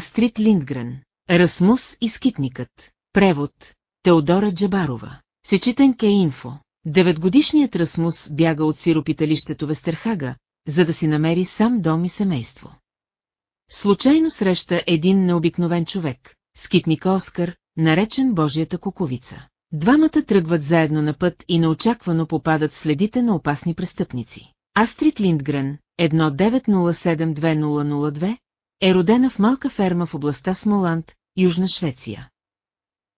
Астрид Линдгрен. Расмус и скитникът. Превод. Теодора Джабарова. Сечитен Ке Инфо. Деветгодишният Расмус бяга от сиропиталището Вестерхага, за да си намери сам дом и семейство. Случайно среща един необикновен човек, скитник Оскар, наречен Божията куковица. Двамата тръгват заедно на път и неочаквано попадат следите на опасни престъпници. Астрид Линдгрен, 1907-2002, е родена в малка ферма в областта Смоланд, Южна Швеция.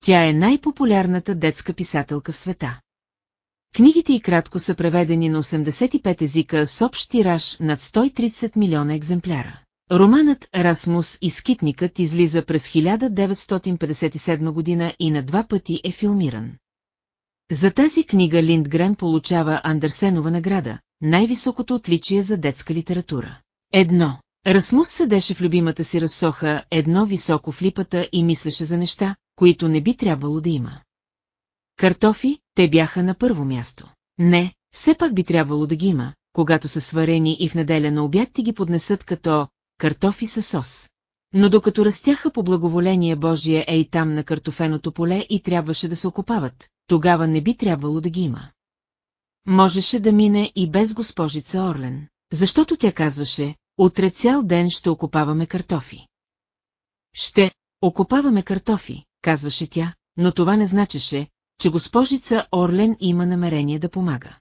Тя е най-популярната детска писателка в света. Книгите и кратко са преведени на 85 езика с общ тираж над 130 милиона екземпляра. Романът «Расмус и скитникът» излиза през 1957 година и на два пъти е филмиран. За тази книга Линдгрен получава Андерсенова награда, най-високото отличие за детска литература. Едно. Расмус седеше в любимата си разсоха едно високо в липата и мислеше за неща, които не би трябвало да има. Картофи, те бяха на първо място. Не, все пак би трябвало да ги има, когато са сварени и в неделя на обяд ти ги поднесат като картофи със сос. Но докато растяха по благоволение Божие ей там на картофеното поле и трябваше да се окопават, тогава не би трябвало да ги има. Можеше да мине и без госпожица Орлен, защото тя казваше, утре цял ден ще окопаваме картофи. Ще окопаваме картофи, казваше тя, но това не значеше, че госпожица Орлен има намерение да помага.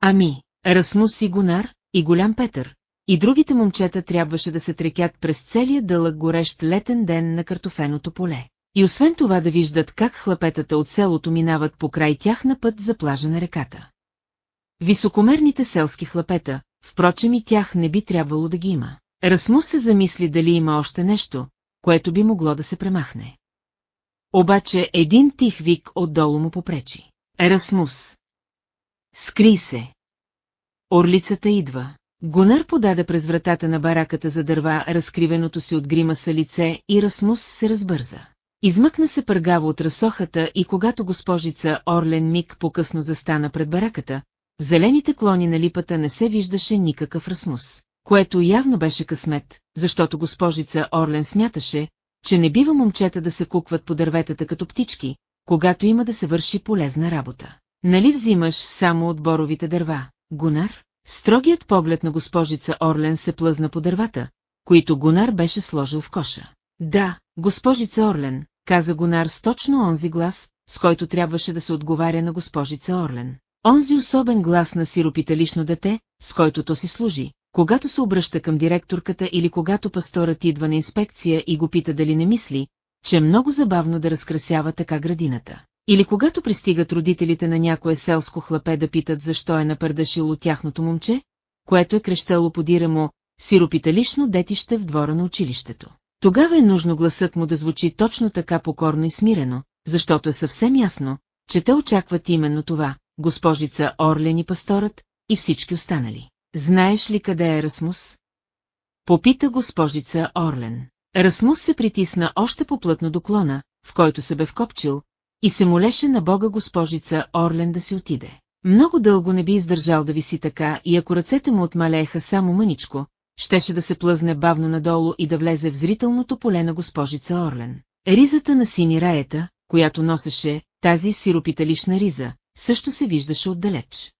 Ами, Расмус и Гонар, и голям Петър, и другите момчета трябваше да се трекят през целия дълъг горещ летен ден на картофеното поле. И освен това да виждат как хлапетата от селото минават по край тях на път за плажа на реката. Високомерните селски хлапета, впрочем и тях не би трябвало да ги има. Расмус се замисли дали има още нещо, което би могло да се премахне. Обаче един тих вик отдолу му попречи. Расмус! Скри се! Орлицата идва. Гонар подаде през вратата на бараката за дърва разкривеното си от грима са лице и Расмус се разбърза. Измъкна се пъргаво от разсохата и когато госпожица Орлен миг по-късно застана пред бараката, в зелените клони на липата не се виждаше никакъв Расмус, което явно беше късмет, защото госпожица Орлен смяташе, че не бива момчета да се кукват по дърветата като птички, когато има да се върши полезна работа. Нали взимаш само от боровите дърва, Гунар? Строгият поглед на госпожица Орлен се плъзна по дървата, които Гунар беше сложил в коша. Да, госпожица Орлен, каза Гунар с точно онзи глас, с който трябваше да се отговаря на госпожица Орлен. Онзи особен глас на сиропиталишно дете, с който то си служи, когато се обръща към директорката или когато пасторът идва на инспекция и го пита дали не мисли, че е много забавно да разкрасява така градината. Или когато пристигат родителите на някое селско хлапе да питат защо е напърдашило тяхното момче, което е крещало подира му сиропиталишно детище в двора на училището. Тогава е нужно гласът му да звучи точно така покорно и смирено, защото е съвсем ясно, че те очакват именно това, госпожица Орлен и пасторът, и всички останали. Знаеш ли къде е Расмус? Попита госпожица Орлен. Расмус се притисна още по-плътно до клона, в който се бе вкопчил, и се молеше на бога госпожица Орлен да си отиде. Много дълго не би издържал да виси така и ако ръцете му отмалееха само мъничко, щеше да се плъзне бавно надолу и да влезе в зрителното поле на госпожица Орлен. Ризата на сини раета, която носеше, тази сиропиталишна риза, също се виждаше отдалеч.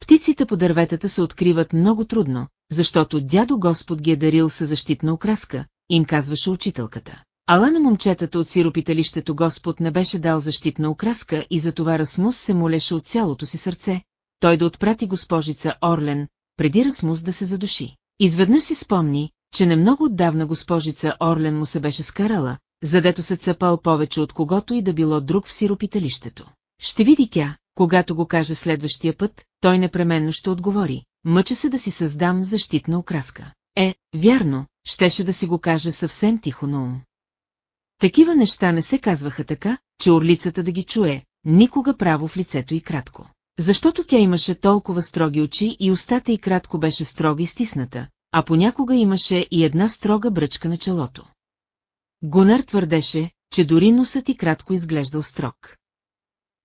Птиците по дърветата се откриват много трудно, защото дядо Господ ги е дарил със защитна окраска, им казваше учителката. Ала на момчетата от сиропиталището Господ не беше дал защитна окраска и затова Расмус се молеше от цялото си сърце, той да отпрати госпожица Орлен, преди Расмус да се задуши. Изведнъж си спомни, че не много отдавна госпожица Орлен му се беше скарала, задето се цъпал повече от когото и да било друг в сиропиталището. Ще види тя, когато го каже следващия път, той непременно ще отговори. Мъча се да си създам защитна окраска. Е, вярно, щеше да си го каже съвсем тихо на ум. Такива неща не се казваха така, че орлицата да ги чуе, никога право в лицето и кратко. Защото тя имаше толкова строги очи и устата и кратко беше строга и стисната, а понякога имаше и една строга бръчка на челото. Гунар твърдеше, че дори носът и кратко изглеждал строг.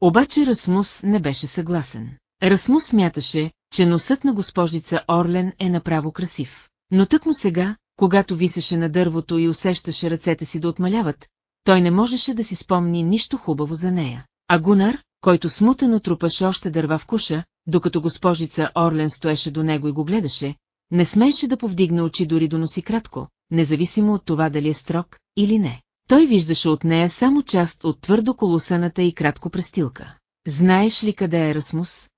Обаче Расмус не беше съгласен. Расмус смяташе, че носът на госпожица Орлен е направо красив. Но тък му сега, когато висеше на дървото и усещаше ръцете си да отмаляват, той не можеше да си спомни нищо хубаво за нея. А Гунар, който смутено трупаше още дърва в куша, докато госпожица Орлен стоеше до него и го гледаше, не смееше да повдигне очи дори до носи кратко, независимо от това дали е строг или не. Той виждаше от нея само част от твърдо колосаната и кратко престилка. Знаеш ли къде е Расмус?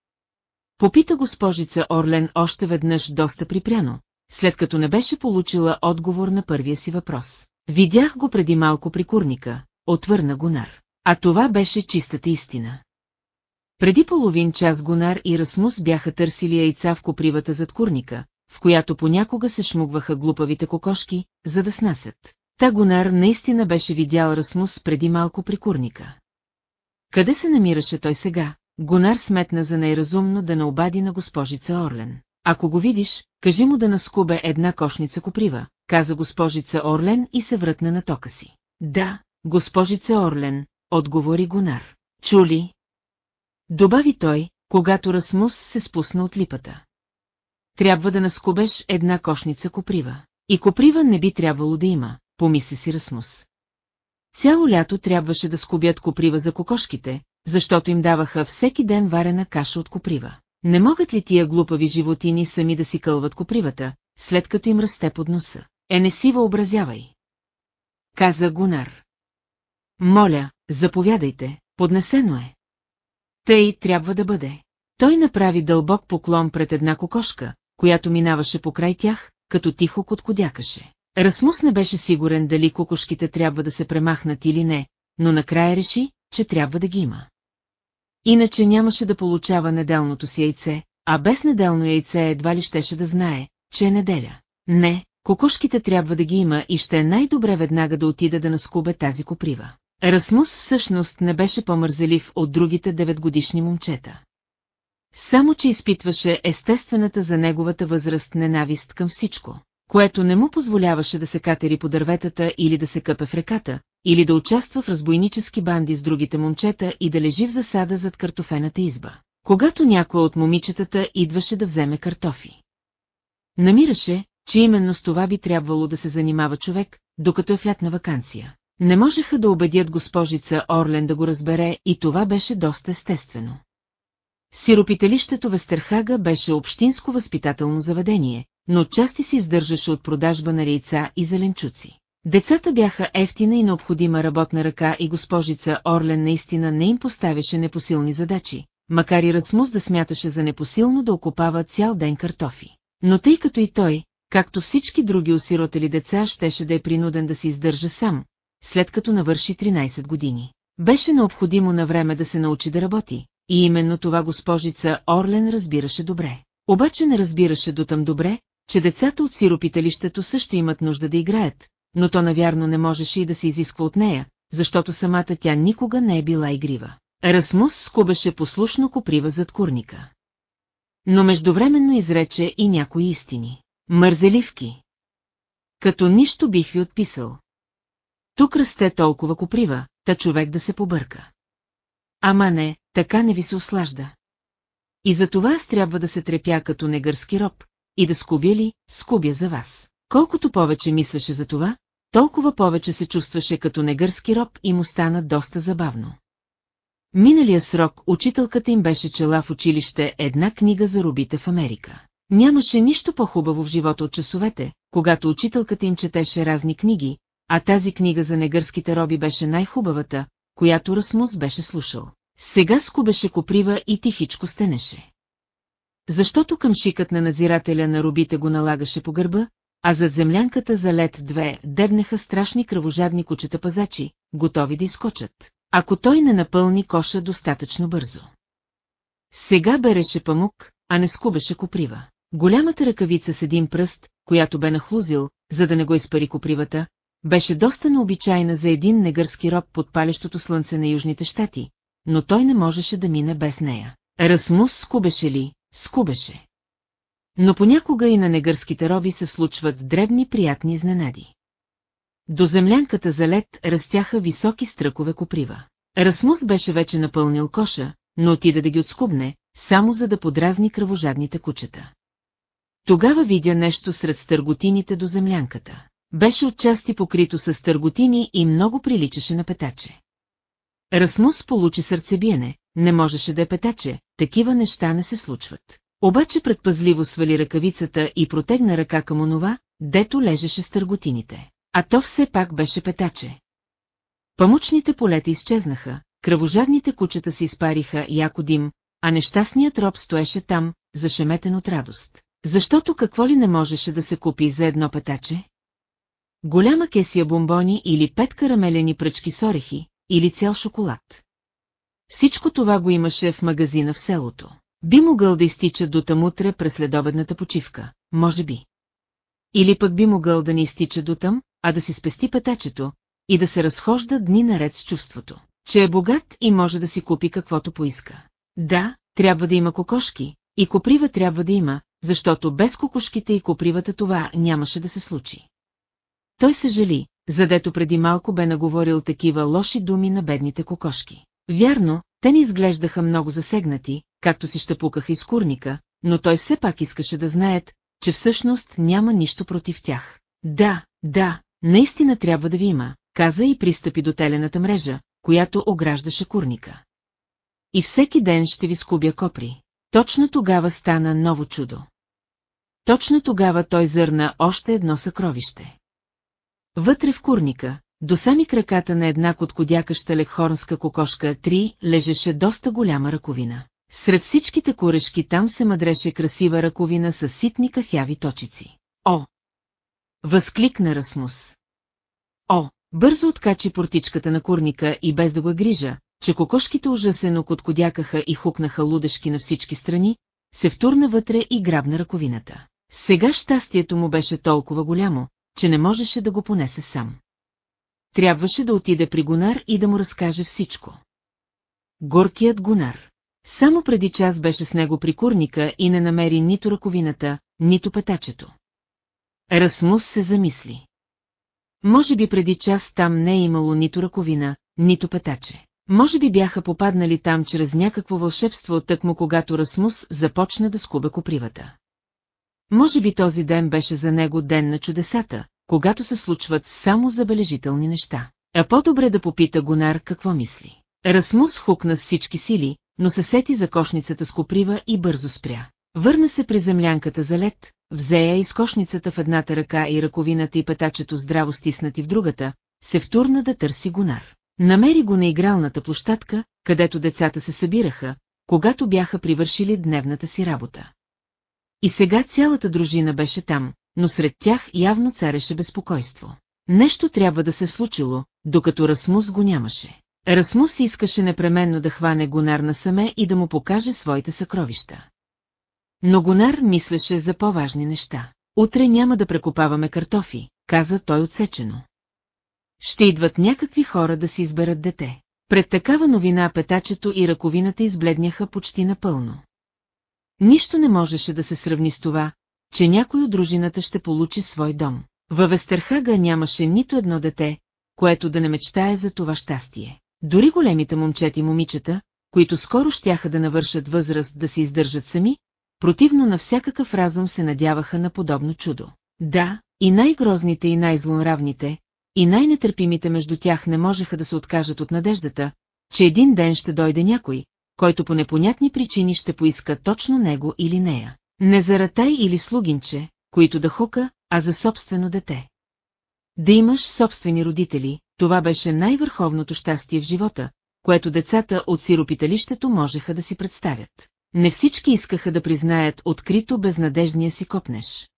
Попита госпожица Орлен още веднъж доста припряно, след като не беше получила отговор на първия си въпрос. Видях го преди малко при курника, отвърна Гонар. А това беше чистата истина. Преди половин час Гонар и Расмус бяха търсили яйца в копривата зад курника, в която понякога се шмугваха глупавите кокошки, за да снасят. Та Гонар наистина беше видял Расмус преди малко при курника. Къде се намираше той сега? Гонар сметна за най-разумно да не обади на госпожица Орлен. Ако го видиш, кажи му да наскубе една кошница коприва, каза госпожица Орлен и се врътна на тока си. Да, госпожица Орлен, отговори Гонар. Чули? Добави той, когато Расмус се спусна от липата. Трябва да наскубеш една кошница коприва. И коприва не би трябвало да има, помисли си Расмус. Цяло лято трябваше да скубят коприва за кокошките, защото им даваха всеки ден варена каша от коприва. Не могат ли тия глупави животини сами да си кълват копривата, след като им расте под носа? Е, не си въобразявай. Каза Гунар. Моля, заповядайте, поднесено е. Тъй трябва да бъде. Той направи дълбок поклон пред една кокошка, която минаваше покрай тях, като тихо коткодякаше. Расмус не беше сигурен дали кокошките трябва да се премахнат или не, но накрая реши, че трябва да ги има. Иначе нямаше да получава неделното си яйце, а без неделно яйце едва ли щеше да знае, че е неделя. Не, кокошките трябва да ги има и ще е най-добре веднага да отида да наскубе тази коприва. Расмус всъщност не беше по-мързелив от другите деветгодишни момчета. Само, че изпитваше естествената за неговата възраст ненавист към всичко, което не му позволяваше да се катери по дърветата или да се къпе в реката, или да участва в разбойнически банди с другите момчета и да лежи в засада зад картофената изба, когато някой от момичетата идваше да вземе картофи. Намираше, че именно с това би трябвало да се занимава човек, докато е в лятна вакансия. Не можеха да убедят госпожица Орлен да го разбере и това беше доста естествено. Сиропителището Вестерхага беше общинско възпитателно заведение, но части се издържаше от продажба на яйца и зеленчуци. Децата бяха ефтина и необходима работна ръка и госпожица Орлен наистина не им поставяше непосилни задачи, макар и Расмус да смяташе за непосилно да окупава цял ден картофи. Но тъй като и той, както всички други осиротели деца, щеше да е принуден да се издържа сам, след като навърши 13 години. Беше необходимо на време да се научи да работи, и именно това госпожица Орлен разбираше добре. Обаче не разбираше дотъм добре, че децата от сиропиталището също имат нужда да играят, но то навярно не можеше и да се изисква от нея, защото самата тя никога не е била игрива. Расмус скубеше послушно коприва зад курника. Но междувременно изрече и някои истини. Мързеливки. Като нищо бих ви отписал. Тук расте толкова коприва, та човек да се побърка. Ама не, така не ви се ослажда. И за това аз трябва да се трепя като негърски роб, и да скубя ли, скубя за вас. Колкото повече мислеше за това, толкова повече се чувстваше като негърски роб и му стана доста забавно. Миналия срок учителката им беше чела в училище една книга за робите в Америка. Нямаше нищо по-хубаво в живота от часовете, когато учителката им четеше разни книги, а тази книга за негърските роби беше най-хубавата, която Расмус беше слушал. Сега скубеше коприва и тихичко стенеше. Защото към шикът на надзирателя на робите го налагаше по гърба, а зад землянката за лед две дебнеха страшни кръвожадни кучета пазачи, готови да изкочат, ако той не напълни коша достатъчно бързо. Сега береше памук, а не скубеше коприва. Голямата ръкавица с един пръст, която бе нахлузил, за да не го изпари копривата, беше доста необичайна за един негърски роб под палещото слънце на Южните щати, но той не можеше да мине без нея. Расмус скубеше ли, скубеше. Но понякога и на негърските роби се случват дребни приятни изненади. До землянката за лед растяха високи стръкове коприва. Расмус беше вече напълнил коша, но отида да ги отскубне, само за да подразни кръвожадните кучета. Тогава видя нещо сред стърготините до землянката. Беше отчасти покрито с стърготини и много приличаше на петаче. Расмус получи сърцебиене, не можеше да е петаче, такива неща не се случват. Обаче предпазливо свали ръкавицата и протегна ръка към онова, дето лежеше с търготините. А то все пак беше петаче. Памучните полета изчезнаха, кръвожадните кучета се изпариха яко дим, а нещастният роб стоеше там, зашеметен от радост. Защото какво ли не можеше да се купи за едно петаче? Голяма кесия бомбони или пет карамелени пръчки с орехи, или цял шоколад. Всичко това го имаше в магазина в селото. Би могъл да изтича до там утре през следобедната почивка, може би. Или пък би могъл да не изтича до там, а да си спести петачето и да се разхожда дни наред с чувството, че е богат и може да си купи каквото поиска. Да, трябва да има кокошки, и коприва трябва да има, защото без кокошките и копривата това нямаше да се случи. Той се жали, задето преди малко бе наговорил такива лоши думи на бедните кокошки. Вярно, те не изглеждаха много засегнати, както си щапукаха из курника, но той все пак искаше да знаят, че всъщност няма нищо против тях. Да, да, наистина трябва да ви има, каза и пристъпи до телената мрежа, която ограждаше курника. И всеки ден ще ви скубя копри. Точно тогава стана ново чудо. Точно тогава той зърна още едно съкровище. Вътре в курника, до сами краката на една коткодякаща лекхорнска кокошка три лежеше доста голяма ръковина. Сред всичките курешки там се мъдреше красива ръковина с ситни кафяви точици. О! Възкликна Расмус. О! Бързо откачи портичката на курника и без да го грижа, че кокошките ужасено коткодякаха и хукнаха лудешки на всички страни, се втурна вътре и грабна ръковината. Сега щастието му беше толкова голямо, че не можеше да го понесе сам. Трябваше да отиде при Гонар и да му разкаже всичко. Горкият Гонар. Само преди час беше с него при курника и не намери нито ръковината, нито петачето. Расмус се замисли. Може би преди час там не е имало нито ръковина, нито петаче. Може би бяха попаднали там чрез някакво вълшебство, тъкмо когато Расмус започна да скубе копривата. Може би този ден беше за него ден на чудесата, когато се случват само забележителни неща. А по-добре да попита Гонар какво мисли. Расмус хукна с всички сили, но се сети за кошницата с коприва и бързо спря. Върна се при землянката за лед, взе я из кошницата в едната ръка и ръковината и петачето здраво стиснати в другата, се втурна да търси Гонар. Намери го на игралната площадка, където децата се събираха, когато бяха привършили дневната си работа. И сега цялата дружина беше там, но сред тях явно цареше безпокойство. Нещо трябва да се случило, докато Расмус го нямаше. Расмус искаше непременно да хване Гонар насаме и да му покаже своите съкровища. Но Гонар мислеше за по-важни неща. Утре няма да прекопаваме картофи, каза той отсечено. Ще идват някакви хора да си изберат дете. Пред такава новина петачето и ръковината избледняха почти напълно. Нищо не можеше да се сравни с това, че някой от дружината ще получи свой дом. Във Вестерхага нямаше нито едно дете, което да не мечтае за това щастие. Дори големите момчета и момичета, които скоро щяха да навършат възраст да се издържат сами, противно на всякакъв разум се надяваха на подобно чудо. Да, и най-грозните и най-злонравните, и най-нетърпимите между тях не можеха да се откажат от надеждата, че един ден ще дойде някой, който по непонятни причини ще поиска точно него или нея. Не за ратай или слугинче, които да хука, а за собствено дете. Да имаш собствени родители, това беше най-върховното щастие в живота, което децата от сиропиталището можеха да си представят. Не всички искаха да признаят открито безнадежния си копнеш.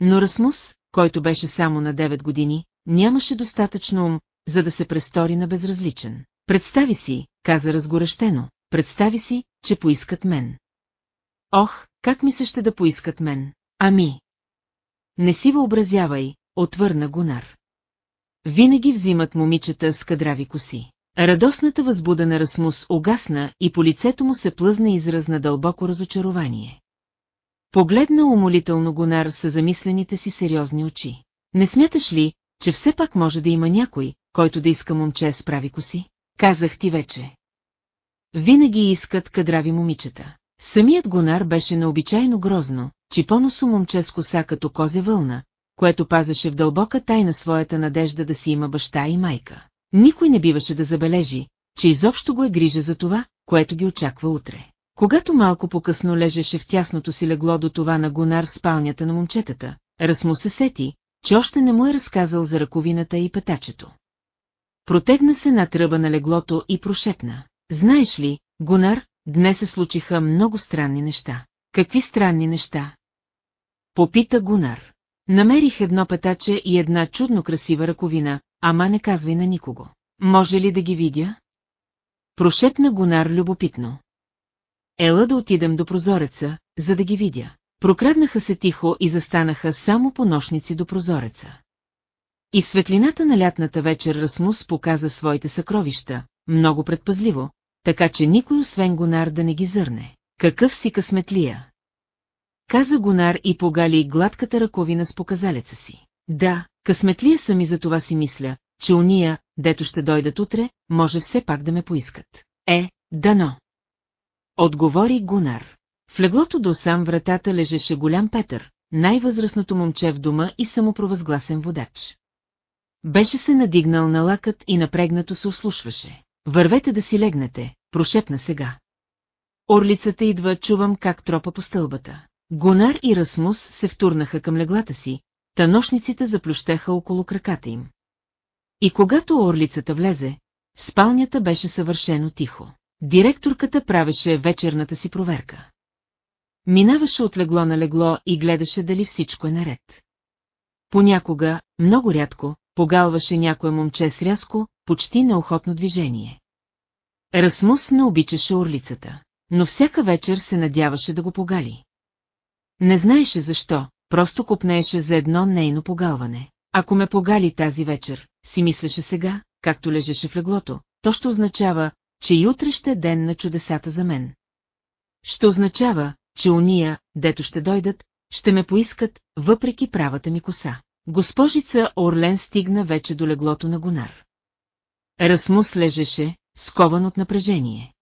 Но Расмус, който беше само на 9 години, нямаше достатъчно ум, за да се престори на безразличен. Представи си, каза разгорещено, представи си, че поискат мен. Ох, как ми се ще да поискат мен? Ами. Не си въобразявай, отвърна Гонар. Винаги взимат момичета с кадрави коси. Радостната възбуда на Расмус огасна и по лицето му се плъзна израз на дълбоко разочарование. Погледна умолително Гонар с замислените си сериозни очи. Не смяташ ли, че все пак може да има някой, който да иска момче с прави коси? Казах ти вече. Винаги искат кадрави момичета. Самият гонар беше необичайно грозно, чипоносо момче с коса като козе вълна, което пазеше в дълбока тайна своята надежда да си има баща и майка. Никой не биваше да забележи, че изобщо го е грижа за това, което ги очаква утре. Когато малко по-късно лежеше в тясното си легло до това на гонар в спалнята на момчетата, Расмус се сети, че още не му е разказал за ръковината и петачето. Протегна се на тръба на леглото и прошепна. Знаеш ли, Гунар, днес се случиха много странни неща. Какви странни неща? Попита Гунар. Намерих едно петаче и една чудно красива ръковина, ама не казвай на никого. Може ли да ги видя? Прошепна Гунар любопитно. Ела да отидем до прозореца, за да ги видя. Прокраднаха се тихо и застанаха само по нощници до прозореца. И в светлината на лятната вечер Расмус показа своите съкровища, много предпазливо, така че никой освен Гонар да не ги зърне. Какъв си късметлия! Каза Гонар и погали гладката ръковина с показалеца си. Да, късметлия съм и за това си мисля, че уния, дето ще дойдат утре, може все пак да ме поискат. Е, дано. Отговори Гунар. В леглото до сам вратата лежеше голям Петър, най-възрастното момче в дома и самопровъзгласен водач. Беше се надигнал на лакът и напрегнато се ослушваше. Вървете да си легнете, прошепна сега. Орлицата идва, чувам как тропа по стълбата. Гонар и Расмус се втурнаха към леглата си, та нощниците заплющеха около краката им. И когато орлицата влезе, спалнята беше съвършено тихо. Директорката правеше вечерната си проверка. Минаваше от легло на легло и гледаше дали всичко е наред. Понякога, много рядко, погалваше някое момче с рязко, почти неохотно движение. Расмус не обичаше орлицата, но всяка вечер се надяваше да го погали. Не знаеше защо, просто купнееше за едно нейно погалване. Ако ме погали тази вечер, си мислеше сега, както лежеше в леглото, то ще означава, че и утре ще е ден на чудесата за мен. Ще означава, че уния, дето ще дойдат, ще ме поискат, въпреки правата ми коса. Госпожица Орлен стигна вече до леглото на Гонар. Расмус лежеше, скован от напрежение.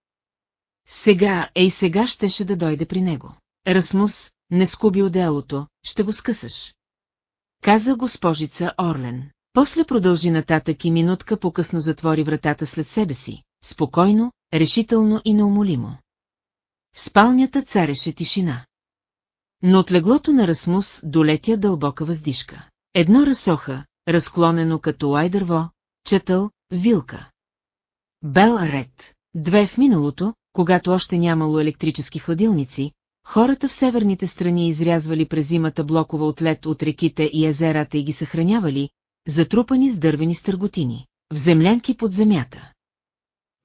Сега, ей сега щеше да дойде при него. Расмус, не скуби отделото, ще го скъсаш. Каза госпожица Орлен. После продължи нататък и минутка по-късно затвори вратата след себе си, спокойно, решително и неумолимо. Спалнята цареше тишина. Но от леглото на Расмус долетя дълбока въздишка. Едно разсоха, разклонено като лай дърво, четъл, вилка. Бел Ред. Две в миналото, когато още нямало електрически хладилници, хората в северните страни изрязвали през зимата блокова от лед от реките и езерата и ги съхранявали, затрупани с дървени стърготини, в землянки под земята.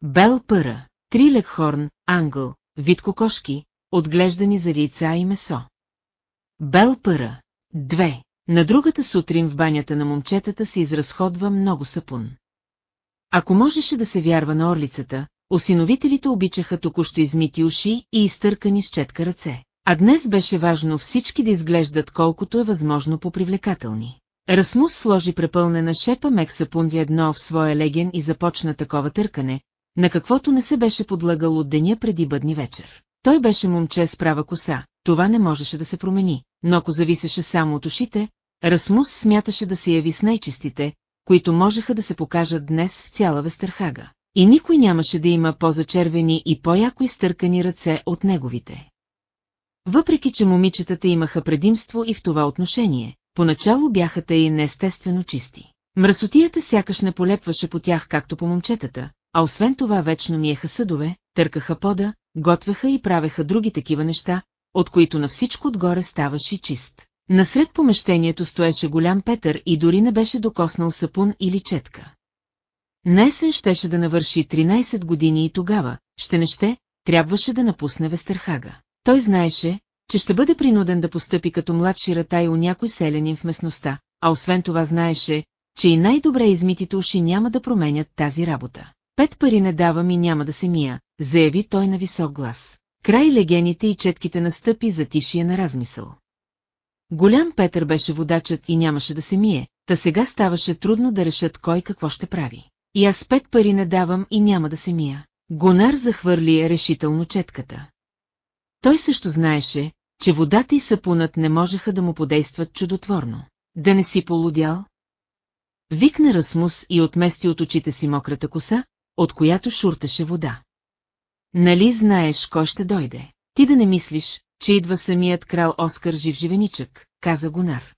Бел Пъра, три лекхорн, ангъл, вид кокошки, отглеждани за яйца и месо. Бел Пъра, две. На другата сутрин в банята на момчетата се изразходва много сапун. Ако можеше да се вярва на орлицата, осиновителите обичаха току-що измити уши и изтъркани с четка ръце. А днес беше важно всички да изглеждат колкото е възможно по-привлекателни. Расмус сложи препълнена шепа мек сапунви едно в своя леген и започна такова търкане, на каквото не се беше подлагал от деня преди бъдни вечер. Той беше момче с права коса, това не можеше да се промени, но ако зависеше само от ушите, Расмус смяташе да се яви с най-чистите, които можеха да се покажат днес в цяла Вестърхага. И никой нямаше да има по-зачервени и по-яко изтъркани ръце от неговите. Въпреки, че момичетата имаха предимство и в това отношение, поначало бяха те и неестествено чисти. Мръсотията сякаш не полепваше по тях както по момчетата, а освен това вечно миеха съдове, търкаха пода, готвеха и правеха други такива неща, от които на всичко отгоре ставаше чист. Насред помещението стоеше голям Петър и дори не беше докоснал сапун или четка. Несен щеше да навърши 13 години и тогава, ще не ще, трябваше да напусне Вестерхага. Той знаеше, че ще бъде принуден да постъпи като млад ширатай у някой селянин в местността, а освен това знаеше, че и най-добре измитите уши няма да променят тази работа. Пет пари не давам и няма да се мия, заяви той на висок глас. Край легените и четките настъпи за тишия на размисъл. Голям Петър беше водачът и нямаше да се мие, та сега ставаше трудно да решат кой какво ще прави. И аз пет пари не давам и няма да се мия. Гонар захвърли решително четката. Той също знаеше, че водата и сапунът не можеха да му подействат чудотворно. Да не си полудял? Викна Расмус и отмести от очите си мократа коса, от която шурташе вода. Нали знаеш кой ще дойде? Ти да не мислиш, че идва самият крал Оскар жив-живеничък, каза Гонар.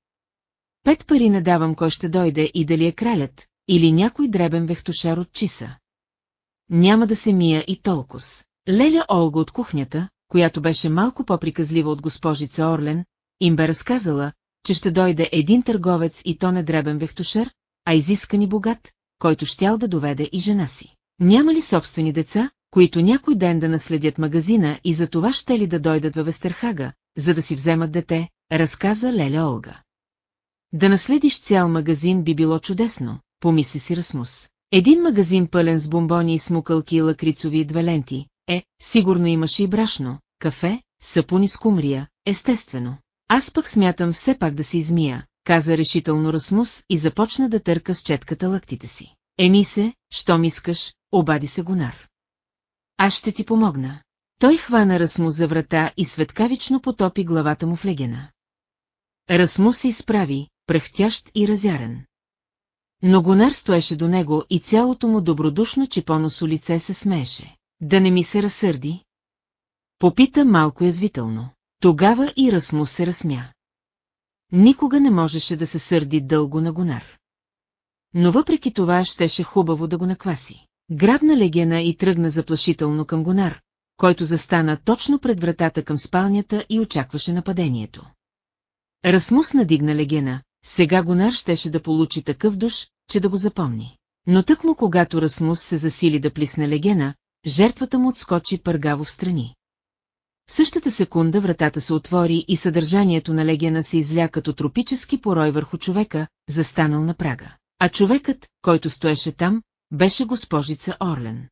Пет пари не давам кой ще дойде и дали е кралят, или някой дребен вехтошар от чиса. Няма да се мия и толкос. Леля Олга от кухнята, която беше малко по-приказлива от госпожица Орлен, им бе разказала, че ще дойде един търговец и то не дребен вехтошар, а изискан и богат, който щял да доведе и жена си. Няма ли собствени деца, които някой ден да наследят магазина и за това ще ли да дойдат във Вестерхага, за да си вземат дете, разказа Леля Олга. Да наследиш цял магазин би било чудесно, помисли си Расмус. Един магазин пълен с бомбони, смукалки и лакрицови две ленти, е, сигурно имаше и брашно, кафе, сапуни с кумрия, естествено. Аз пък смятам все пак да се измия, каза решително Расмус и започна да търка с четката лъктите си. Еми се, щом искаш, обади се Гонар. Аз ще ти помогна. Той хвана Расмус за врата и светкавично потопи главата му в легена. Расмус се изправи, пръхтящ и разярен. Но Гонар стоеше до него и цялото му добродушно чипоносо лице се смееше. Да не ми се разсърди? Попита малко язвително. Тогава и Расмус се разсмя. Никога не можеше да се сърди дълго на Гонар. Но въпреки това щеше хубаво да го накваси. Грабна легена и тръгна заплашително към Гонар, който застана точно пред вратата към спалнята и очакваше нападението. Расмус надигна легена, сега Гонар щеше да получи такъв душ, че да го запомни. Но тъкмо когато Расмус се засили да плисне легена, жертвата му отскочи пъргаво в страни. В същата секунда вратата се отвори и съдържанието на легена се изля като тропически порой върху човека, застанал на прага. А човекът, който стоеше там, беше госпожица Орлен.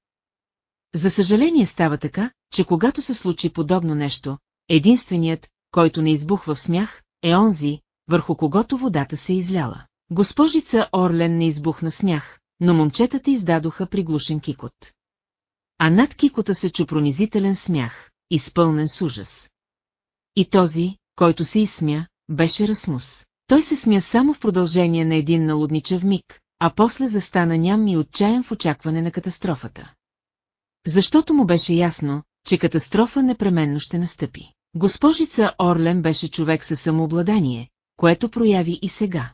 За съжаление става така, че когато се случи подобно нещо, единственият, който не избухва в смях, е онзи, върху когото водата се е изляла. Госпожица Орлен не избухна смях, но момчетата издадоха приглушен кикот. А над кикота се чу пронизителен смях, изпълнен с ужас. И този, който се изсмя, беше Расмус. Той се смя само в продължение на един налудничав миг, а после застана ням и отчаян в очакване на катастрофата. Защото му беше ясно, че катастрофа непременно ще настъпи. Госпожица Орлен беше човек със самообладание, което прояви и сега.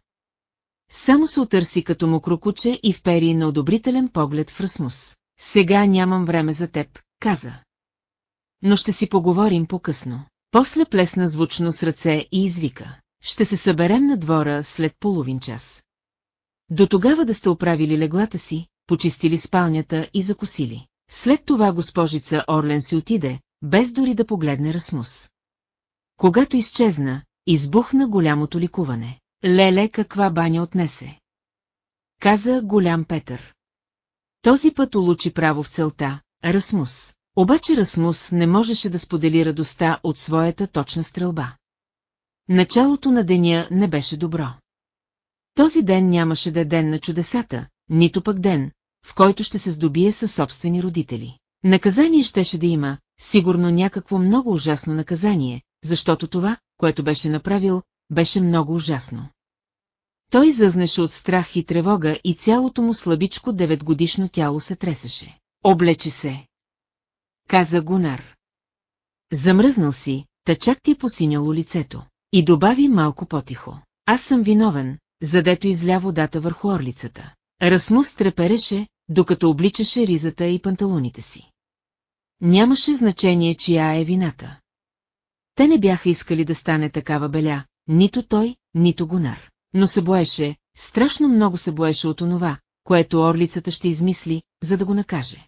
Само се отърси като му крокуче и впери на одобрителен поглед в Расмус. Сега нямам време за теб, каза. Но ще си поговорим по-късно. После плесна звучно с ръце и извика. Ще се съберем на двора след половин час. До тогава да сте оправили леглата си, почистили спалнята и закусили. След това госпожица Орлен си отиде, без дори да погледне Расмус. Когато изчезна, избухна голямото ликуване. Леле, каква баня отнесе! Каза голям Петър. Този път улучи право в целта, Расмус. Обаче Расмус не можеше да сподели радостта от своята точна стрелба. Началото на деня не беше добро. Този ден нямаше да е ден на чудесата, нито пък ден, в който ще се здобие със собствени родители. Наказание щеше да има, сигурно някакво много ужасно наказание, защото това, което беше направил, беше много ужасно. Той зъзнеше от страх и тревога и цялото му слабичко деветгодишно тяло се тресеше. Облече се. Каза Гунар. Замръзнал си, та чак ти е посиняло лицето. И добави малко потихо. Аз съм виновен, задето изля водата върху орлицата. Расмус трепереше, докато обличаше ризата и панталоните си. Нямаше значение, чия е вината. Те не бяха искали да стане такава беля, нито той, нито Гонар. Но се боеше, страшно много се боеше от онова, което орлицата ще измисли, за да го накаже.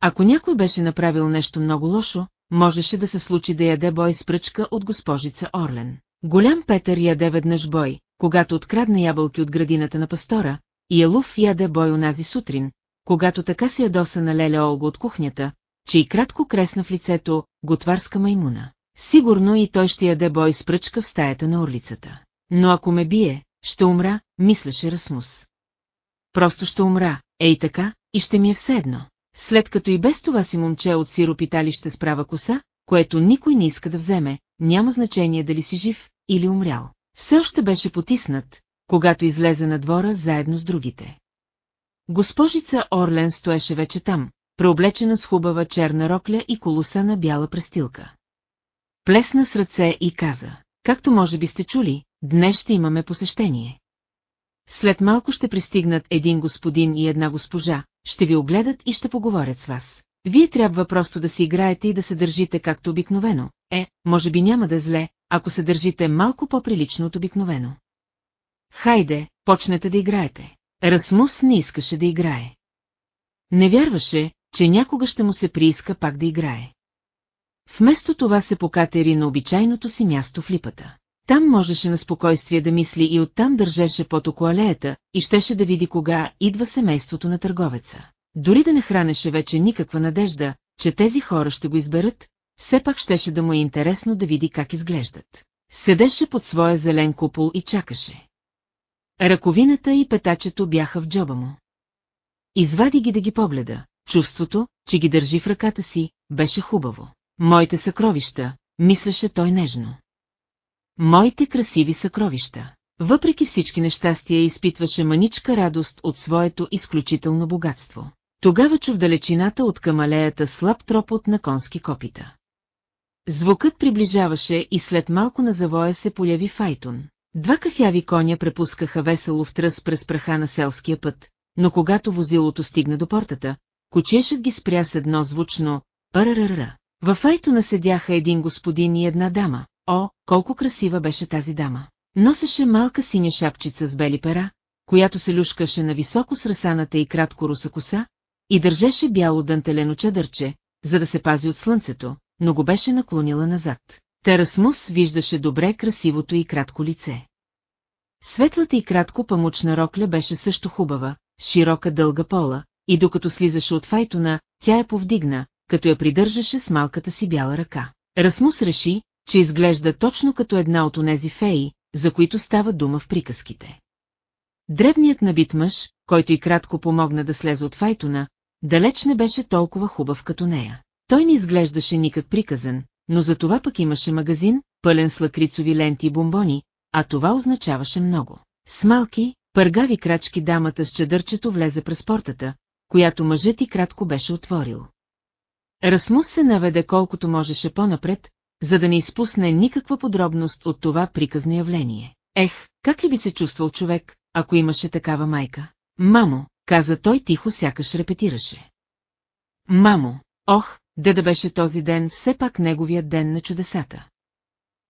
Ако някой беше направил нещо много лошо, можеше да се случи да яде бой с пръчка от госпожица Орлен. Голям Петър яде веднъж бой, когато открадна ябълки от градината на пастора, и Елуф яде бой онази сутрин, когато така се ядоса на Леля Олга от кухнята, че и кратко кресна в лицето готварска маймуна. Сигурно и той ще яде бой с пръчка в стаята на орлицата. Но ако ме бие, ще умра, мислеше Расмус. Просто ще умра, ей така, и ще ми е все едно. След като и без това си момче от сиропиталище с права коса, което никой не иска да вземе, няма значение дали си жив или умрял. Все още беше потиснат, когато излезе на двора заедно с другите. Госпожица Орлен стоеше вече там, преоблечена с хубава черна рокля и колоса на бяла престилка. Плесна с ръце и каза, както може би сте чули, днес ще имаме посещение. След малко ще пристигнат един господин и една госпожа, ще ви огледат и ще поговорят с вас. Вие трябва просто да си играете и да се държите както обикновено. Е, може би няма да е зле, ако се държите малко по-прилично от обикновено. Хайде, почнете да играете. Расмус не искаше да играе. Не вярваше, че някога ще му се прииска пак да играе. Вместо това се покатери на обичайното си място в липата. Там можеше на спокойствие да мисли и оттам държеше под около алеята и щеше да види кога идва семейството на търговеца. Дори да не хранеше вече никаква надежда, че тези хора ще го изберат, все пак щеше да му е интересно да види как изглеждат. Седеше под своя зелен купол и чакаше. Ръковината и петачето бяха в джоба му. Извади ги да ги погледа. Чувството, че ги държи в ръката си, беше хубаво. Моите съкровища, мислеше той нежно. Моите красиви съкровища. Въпреки всички нещастия изпитваше маничка радост от своето изключително богатство. Тогава чу в далечината от камалеята слаб тропот на конски копита. Звукът приближаваше и след малко на завоя се появи Файтун. Два кафяви коня препускаха весело в тръс през праха на селския път, но когато возилото стигна до портата, кочешът ги спря с едно звучно «парарара». Във Файтуна седяха един господин и една дама. О, колко красива беше тази дама! Носеше малка синя шапчица с бели пера, която се люшкаше на високо срасаната и кратко руса коса, и държеше бяло дантелено чадърче, за да се пази от слънцето, но го беше наклонила назад. Терасмус виждаше добре красивото и кратко лице. Светлата и кратко памучна рокля беше също хубава, широка дълга пола, и докато слизаше от файтона, тя я повдигна, като я придържаше с малката си бяла ръка. Расмус реши, че изглежда точно като една от онези феи, за които става дума в приказките. Дребният набит мъж, който и кратко помогна да слезе от файтона, далеч не беше толкова хубав като нея. Той не изглеждаше никак приказен, но за това пък имаше магазин, пълен с лакрицови ленти и бомбони, а това означаваше много. С малки, пъргави крачки дамата с чадърчето влезе през портата, която мъжът и кратко беше отворил. Расмус се наведе колкото можеше по-напред, за да не изпусне никаква подробност от това приказно явление. Ех, как ли би се чувствал човек, ако имаше такава майка? Мамо, каза той тихо сякаш репетираше. Мамо, ох, де да беше този ден все пак неговият ден на чудесата.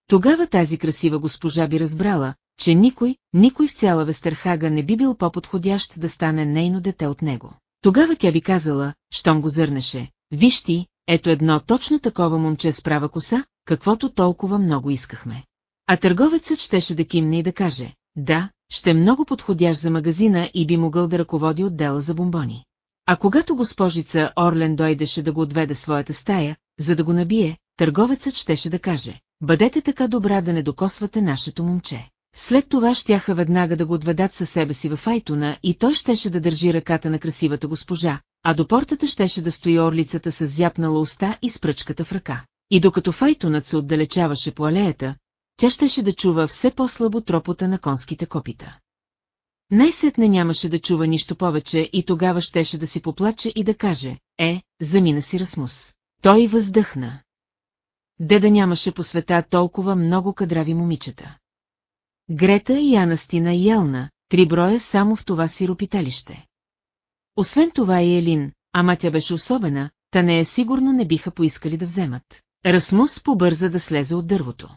Тогава тази красива госпожа би разбрала, че никой, никой в цяла Вестерхага не би бил по-подходящ да стане нейно дете от него. Тогава тя би казала, щом го зърнеше, виж ти, ето едно точно такова момче с права коса, каквото толкова много искахме. А търговецът щеше да кимне и да каже, да, ще е много подходящ за магазина и би могъл да ръководи отдела за бомбони. А когато госпожица Орлен дойдеше да го отведе своята стая, за да го набие, търговецът щеше да каже, бъдете така добра да не докосвате нашето момче. След това щяха веднага да го отведат със себе си в Айтона и той щеше да държи ръката на красивата госпожа, а до портата щеше да стои орлицата с зяпнала уста и с пръчката в ръка. И докато Файтонът се отдалечаваше по алеята, тя щеше да чува все по-слабо тропота на конските копита. Най-сетне нямаше да чува нищо повече и тогава щеше да си поплаче и да каже, е, замина си Расмус. Той въздъхна. Деда нямаше по света толкова много кадрави момичета. Грета и Анастина и Елна, три броя само в това си ропиталище. Освен това и Елин, ама тя беше особена, та нея сигурно не биха поискали да вземат. Расмус побърза да слезе от дървото.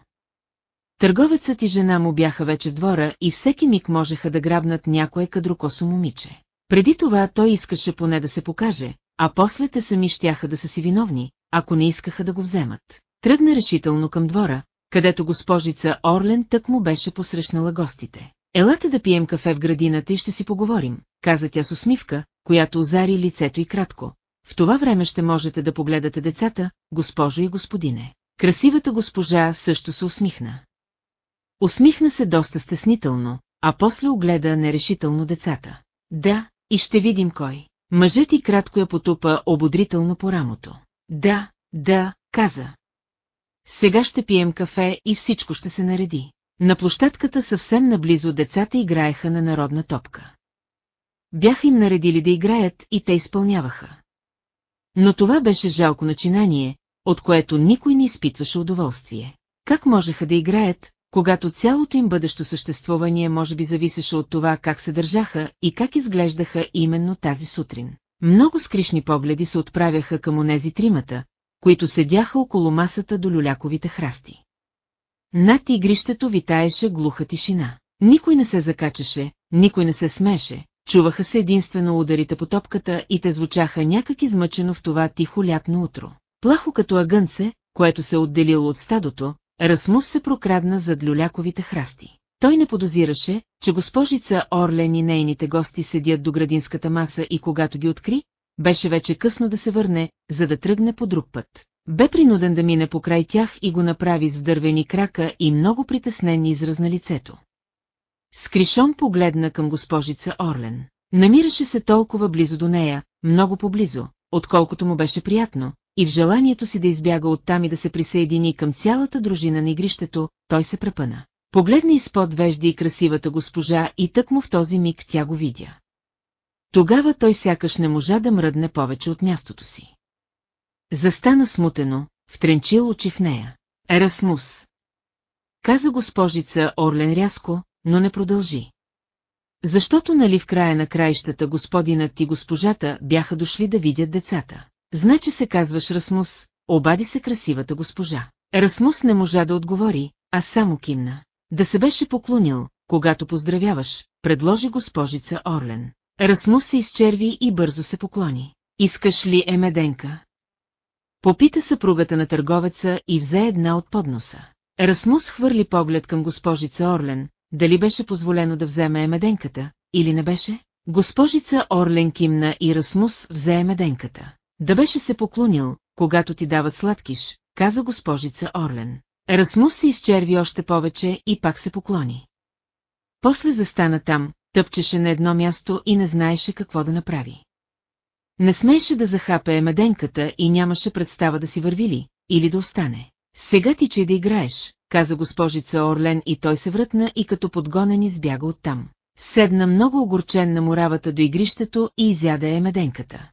Търговецът и жена му бяха вече в двора и всеки миг можеха да грабнат някое кадрокосо момиче. Преди това той искаше поне да се покаже, а после те сами щяха да са си виновни, ако не искаха да го вземат. Тръгна решително към двора, където госпожица Орлен тък му беше посрещнала гостите. Елате да пием кафе в градината и ще си поговорим, каза тя с усмивка, която озари лицето и кратко. В това време ще можете да погледате децата, госпожо и господине. Красивата госпожа също се усмихна. Усмихна се доста стеснително, а после огледа нерешително децата. Да, и ще видим кой. Мъжът и кратко я потупа ободрително по рамото. Да, да, каза. Сега ще пием кафе и всичко ще се нареди. На площадката съвсем наблизо децата играеха на народна топка. Бяха им наредили да играят и те изпълняваха. Но това беше жалко начинание, от което никой не изпитваше удоволствие. Как можеха да играят, когато цялото им бъдещо съществуване може би зависеше от това как се държаха и как изглеждаха именно тази сутрин. Много скришни погледи се отправяха към онези тримата, които седяха около масата до люляковите храсти. Над игрището витаеше глуха тишина. Никой не се закачаше, никой не се смеше, чуваха се единствено ударите по топката и те звучаха някак измъчено в това тихо лятно утро. Плахо като агънце, което се отделило от стадото, Расмус се прокрадна зад люляковите храсти. Той не подозираше, че госпожица Орлен и нейните гости седят до градинската маса и когато ги откри, беше вече късно да се върне, за да тръгне по друг път. Бе принуден да мине покрай тях и го направи с дървени крака и много притеснен израз на лицето. Скришон погледна към госпожица Орлен. Намираше се толкова близо до нея, много поблизо, отколкото му беше приятно, и в желанието си да избяга оттам и да се присъедини към цялата дружина на игрището, той се препъна. Погледна изпод вежди и красивата госпожа и тък му в този миг тя го видя. Тогава той сякаш не можа да мръдне повече от мястото си. Застана смутено, втренчил очи в нея. Ерасмус. Каза госпожица Орлен рязко, но не продължи. Защото нали в края на краищата господинът и госпожата бяха дошли да видят децата. Значи се казваш Расмус, обади се красивата госпожа. Расмус не можа да отговори, а само кимна. Да се беше поклонил, когато поздравяваш, предложи госпожица Орлен. Расмус се изчерви и бързо се поклони. Искаш ли емеденка? Попита съпругата на търговеца и взе една от подноса. Расмус хвърли поглед към госпожица Орлен, дали беше позволено да вземе емеденката, или не беше? Госпожица Орлен кимна и Расмус взе емеденката. Да беше се поклонил, когато ти дават сладкиш, каза госпожица Орлен. Расмус се изчерви още повече и пак се поклони. После застана там, тъпчеше на едно място и не знаеше какво да направи. Не смееше да захапе емеденката и нямаше представа да си върви ли, или да остане. Сега ти че да играеш, каза госпожица Орлен и той се врътна и като подгонен избяга оттам. Седна много огорчен на муравата до игрището и изяде емеденката.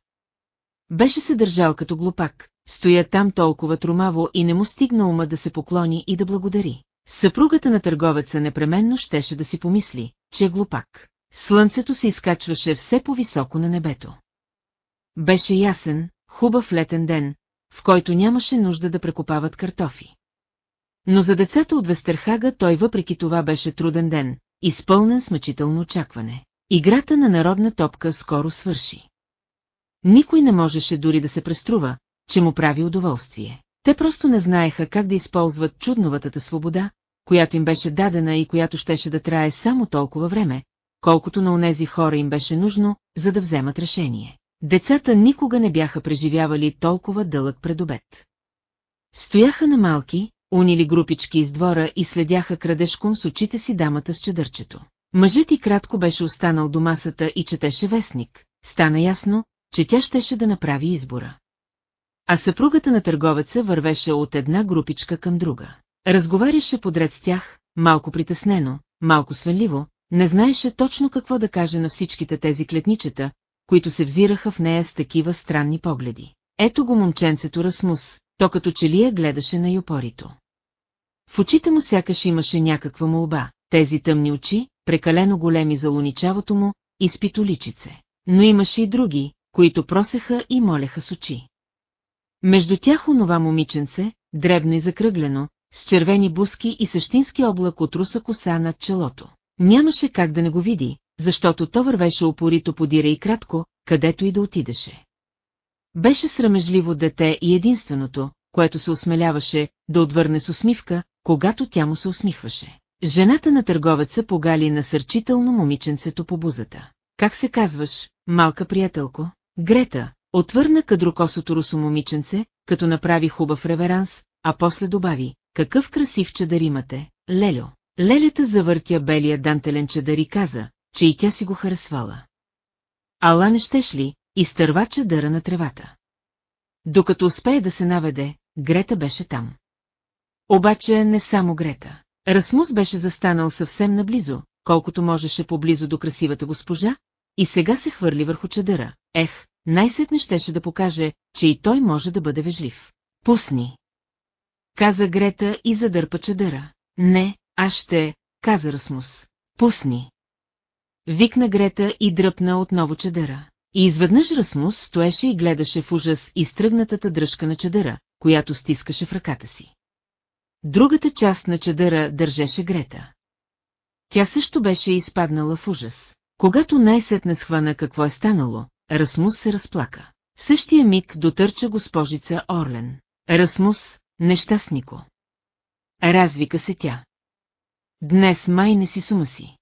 Беше се държал като глупак, стоя там толкова тромаво и не му стигна ума да се поклони и да благодари. Съпругата на търговеца непременно щеше да си помисли, че е глупак. Слънцето се изкачваше все по-високо на небето. Беше ясен, хубав летен ден, в който нямаше нужда да прекопават картофи. Но за децата от Вестерхага той въпреки това беше труден ден, изпълнен с мъчително очакване. Играта на народна топка скоро свърши. Никой не можеше дори да се преструва, че му прави удоволствие. Те просто не знаеха как да използват чудноватата свобода, която им беше дадена и която щеше да трае само толкова време, колкото на онези хора им беше нужно, за да вземат решение. Децата никога не бяха преживявали толкова дълъг предобед. Стояха на малки, унили групички из двора и следяха крадешком с очите си дамата с чадърчето. Мъжът и кратко беше останал до масата и четеше вестник. Стана ясно, че тя щеше да направи избора. А съпругата на търговеца вървеше от една групичка към друга. Разговаряше подред с тях, малко притеснено, малко свенливо, не знаеше точно какво да каже на всичките тези клетничета, които се взираха в нея с такива странни погледи. Ето го момченцето Расмус, то като че ли гледаше на юпорито. В очите му сякаш имаше някаква молба, тези тъмни очи, прекалено големи за луничавото му, изпито личице. Но имаше и други, които просеха и молеха с очи. Между тях онова момиченце, дребно и закръглено, с червени буски и същински облак от руса коса над челото. Нямаше как да не го види, защото то вървеше опорито подира и кратко, където и да отидеше. Беше срамежливо дете и единственото, което се осмеляваше да отвърне с усмивка, когато тя му се усмихваше. Жената на търговеца погали насърчително момиченцето по бузата. Как се казваш, малка приятелко? Грета, отвърна кадрокосото русо момиченце, като направи хубав реверанс, а после добави, какъв красив чадър имате, Лелю. Лелята завъртя белия дантелен чадър и каза, че и тя си го харесвала. Ала не щеш ли, изтърва чадъра на тревата. Докато успее да се наведе, Грета беше там. Обаче не само Грета. Расмус беше застанал съвсем наблизо, колкото можеше поблизо до красивата госпожа, и сега се хвърли върху чадъра. Ех, най-сетне щеше да покаже, че и той може да бъде вежлив. Пусни! Каза Грета и задърпа чадъра. Не, аз ще, каза Расмус. Пусни! Викна Грета и дръпна отново чадъра. И изведнъж Расмус стоеше и гледаше в ужас изтръгнатата дръжка на чадъра, която стискаше в ръката си. Другата част на чадъра държеше Грета. Тя също беше изпаднала в ужас. Когато най-сетне схвана какво е станало, Расмус се разплака. В същия миг дотърча госпожица Орлен. Расмус, нещастнико. Развика се тя. Днес май не си сума си.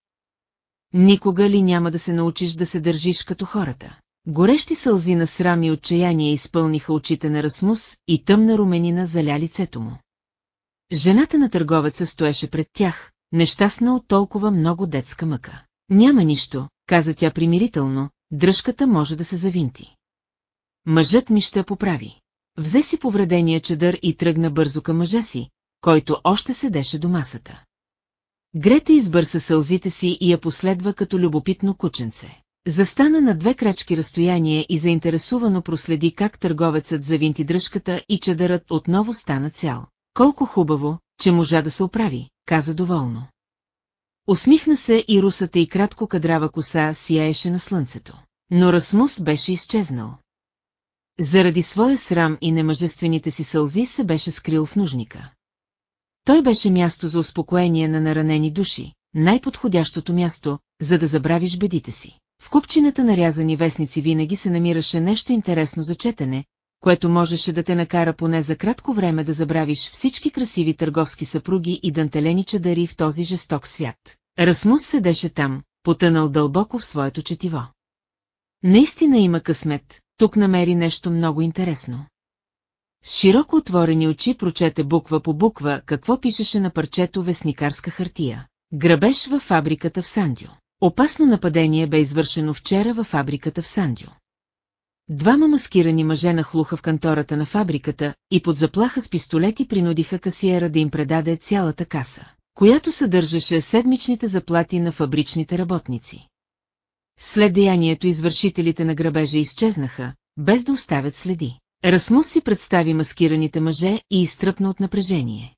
Никога ли няма да се научиш да се държиш като хората? Горещи сълзи на срам и отчаяние изпълниха очите на Расмус и тъмна руменина заля лицето му. Жената на търговеца стоеше пред тях, нещастна от толкова много детска мъка. Няма нищо, каза тя примирително, дръжката може да се завинти. Мъжът ми ще поправи. Взе си повредения чадър и тръгна бързо към мъжа си, който още седеше до масата. Грета избърса сълзите си и я последва като любопитно кученце. Застана на две крачки разстояние и заинтересувано проследи как търговецът завинти дръжката и чадърът отново стана цял. Колко хубаво, че можа да се оправи, каза доволно. Усмихна се и русата и кратко кадрава коса сияеше на слънцето. Но Расмус беше изчезнал. Заради своя срам и немъжествените си сълзи се беше скрил в нужника. Той беше място за успокоение на наранени души, най-подходящото място, за да забравиш бедите си. В купчината нарязани вестници винаги се намираше нещо интересно за четене, което можеше да те накара поне за кратко време да забравиш всички красиви търговски съпруги и дантелени чадари в този жесток свят. Расмус седеше там, потънал дълбоко в своето четиво. Наистина има късмет, тук намери нещо много интересно. С широко отворени очи прочете буква по буква какво пишеше на парчето вестникарска хартия. Грабеж във фабриката в Сандио. Опасно нападение бе извършено вчера във фабриката в Сандио. Двама маскирани мъже нахлуха в кантората на фабриката и под заплаха с пистолети принудиха касиера да им предаде цялата каса, която съдържаше седмичните заплати на фабричните работници. След деянието извършителите на грабежа изчезнаха, без да оставят следи. Расмус си представи маскираните мъже и изтръпна от напрежение.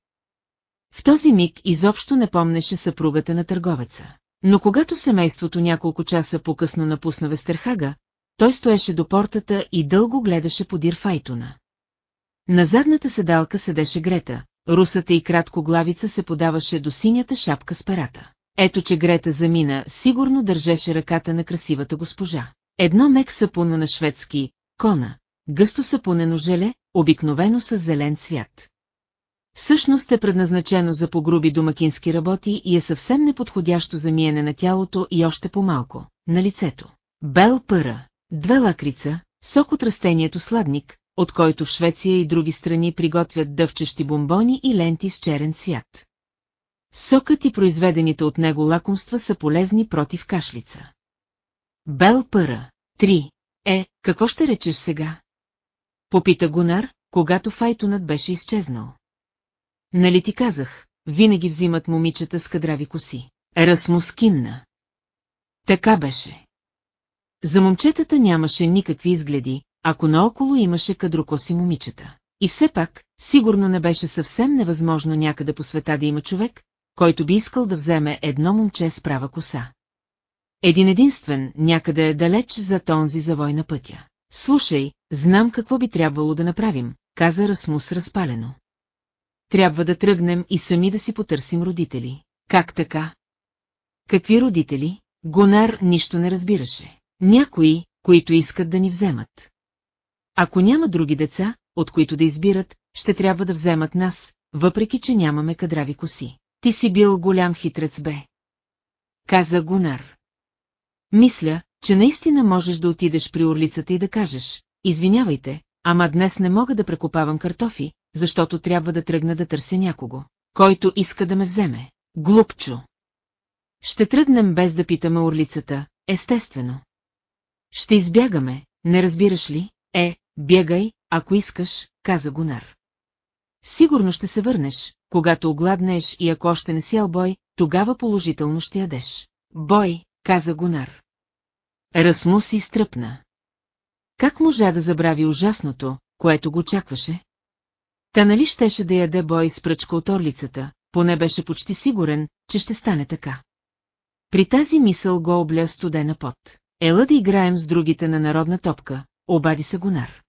В този миг изобщо не помнеше съпругата на търговеца. Но когато семейството няколко часа по-късно напусна Вестерхага, той стоеше до портата и дълго гледаше подир Файтона. На задната седалка седеше Грета, русата и кратко главица се подаваше до синята шапка с перата. Ето че Грета замина, сигурно държеше ръката на красивата госпожа. Едно мек сапуна на шведски, кона, гъсто сапунено желе, обикновено с зелен цвят. Всъщност е предназначено за погруби домакински работи и е съвсем неподходящо за миене на тялото и още по-малко, на лицето. Бел пъра, две лакрица, сок от растението сладник, от който в Швеция и други страни приготвят дъвчещи бомбони и ленти с черен цвят. Сокът и произведените от него лакомства са полезни против кашлица. Бел пъра. 3. Е, какво ще речеш сега? Попита Гунар, когато файтонът беше изчезнал. Нали ти казах, винаги взимат момичета с кадрави коси. Расмус кимна. Така беше. За момчетата нямаше никакви изгледи, ако наоколо имаше кадрокоси момичета. И все пак, сигурно не беше съвсем невъзможно някъде по света да има човек, който би искал да вземе едно момче с права коса. Един единствен, някъде е далеч за тонзи завой на пътя. Слушай, знам какво би трябвало да направим, каза Расмус разпалено. Трябва да тръгнем и сами да си потърсим родители. Как така? Какви родители? Гонар нищо не разбираше. Някои, които искат да ни вземат. Ако няма други деца, от които да избират, ще трябва да вземат нас, въпреки че нямаме кадрави коси. Ти си бил голям хитрец бе. Каза Гунар. Мисля, че наистина можеш да отидеш при орлицата и да кажеш, извинявайте, ама днес не мога да прекопавам картофи, защото трябва да тръгна да търся някого, който иска да ме вземе. Глупчо! Ще тръгнем без да питаме орлицата, естествено. Ще избягаме, не разбираш ли? Е, бягай, ако искаш, каза Гонар. Сигурно ще се върнеш, когато огладнеш и ако още не си бой, тогава положително ще ядеш. Бой, каза Гонар. Расмус изтръпна. Как можа да забрави ужасното, което го очакваше? Та нали щеше да яде бой с пръчка от орлицата, поне беше почти сигурен, че ще стане така. При тази мисъл го обля студена пот. Ела да играем с другите на народна топка, обади се Гонар.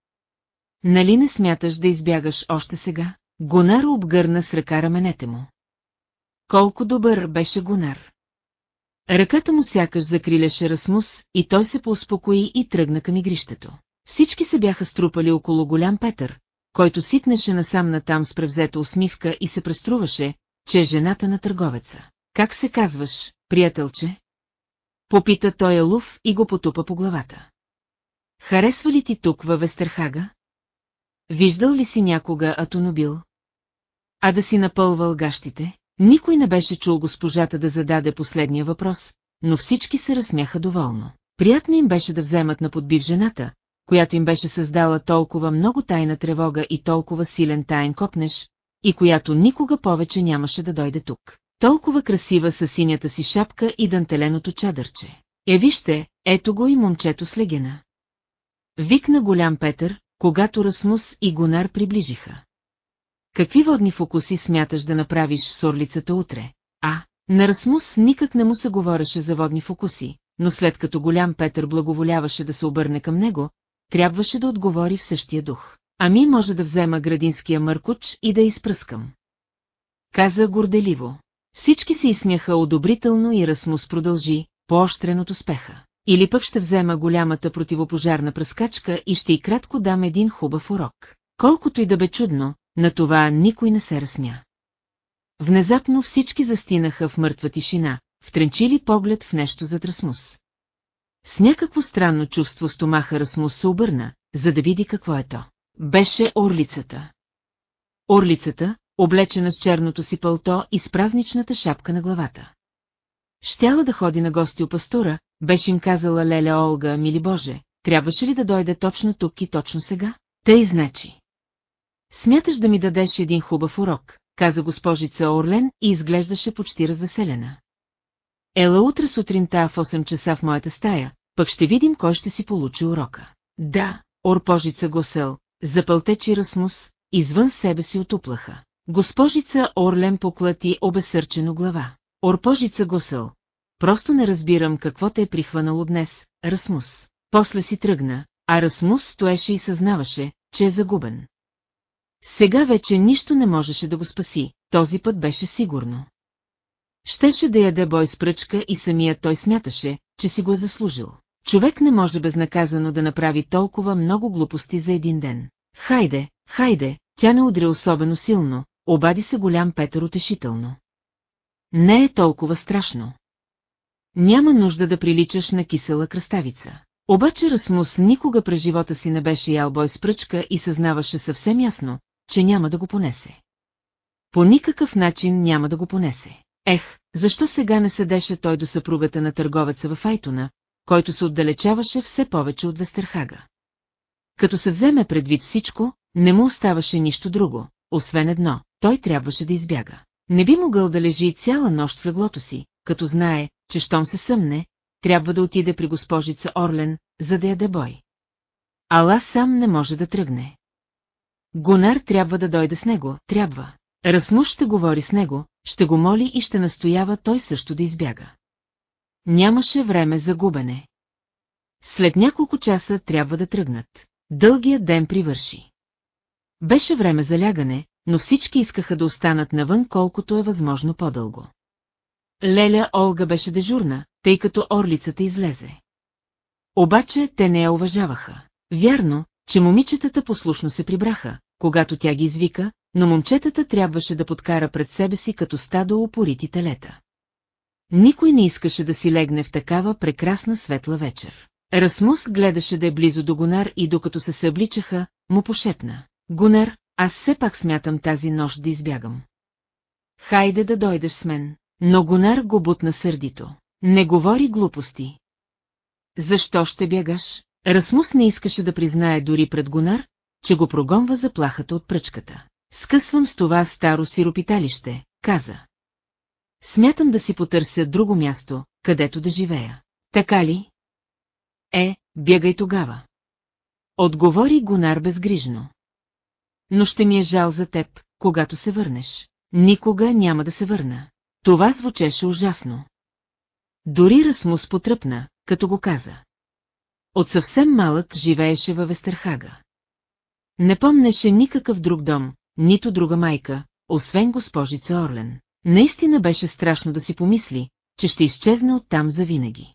Нали не смяташ да избягаш още сега? Гонар обгърна с ръка раменете му. Колко добър беше Гонар. Ръката му сякаш закриляше Расмус и той се поуспокои и тръгна към игрището. Всички се бяха струпали около голям Петър, който ситнеше насам натам с превзета усмивка и се преструваше, че е жената на търговеца. Как се казваш, приятелче? Попита той Елуф и го потупа по главата. Харесва ли ти тук във Вестерхага? Виждал ли си някога атонобил? А да си напълвал гащите? Никой не беше чул госпожата да зададе последния въпрос, но всички се разсмяха доволно. Приятно им беше да вземат на подбив жената, която им беше създала толкова много тайна тревога и толкова силен таен копнеш, и която никога повече нямаше да дойде тук. Толкова красива със синята си шапка и дантеленото чадърче. Е, вижте, ето го и момчето с легена. Викна голям Петър, когато Расмус и Гонар приближиха. Какви водни фокуси смяташ да направиш с орлицата утре? А, на Расмус никак не му се говореше за водни фокуси, но след като голям Петър благоволяваше да се обърне към него, трябваше да отговори в същия дух. Ами може да взема градинския мъркуч и да изпръскам. Каза горделиво. Всички се изсмяха одобрително и Расмус продължи, поощрен от успеха. Или пък ще взема голямата противопожарна пръскачка и ще и кратко дам един хубав урок. Колкото и да бе чудно, на това никой не се разсмя. Внезапно всички застинаха в мъртва тишина, втренчили поглед в нещо зад Расмус. С някакво странно чувство стомаха Расмус се обърна, за да види какво е то. Беше орлицата. Орлицата, облечена с черното си пълто и с празничната шапка на главата. Щяла да ходи на гости у пастора, беше им казала Леля Олга, мили Боже, трябваше ли да дойде точно тук и точно сега? Тъй значи. Смяташ да ми дадеш един хубав урок, каза госпожица Орлен и изглеждаше почти развеселена. Ела утре сутринта в 8 часа в моята стая, пък ще видим кой ще си получи урока. Да, Орпожица Госел, запълтечи Расмус, извън себе си отуплаха. Госпожица Орлен поклати обесърчено глава. Орпожица Госел, просто не разбирам какво те е прихванало днес, Расмус. После си тръгна, а Расмус стоеше и съзнаваше, че е загубен. Сега вече нищо не можеше да го спаси, този път беше сигурно. Щеше да яде бой с пръчка и самият той смяташе, че си го е заслужил. Човек не може безнаказано да направи толкова много глупости за един ден. Хайде, хайде, тя не удря особено силно, обади се голям Петър утешително. Не е толкова страшно. Няма нужда да приличаш на кисела кръставица. Обаче Расмус никога през живота си не беше ял бой с пръчка и съзнаваше съвсем ясно, че няма да го понесе. По никакъв начин няма да го понесе. Ех, защо сега не седеше той до съпругата на търговеца в Айтона, който се отдалечаваше все повече от Вестерхага? Като се вземе предвид всичко, не му оставаше нищо друго, освен едно, той трябваше да избяга. Не би могъл да лежи цяла нощ в леглото си, като знае, че щом се съмне, трябва да отиде при госпожица Орлен, за да яде бой. Ала сам не може да тръгне. Гонар трябва да дойде с него, трябва. Расмуш ще говори с него, ще го моли и ще настоява той също да избяга. Нямаше време за губене. След няколко часа трябва да тръгнат. Дългият ден привърши. Беше време за лягане, но всички искаха да останат навън колкото е възможно по-дълго. Леля Олга беше дежурна, тъй като орлицата излезе. Обаче те не я уважаваха. Вярно, че момичетата послушно се прибраха, когато тя ги извика, но момчетата трябваше да подкара пред себе си като стадо опорити телета. Никой не искаше да си легне в такава прекрасна светла вечер. Расмус гледаше да е близо до Гонар и докато се събличаха, му пошепна. Гонар, аз все пак смятам тази нощ да избягам. Хайде да дойдеш с мен. Но Гонар го бутна сърдито. Не говори глупости. Защо ще бягаш? Расмус не искаше да признае дори пред Гонар, че го прогонва заплахата от пръчката. Скъсвам с това старо сиропиталище, каза. Смятам да си потърся друго място, където да живея. Така ли? Е, бягай тогава. Отговори Гонар безгрижно. Но ще ми е жал за теб, когато се върнеш. Никога няма да се върна. Това звучеше ужасно. Дори Расмус потръпна, като го каза. От съвсем малък живееше във Вестерхага. Не помнеше никакъв друг дом, нито друга майка, освен госпожица Орлен. Наистина беше страшно да си помисли, че ще изчезне оттам завинаги.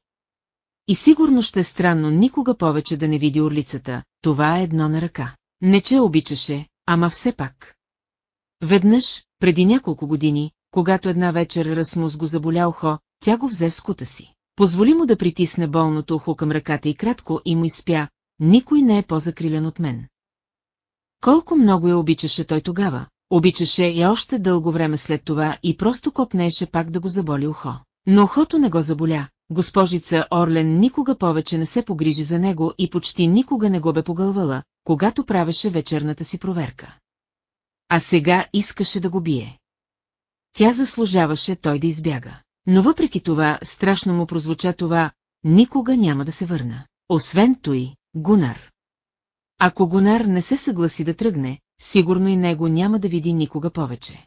И сигурно ще е странно никога повече да не види орлицата, това е едно на ръка. Не че обичаше, ама все пак. Веднъж, преди няколко години, когато една вечер Расмус го заболя ухо, тя го взе в скута си. Позволи му да притисне болното ухо към ръката и кратко и му изпя, никой не е по-закрилен от мен. Колко много я обичаше той тогава, обичаше я още дълго време след това и просто копнееше пак да го заболи ухо. Но ухото не го заболя, госпожица Орлен никога повече не се погрижи за него и почти никога не го бе погълвала, когато правеше вечерната си проверка. А сега искаше да го бие. Тя заслужаваше той да избяга. Но въпреки това, страшно му прозвуча това, никога няма да се върна. Освен той, Гунар. Ако Гунар не се съгласи да тръгне, сигурно и него няма да види никога повече.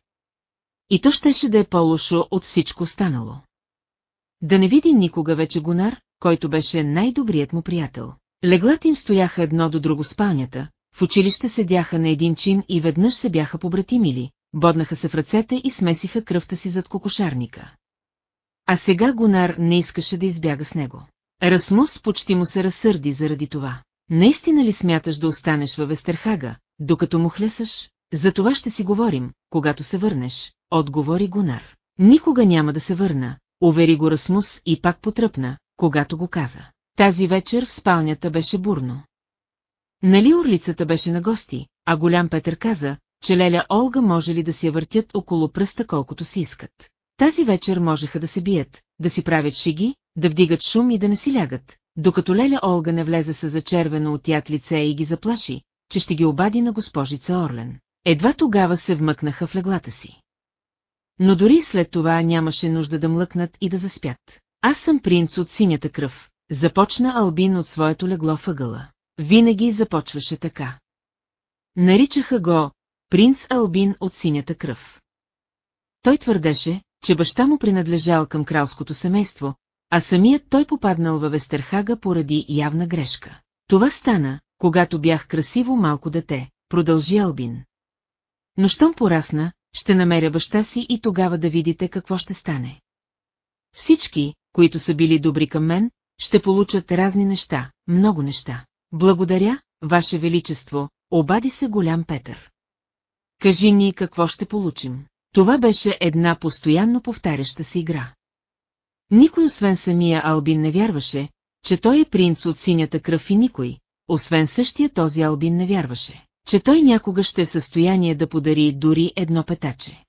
И то щеше да е по-лошо от всичко станало. Да не види никога вече Гунар, който беше най-добрият му приятел. Леглата им стояха едно до друго спалнята, в училище седяха на един чин и веднъж се бяха побратимили, боднаха се в ръцете и смесиха кръвта си зад кокошарника. А сега Гонар не искаше да избяга с него. Расмус почти му се разсърди заради това. Наистина ли смяташ да останеш във Вестерхага, докато му хлесаш? За това ще си говорим, когато се върнеш, отговори Гонар. Никога няма да се върна, увери го Расмус и пак потръпна, когато го каза. Тази вечер в спалнята беше бурно. Нали орлицата беше на гости, а голям Петър каза, че Леля Олга може ли да си я въртят около пръста колкото си искат. Тази вечер можеха да се бият, да си правят шиги, да вдигат шум и да не си лягат, докато Леля Олга не влезе с зачервено от ят лице и ги заплаши, че ще ги обади на госпожица Орлен. Едва тогава се вмъкнаха в леглата си. Но дори след това нямаше нужда да млъкнат и да заспят. Аз съм принц от синята кръв, започна Албин от своето легло въгъла. Винаги започваше така. Наричаха го принц Албин от синята кръв. Той твърдеше, че баща му принадлежал към кралското семейство, а самият той попаднал във Вестерхага поради явна грешка. Това стана, когато бях красиво малко дете, продължи Албин. Но щом порасна, ще намеря баща си и тогава да видите какво ще стане. Всички, които са били добри към мен, ще получат разни неща, много неща. Благодаря, Ваше Величество, обади се голям Петър. Кажи ни какво ще получим. Това беше една постоянно повтаряща се игра. Никой освен самия Албин не вярваше, че той е принц от синята кръв и никой, освен същия този Албин не вярваше, че той някога ще е в състояние да подари дори едно петаче.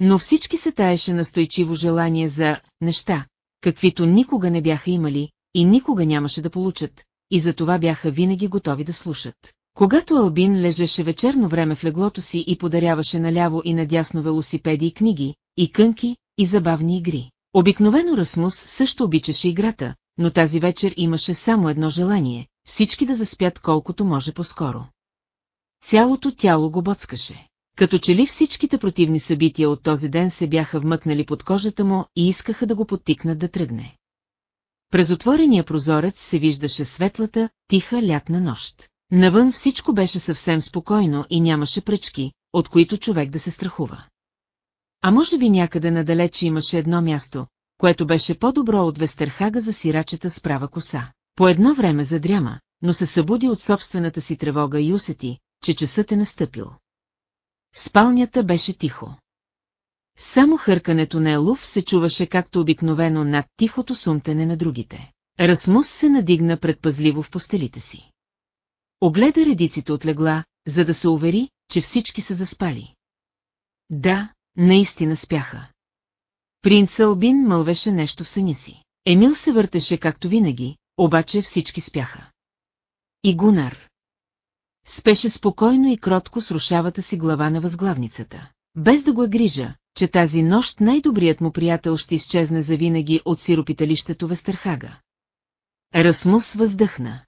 Но всички се таеше настойчиво желание за неща, каквито никога не бяха имали и никога нямаше да получат, и за това бяха винаги готови да слушат. Когато Албин лежеше вечерно време в леглото си и подаряваше наляво и надясно велосипеди и книги, и кънки, и забавни игри. Обикновено Расмус също обичаше играта, но тази вечер имаше само едно желание – всички да заспят колкото може по-скоро. Цялото тяло го боцкаше. Като че ли всичките противни събития от този ден се бяха вмъкнали под кожата му и искаха да го подтикнат да тръгне. През отворения прозорец се виждаше светлата, тиха лятна нощ. Навън всичко беше съвсем спокойно и нямаше пречки, от които човек да се страхува. А може би някъде надалече имаше едно място, което беше по-добро от Вестерхага за сирачета с права коса. По едно време задряма, но се събуди от собствената си тревога и усети, че часът е настъпил. Спалнята беше тихо. Само хъркането на Елув се чуваше както обикновено над тихото сумтене на другите. Расмус се надигна предпазливо в постелите си. Огледа редиците от легла, за да се увери, че всички са заспали. Да, наистина спяха. Принц Албин мълвеше нещо в съня си. Емил се въртеше както винаги, обаче всички спяха. И Гунар. Спеше спокойно и кротко с рушавата си глава на възглавницата. Без да го е грижа, че тази нощ най-добрият му приятел ще изчезне завинаги от сиропиталището Вестърхага. Расмус въздъхна.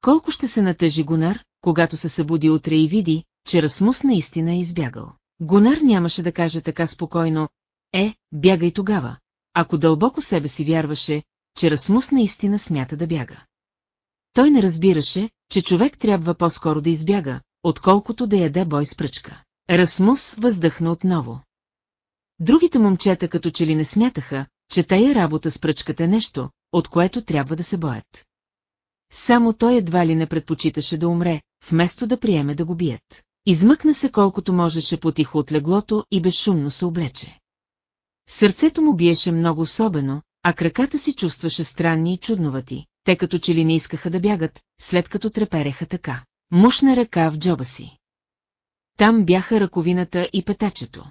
Колко ще се натъжи Гонар, когато се събуди утре и види, че Расмус наистина е избягал. Гонар нямаше да каже така спокойно, е, бягай тогава, ако дълбоко себе си вярваше, че Расмус наистина смята да бяга. Той не разбираше, че човек трябва по-скоро да избяга, отколкото да яде бой с пръчка. Расмус въздъхна отново. Другите момчета като че ли не смятаха, че тая работа с пръчката е нещо, от което трябва да се боят. Само той едва ли не предпочиташе да умре, вместо да приеме да го бият. Измъкна се колкото можеше потихо от леглото и безшумно се облече. Сърцето му биеше много особено, а краката си чувстваше странни и чудновати, те като че ли не искаха да бягат, след като трепереха така. Мушна ръка в джоба си. Там бяха ръковината и петачето.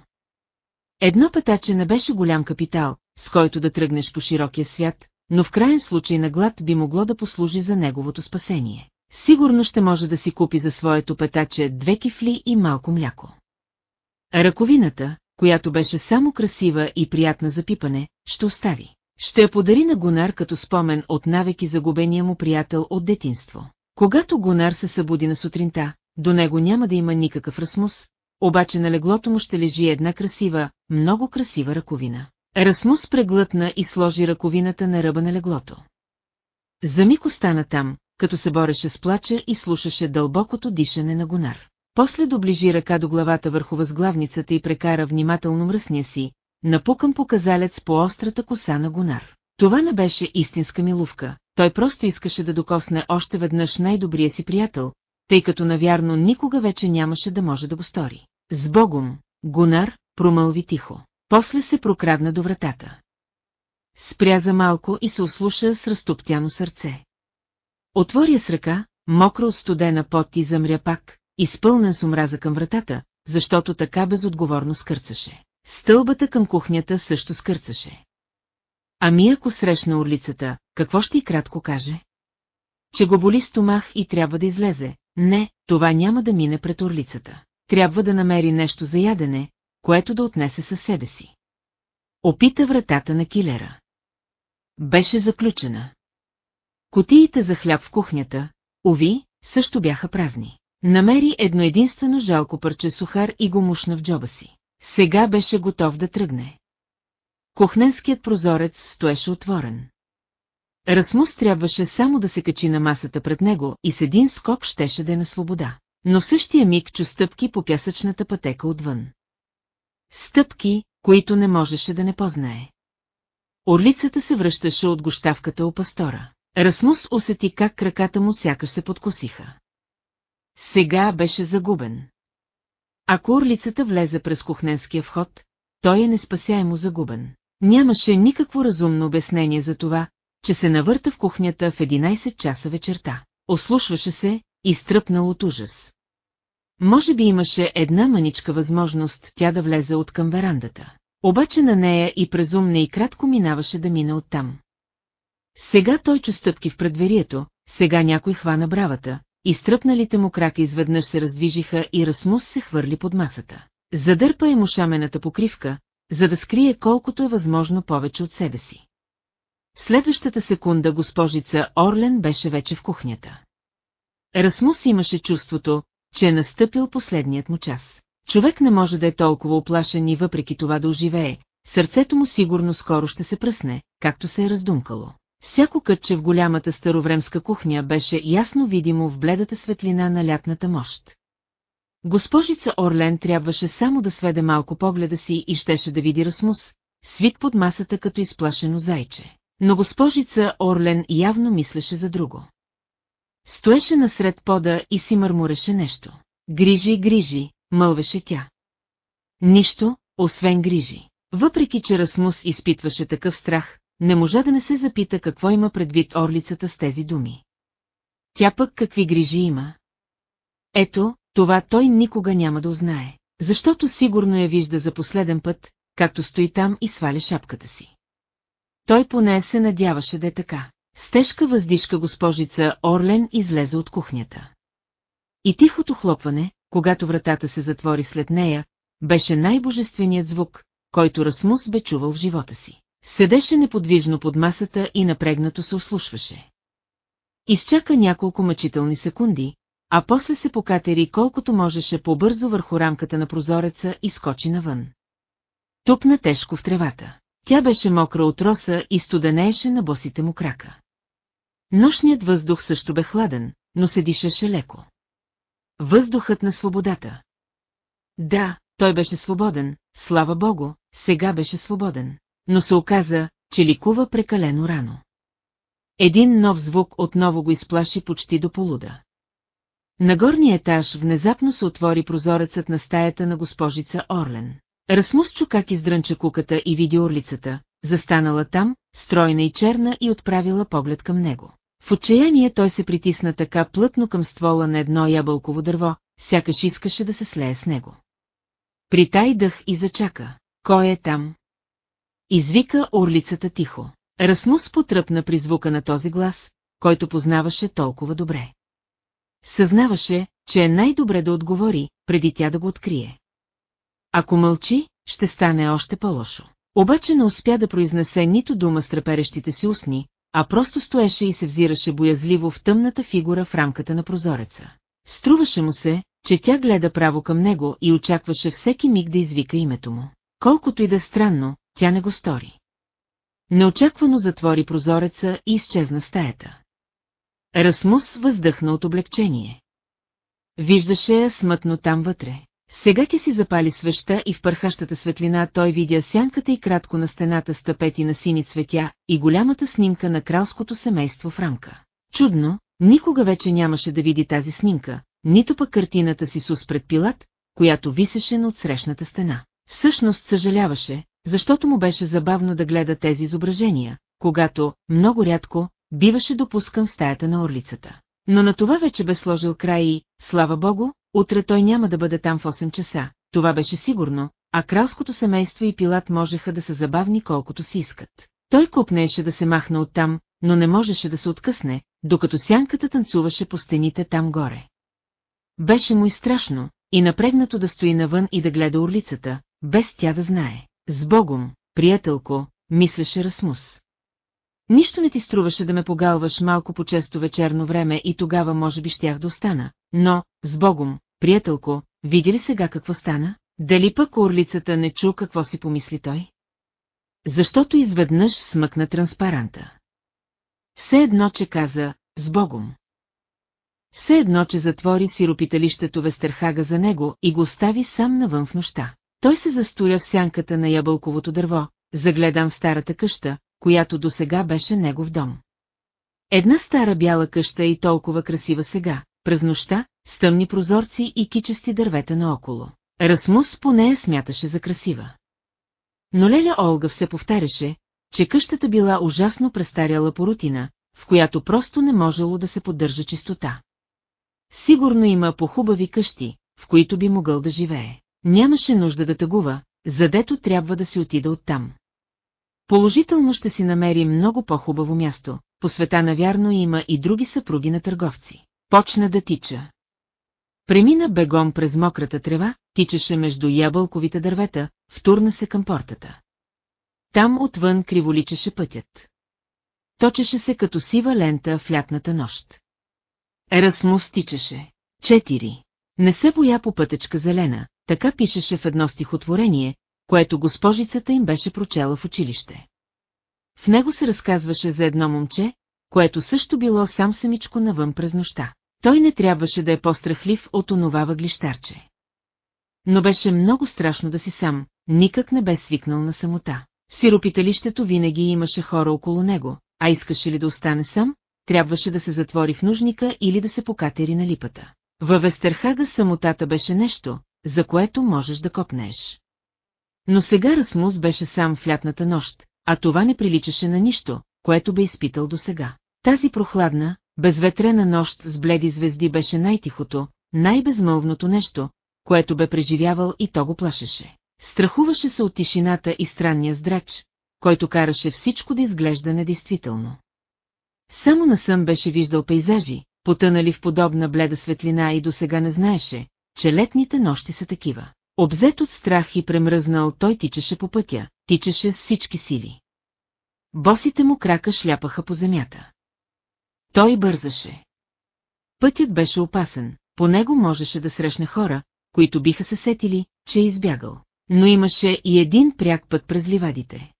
Едно петаче не беше голям капитал, с който да тръгнеш по широкия свят, но в крайен случай на глад би могло да послужи за неговото спасение. Сигурно ще може да си купи за своето петаче две кифли и малко мляко. Ръковината, която беше само красива и приятна за пипане, ще остави. Ще я подари на Гонар като спомен от навеки загубения му приятел от детинство. Когато Гонар се събуди на сутринта, до него няма да има никакъв размус, обаче на леглото му ще лежи една красива, много красива ръковина. Расмус преглътна и сложи ръковината на ръба на леглото. За миг остана там, като се бореше с плача и слушаше дълбокото дишане на Гонар. После доближи ръка до главата върху възглавницата и прекара внимателно мръсния си, напукан показалец по острата коса на Гонар. Това не беше истинска милувка, той просто искаше да докосне още веднъж най-добрия си приятел, тъй като навярно никога вече нямаше да може да го стори. С Богом, Гонар, промълви тихо. После се прокрадна до вратата. Спря за малко и се ослуша с разтоптяно сърце. Отворя с ръка, мокра от студена пот и замря пак, изпълнен с омраза към вратата, защото така безотговорно скърцаше. Стълбата към кухнята също скърцаше. Ами ако срещна орлицата, какво ще и кратко каже? Че го боли стомах и трябва да излезе. Не, това няма да мине пред орлицата. Трябва да намери нещо за ядене, което да отнесе със себе си. Опита вратата на килера. Беше заключена. Котиите за хляб в кухнята, уви, също бяха празни. Намери едно единствено жалко парче сухар и го мушна в джоба си. Сега беше готов да тръгне. Кухненският прозорец стоеше отворен. Расмус трябваше само да се качи на масата пред него и с един скок щеше да е на свобода. Но в същия миг чу стъпки по пясъчната пътека отвън. Стъпки, които не можеше да не познае. Орлицата се връщаше от гощавката у пастора. Расмус усети как краката му сякаш се подкосиха. Сега беше загубен. Ако орлицата влезе през кухненския вход, той е неспасяемо загубен. Нямаше никакво разумно обяснение за това, че се навърта в кухнята в 11 часа вечерта. Ослушваше се, изтръпнал от ужас. Може би имаше една маничка възможност тя да влезе от към верандата. Обаче на нея и презумне и кратко минаваше да мине оттам. Сега той чу стъпки в предверието, сега някой хвана бравата, и стръпналите му крака изведнъж се раздвижиха и Расмус се хвърли под масата. Задърпа е му шамената покривка, за да скрие колкото е възможно повече от себе си. Следващата секунда госпожица Орлен беше вече в кухнята. Расмус имаше чувството, че е настъпил последният му час. Човек не може да е толкова оплашен и въпреки това да оживее, сърцето му сигурно скоро ще се пръсне, както се е раздумкало. Всяко кътче в голямата старовремска кухня беше ясно видимо в бледата светлина на лятната мощ. Госпожица Орлен трябваше само да сведе малко погледа си и щеше да види Расмус, свит под масата като изплашено зайче. Но госпожица Орлен явно мислеше за друго. Стоеше насред пода и си мърмуреше нещо. Грижи, грижи, мълвеше тя. Нищо, освен грижи. Въпреки, че Расмус изпитваше такъв страх, не можа да не се запита какво има предвид орлицата с тези думи. Тя пък какви грижи има? Ето, това той никога няма да узнае, защото сигурно я вижда за последен път, както стои там и сваля шапката си. Той поне се надяваше да е така. С тежка въздишка госпожица Орлен излезе от кухнята. И тихото хлопване, когато вратата се затвори след нея, беше най-божественият звук, който Расмус бе чувал в живота си. Седеше неподвижно под масата и напрегнато се ослушваше. Изчака няколко мъчителни секунди, а после се покатери колкото можеше по-бързо върху рамката на прозореца и скочи навън. Тупна тежко в тревата. Тя беше мокра от роса и студенееше на босите му крака. Нощният въздух също бе хладен, но се дишаше леко. Въздухът на свободата. Да, той беше свободен, слава богу, сега беше свободен. Но се оказа, че ликува прекалено рано. Един нов звук отново го изплаши почти до полуда. На горния етаж внезапно се отвори прозорецът на стаята на госпожица Орлен. Расмус как издрънча куката и види орлицата, застанала там, стройна и черна и отправила поглед към него. В отчаяние той се притисна така плътно към ствола на едно ябълково дърво, сякаш искаше да се слее с него. Притай дъх и зачака. Кой е там? Извика орлицата тихо. Расмус потръпна при звука на този глас, който познаваше толкова добре. Съзнаваше, че е най-добре да отговори, преди тя да го открие. Ако мълчи, ще стане още по-лошо. Обаче не успя да произнесе нито дума с треперещите си устни, а просто стоеше и се взираше боязливо в тъмната фигура в рамката на прозореца. Струваше му се, че тя гледа право към него и очакваше всеки миг да извика името му. Колкото и да е странно, тя не го стори. Неочаквано затвори прозореца и изчезна стаята. Расмус въздъхна от облегчение. Виждаше я смътно там вътре. Сега ти си запали свеща и в пърхащата светлина той видя сянката и кратко на стената с тапети на сини цветя и голямата снимка на кралското семейство в рамка. Чудно, никога вече нямаше да види тази снимка, нито пък картината си сус пред пилат, която висеше на отсрещната стена. Всъщност съжаляваше, защото му беше забавно да гледа тези изображения, когато, много рядко, биваше допускан в стаята на орлицата. Но на това вече бе сложил край и, слава богу, утре той няма да бъде там в 8 часа, това беше сигурно, а кралското семейство и пилат можеха да са забавни колкото си искат. Той купнееше да се махне оттам, но не можеше да се откъсне, докато сянката танцуваше по стените там горе. Беше му и страшно, и напрегнато да стои навън и да гледа орлицата, без тя да знае. С Богом, приятелко, мислеше Расмус. Нищо не ти струваше да ме погалваш малко по-често вечерно време и тогава може би щях да остана, но, с Богом, приятелко, види ли сега какво стана? Дали пък орлицата не чу какво си помисли той? Защото изведнъж смъкна транспаранта. Все едно, че каза «С Богом». Все едно, че затвори сиропиталището Вестерхага за него и го остави сам навън в нощта. Той се застоя в сянката на ябълковото дърво, загледан в старата къща, която досега беше негов дом. Една стара бяла къща и толкова красива сега, през нощта, с тъмни прозорци и кичести дървета наоколо. Расмус по нея смяташе за красива. Но Леля Олга все повтаряше, че къщата била ужасно престаряла по рутина, в която просто не можело да се поддържа чистота. Сигурно има по-хубави къщи, в които би могъл да живее. Нямаше нужда да тъгува, задето трябва да си отида оттам. Положително ще си намери много по-хубаво място, по света навярно има и други съпруги на търговци. Почна да тича. Премина бегом през мократа трева, тичаше между ябълковите дървета, втурна се към портата. Там отвън криволичеше пътят. Точеше се като сива лента в лятната нощ. Ерасмус тичаше. Четири. Не се боя по пътечка зелена, така пишеше в едно стихотворение, което госпожицата им беше прочела в училище. В него се разказваше за едно момче, което също било сам самичко навън през нощта. Той не трябваше да е по-страхлив от онова въглищарче. Но беше много страшно да си сам, никак не бе свикнал на самота. В сиропиталището винаги имаше хора около него, а искаше ли да остане сам, трябваше да се затвори в нужника или да се покатери на липата. Във Вестерхага самотата беше нещо, за което можеш да копнеш. Но сега Расмус беше сам в лятната нощ, а това не приличаше на нищо, което бе изпитал досега. Тази прохладна, безветрена нощ с бледи звезди беше най-тихото, най-безмълвното нещо, което бе преживявал и то го плашеше. Страхуваше се от тишината и странния здрач, който караше всичко да изглежда недействително. Само насъм беше виждал пейзажи, потънали в подобна бледа светлина и досега не знаеше, че летните нощи са такива. Обзет от страх и премръзнал, той тичаше по пътя, тичаше с всички сили. Босите му крака шляпаха по земята. Той бързаше. Пътят беше опасен, по него можеше да срещне хора, които биха се сетили, че е избягал. Но имаше и един пряк път през ливадите.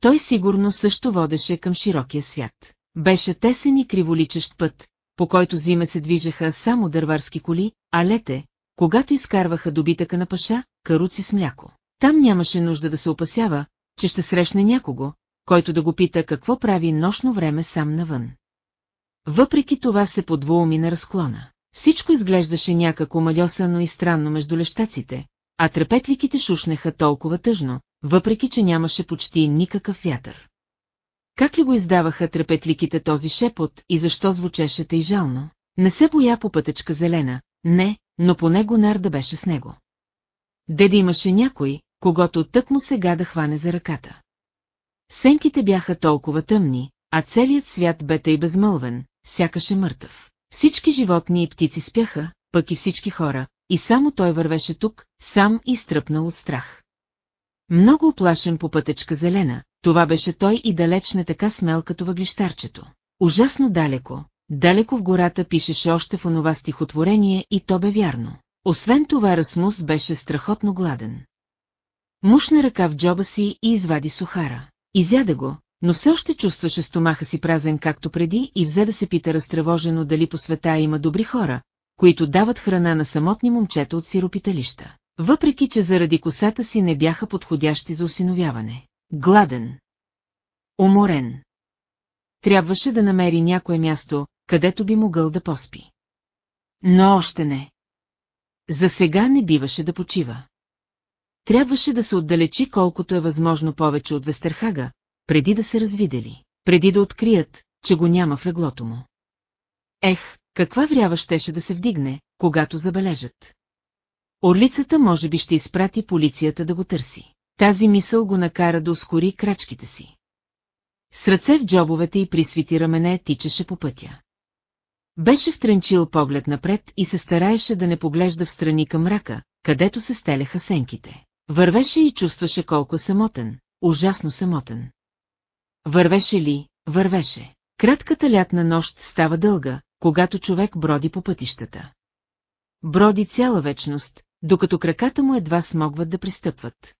Той сигурно също водеше към широкия свят. Беше тесен и криволичещ път, по който зиме се движеха само дърварски коли, а лете, когато изкарваха добитъка на паша, каруци с мляко. Там нямаше нужда да се опасява, че ще срещне някого, който да го пита какво прави нощно време сам навън. Въпреки това се подвоуми на разклона. Всичко изглеждаше някако малюсано и странно между лещаците, а трепетликите шушнеха толкова тъжно, въпреки че нямаше почти никакъв вятър. Как ли го издаваха трепетликите този шепот и защо звучеше тъй жално? Не се боя по пътечка зелена, не, но поне Гонар да беше с него. Деди имаше някой, когато тък му сега да хване за ръката. Сенките бяха толкова тъмни, а целият свят бе тъй безмълвен, сякаше мъртъв. Всички животни и птици спяха, пък и всички хора, и само той вървеше тук, сам и стръпнал от страх. Много оплашен по пътечка зелена, това беше той и далеч не така смел като въглищарчето. Ужасно далеко, далеко в гората пишеше още в онова стихотворение и то бе вярно. Освен това Расмус беше страхотно гладен. Мушна ръка в джоба си и извади сухара. Изяда го, но все още чувстваше стомаха си празен както преди и взе да се пита разтревожено дали по света има добри хора, които дават храна на самотни момчета от сиропиталища. Въпреки, че заради косата си не бяха подходящи за осиновяване. Гладен. Уморен. Трябваше да намери някое място, където би могъл да поспи. Но още не. За сега не биваше да почива. Трябваше да се отдалечи колкото е възможно повече от Вестерхага, преди да се развидели, преди да открият, че го няма в леглото му. Ех, каква врява щеше да се вдигне, когато забележат. Орлицата може би ще изпрати полицията да го търси. Тази мисъл го накара да ускори крачките си. С ръце в джобовете и присвити рамене тичаше по пътя. Беше втренчил поглед напред и се стараеше да не поглежда в страни към мрака, където се стеляха сенките. Вървеше и чувстваше колко самотен, ужасно самотен. Вървеше ли, вървеше. Кратката лятна нощ става дълга, когато човек броди по пътищата. Броди цяла вечност, докато краката му едва смогват да пристъпват.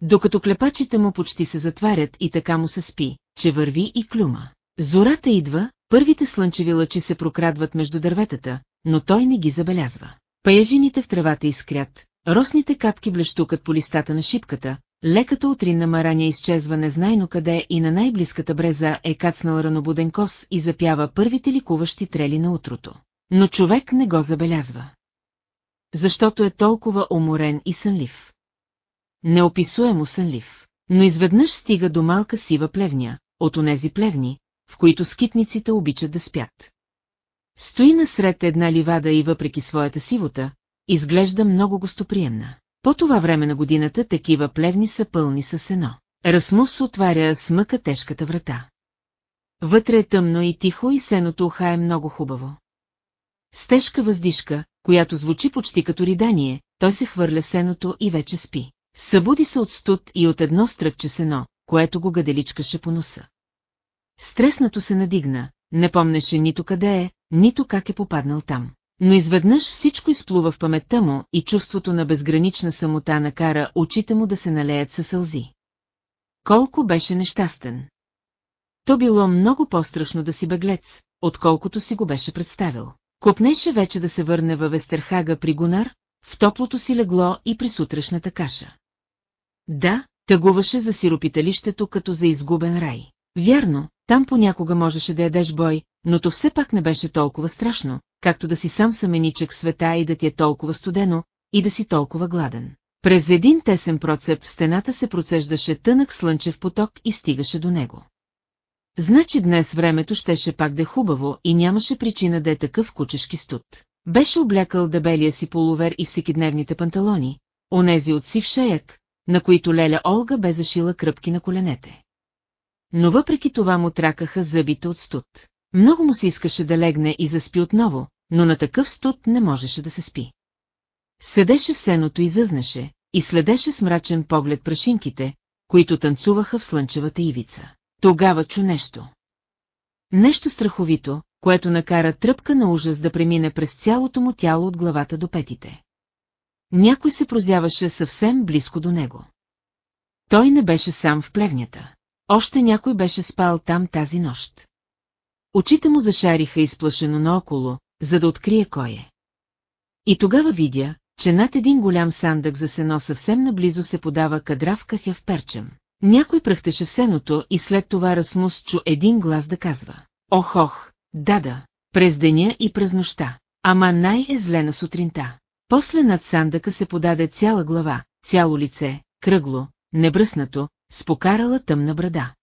Докато клепачите му почти се затварят и така му се спи, че върви и клюма. Зората идва, първите слънчеви лъчи се прокрадват между дърветата, но той не ги забелязва. Паяжините в тревата изкрят, росните капки блещукат по листата на шипката, леката утринна мараня изчезва незнайно къде и на най-близката бреза е кацнал ранобуден кос и запява първите ликуващи трели на утрото. Но човек не го забелязва. Защото е толкова уморен и сънлив. Неописуемо сънлив. Но изведнъж стига до малка сива плевня, от онези плевни, в които скитниците обичат да спят. Стои насред една ливада и въпреки своята сивота, изглежда много гостоприемна. По това време на годината такива плевни са пълни със сено. Расмус отваря смъка тежката врата. Вътре е тъмно и тихо и сеното уха е много хубаво. С тежка въздишка, която звучи почти като ридание, той се хвърля сеното и вече спи. Събуди се от студ и от едно стръкче сено, което го гаделичкаше по носа. Стреснато се надигна, не помнеше нито къде е, нито как е попаднал там. Но изведнъж всичко изплува в паметта му и чувството на безгранична самота накара очите му да се налеят със сълзи. Колко беше нещастен. То било много по-страшно да си беглец, отколкото си го беше представил. Копнеше вече да се върне във Вестерхага при Гунар, в топлото си легло и при сутрешната каша. Да, тъгуваше за сиропиталището като за изгубен рай. Вярно, там понякога можеше да ядеш бой, но то все пак не беше толкова страшно, както да си сам саменичък света и да ти е толкова студено, и да си толкова гладен. През един тесен процеп в стената се процеждаше тънък слънчев поток и стигаше до него. Значи днес времето щеше пак да е хубаво и нямаше причина да е такъв кучешки студ. Беше облякал дебелия си полувер и всекидневните панталони, онези от сив шеяк, на които Леля Олга бе зашила кръпки на коленете. Но въпреки това му тракаха зъбите от студ. Много му се искаше да легне и заспи отново, но на такъв студ не можеше да се спи. Седеше в сеното и зъзнеше, и следеше с мрачен поглед прашинките, които танцуваха в слънчевата ивица. Тогава чу нещо. Нещо страховито, което накара тръпка на ужас да премине през цялото му тяло от главата до петите. Някой се прозяваше съвсем близко до него. Той не беше сам в плевнята. Още някой беше спал там тази нощ. Очите му зашариха изплашено наоколо, за да открие кой е. И тогава видя, че над един голям сандък за сено съвсем наблизо се подава кадрав кафя перчем. Някой пръхтеше в сеното и след това Расмус чу един глас да казва. Ох-ох, да-да, през деня и през нощта, ама най-е зле на сутринта. После над сандъка се подаде цяла глава, цяло лице, кръгло, небръснато, с покарала тъмна брада.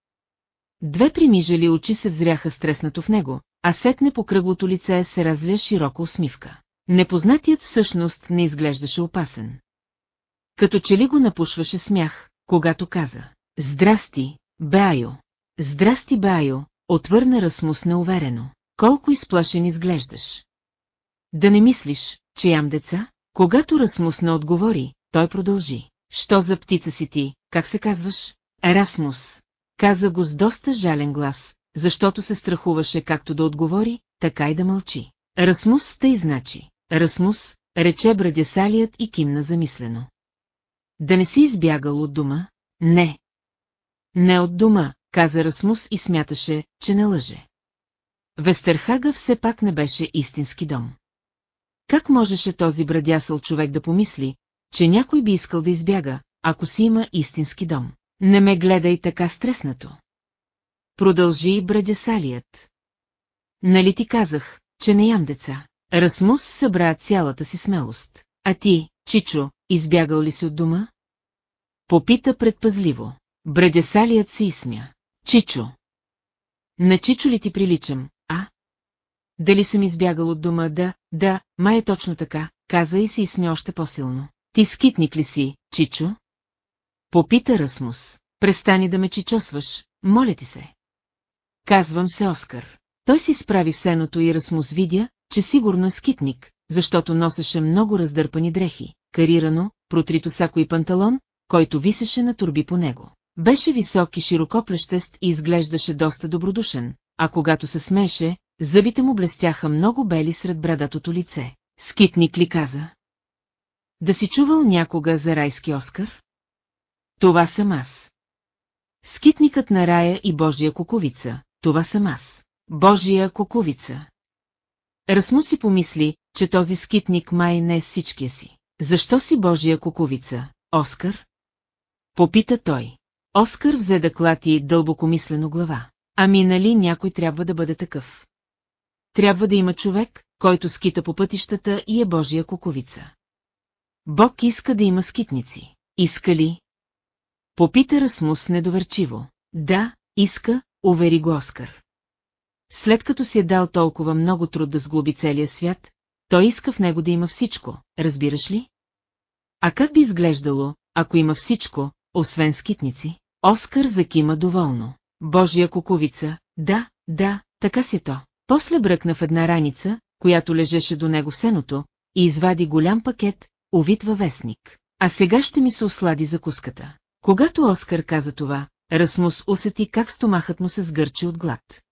Две примижали очи се взряха стреснато в него, а сетне по кръглото лице се разля широка усмивка. Непознатият всъщност не изглеждаше опасен. Като че ли го напушваше смях, когато каза «Здрасти, Беайо!» «Здрасти, Беайо!» отвърна Расмус неуверено. «Колко изплашен изглеждаш!» «Да не мислиш, че ям деца?» Когато Расмус не отговори, той продължи. «Що за птица си ти, как се казваш?» «Расмус!» Каза го с доста жален глас, защото се страхуваше както да отговори, така и да мълчи. Расмус тъй значи. Расмус, рече брадясалият и кимна замислено. Да не си избягал от дома? Не. Не от дома, каза Расмус и смяташе, че не лъже. Вестерхага все пак не беше истински дом. Как можеше този брадясъл човек да помисли, че някой би искал да избяга, ако си има истински дом? Не ме гледай така стреснато. Продължи брадясалият. Нали ти казах, че не ям деца? Расмус събра цялата си смелост. А ти, Чичо, избягал ли си от дома? Попита предпазливо. Брадясалият се изсмя. Чичо. На Чичо ли ти приличам, а? Дали съм избягал от дома, да, да, май е точно така, каза и се изсмя още по-силно. Ти скитник ли си, Чичо? Попита Расмус. Престани да ме чичосваш, моля ти се. Казвам се Оскар. Той си справи сеното и Расмус видя, че сигурно е скитник, защото носеше много раздърпани дрехи, карирано, протрито сако и панталон, който висеше на турби по него. Беше висок и широкоплещест и изглеждаше доста добродушен, а когато се смеше, зъбите му блестяха много бели сред брадатото лице. Скитник ли каза? Да си чувал някога за райски Оскар? Това съм аз. Скитникът на рая и Божия куковица, това съм аз. Божия куковица. Расмус си помисли, че този скитник май не е всичкия си. Защо си Божия куковица, Оскар? Попита той. Оскар взе да клати дълбокомислено глава. Ами нали някой трябва да бъде такъв? Трябва да има човек, който скита по пътищата и е Божия куковица. Бог иска да има скитници. Иска ли? Попита Расмус недоверчиво. Да, иска, увери го Оскар. След като си е дал толкова много труд да сглоби целия свят, той иска в него да има всичко, разбираш ли? А как би изглеждало, ако има всичко, освен скитници? Оскар закима доволно. Божия куковица, да, да, така си то. После бръкна в една раница, която лежеше до него сеното, и извади голям пакет, увитва вестник. А сега ще ми се ослади закуската. Когато Оскар каза това, Расмус усети как стомахът му се сгърчи от глад.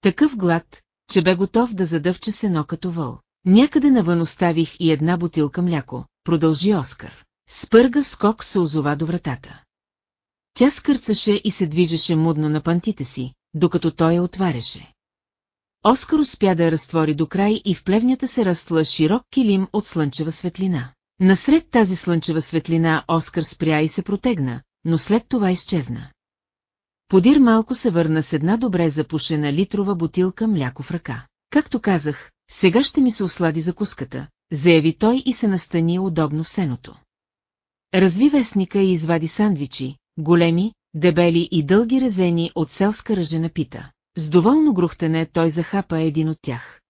Такъв глад, че бе готов да задъвче сено като въл. Някъде навън оставих и една бутилка мляко, продължи Оскар. Спърга скок се озова до вратата. Тя скърцаше и се движеше мудно на пантите си, докато той я отваряше. Оскар успя да я разтвори до край и в плевнята се растла широк килим от слънчева светлина. Насред тази слънчева светлина Оскар спря и се протегна, но след това изчезна. Подир малко се върна с една добре запушена литрова бутилка мляко в ръка. Както казах, сега ще ми се ослади закуската, заяви той и се настани удобно в сеното. Разви вестника и извади сандвичи, големи, дебели и дълги резени от селска ръжена пита. С доволно грухтене той захапа един от тях.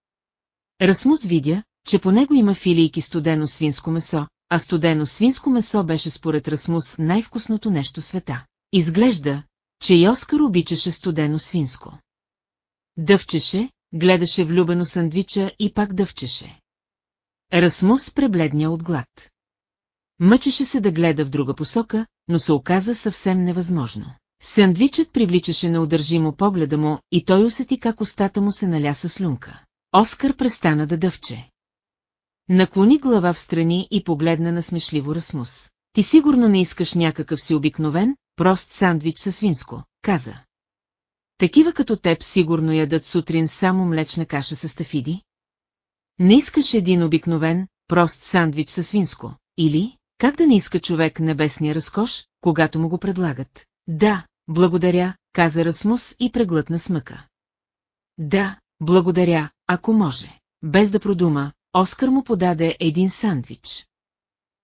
Расмус видя, че по него има филийки студено свинско месо, а студено свинско месо беше според Расмус най-вкусното нещо света. Изглежда, че и Оскар обичаше студено свинско. Дъвчеше, гледаше влюбено сандвича и пак дъвчеше. Расмус пребледня от глад. Мъчеше се да гледа в друга посока, но се оказа съвсем невъзможно. Сандвичът привличаше неудържимо погледа му и той усети как устата му се наля с слюнка. Оскар престана да дъвче. Наклони глава в страни и погледна на смешливо Расмус. Ти сигурно не искаш някакъв си обикновен, прост сандвич със свинско, каза. Такива като теб сигурно ядат сутрин само млечна каша с стафиди? Не искаш един обикновен, прост сандвич със свинско, или, как да не иска човек небесния разкош, когато му го предлагат? Да, благодаря, каза Расмус и преглътна смъка. Да, благодаря, ако може. Без да продума, Оскар му подаде един сандвич.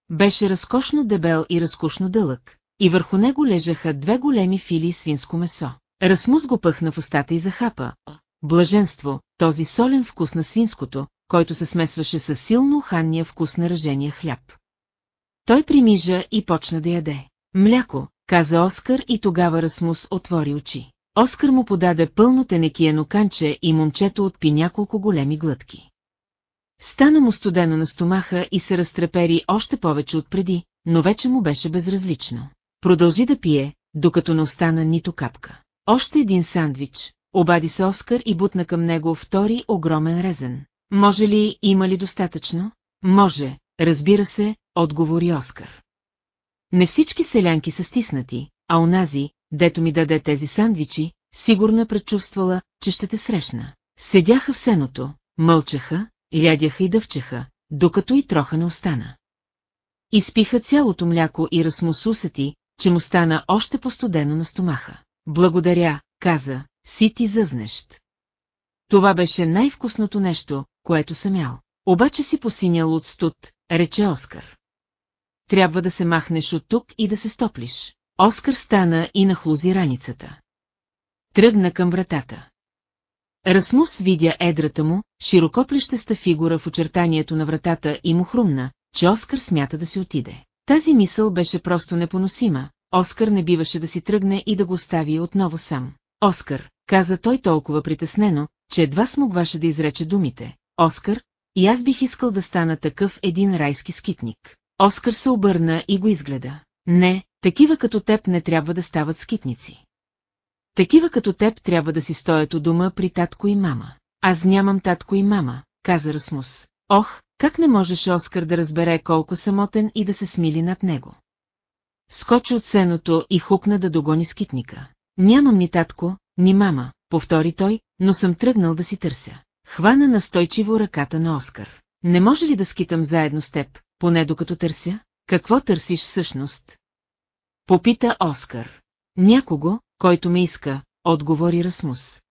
Беше разкошно дебел и разкошно дълъг, и върху него лежаха две големи фили свинско месо. Расмус го пъхна в устата и захапа. Блаженство, този солен вкус на свинското, който се смесваше с силно ханния вкус на ръжения хляб. Той примижа и почна да яде. Мляко, каза Оскар и тогава Расмус отвори очи. Оскар му подаде пълно тенекиено канче и момчето отпи няколко големи глътки. Стана му студено на стомаха и се разтрепери още повече от преди, но вече му беше безразлично. Продължи да пие, докато не остана нито капка. Още един сандвич, обади се Оскар и бутна към него втори огромен резен. Може ли, има ли достатъчно? Може, разбира се, отговори Оскар. Не всички селянки са стиснати, а онази, дето ми даде тези сандвичи, сигурно е предчувствала, че ще те срещна. Седяха в сеното, мълчаха, лядяха и дъвчеха, докато и троха не остана. Изпиха цялото мляко и Расмус усети, че му стана още по-студено на стомаха. Благодаря, каза, си ти зъзнещ. Това беше най-вкусното нещо, което съм ял. Обаче си посинял от студ, рече Оскар. Трябва да се махнеш от тук и да се стоплиш. Оскар стана и нахлузи раницата. Тръгна към вратата. Расмус видя едрата му, широкоплещеста фигура в очертанието на вратата и му хрумна, че Оскар смята да си отиде. Тази мисъл беше просто непоносима, Оскар не биваше да си тръгне и да го остави отново сам. Оскар, каза той толкова притеснено, че едва смогваше да изрече думите. Оскар, и аз бих искал да стана такъв един райски скитник. Оскар се обърна и го изгледа. Не, такива като теб не трябва да стават скитници. Такива като теб трябва да си стоят у дома при татко и мама. Аз нямам татко и мама, каза Расмус. Ох, как не можеше Оскар да разбере колко самотен и да се смили над него. Скочи от сеното и хукна да догони скитника. Нямам ни татко, ни мама, повтори той, но съм тръгнал да си търся. Хвана настойчиво ръката на Оскар. Не може ли да скитам заедно с теб, поне докато търся? Какво търсиш всъщност? Попита Оскар. Някого, който ме иска, отговори Расмус.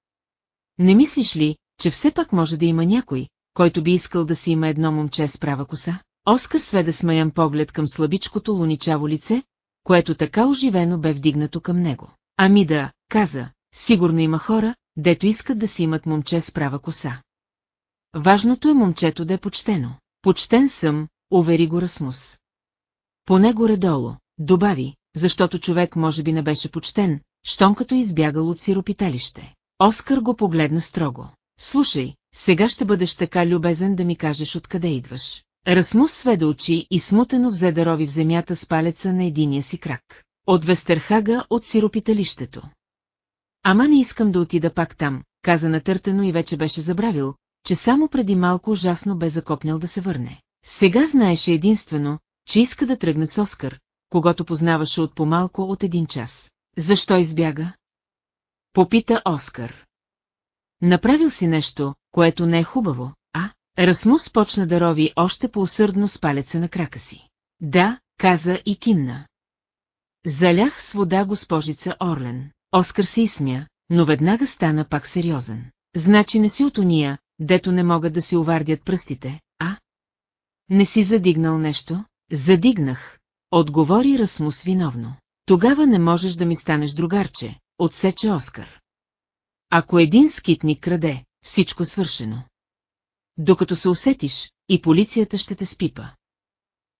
Не мислиш ли, че все пак може да има някой, който би искал да си има едно момче с права коса? Оскар сведе смаян поглед към слабичкото луничаво лице, което така оживено бе вдигнато към него. Ами да, каза, сигурно има хора, дето искат да си имат момче с права коса. Важното е момчето да е почтено. Почтен съм, увери го Расмус. Поне горе-долу, добави, защото човек може би не беше почтен, щом като избягал от сиропиталище. Оскар го погледна строго. Слушай, сега ще бъдеш така любезен да ми кажеш откъде идваш. Расмус сведе очи и смутено взе да рови в земята с палеца на единия си крак. От Вестерхага от сиропиталището. Ама не искам да отида пак там, каза натъртено и вече беше забравил, че само преди малко ужасно бе закопнял да се върне. Сега знаеше единствено, че иска да тръгне с Оскар, когато познаваше от по-малко от един час. Защо избяга? Попита Оскар. Направил си нещо, което не е хубаво, а? Расмус почна да рови още по-усърдно с палеца на крака си. Да, каза и кимна. Залях с вода госпожица Орлен. Оскар се изсмя, но веднага стана пак сериозен. Значи не си от уния, дето не могат да си увардят пръстите, а? Не си задигнал нещо? Задигнах, отговори Расмус виновно. Тогава не можеш да ми станеш другарче, отсече Оскар. Ако един скитник краде, всичко свършено. Докато се усетиш, и полицията ще те спипа.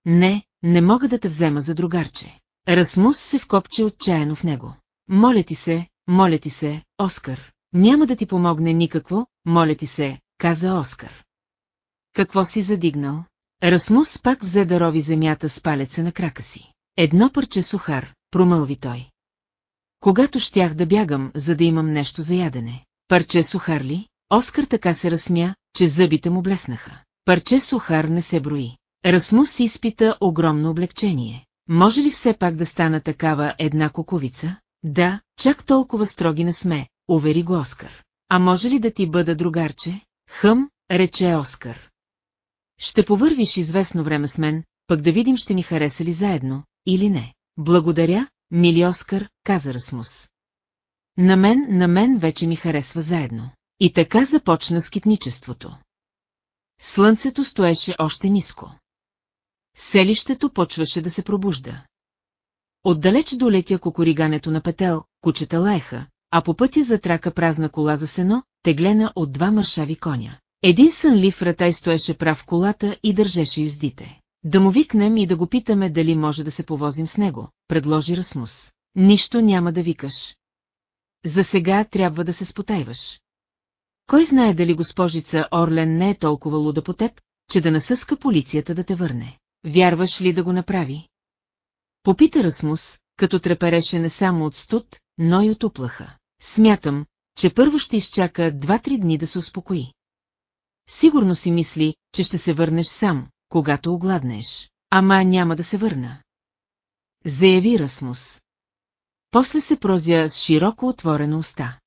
Не, не мога да те взема за другарче. Расмус се вкопче отчаяно в него. Моля ти се, моля ти се, Оскар. Няма да ти помогне никакво, моля ти се, каза Оскар. Какво си задигнал? Расмус пак взе да рови земята с палеца на крака си. Едно парче сухар, промълви той. Когато щях да бягам, за да имам нещо за ядене. Парче сухар ли? Оскар така се разсмя, че зъбите му блеснаха. Парче сухар не се брои. Расмус изпита огромно облегчение. Може ли все пак да стана такава една коковица? Да, чак толкова строги не сме, увери го Оскар. А може ли да ти бъда другарче? Хъм, рече Оскар. Ще повървиш известно време с мен, пък да видим ще ни хареса ли заедно, или не. Благодаря, мили Оскар, каза Расмус. На мен, на мен вече ми харесва заедно. И така започна скитничеството. Слънцето стоеше още ниско. Селището почваше да се пробужда. Отдалеч долетя кокоригането на петел, кучета лаеха, а по пътя затрака празна кола за сено, теглена от два мършави коня. Един сънлив ратай стоеше прав в колата и държеше юздите. Да му викнем и да го питаме дали може да се повозим с него, предложи Расмус. Нищо няма да викаш. За сега трябва да се спотайваш. Кой знае дали госпожица Орлен не е толкова луда по теб, че да насъска полицията да те върне. Вярваш ли да го направи? Попита Расмус, като трепереше не само от студ, но и от уплаха. Смятам, че първо ще изчака два-три дни да се успокои. Сигурно си мисли, че ще се върнеш сам, когато огладнеш. Ама няма да се върна. Заяви Расмус. После се прозя с широко отворена уста.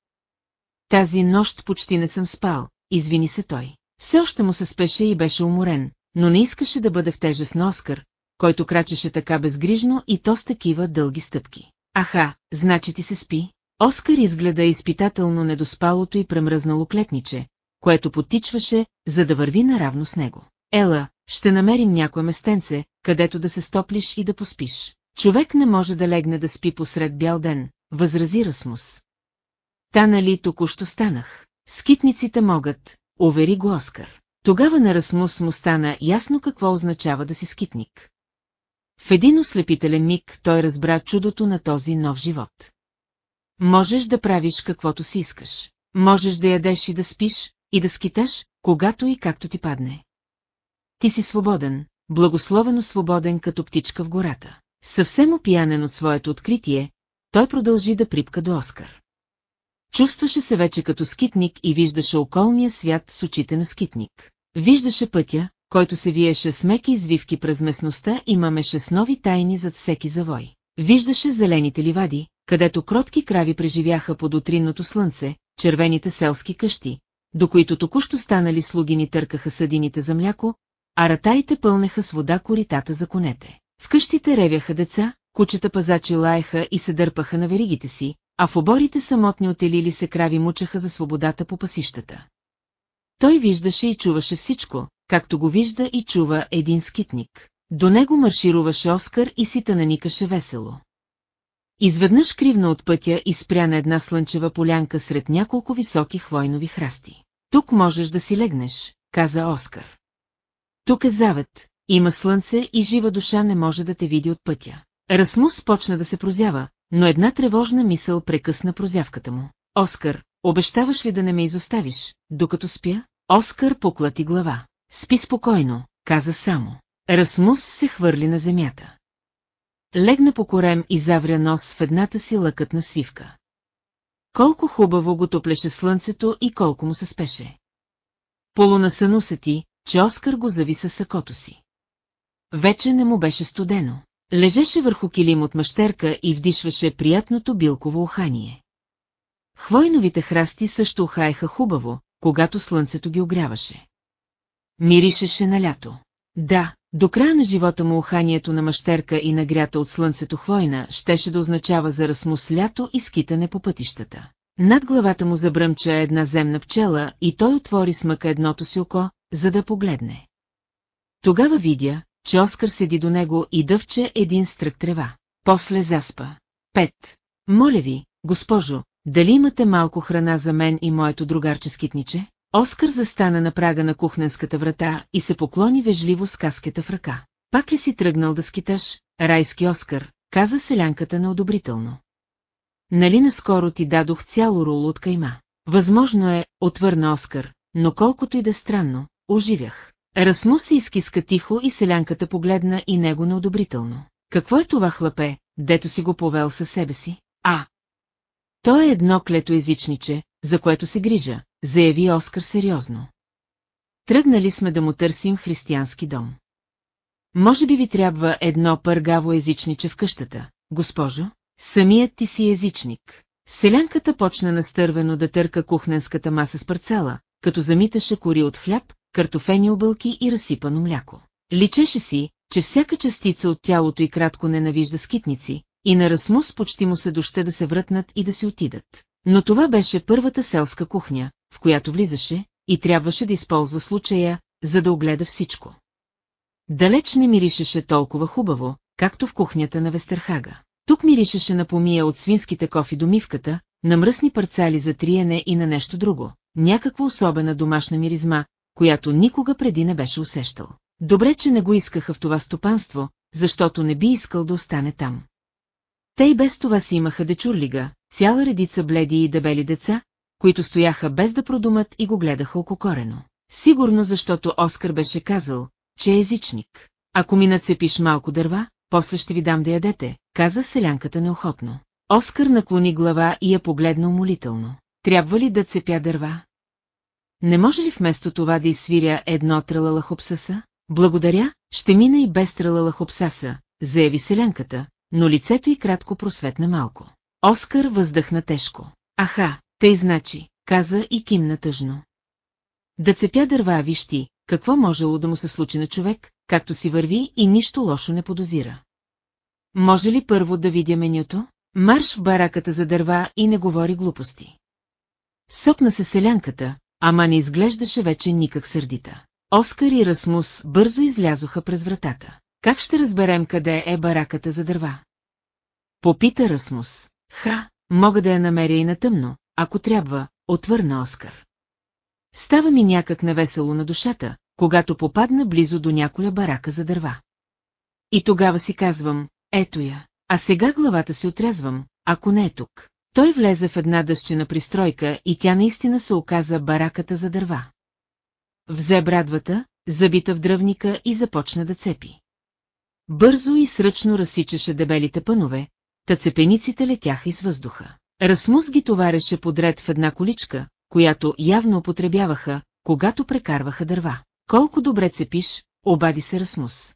Тази нощ почти не съм спал, извини се той. Все още му се спеше и беше уморен, но не искаше да бъде в тежест на Оскар, който крачеше така безгрижно и то с такива дълги стъпки. Аха, значи ти се спи? Оскар изгледа изпитателно недоспалото и премръзнало клетниче, което потичваше, за да върви наравно с него. Ела, ще намерим някое местенце, където да се стоплиш и да поспиш. Човек не може да легне да спи посред бял ден, възрази Расмус. Та нали току-що станах? Скитниците могат, увери го Оскар. Тогава на Расмус му стана ясно какво означава да си скитник. В един ослепителен миг той разбра чудото на този нов живот. Можеш да правиш каквото си искаш. Можеш да ядеш и да спиш, и да скиташ, когато и както ти падне. Ти си свободен, благословено свободен като птичка в гората. Съвсем опиянен от своето откритие, той продължи да припка до Оскар. Чувстваше се вече като скитник и виждаше околния свят с очите на скитник. Виждаше пътя, който се виеше с меки извивки през местността и мамеше с нови тайни зад всеки завой. Виждаше зелените ливади, където кротки крави преживяха под утринното слънце, червените селски къщи, до които току-що станали слугини търкаха съдините за мляко, а ратаите пълнеха с вода коритата за конете. В къщите ревяха деца, кучета пазачи лаеха и се дърпаха на веригите си, а в оборите самотни отелили се крави мучаха за свободата по пасищата. Той виждаше и чуваше всичко, както го вижда и чува един скитник. До него маршируваше Оскар и си наникаше весело. Изведнъж кривна от пътя и спря на една слънчева полянка сред няколко високи хвойнови храсти. Тук можеш да си легнеш, каза Оскар. Тук е завет, има слънце и жива душа не може да те види от пътя. Расмус почна да се прозява, но една тревожна мисъл прекъсна прозявката му. Оскар, обещаваш ли да не ме изоставиш, докато спя? Оскар поклати глава. Спи спокойно, каза само. Расмус се хвърли на земята. Легна по корем и завря нос в едната си лъкътна свивка. Колко хубаво го топлеше слънцето и колко му се спеше. Полунасън усети, че Оскар го зависа сакото си. Вече не му беше студено. Лежеше върху килим от мъщерка и вдишваше приятното билково ухание. Хвойновите храсти също ухаеха хубаво, когато слънцето ги огряваше. Миришеше на лято. Да, до края на живота му уханието на мъщерка и нагрята от слънцето хвойна щеше да означава за размус лято и скитане по пътищата. Над главата му забръмча една земна пчела и той отвори смъка едното си око, за да погледне. Тогава видя, че Оскар седи до него и дъвче един стрък трева. После заспа. Пет. Моля ви, госпожо, дали имате малко храна за мен и моето другарче скитниче? Оскар застана на прага на кухненската врата и се поклони вежливо с каскета в ръка. Пак ли си тръгнал да скиташ, райски Оскар, каза селянката неодобрително. Нали наскоро ти дадох цяло руло от кайма? Възможно е, отвърна Оскар, но колкото и да е странно, оживях. Расмус се изкиска тихо и селянката погледна и него неодобрително. Какво е това хлапе, дето си го повел със себе си? А! То е едно клето езичниче, за което се грижа, заяви Оскар сериозно. Тръгнали сме да му търсим християнски дом. Може би ви трябва едно пъргаво езичниче в къщата, госпожо? Самият ти си езичник. Селянката почна настървено да търка кухненската маса с парцела, като замиташе кори от хляб, картофени обълки и разсипано мляко. Личеше си, че всяка частица от тялото й кратко ненавижда скитници, и на Расмус почти му се доще да се вратнат и да си отидат. Но това беше първата селска кухня, в която влизаше, и трябваше да използва случая, за да огледа всичко. Далеч не миришеше толкова хубаво, както в кухнята на Вестерхага. Тук миришеше на помия от свинските кофи до мивката, на мръсни парцали за триене и на нещо друго, някаква особена домашна миризма, която никога преди не беше усещал. Добре, че не го искаха в това стопанство, защото не би искал да остане там. Те и без това си имаха дечурлига, цяла редица бледи и дебели деца, които стояха без да продумат и го гледаха ококорено. Сигурно защото Оскар беше казал, че е езичник. Ако ми нацепиш малко дърва, после ще ви дам да ядете, каза селянката неохотно. Оскар наклони глава и я погледна умолително. Трябва ли да цепя дърва? Не може ли вместо това да изсвиря едно тралалахопсаса? Благодаря, ще мина и без тралалахопсаса, заяви селянката, но лицето й кратко просветна малко. Оскар въздъхна тежко. Аха, тъй значи, каза и кимна тъжно. Да цепя дърва, виж ти, какво можело да му се случи на човек, както си върви и нищо лошо не подозира. Може ли първо да видя менюто? Марш в бараката за дърва и не говори глупости. Сопна се селянката, ама не изглеждаше вече никак сърдита. Оскар и Расмус бързо излязоха през вратата. Как ще разберем къде е бараката за дърва? Попита Расмус. Ха, мога да я намеря и на тъмно, ако трябва, отвърна Оскар. Става ми някак невесело на душата, когато попадна близо до няколя барака за дърва. И тогава си казвам, ето я, а сега главата си отрязвам, ако не е тук. Той влезе в една дъщена пристройка и тя наистина се оказа бараката за дърва. Взе брадвата, забита в дръвника и започна да цепи. Бързо и сръчно разсичаше дебелите пънове, та цепениците летяха из въздуха. Расмус ги товареше подред в една количка, която явно употребяваха, когато прекарваха дърва. Колко добре цепиш, обади се Расмус.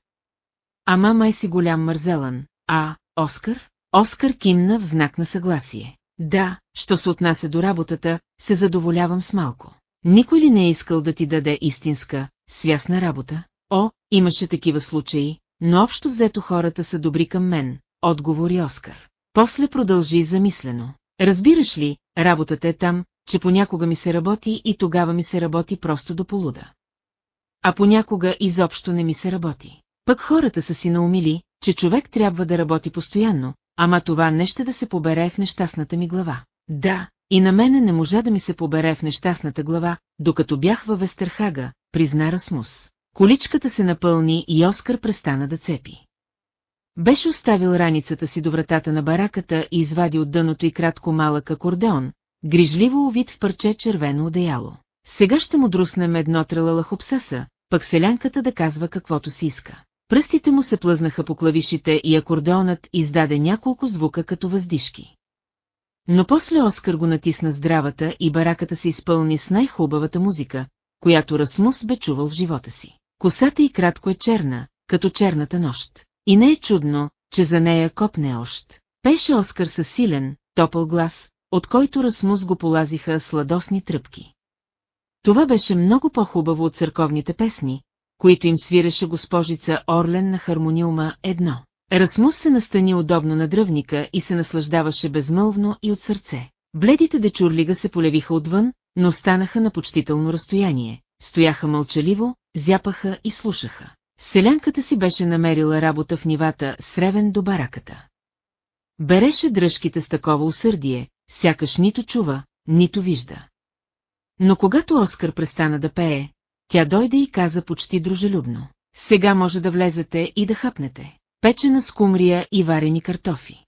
Ама май си голям мързелан, а, Оскар? Оскар кимна в знак на съгласие. Да, що се отнася до работата, се задоволявам с малко. Никой ли не е искал да ти даде истинска, свясна работа? О, имаше такива случаи, но общо взето хората са добри към мен, отговори Оскар. После продължи замислено. Разбираш ли, работата е там, че понякога ми се работи и тогава ми се работи просто до полуда. А понякога изобщо не ми се работи. Пък хората са си наумили, че човек трябва да работи постоянно, ама това не ще да се побере в нещастната ми глава. Да, и на мене не можа да ми се побере в нещастната глава, докато бях във Вестерхага, призна Расмус. Количката се напълни и Оскар престана да цепи. Беше оставил раницата си до вратата на бараката и извади от дъното и кратко малък акордеон, грижливо увид в парче червено одеяло. Сега ще му друснем едно тралалахопсаса, пък селянката да казва каквото си иска. Пръстите му се плъзнаха по клавишите и акордеонът издаде няколко звука като въздишки. Но после Оскар го натисна здравата и бараката се изпълни с най-хубавата музика, която Расмус бе чувал в живота си. Косата й кратко е черна, като черната нощ. И не е чудно, че за нея копне още. Пеше Оскар със силен, топъл глас, от който Расмус го полазиха сладосни тръпки. Това беше много по-хубаво от църковните песни, които им свиреше госпожица Орлен на хармониума едно. Расмус се настани удобно на дръвника и се наслаждаваше безмълвно и от сърце. Бледите дечурлига се полевиха отвън, но станаха на почтително разстояние. Стояха мълчаливо, зяпаха и слушаха. Селянката си беше намерила работа в нивата с ревен до бараката. Береше дръжките с такова усърдие, сякаш нито чува, нито вижда. Но когато Оскар престана да пее, тя дойде и каза почти дружелюбно. Сега може да влезете и да хапнете. Печена скумрия и варени картофи.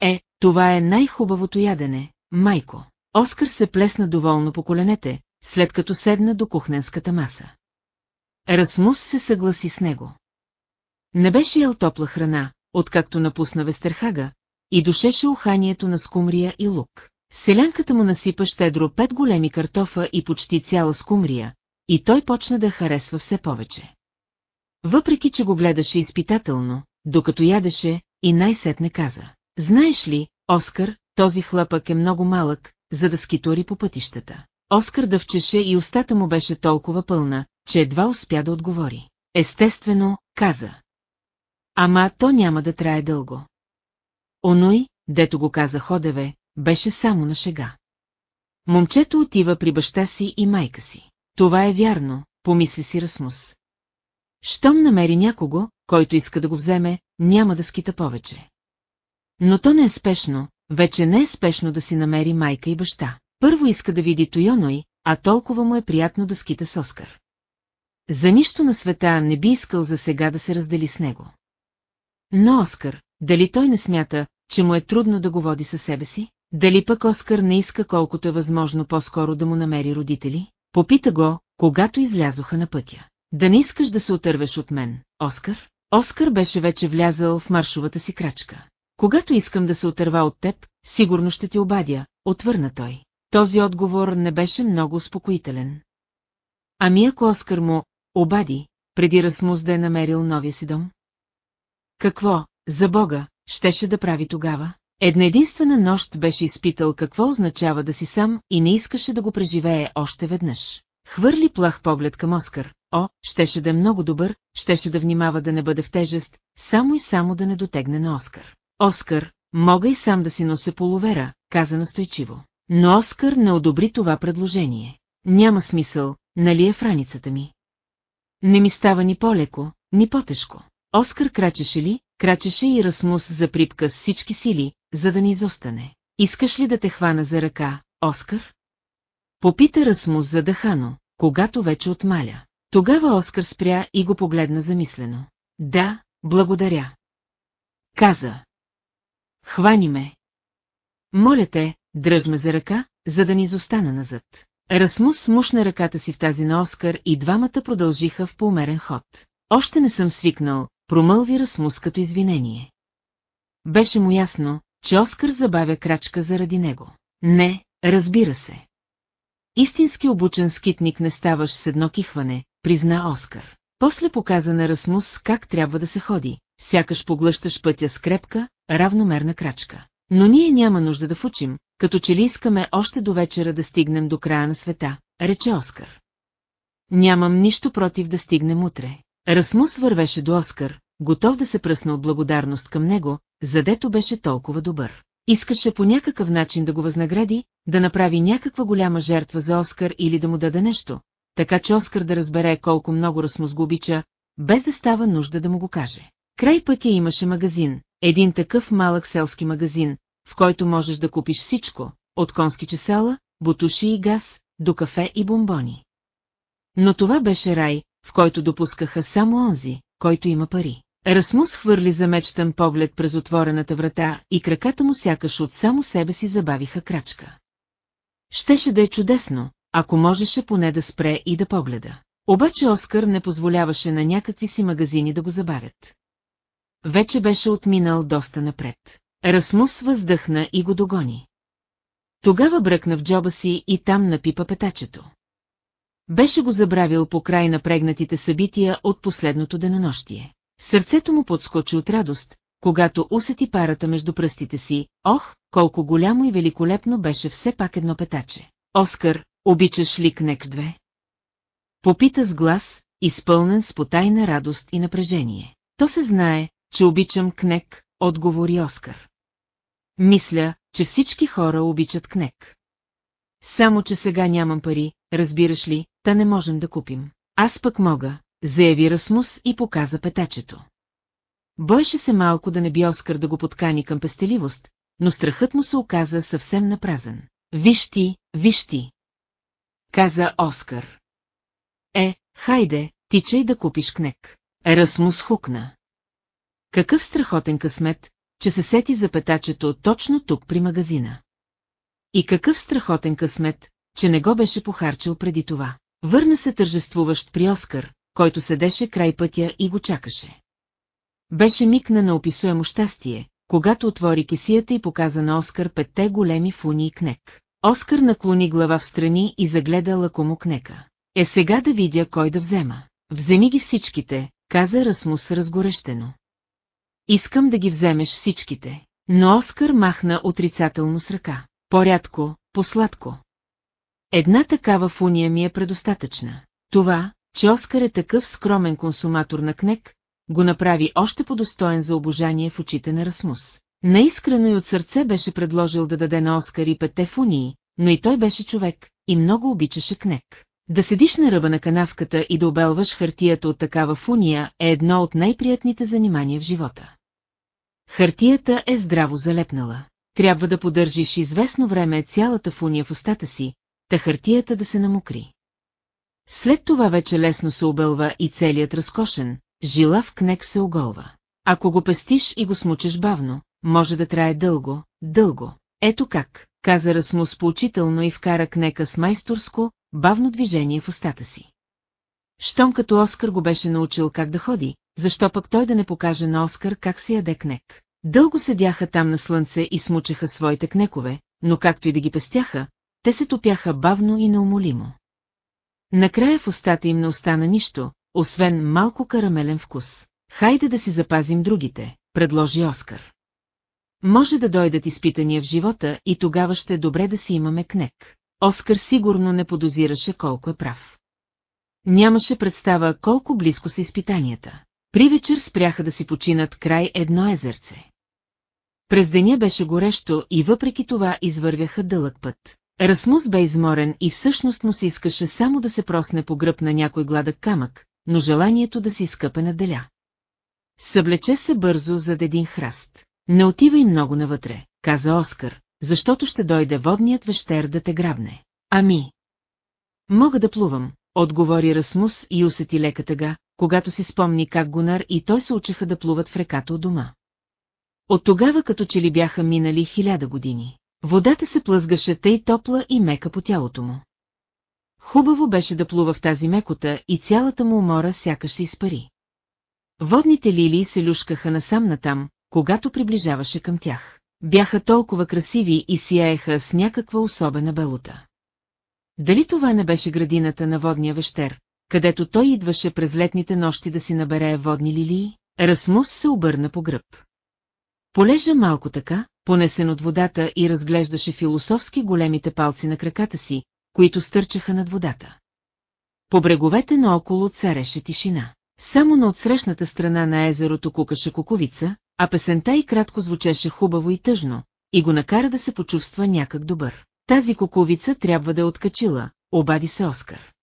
Е, това е най-хубавото ядене, майко. Оскар се плесна доволно по коленете, след като седна до кухненската маса. Расмус се съгласи с него. Не беше ял топла храна, откакто напусна Вестерхага, и душеше уханието на скумрия и лук. Селянката му насипа щедро пет големи картофа и почти цяла скумрия, и той почна да харесва все повече. Въпреки, че го гледаше изпитателно, докато ядеше, и най-сетне каза. Знаеш ли, Оскар, този хлапък е много малък, за да скитори по пътищата. Оскар дъвчеше и устата му беше толкова пълна, че едва успя да отговори. Естествено, каза. Ама то няма да трае дълго. Оной, дето го каза Ходеве, беше само на шега. Момчето отива при баща си и майка си. Това е вярно, помисли си Расмус. Щом намери някого, който иска да го вземе, няма да скита повече. Но то не е спешно, вече не е спешно да си намери майка и баща. Първо иска да види Тойоной, а толкова му е приятно да скита с Оскар. За нищо на света не би искал за сега да се раздели с него. Но Оскар, дали той не смята, че му е трудно да го води със себе си? Дали пък Оскар не иска колкото е възможно по-скоро да му намери родители? Попита го, когато излязоха на пътя. Да не искаш да се отървеш от мен, Оскар? Оскар беше вече влязъл в маршовата си крачка. Когато искам да се отърва от теб, сигурно ще ти обадя, отвърна той. Този отговор не беше много успокоителен. Ами ако Оскар му обади, преди Расмус да е намерил новия си дом? Какво, за Бога, щеше да прави тогава? Една единствена нощ беше изпитал какво означава да си сам и не искаше да го преживее още веднъж. Хвърли плах поглед към Оскар. О, щеше да е много добър, щеше да внимава да не бъде в тежест, само и само да не дотегне на Оскар. Оскар, мога и сам да си нося половера, каза настойчиво. Но Оскар не одобри това предложение. Няма смисъл, нали е в раницата ми. Не ми става ни по-леко, ни по-тежко. Оскар крачеше ли, крачеше и Расмус за припка с всички сили, за да ни изостане. Искаш ли да те хвана за ръка, Оскар? Попита Расмус задъхано, когато вече отмаля. Тогава Оскар спря и го погледна замислено. Да, благодаря. Каза. Хвани ме. Моля те, дръж ме за ръка, за да ни изостана назад. Расмус смушна ръката си в тази на Оскар и двамата продължиха в поумерен ход. Още не съм свикнал, промълви Расмус като извинение. Беше му ясно, че Оскар забавя крачка заради него. Не, разбира се. Истински обучен скитник не ставаш с едно кихване, призна Оскар. После показа на Расмус как трябва да се ходи, сякаш поглъщаш пътя с крепка, равномерна крачка. Но ние няма нужда да фучим, като че ли искаме още до вечера да стигнем до края на света, рече Оскар. Нямам нищо против да стигнем утре. Расмус вървеше до Оскар, готов да се пръсна от благодарност към него, задето беше толкова добър. Искаше по някакъв начин да го възнагради, да направи някаква голяма жертва за Оскар или да му даде нещо, така че Оскар да разбере колко много Расмус го обича, без да става нужда да му го каже. Край пътя имаше магазин, един такъв малък селски магазин, в който можеш да купиш всичко, от конски чесала, бутуши и газ, до кафе и бомбони. Но това беше рай, в който допускаха само онзи, който има пари. Расмус хвърли замечтан поглед през отворената врата и краката му сякаш от само себе си забавиха крачка. Щеше да е чудесно, ако можеше поне да спре и да погледа. Обаче Оскар не позволяваше на някакви си магазини да го забавят. Вече беше отминал доста напред. Расмус въздъхна и го догони. Тогава бръкна в джоба си и там напипа петачето. Беше го забравил по край на прегнатите събития от последното денонощие. Сърцето му подскочи от радост, когато усети парата между пръстите си, ох, колко голямо и великолепно беше все пак едно петаче. Оскар, обичаш ли кнек две? Попита с глас, изпълнен с потайна радост и напрежение. То се знае, че обичам кнек, отговори Оскар. Мисля, че всички хора обичат кнек. Само, че сега нямам пари, разбираш ли, та не можем да купим. Аз пък мога, заяви Расмус и показа петачето. Бойше се малко да не би Оскар да го подкани към пестеливост, но страхът му се оказа съвсем напразен. Виж ти, виж ти! Каза Оскар. Е, хайде, тичай да купиш кнек. Расмус хукна. Какъв страхотен късмет, че се сети за петачето точно тук при магазина. И какъв страхотен късмет, че не го беше похарчил преди това. Върна се тържествуващ при Оскар, който седеше край пътя и го чакаше. Беше миг на неописуемо щастие, когато отвори кесията и показа на Оскар петте големи фуни и кнек. Оскар наклони глава в страни и загледа лакомо кнека. Е сега да видя кой да взема. Вземи ги всичките, каза Расмус разгорещено. Искам да ги вземеш всичките. Но Оскар махна отрицателно с ръка. Порядко, посладко. Една такава фуния ми е предостатъчна. Това, че Оскар е такъв скромен консуматор на кнек, го направи още по-достоен за обожание в очите на Расмус. Наискрено и от сърце беше предложил да даде на Оскар и петте фунии, но и той беше човек и много обичаше кнек. Да седиш на ръба на канавката и да обелваш хартията от такава фуния е едно от най-приятните занимания в живота. Хартията е здраво залепнала. Трябва да поддържиш известно време цялата фуния в устата си, та хартията да се намокри. След това вече лесно се обелва и целият разкошен, жилав кнек се оголва. Ако го пестиш и го смучеш бавно, може да трае дълго, дълго. Ето как, каза Расмус поучително и вкара кнека с майсторско, бавно движение в устата си. Щом като Оскар го беше научил как да ходи, защо пък той да не покаже на Оскар как се яде кнек? Дълго седяха там на слънце и смучеха своите кнекове, но както и да ги пестяха, те се топяха бавно и неумолимо. Накрая в устата им не остана нищо, освен малко карамелен вкус. Хайде да си запазим другите, предложи Оскар. Може да дойдат изпитания в живота и тогава ще е добре да си имаме кнек. Оскар сигурно не подозираше колко е прав. Нямаше представа колко близко са изпитанията. При вечер спряха да си починат край едно езерце. През деня беше горещо и въпреки това извървяха дълъг път. Расмус бе изморен и всъщност му се искаше само да се просне по гръб на някой гладък камък, но желанието да си скъпе наделя. Съблече се бързо зад един храст. Не отивай много навътре, каза Оскар, защото ще дойде водният вещер да те грабне. Ами. Мога да плувам, отговори Расмус и усети лека тъга, когато си спомни как Гунар и той се учеха да плуват в реката от дома. От тогава като че ли бяха минали хиляда години. Водата се плъзгаше тъй топла и мека по тялото му. Хубаво беше да плува в тази мекота и цялата му умора сякаш се изпари. Водните лилии се люшкаха насам натам, когато приближаваше към тях. Бяха толкова красиви и сияеха с някаква особена белота. Дали това не беше градината на водния вещер, където той идваше през летните нощи да си набере водни лилии? Расмус се обърна по гръб. Полежа малко така, понесен от водата и разглеждаше философски големите палци на краката си, които стърчаха над водата. По бреговете наоколо цареше тишина. Само на отсрещната страна на езерото кукаше куковица, а песента и кратко звучеше хубаво и тъжно, и го накара да се почувства някак добър. Тази куковица трябва да е откачила, обади се Оскар.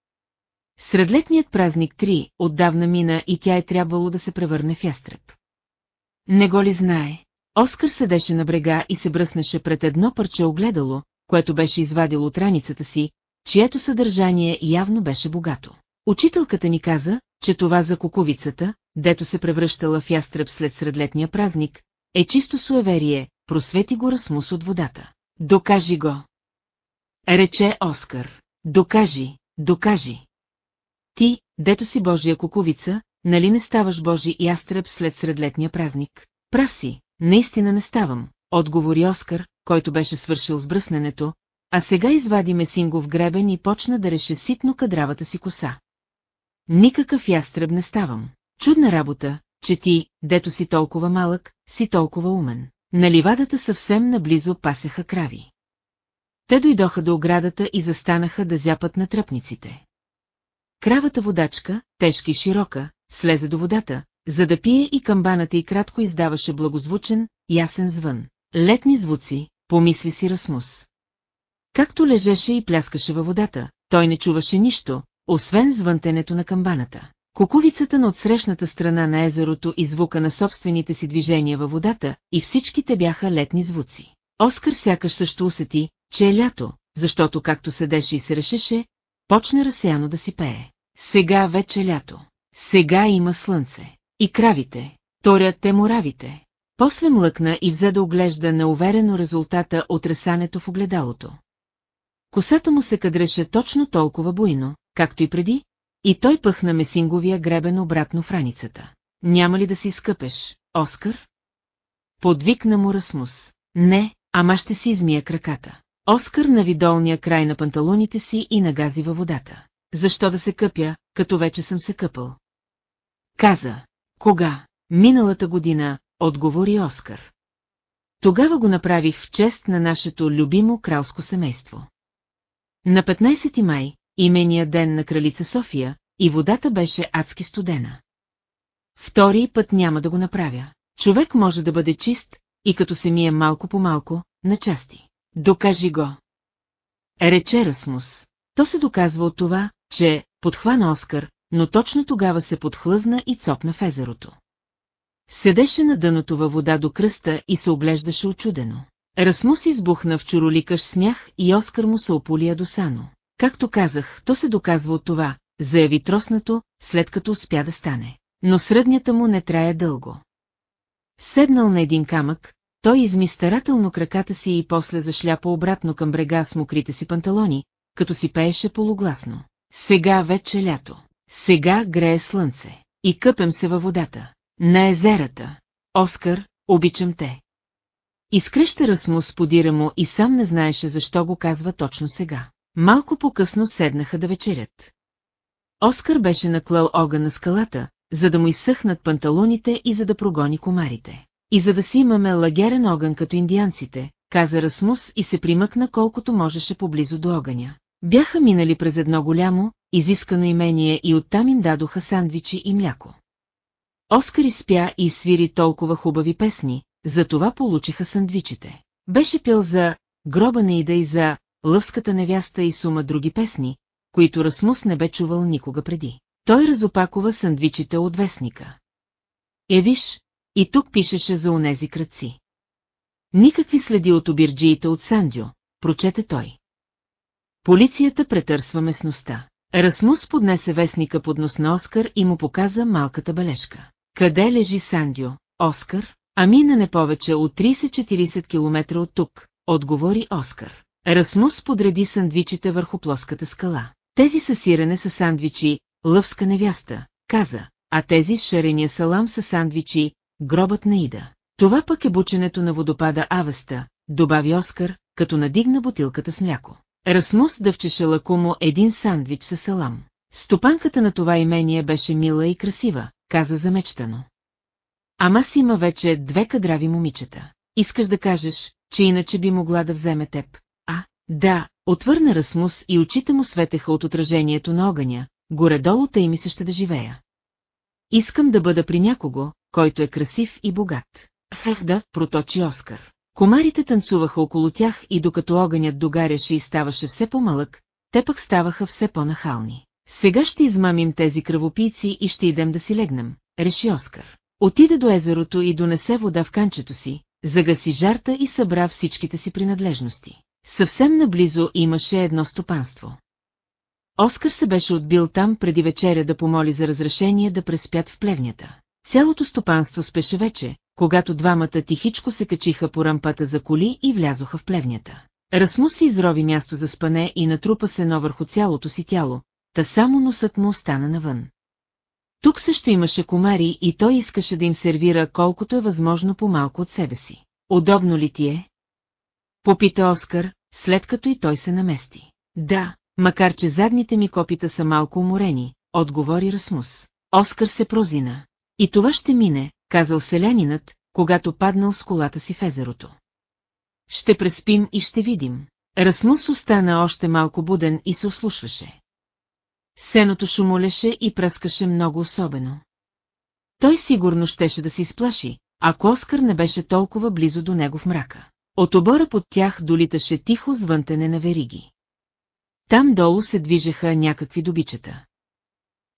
Средлетният празник 3 отдавна мина и тя е трябвало да се превърне в ястреб. Не го ли знае? Оскар седеше на брега и се бръснеше пред едно парче огледало, което беше извадил от раницата си, чието съдържание явно беше богато. Учителката ни каза, че това за куковицата, дето се превръщала в ястреб след средлетния празник, е чисто суеверие, просвети го Расмус от водата. Докажи го! Рече Оскар. Докажи, докажи. Ти, дето си Божия куковица, нали не ставаш Божи ястреб след средлетния празник? Прав си, наистина не ставам, отговори Оскар, който беше свършил с бръсненето, а сега извади месингов гребен и почна да реше ситно кадравата си коса. Никакъв ястреб не ставам. Чудна работа, че ти, дето си толкова малък, си толкова умен. На ливадата съвсем наблизо пасеха крави. Те дойдоха до оградата и застанаха да зяпат на тръпниците. Кравата водачка, тежка и широка, слезе до водата, за да пие и камбаната и кратко издаваше благозвучен, ясен звън. Летни звуци, помисли си Расмус. Както лежеше и пляскаше във водата, той не чуваше нищо, освен звънтенето на камбаната. Куковицата на отсрещната страна на езерото и звука на собствените си движения във водата, и всичките бяха летни звуци. Оскар сякаш също усети, че е лято, защото както седеше и се решеше, почна разсеяно да си пее. Сега вече лято. Сега има слънце. И кравите, торят те моравите. После млъкна и взе да оглежда неуверено резултата от ресането в огледалото. Косата му се кадреше точно толкова буйно, както и преди, и той пъхна месинговия гребен обратно в раницата. Няма ли да си изкъпеш, Оскар? Подвикна му Расмус. Не, ама ще си измия краката. Оскар нави долния край на панталоните си и нагази във водата. Защо да се къпя, като вече съм се къпал? Каза. Кога? Миналата година, отговори Оскар. Тогава го направих в чест на нашето любимо кралско семейство. На 15 май, имения ден на кралица София, и водата беше адски студена. Втори път няма да го направя. Човек може да бъде чист, и като се мие малко по малко, на части. Докажи го. Рече Расмус. То се доказва от това, че подхвана Оскар, но точно тогава се подхлъзна и цопна в езерото. Седеше на дъното във вода до кръста и се оглеждаше очудено. Расмус избухна в чуроликаш смях и Оскар му се ополия досано. Както казах, то се доказва от това, заяви троснато, след като успя да стане. Но среднята му не трая дълго. Седнал на един камък, той изми старателно краката си и после зашляпа обратно към брега с мокрите си панталони, като си пееше полугласно. Сега вече лято. Сега грее слънце. И къпем се във водата. На езерата. Оскар, обичам те. Изкреща Расмус подира му и сам не знаеше защо го казва точно сега. Малко по-късно седнаха да вечерят. Оскар беше наклал огън на скалата, за да му изсъхнат панталоните и за да прогони комарите. И за да си имаме лагерен огън като индианците, каза Расмус и се примъкна колкото можеше поблизо до огъня. Бяха минали през едно голямо, изискано имение и оттам им дадоха сандвичи и мляко. Оскар изпя и свири толкова хубави песни, затова получиха сандвичите. Беше пил за гроба на Ида и за лъвската невяста и сума други песни, които Расмус не бе чувал никога преди. Той разопакова сандвичите от вестника. Е, виж, и тук пишеше за онези кръци. Никакви следи от обирджиите от Сандио, прочете той. Полицията претърсва местността. Расмус поднесе вестника под нос на Оскар и му показа малката бележка. Къде лежи Сандио, Оскар? Ами на не повече от 30-40 км от тук, отговори Оскар. Расмус подреди сандвичите върху плоската скала. Тези са сирене са сандвичи, лъвска невяста, каза, а тези с шарения салам са сандвичи, гробът на Ида. Това пък е бученето на водопада Авеста, добави Оскар, като надигна бутилката с мляко. Расмус дъвчеше лакумо един сандвич със салам. Стопанката на това имение беше мила и красива, каза замечтано. Ама си има вече две кадрави момичета. Искаш да кажеш, че иначе би могла да вземе теб. А, да, отвърна Расмус и очите му светеха от отражението на огъня, горе-долу тъй ми се ще да живея. Искам да бъда при някого, който е красив и богат. Хех да, проточи Оскар. Комарите танцуваха около тях и докато огънят догаряше и ставаше все по-малък, те пък ставаха все по-нахални. Сега ще измамим тези кръвопийци и ще идем да си легнем, реши Оскар. Отиде до езерото и донесе вода в канчето си, загаси жарта и събра всичките си принадлежности. Съвсем наблизо имаше едно стопанство. Оскар се беше отбил там преди вечеря да помоли за разрешение да преспят в плевнята. Цялото стопанство спеше вече, когато двамата тихичко се качиха по рампата за коли и влязоха в плевнята. Расмус си изрови място за спане и натрупа се но върху цялото си тяло, та само носът му остана навън. Тук също имаше комари и той искаше да им сервира колкото е възможно по-малко от себе си. Удобно ли ти е? Попита Оскар, след като и той се намести. Да, макар че задните ми копита са малко уморени, отговори Расмус. Оскар се прозина. И това ще мине, казал селянинът, когато паднал с колата си в езерото. Ще преспим и ще видим. Расмус остана още малко буден и се ослушваше. Сеното шумолеше и пръскаше много особено. Той сигурно щеше да се изплаши, ако Оскар не беше толкова близо до него в мрака. От обора под тях долиташе тихо звънтене на вериги. Там долу се движеха някакви добичета.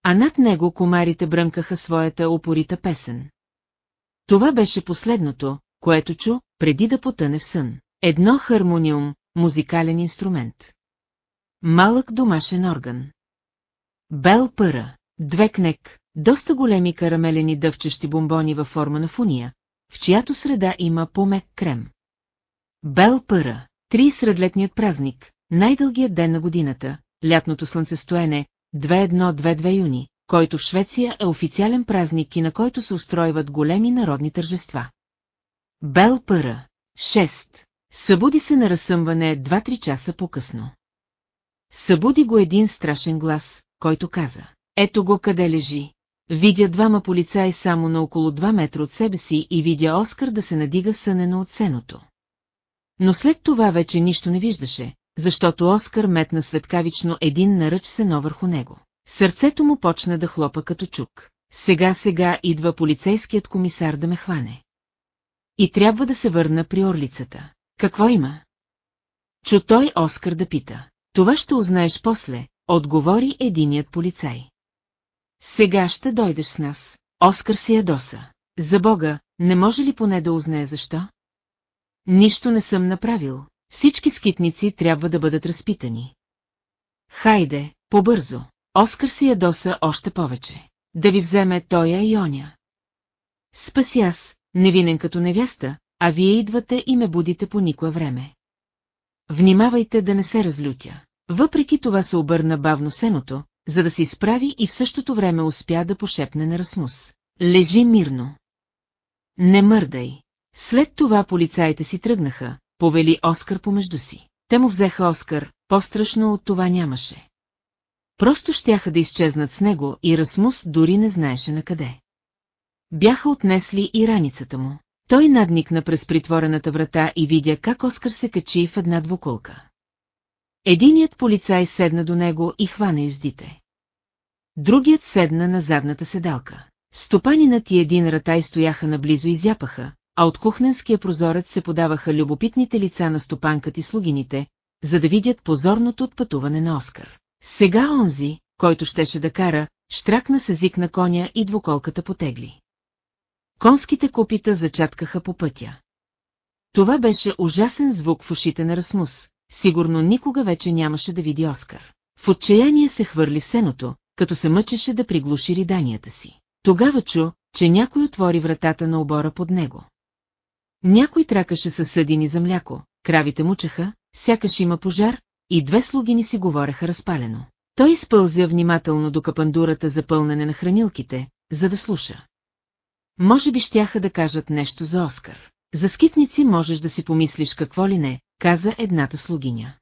А над него комарите брънкаха своята опорита песен. Това беше последното, което чу, преди да потъне в сън. Едно хармониум, музикален инструмент. Малък домашен орган. Бел пъра, две кнек, доста големи карамелени дъвчещи бомбони във форма на фуния, в чиято среда има помек крем. Бел Пъра, 30-редлетният празник, най-дългият ден на годината, лятното слънцестоене, 2-1-2-2 юни, който в Швеция е официален празник и на който се устройват големи народни тържества. Бел Пъра, 6. Събуди се на разсъмване 2-3 часа по-късно. Събуди го един страшен глас, който каза. Ето го къде лежи. Видя двама полицаи само на около 2 метра от себе си и видя Оскар да се надига сънено от сеното. Но след това вече нищо не виждаше, защото Оскар метна светкавично един наръч сено върху него. Сърцето му почна да хлопа като чук. Сега, сега идва полицейският комисар да ме хване. И трябва да се върна при орлицата. Какво има? Чу той Оскар да пита. Това ще узнаеш после, отговори единият полицай. Сега ще дойдеш с нас. Оскар си ядоса. За Бога, не може ли поне да узнае защо? Нищо не съм направил. Всички скитници трябва да бъдат разпитани. Хайде, побързо. Оскар си ядоса още повече. Да ви вземе тоя и оня. Спаси аз, невинен като невяста, а вие идвате и ме будите по никое време. Внимавайте да не се разлютя. Въпреки това се обърна бавно сеното, за да се изправи и в същото време успя да пошепне на Расмус. Лежи мирно. Не мърдай. След това полицаите си тръгнаха, повели Оскар помежду си. Те му взеха Оскар, по-страшно от това нямаше. Просто щяха да изчезнат с него и Расмус дори не знаеше на къде. Бяха отнесли и раницата му. Той надникна през притворената врата и видя как Оскар се качи в една двуколка. Единият полицай седна до него и хвана юздите. Другият седна на задната седалка. Стопанинът и един ратай стояха наблизо и зяпаха, а от кухненския прозорец се подаваха любопитните лица на стопанкът и слугините, за да видят позорното отпътуване на Оскар. Сега онзи, който щеше да кара, штракна с език на коня и двуколката потегли. Конските копита зачаткаха по пътя. Това беше ужасен звук в ушите на Расмус, сигурно никога вече нямаше да види Оскар. В отчаяние се хвърли сеното, като се мъчеше да приглуши риданията си. Тогава чу, че някой отвори вратата на обора под него. Някой тракаше със съдини за мляко, кравите мучеха, сякаш има пожар, и две слугини си говореха разпалено. Той изпълзя внимателно до капандурата за пълнене на хранилките, за да слуша. Може би щяха да кажат нещо за Оскар. За скитници можеш да си помислиш какво ли не, каза едната слугиня.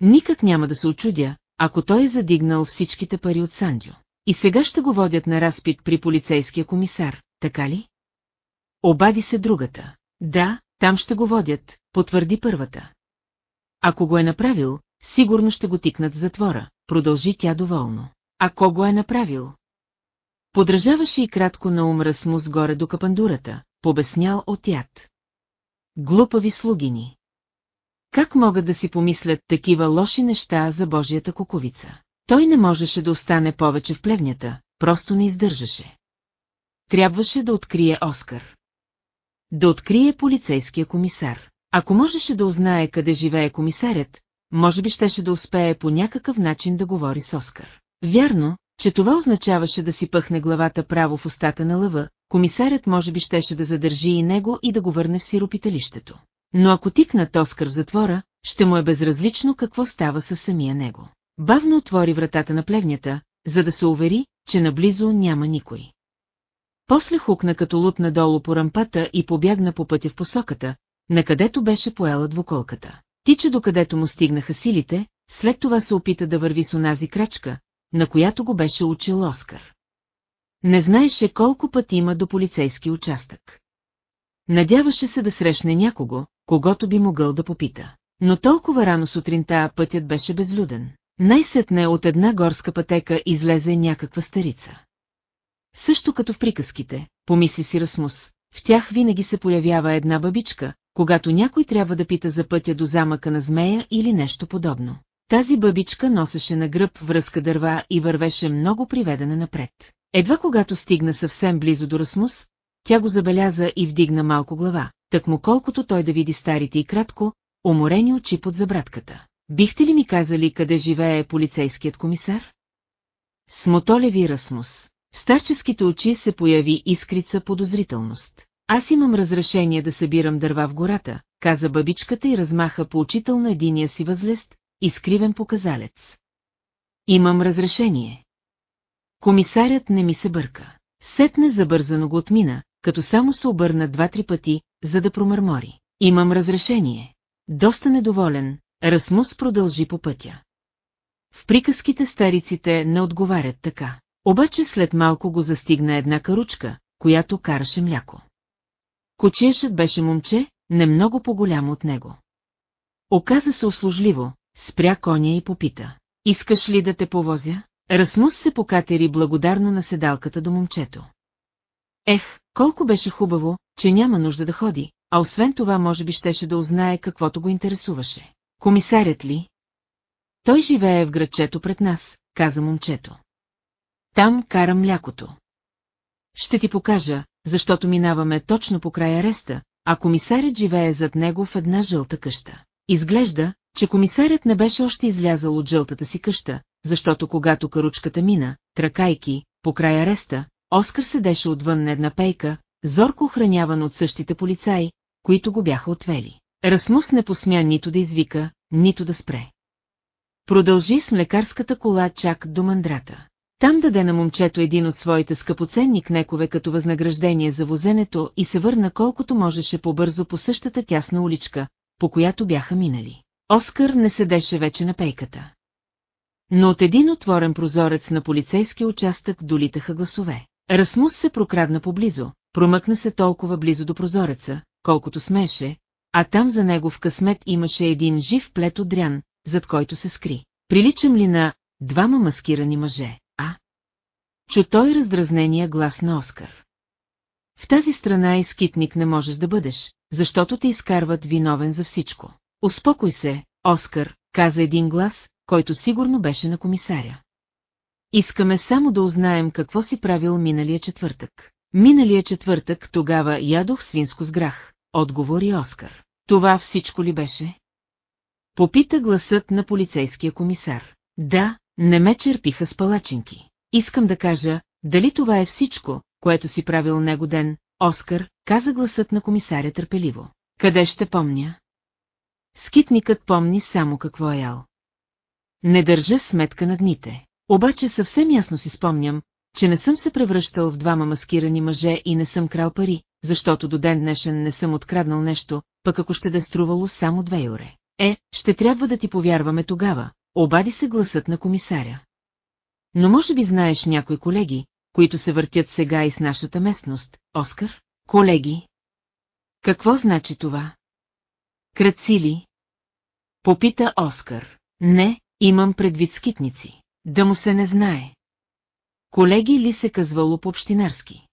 Никак няма да се очудя, ако той е задигнал всичките пари от Сандю. И сега ще го водят на разпит при полицейския комисар, така ли? Обади се другата. Да, там ще го водят, потвърди първата. Ако го е направил, сигурно ще го тикнат в затвора, продължи тя доволно. Ако го е направил? Подражаваше и кратко на ум Расмус горе до капандурата, побеснял от яд. Глупави слугини. Как могат да си помислят такива лоши неща за Божията куковица? Той не можеше да остане повече в плевнята, просто не издържаше. Трябваше да открие Оскар. Да открие полицейския комисар. Ако можеше да узнае къде живее комисарят, може би щеше да успее по някакъв начин да говори с Оскар. Вярно, че това означаваше да си пъхне главата право в устата на лъва, комисарят може би щеше да задържи и него и да го върне в сиропиталището. Но ако тикнат Оскар в затвора, ще му е безразлично какво става със самия него. Бавно отвори вратата на плевнята, за да се увери, че наблизо няма никой. После хукна като лут надолу по рампата и побягна по пътя в посоката, на където беше поела двуколката. Тича докъдето му стигнаха силите, след това се опита да върви с онази крачка, на която го беше учил Оскар. Не знаеше колко път има до полицейски участък. Надяваше се да срещне някого, когато би могъл да попита. Но толкова рано сутринта пътят беше безлюден. Най-сетне от една горска пътека излезе някаква старица. Също като в приказките, помисли си Расмус, в тях винаги се появява една бабичка, когато някой трябва да пита за пътя до замъка на змея или нещо подобно. Тази бъбичка носеше на гръб връзка дърва и вървеше много приведена напред. Едва когато стигна съвсем близо до Расмус, тя го забеляза и вдигна малко глава, так му колкото той да види старите и кратко, уморени очи под забратката. Бихте ли ми казали къде живее полицейският комисар? Смотолеви Расмус. Старческите очи се появи искрица подозрителност. Аз имам разрешение да събирам дърва в гората, каза бабичката и размаха поучително единия си възлест, изкривен показалец. Имам разрешение. Комисарят не ми се бърка. Сетне забързано го отмина, като само се обърна два-три пъти, за да промърмори. Имам разрешение. Доста недоволен, Расмус продължи по пътя. В приказките стариците не отговарят така. Обаче след малко го застигна една каручка, която караше мляко. Кочиешът беше момче, не много по-голямо от него. Оказа се услужливо, спря коня и попита. Искаш ли да те повозя? Расмус се покатери благодарно на седалката до момчето. Ех, колко беше хубаво, че няма нужда да ходи, а освен това може би щеше да узнае каквото го интересуваше. Комисарят ли? Той живее в градчето пред нас, каза момчето. Там кара млякото. Ще ти покажа, защото минаваме точно по края ареста, а комисарят живее зад него в една жълта къща. Изглежда, че комисарят не беше още излязал от жълтата си къща, защото когато каручката мина, тракайки, по край ареста, Оскар седеше отвън на една пейка, зорко охраняван от същите полицаи, които го бяха отвели. Расмус не посмя нито да извика, нито да спре. Продължи с млекарската кола чак до мандрата. Там даде на момчето един от своите скъпоценни кнекове като възнаграждение за возенето и се върна колкото можеше по-бързо по същата тясна уличка, по която бяха минали. Оскар не седеше вече на пейката. Но от един отворен прозорец на полицейския участък долитаха гласове. Расмус се прокрадна поблизо, промъкна се толкова близо до прозореца, колкото смеше, а там за него в късмет имаше един жив плет от дрян, зад който се скри. Приличам ли на двама маскирани мъже? Чу той раздразнения глас на Оскар. В тази страна и скитник не можеш да бъдеш, защото те изкарват виновен за всичко. Успокой се, Оскар, каза един глас, който сигурно беше на комисаря. Искаме само да узнаем какво си правил миналия четвъртък. Миналия четвъртък тогава ядох свинско с грах, отговори Оскар. Това всичко ли беше? Попита гласът на полицейския комисар. Да, не ме черпиха с палачинки. Искам да кажа, дали това е всичко, което си правил него ден, Оскар, каза гласът на комисаря търпеливо. Къде ще помня? Скитникът помни само какво е ял. Не държа сметка на дните. Обаче съвсем ясно си спомням, че не съм се превръщал в двама маскирани мъже и не съм крал пари, защото до ден днешен не съм откраднал нещо, пък ако ще да струвало само две юре. Е, ще трябва да ти повярваме тогава, обади се гласът на комисаря. Но може би знаеш някои колеги, които се въртят сега и с нашата местност, Оскар? Колеги? Какво значи това? Кръци ли? Попита Оскар. Не, имам предвид скитници. Да му се не знае. Колеги ли се казвало по-общинарски?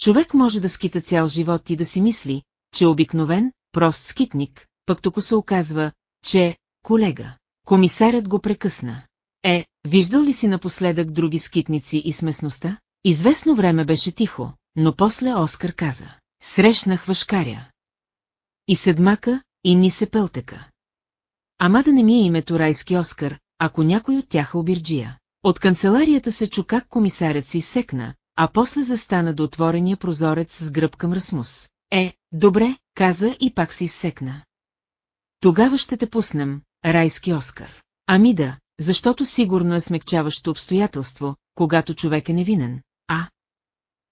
Човек може да скита цял живот и да си мисли, че е обикновен, прост скитник, пък тук се оказва, че, колега, комисарят го прекъсна. Е, виждал ли си напоследък други скитници и сместността? Известно време беше тихо, но после Оскар каза. Срещнах въшкаря. И седмака, и ни се пълтека. Ама да не ми е името Райски Оскар, ако някой от тях е обирджия. От канцеларията се чу как комисарят се изсекна, а после застана до отворения прозорец с гръб към Расмус. Е, добре, каза и пак се изсекна. Тогава ще те пуснем, райски Оскар. Ами да, защото сигурно е смекчаващо обстоятелство, когато човек е невинен, а?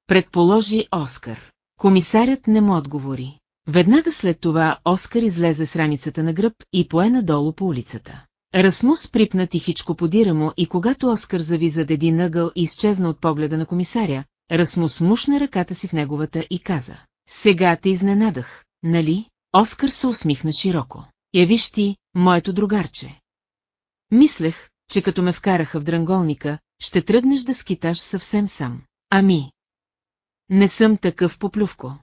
Предположи Оскар. Комисарят не му отговори. Веднага след това Оскар излезе с раницата на гръб и пое надолу по улицата. Расмус припна тихичко подира му и когато Оскар зави зад един ъгъл и изчезна от погледа на комисаря, Расмус мушна ръката си в неговата и каза. Сега те изненадах, нали? Оскар се усмихна широко. Я виж ти, моето другарче. Мислех, че като ме вкараха в дранголника, ще тръгнеш да скиташ съвсем сам. Ами. Не съм такъв поплювко.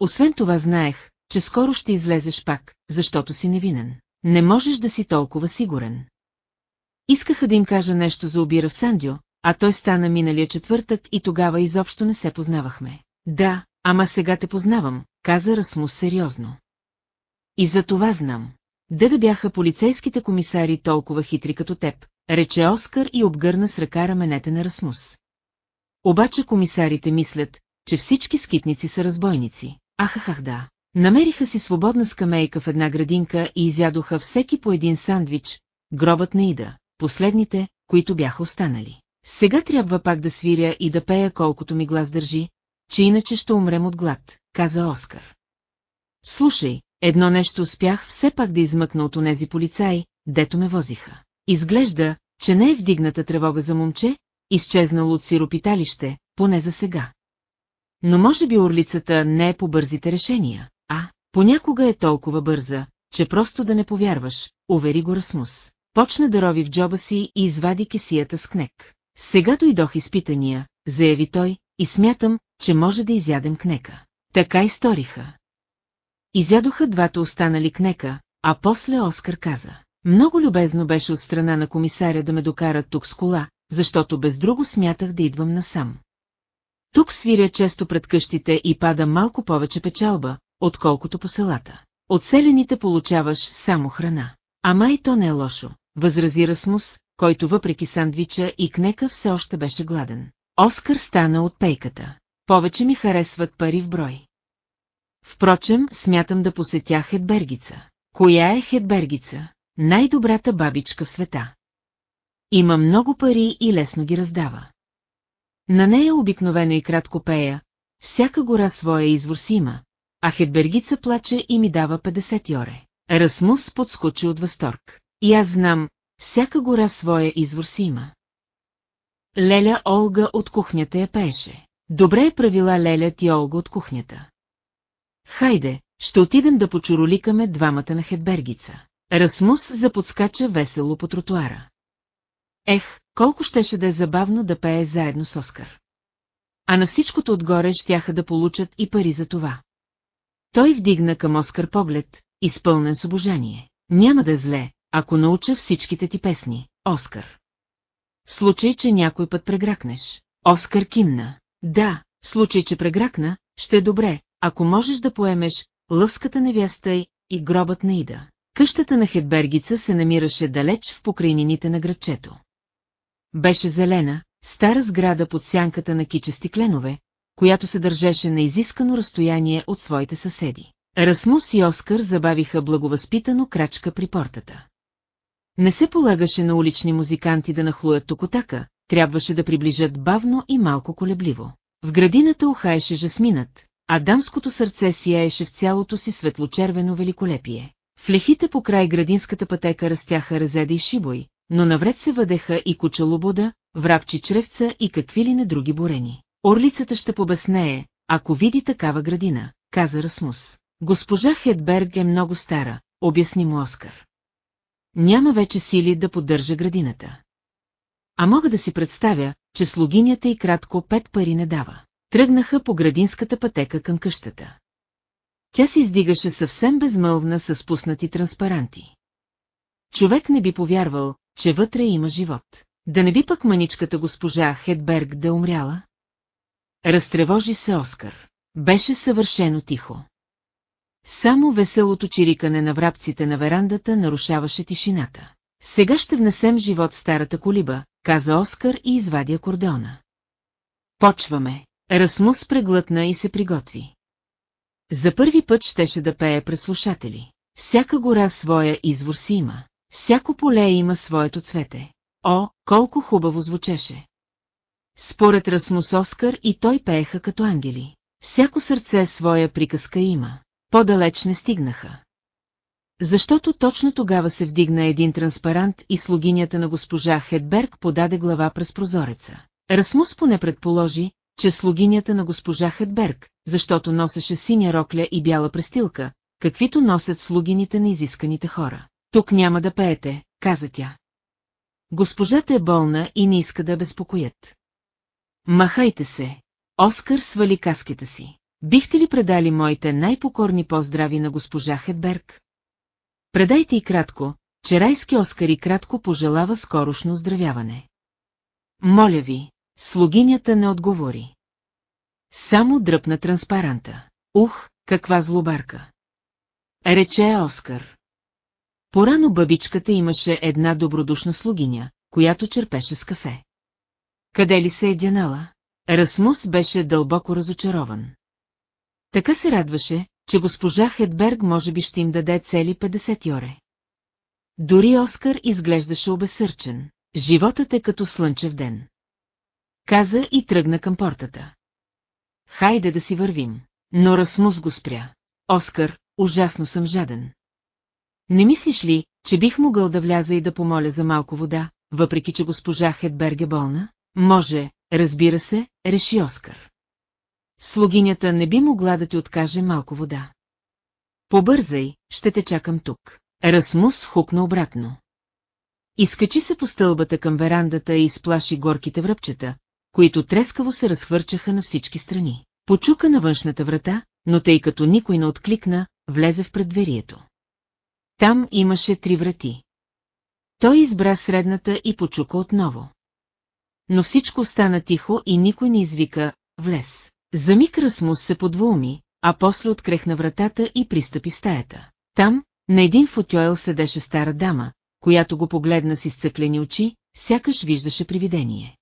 Освен това знаех, че скоро ще излезеш пак, защото си невинен. Не можеш да си толкова сигурен. Искаха да им кажа нещо за обира в Сандио, а той стана миналия четвъртък и тогава изобщо не се познавахме. Да, ама сега те познавам, каза Расмус сериозно. И за това знам. Де да бяха полицейските комисари толкова хитри като теб, рече Оскар и обгърна с ръка раменете на Расмус. Обаче комисарите мислят, че всички скитници са разбойници. Ахахах да. Намериха си свободна скамейка в една градинка и изядоха всеки по един сандвич, гробът на Ида, последните, които бяха останали. Сега трябва пак да свиря и да пея колкото ми глас държи, че иначе ще умрем от глад, каза Оскар. Слушай, едно нещо успях все пак да измъкна от онези полицаи, дето ме возиха. Изглежда, че не е вдигната тревога за момче, изчезнало от сиропиталище, поне за сега. Но може би орлицата не е по бързите решения, а понякога е толкова бърза, че просто да не повярваш, увери го Расмус. Почна да рови в джоба си и извади кесията с кнек. Сега дойдох изпитания, заяви той, и смятам, че може да изядем кнека. Така и сториха. Изядоха двата останали кнека, а после Оскар каза. Много любезно беше от страна на комисаря да ме докарат тук с кола, защото без друго смятах да идвам насам. Тук свиря често пред къщите и пада малко повече печалба, отколкото по селата. От селените получаваш само храна. Ама и то не е лошо, възрази Расмус, който въпреки сандвича и кнека все още беше гладен. Оскар стана от пейката. Повече ми харесват пари в брой. Впрочем, смятам да посетя Хедбергица. Коя е Хедбергица? Най-добрата бабичка в света. Има много пари и лесно ги раздава. На нея обикновено и кратко пея, всяка гора своя извор си има, а Хедбергица плаче и ми дава 50 йоре. Расмус подскочи от възторг. И аз знам, всяка гора своя извор си има. Леля Олга от кухнята я пееше. Добре е правила Леля ти Олга от кухнята. Хайде, ще отидем да почуроликаме двамата на Хедбергица. Расмус заподскача весело по тротуара. Ех, колко щеше да е забавно да пее заедно с Оскар. А на всичкото отгоре щяха да получат и пари за това. Той вдигна към Оскар поглед, изпълнен с обожание. Няма да е зле, ако науча всичките ти песни, Оскар. В случай, че някой път прегракнеш. Оскар кимна. Да, в случай, че прегракна, ще е добре, ако можеш да поемеш лъвската невяста и гробът на Ида. Къщата на Хедбергица се намираше далеч в покрайнините на градчето. Беше зелена, стара сграда под сянката на кичести кленове, която се държеше на изискано разстояние от своите съседи. Расмус и Оскар забавиха благовъзпитано крачка при портата. Не се полагаше на улични музиканти да нахлуят токотака, трябваше да приближат бавно и малко колебливо. В градината ухаеше жасминът, а дамското сърце сияеше в цялото си светлочервено великолепие. В лехите по край градинската пътека растяха разеда и шибой, но навред се въдеха и кучалобуда, врабчи чревца и какви ли не други борени. Орлицата ще побеснее, ако види такава градина, каза Расмус. Госпожа Хедберг е много стара, обясни му Оскар. Няма вече сили да поддържа градината. А мога да си представя, че слугинята и кратко пет пари не дава. Тръгнаха по градинската пътека към къщата. Тя се издигаше съвсем безмълвна с спуснати транспаранти. Човек не би повярвал, че вътре има живот. Да не би пък маничката госпожа Хедберг да умряла? Разтревожи се Оскар. Беше съвършено тихо. Само веселото чирикане на врабците на верандата нарушаваше тишината. Сега ще внесем живот в старата колиба, каза Оскар и извади акордеона. Почваме. Расмус преглътна и се приготви. За първи път щеше да пее пред слушатели. Всяка гора своя извор си има. Всяко поле има своето цвете. О, колко хубаво звучеше! Според Расмус Оскар и той пееха като ангели. Всяко сърце своя приказка има. По-далеч не стигнаха. Защото точно тогава се вдигна един транспарант и слугинята на госпожа Хедберг подаде глава през прозореца. Расмус поне предположи, че слугинята на госпожа Хедберг, защото носеше синя рокля и бяла престилка, каквито носят слугините на изисканите хора. Тук няма да пеете, каза тя. Госпожата е болна и не иска да безпокоят. Махайте се. Оскар свали каските си. Бихте ли предали моите най-покорни поздрави на госпожа Хедберг? Предайте и кратко, че райски Оскар и кратко пожелава скорошно здравяване. Моля ви, слугинята не отговори. Само дръпна транспаранта. Ух, каква злобарка! Рече Оскар. Порано бабичката имаше една добродушна слугиня, която черпеше с кафе. Къде ли се е дянала? Расмус беше дълбоко разочарован. Така се радваше, че госпожа Хедберг може би ще им даде цели 50 йоре. Дори Оскар изглеждаше обесърчен. Животът е като слънчев ден. Каза и тръгна към портата. Хайде да си вървим. Но Расмус го спря. Оскар, ужасно съм жаден. Не мислиш ли, че бих могъл да вляза и да помоля за малко вода, въпреки че госпожа Хедберг е болна? Може, разбира се, реши Оскар. Слугинята не би могла да ти откаже малко вода. Побързай, ще те чакам тук. Расмус хукна обратно. Изкачи се по стълбата към верандата и изплаши горките връбчета, които трескаво се разхвърчаха на всички страни. Почука на външната врата, но тъй като никой не откликна, влезе в предверието. Там имаше три врати. Той избра средната и почука отново. Но всичко стана тихо и никой не извика «влез». За миг Расмус се подвуми, а после открехна вратата и пристъпи стаята. Там, на един футойл седеше стара дама, която го погледна с изцъклени очи, сякаш виждаше привидение.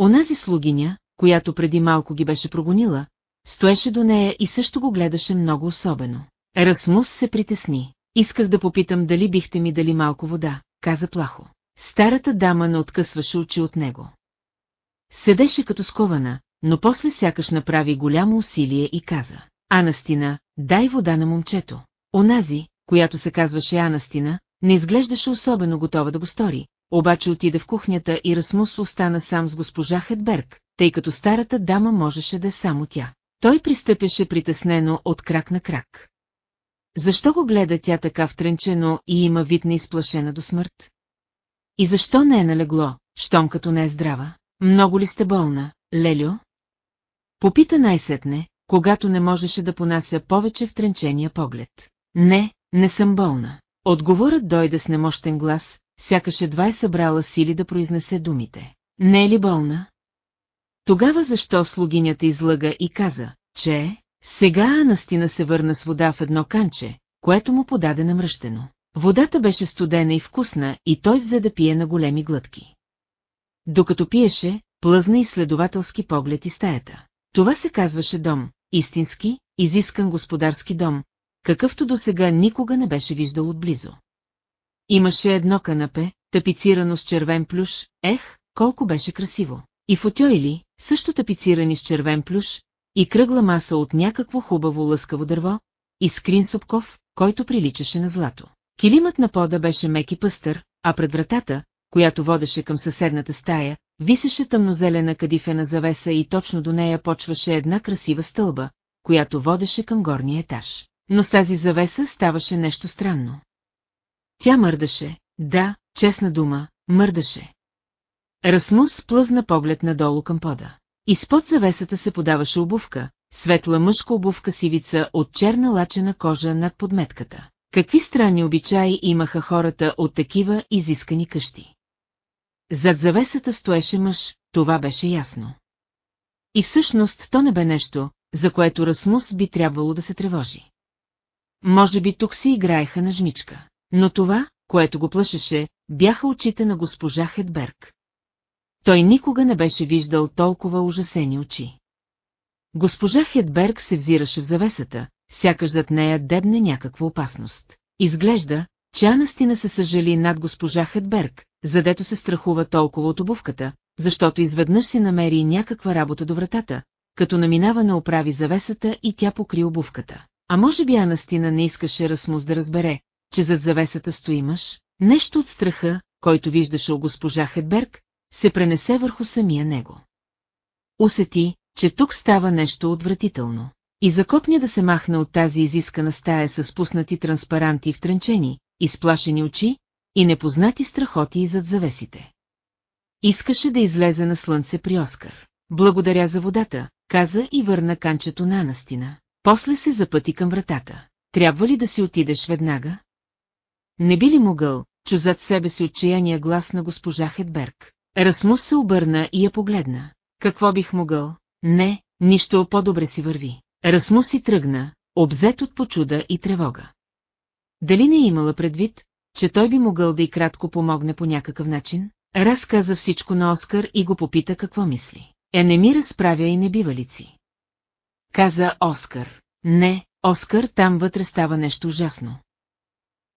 Онази слугиня, която преди малко ги беше прогонила, стоеше до нея и също го гледаше много особено. Расмус се притесни. Исках да попитам дали бихте ми дали малко вода, каза плахо. Старата дама не откъсваше очи от него. Седеше като скована, но после сякаш направи голямо усилие и каза. Анастина, дай вода на момчето. Онази, която се казваше Анастина, не изглеждаше особено готова да го стори, обаче отиде в кухнята и Расмус остана сам с госпожа Хедберг, тъй като старата дама можеше да е само тя. Той пристъпяше притеснено от крак на крак. Защо го гледа тя така втренчено и има вид на изплашена до смърт? И защо не е налегло, щом като не е здрава? Много ли сте болна, Лелю? Попита най-сетне, когато не можеше да понася повече втренчения поглед. Не, не съм болна. Отговорът дойде с немощен глас, сякаш едва е събрала сили да произнесе думите. Не е ли болна? Тогава защо слугинята излъга и каза, че сега Анастина се върна с вода в едно канче, което му подаде намръщено. Водата беше студена и вкусна и той взе да пие на големи глътки. Докато пиеше, плъзна изследователски поглед и стаята. Това се казваше дом, истински, изискан господарски дом, какъвто до сега никога не беше виждал отблизо. Имаше едно канапе, тапицирано с червен плюш, ех, колко беше красиво. И фотойли, също тапицирани с червен плюш, и кръгла маса от някакво хубаво лъскаво дърво, и скрин Супков, който приличаше на злато. Килимът на пода беше мек и пъстър, а пред вратата, която водеше към съседната стая, висеше тъмнозелена кадифена завеса и точно до нея почваше една красива стълба, която водеше към горния етаж. Но с тази завеса ставаше нещо странно. Тя мърдаше, да, честна дума, мърдаше. Расмус плъзна поглед надолу към пода. Изпод завесата се подаваше обувка, светла мъжка обувка сивица от черна лачена кожа над подметката. Какви странни обичаи имаха хората от такива изискани къщи. Зад завесата стоеше мъж, това беше ясно. И всъщност то не бе нещо, за което Расмус би трябвало да се тревожи. Може би тук си играеха на жмичка, но това, което го плашеше, бяха очите на госпожа Хедберг. Той никога не беше виждал толкова ужасени очи. Госпожа Хедберг се взираше в завесата, сякаш зад нея дебне някаква опасност. Изглежда, че Анастина се съжали над госпожа Хедберг, задето се страхува толкова от обувката, защото изведнъж си намери някаква работа до вратата, като наминава на оправи завесата и тя покри обувката. А може би Анастина не искаше Расмус да разбере, че зад завесата стои мъж, нещо от страха, който виждаше у госпожа Хедберг, се пренесе върху самия него. Усети, че тук става нещо отвратително. И закопня да се махне от тази изискана стая с спуснати транспаранти в тренчени, изплашени очи и непознати страхоти зад завесите. Искаше да излезе на слънце при Оскар. Благодаря за водата, каза и върна канчето на Анастина. После се запъти към вратата. Трябва ли да си отидеш веднага? Не би ли могъл, чу зад себе си отчаяния глас на госпожа Хедберг. Расмус се обърна и я погледна. Какво бих могъл? Не, нищо по-добре си върви. Расмус си тръгна, обзет от почуда и тревога. Дали не е имала предвид, че той би могъл да и кратко помогне по някакъв начин? Разказа всичко на Оскар и го попита какво мисли. Е, не ми разправя и небивалици. Каза Оскар. Не, Оскар, там вътре става нещо ужасно.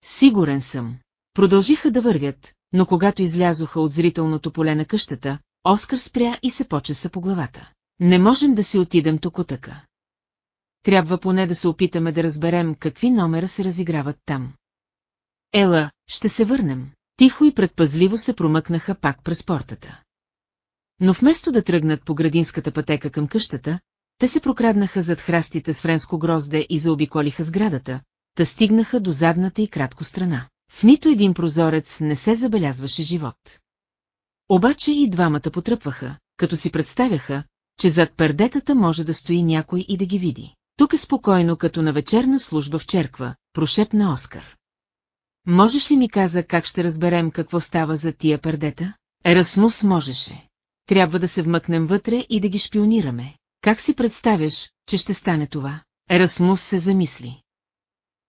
Сигурен съм. Продължиха да вървят, но когато излязоха от зрителното поле на къщата, Оскар спря и се почеса по главата. Не можем да си отидем тук така. Трябва поне да се опитаме да разберем какви номера се разиграват там. Ела, ще се върнем. Тихо и предпазливо се промъкнаха пак през портата. Но вместо да тръгнат по градинската пътека към къщата, те се прокраднаха зад храстите с френско грозде и заобиколиха сградата, та стигнаха до задната и кратко страна. В нито един прозорец не се забелязваше живот. Обаче и двамата потръпваха, като си представяха, че зад пердетата може да стои някой и да ги види. Тук е спокойно като на вечерна служба в черква, прошепна Оскар. Можеш ли ми каза как ще разберем какво става за тия пердета? Ерасмус можеше. Трябва да се вмъкнем вътре и да ги шпионираме. Как си представяш, че ще стане това? Ерасмус се замисли.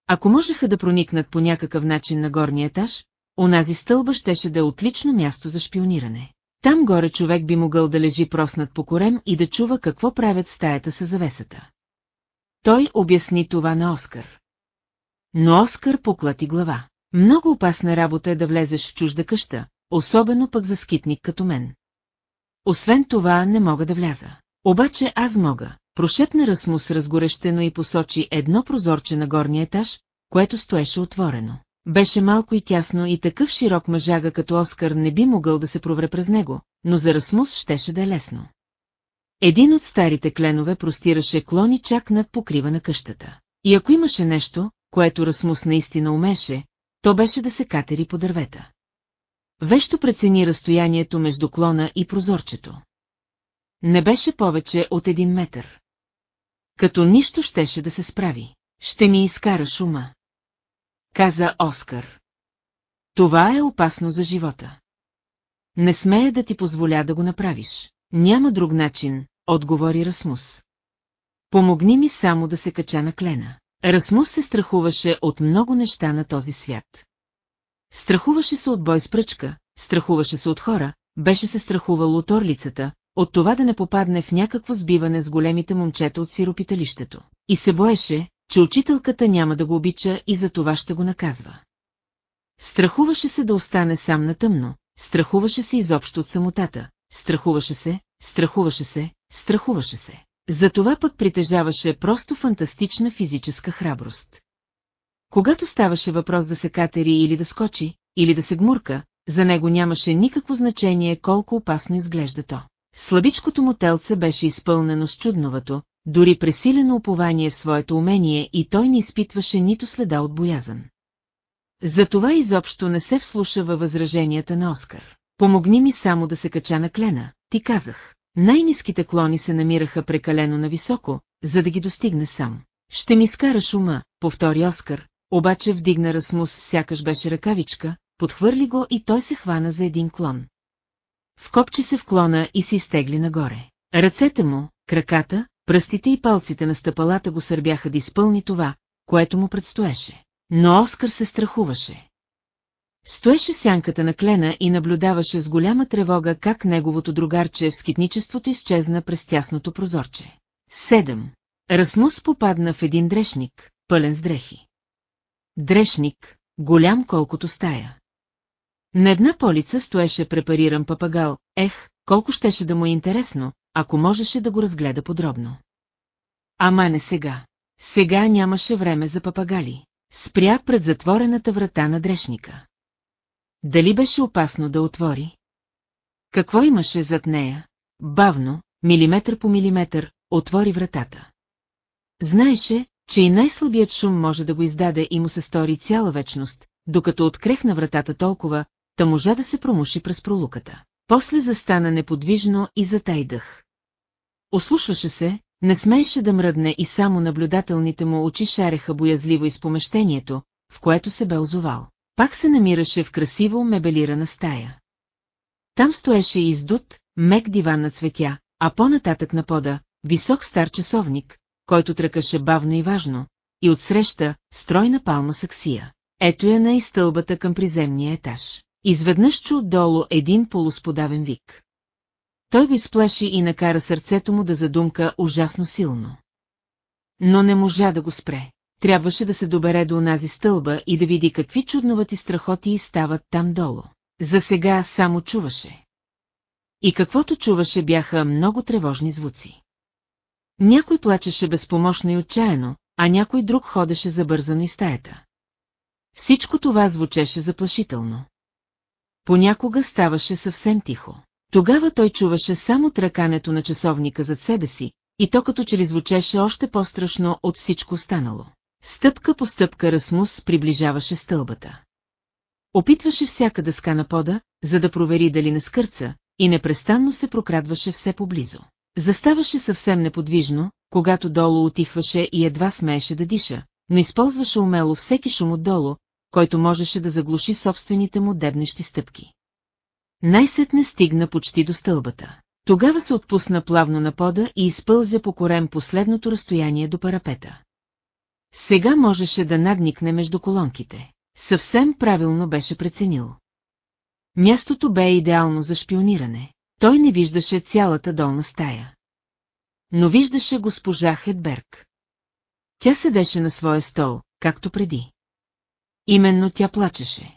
Ако можеха да проникнат по някакъв начин на горния етаж, онази стълба щеше да е отлично място за шпиониране. Там горе човек би могъл да лежи проснат по корем и да чува какво правят стаята с завесата. Той обясни това на Оскар. Но Оскар поклати глава. Много опасна работа е да влезеш в чужда къща, особено пък за скитник като мен. Освен това не мога да вляза. Обаче аз мога, прошепна Расмус разгорещено и посочи едно прозорче на горния етаж, което стоеше отворено. Беше малко и тясно и такъв широк мъжага като Оскар не би могъл да се провре през него, но за Расмус щеше да е лесно. Един от старите кленове простираше клони чак над покрива на къщата. И ако имаше нещо, което Расмус наистина умеше, то беше да се катери по дървета. Вещо прецени разстоянието между клона и прозорчето. Не беше повече от един метър. Като нищо щеше да се справи. Ще ми изкара шума. Каза Оскар. Това е опасно за живота. Не смея да ти позволя да го направиш. Няма друг начин, отговори Расмус. Помогни ми само да се кача на клена. Расмус се страхуваше от много неща на този свят. Страхуваше се от бой с пръчка, страхуваше се от хора, беше се страхувал от орлицата, от това да не попадне в някакво сбиване с големите момчета от сиропиталището. И се боеше, че учителката няма да го обича и за това ще го наказва. Страхуваше се да остане сам на тъмно, страхуваше се изобщо от самотата, страхуваше се, страхуваше се, страхуваше се. Затова пък притежаваше просто фантастична физическа храброст. Когато ставаше въпрос да се катери или да скочи, или да се гмурка, за него нямаше никакво значение колко опасно изглежда то. Слабичкото му телце беше изпълнено с чудновато, дори пресилено упование в своето умение и той не изпитваше нито следа от боязън. Затова изобщо не се вслуша във възраженията на Оскар. Помогни ми само да се кача на клена, ти казах. Най-низките клони се намираха прекалено нависоко, за да ги достигне сам. Ще ми скараш ума, повтори Оскар, обаче вдигна Расмус сякаш беше ръкавичка, подхвърли го и той се хвана за един клон. Вкопчи се в клона и се изтегли нагоре. Ръцете му, краката, пръстите и палците на стъпалата го сърбяха да изпълни това, което му предстоеше. Но Оскар се страхуваше. Стоеше сянката на клена и наблюдаваше с голяма тревога как неговото другарче в скитничеството изчезна през тясното прозорче. Седем. Расмус попадна в един дрешник, пълен с дрехи. Дрешник, голям колкото стая. На една полица стоеше препариран папагал, ех, колко щеше да му е интересно, ако можеше да го разгледа подробно. Ама не сега. Сега нямаше време за папагали. Спря пред затворената врата на дрешника. Дали беше опасно да отвори? Какво имаше зад нея? Бавно, милиметър по милиметър, отвори вратата. Знаеше, че и най-слабият шум може да го издаде и му се стори цяла вечност, докато открехна вратата толкова, та можа да се промуши през пролуката. После застана неподвижно и затай дъх. Ослушваше се, не смееше да мръдне и само наблюдателните му очи шареха боязливо из помещението, в което се бе озовал. Пак се намираше в красиво мебелирана стая. Там стоеше издут, мек диван на цветя, а по-нататък на пода, висок стар часовник, който тръкаше бавно и важно, и отсреща стройна палма саксия. Ето я на изтълбата към приземния етаж. Изведнъж чу отдолу един полусподавен вик. той го изплаши и накара сърцето му да задумка ужасно силно. Но не можа да го спре. Трябваше да се добере до онази стълба и да види какви чудновати страхоти стават там долу. За сега само чуваше. И каквото чуваше бяха много тревожни звуци. Някой плачеше безпомощно и отчаяно, а някой друг ходеше забързано и стаята. Всичко това звучеше заплашително. Понякога ставаше съвсем тихо. Тогава той чуваше само тракането на часовника зад себе си, и то като че ли звучеше още по-страшно от всичко останало. Стъпка по стъпка Расмус приближаваше стълбата. Опитваше всяка дъска на пода, за да провери дали не скърца, и непрестанно се прокрадваше все поблизо. Заставаше съвсем неподвижно, когато долу отихваше и едва смееше да диша, но използваше умело всеки шум отдолу, който можеше да заглуши собствените му дебнещи стъпки. Най-сетне стигна почти до стълбата. Тогава се отпусна плавно на пода и изпълзя по корем последното разстояние до парапета. Сега можеше да надникне между колонките. Съвсем правилно беше преценил. Мястото бе идеално за шпиониране. Той не виждаше цялата долна стая. Но виждаше госпожа Хедберг. Тя седеше на своя стол, както преди. Именно тя плачеше.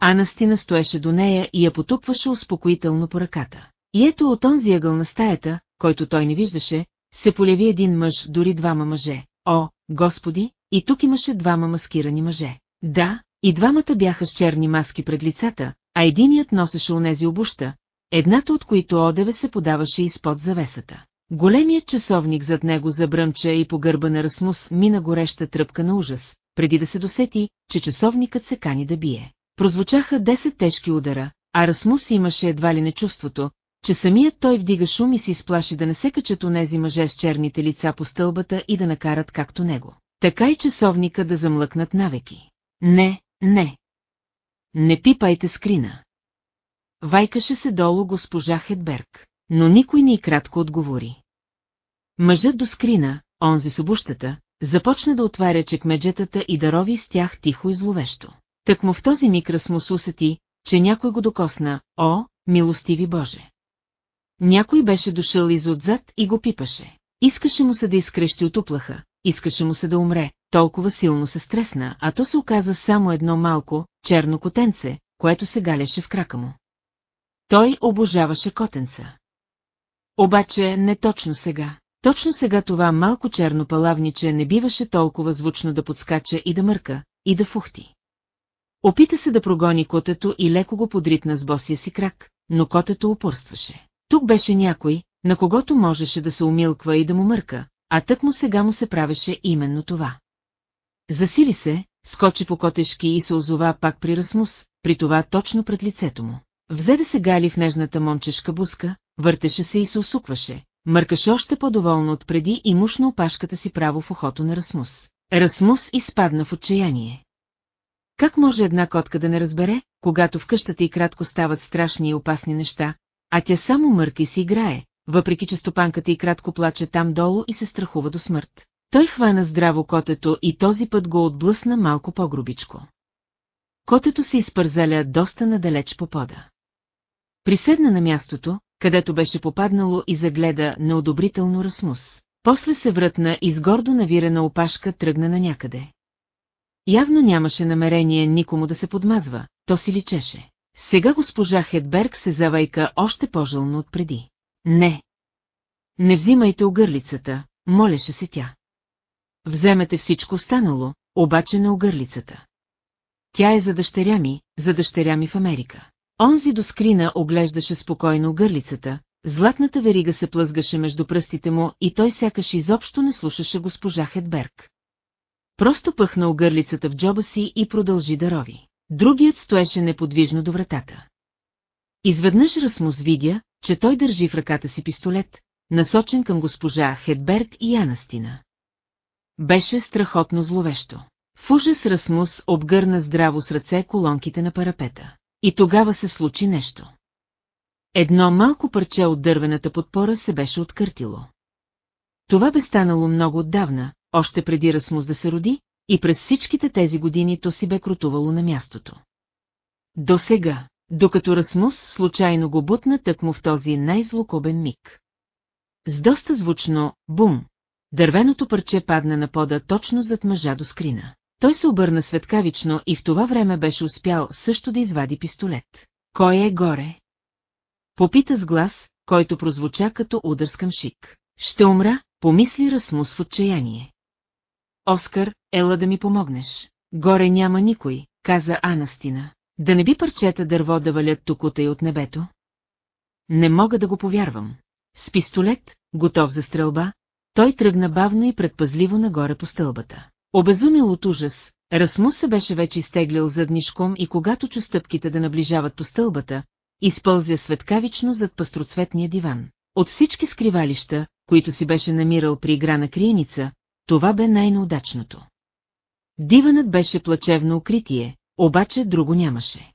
Анастина стоеше до нея и я потупваше успокоително по ръката. И ето от онзи ъгъл на стаята, който той не виждаше, се поляви един мъж, дори двама мъже. О, господи, и тук имаше двама маскирани мъже. Да, и двамата бяха с черни маски пред лицата, а единият носеше онези обуща, едната от които одеве се подаваше изпод завесата. Големият часовник зад него забръмча и по гърба на Расмус мина гореща тръпка на ужас, преди да се досети, че часовникът се кани да бие. Прозвучаха 10 тежки удара, а Расмус имаше едва ли не чувството, че самият той вдига шум и се изплаши да не се качат онези мъже с черните лица по стълбата и да накарат както него. Така и часовника да замлъкнат навеки. Не, не. Не пипайте скрина. Вайкаше се долу госпожа Хедберг, но никой не и кратко отговори. Мъжът до скрина, онзи с обущата, започна да отваря чекмеджетата и да рови с тях тихо и зловещо. Так му в този миг Расмус усети, че някой го докосна, о, милостиви Боже! Някой беше дошъл изотзад и го пипаше. Искаше му се да изкрещи от уплаха, искаше му се да умре, толкова силно се стресна, а то се оказа само едно малко, черно котенце, което се галяше в крака му. Той обожаваше котенца. Обаче не точно сега. Точно сега това малко черно палавниче не биваше толкова звучно да подскача и да мърка, и да фухти. Опита се да прогони котето и леко го подритна с босия си крак, но котето упорстваше. Тук беше някой, на когото можеше да се умилква и да му мърка, а тък му сега му се правеше именно това. Засили се, скочи по котешки и се озова пак при Расмус, при това точно пред лицето му. Взе да се гали в нежната момчешка буска, въртеше се и се усукваше, мъркаше още по-доволно от преди и мушна опашката си право в ухото на Расмус. Расмус изпадна в отчаяние. Как може една котка да не разбере, когато в къщата и кратко стават страшни и опасни неща, а тя само мърка и си играе, въпреки че стопанката и кратко плаче там долу и се страхува до смърт. Той хвана здраво котето и този път го отблъсна малко по-грубичко. Котето се изпързаля доста надалеч по пода. Приседна на мястото, където беше попаднало и загледа неодобрително Расмус. После се врътна и с гордо навирена опашка тръгна на някъде. Явно нямаше намерение никому да се подмазва, то си личеше. Сега госпожа Хедберг се завайка още по-жълно от преди. Не. Не взимайте огърлицата, молеше се тя. Вземете всичко останало, обаче на огърлицата. Тя е за дъщеря ми, за дъщеря ми в Америка. Онзи до скрина оглеждаше спокойно гърлицата, златната верига се плъзгаше между пръстите му и той сякаш изобщо не слушаше госпожа Хедберг. Просто пъхна огърлицата в джоба си и продължи да рови. Другият стоеше неподвижно до вратата. Изведнъж Расмус видя, че той държи в ръката си пистолет, насочен към госпожа Хедберг и Янастина. Беше страхотно зловещо. В ужас Расмус обгърна здраво с ръце колонките на парапета. И тогава се случи нещо. Едно малко парче от дървената подпора се беше откъртило. Това бе станало много отдавна, още преди Расмус да се роди, и през всичките тези години то си бе крутувало на мястото. До сега, докато Расмус случайно го бутна тъкмо в този най-злокобен миг. С доста звучно «бум» дървеното парче падна на пода точно зад мъжа до скрина. Той се обърна светкавично и в това време беше успял също да извади пистолет. Кой е горе? Попита с глас, който прозвуча като удар с шик. Ще умра, помисли Расмус в отчаяние. Оскар, ела да ми помогнеш. Горе няма никой, каза Анастина. Да не би парчета дърво да валят тукута и от небето? Не мога да го повярвам. С пистолет, готов за стрелба, той тръгна бавно и предпазливо нагоре по стълбата. Обезумил от ужас, Расмус се беше вече изтеглял заднишком и когато чу стъпките да наближават по стълбата, изпълзя светкавично зад пастроцветния диван. От всички скривалища, които си беше намирал при игра на криеница, това бе най-неудачното. Диванът беше плачевно укритие, обаче друго нямаше.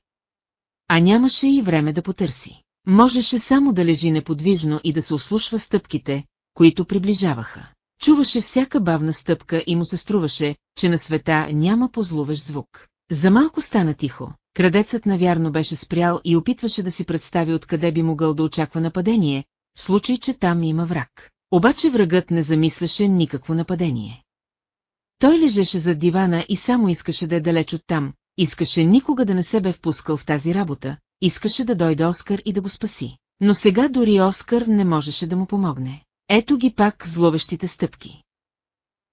А нямаше и време да потърси. Можеше само да лежи неподвижно и да се ослушва стъпките, които приближаваха. Чуваше всяка бавна стъпка и му се струваше, че на света няма позлуващ звук. За малко стана тихо. Крадецът навярно беше спрял и опитваше да си представи откъде би могъл да очаква нападение, в случай, че там има враг. Обаче врагът не замисляше никакво нападение. Той лежеше зад дивана и само искаше да е далеч от там, искаше никога да не се бе впускал в тази работа, искаше да дойде Оскар и да го спаси. Но сега дори Оскар не можеше да му помогне. Ето ги пак зловещите стъпки.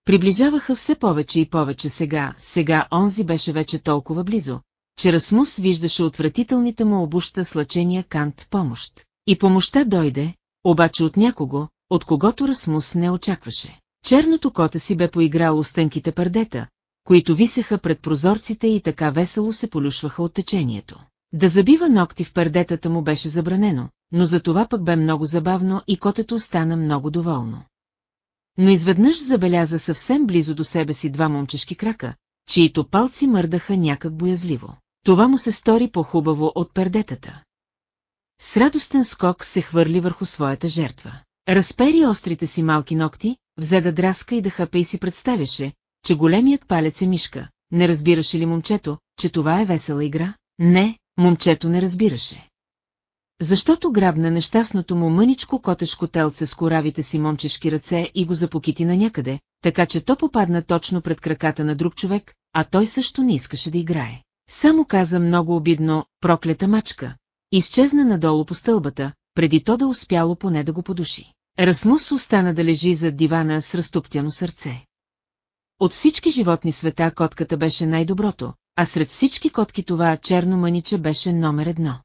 Приближаваха все повече и повече сега, сега онзи беше вече толкова близо, че Расмус виждаше отвратителните му обуща слачения кант помощ. И помощта дойде, обаче от някого, от когото Расмус не очакваше. Черното кота си бе поиграло с тънките пардета, които висеха пред прозорците и така весело се полюшваха от течението. Да забива ногти в пердетата му беше забранено, но за това пък бе много забавно и котето остана много доволно. Но изведнъж забеляза съвсем близо до себе си два момчешки крака, чието палци мърдаха някак боязливо. Това му се стори по-хубаво от пердетата. С радостен скок се хвърли върху своята жертва. Разпери острите си малки ногти, взе да драска и да хапе и си представяше, че големият палец е мишка. Не разбираше ли момчето, че това е весела игра? Не, момчето не разбираше. Защото грабна нещастното му мъничко котешко телце с коравите си момчешки ръце и го запокити на някъде, така че то попадна точно пред краката на друг човек, а той също не искаше да играе. Само каза много обидно «проклета мачка», изчезна надолу по стълбата, преди то да успяло поне да го подуши. Расмус остана да лежи зад дивана с разтоптяно сърце. От всички животни света котката беше най-доброто, а сред всички котки това черно мъниче беше номер едно.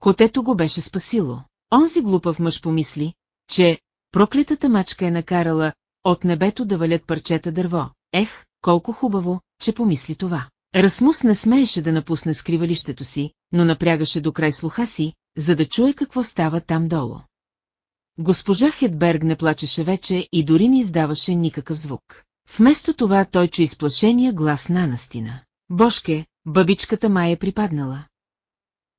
Котето го беше спасило. Онзи глупав мъж помисли, че проклетата мачка е накарала от небето да валят парчета дърво. Ех, колко хубаво, че помисли това. Расмус не смееше да напусне скривалището си, но напрягаше до край слуха си, за да чуе какво става там долу. Госпожа Хедберг не плачеше вече и дори не издаваше никакъв звук. Вместо това той чу изплашения глас на Анастина. Бошке, бабичката май е припаднала.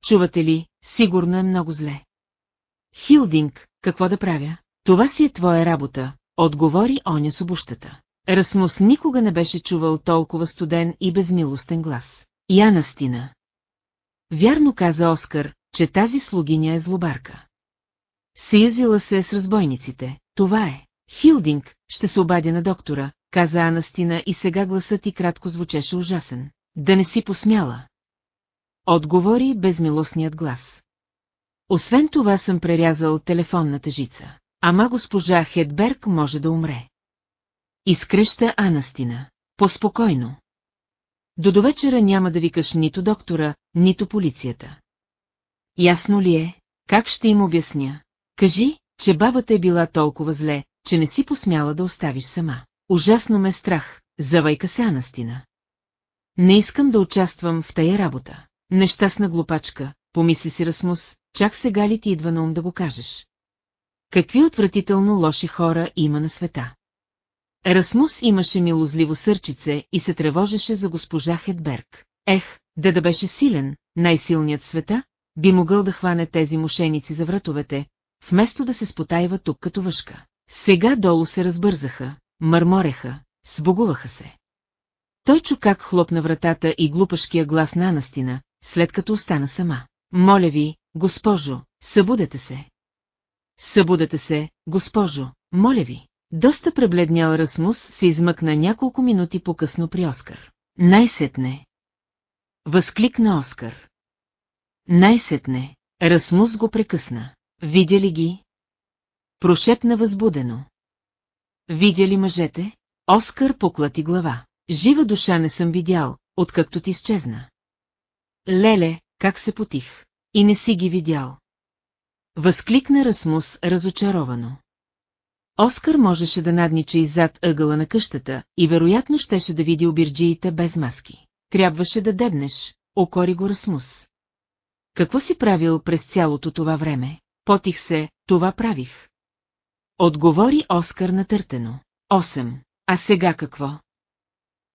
Чувате ли, сигурно е много зле. Хилдинг, какво да правя? Това си е твоя работа, отговори оня с обущата. Расмус никога не беше чувал толкова студен и безмилостен глас. И Анастина. Вярно каза Оскар, че тази слугиня е злобарка. Съюзила се с разбойниците, това е. Хилдинг, ще се обадя на доктора, каза Анастина и сега гласът и кратко звучеше ужасен. Да не си посмяла. Отговори безмилостният глас. Освен това съм прерязал телефонната жица. Ама госпожа Хедберг може да умре. Изкреща Анастина. Поспокойно. До довечера няма да викаш нито доктора, нито полицията. Ясно ли е? Как ще им обясня? Кажи, че бабата е била толкова зле, че не си посмяла да оставиш сама. Ужасно ме страх, завайка се Анастина. Не искам да участвам в тая работа. Нещастна глупачка, помисли си Расмус, чак сега ли ти идва на ум да го кажеш? Какви отвратително лоши хора има на света? Расмус имаше милозливо сърчице и се тревожеше за госпожа Хедберг. Ех, да да беше силен, най-силният света, би могъл да хване тези мошеници за вратовете, вместо да се спотайва тук като въшка. Сега долу се разбързаха, мърмореха, сбогуваха се. Той чу как хлопна вратата и глупашкия глас на Анастина, след като остана сама. Моля ви, госпожо, събудете се. Събудете се, госпожо, моля ви. Доста пребледнял Расмус се измъкна няколко минути по-късно при Оскар. Най-сетне. Възкликна Оскар. Най-сетне. Расмус го прекъсна. Видя ли ги? Прошепна възбудено. Видя ли мъжете? Оскар поклати глава. Жива душа не съм видял, откакто ти изчезна. Леле, как се потих. И не си ги видял. Възкликна Расмус разочаровано. Оскар можеше да наднича иззад ъгъла на къщата и вероятно щеше да види обирджиите без маски. Трябваше да дебнеш, окори го Расмус. Какво си правил през цялото това време? Потих се, това правих. Отговори Оскар натъртено. Осем. А сега какво?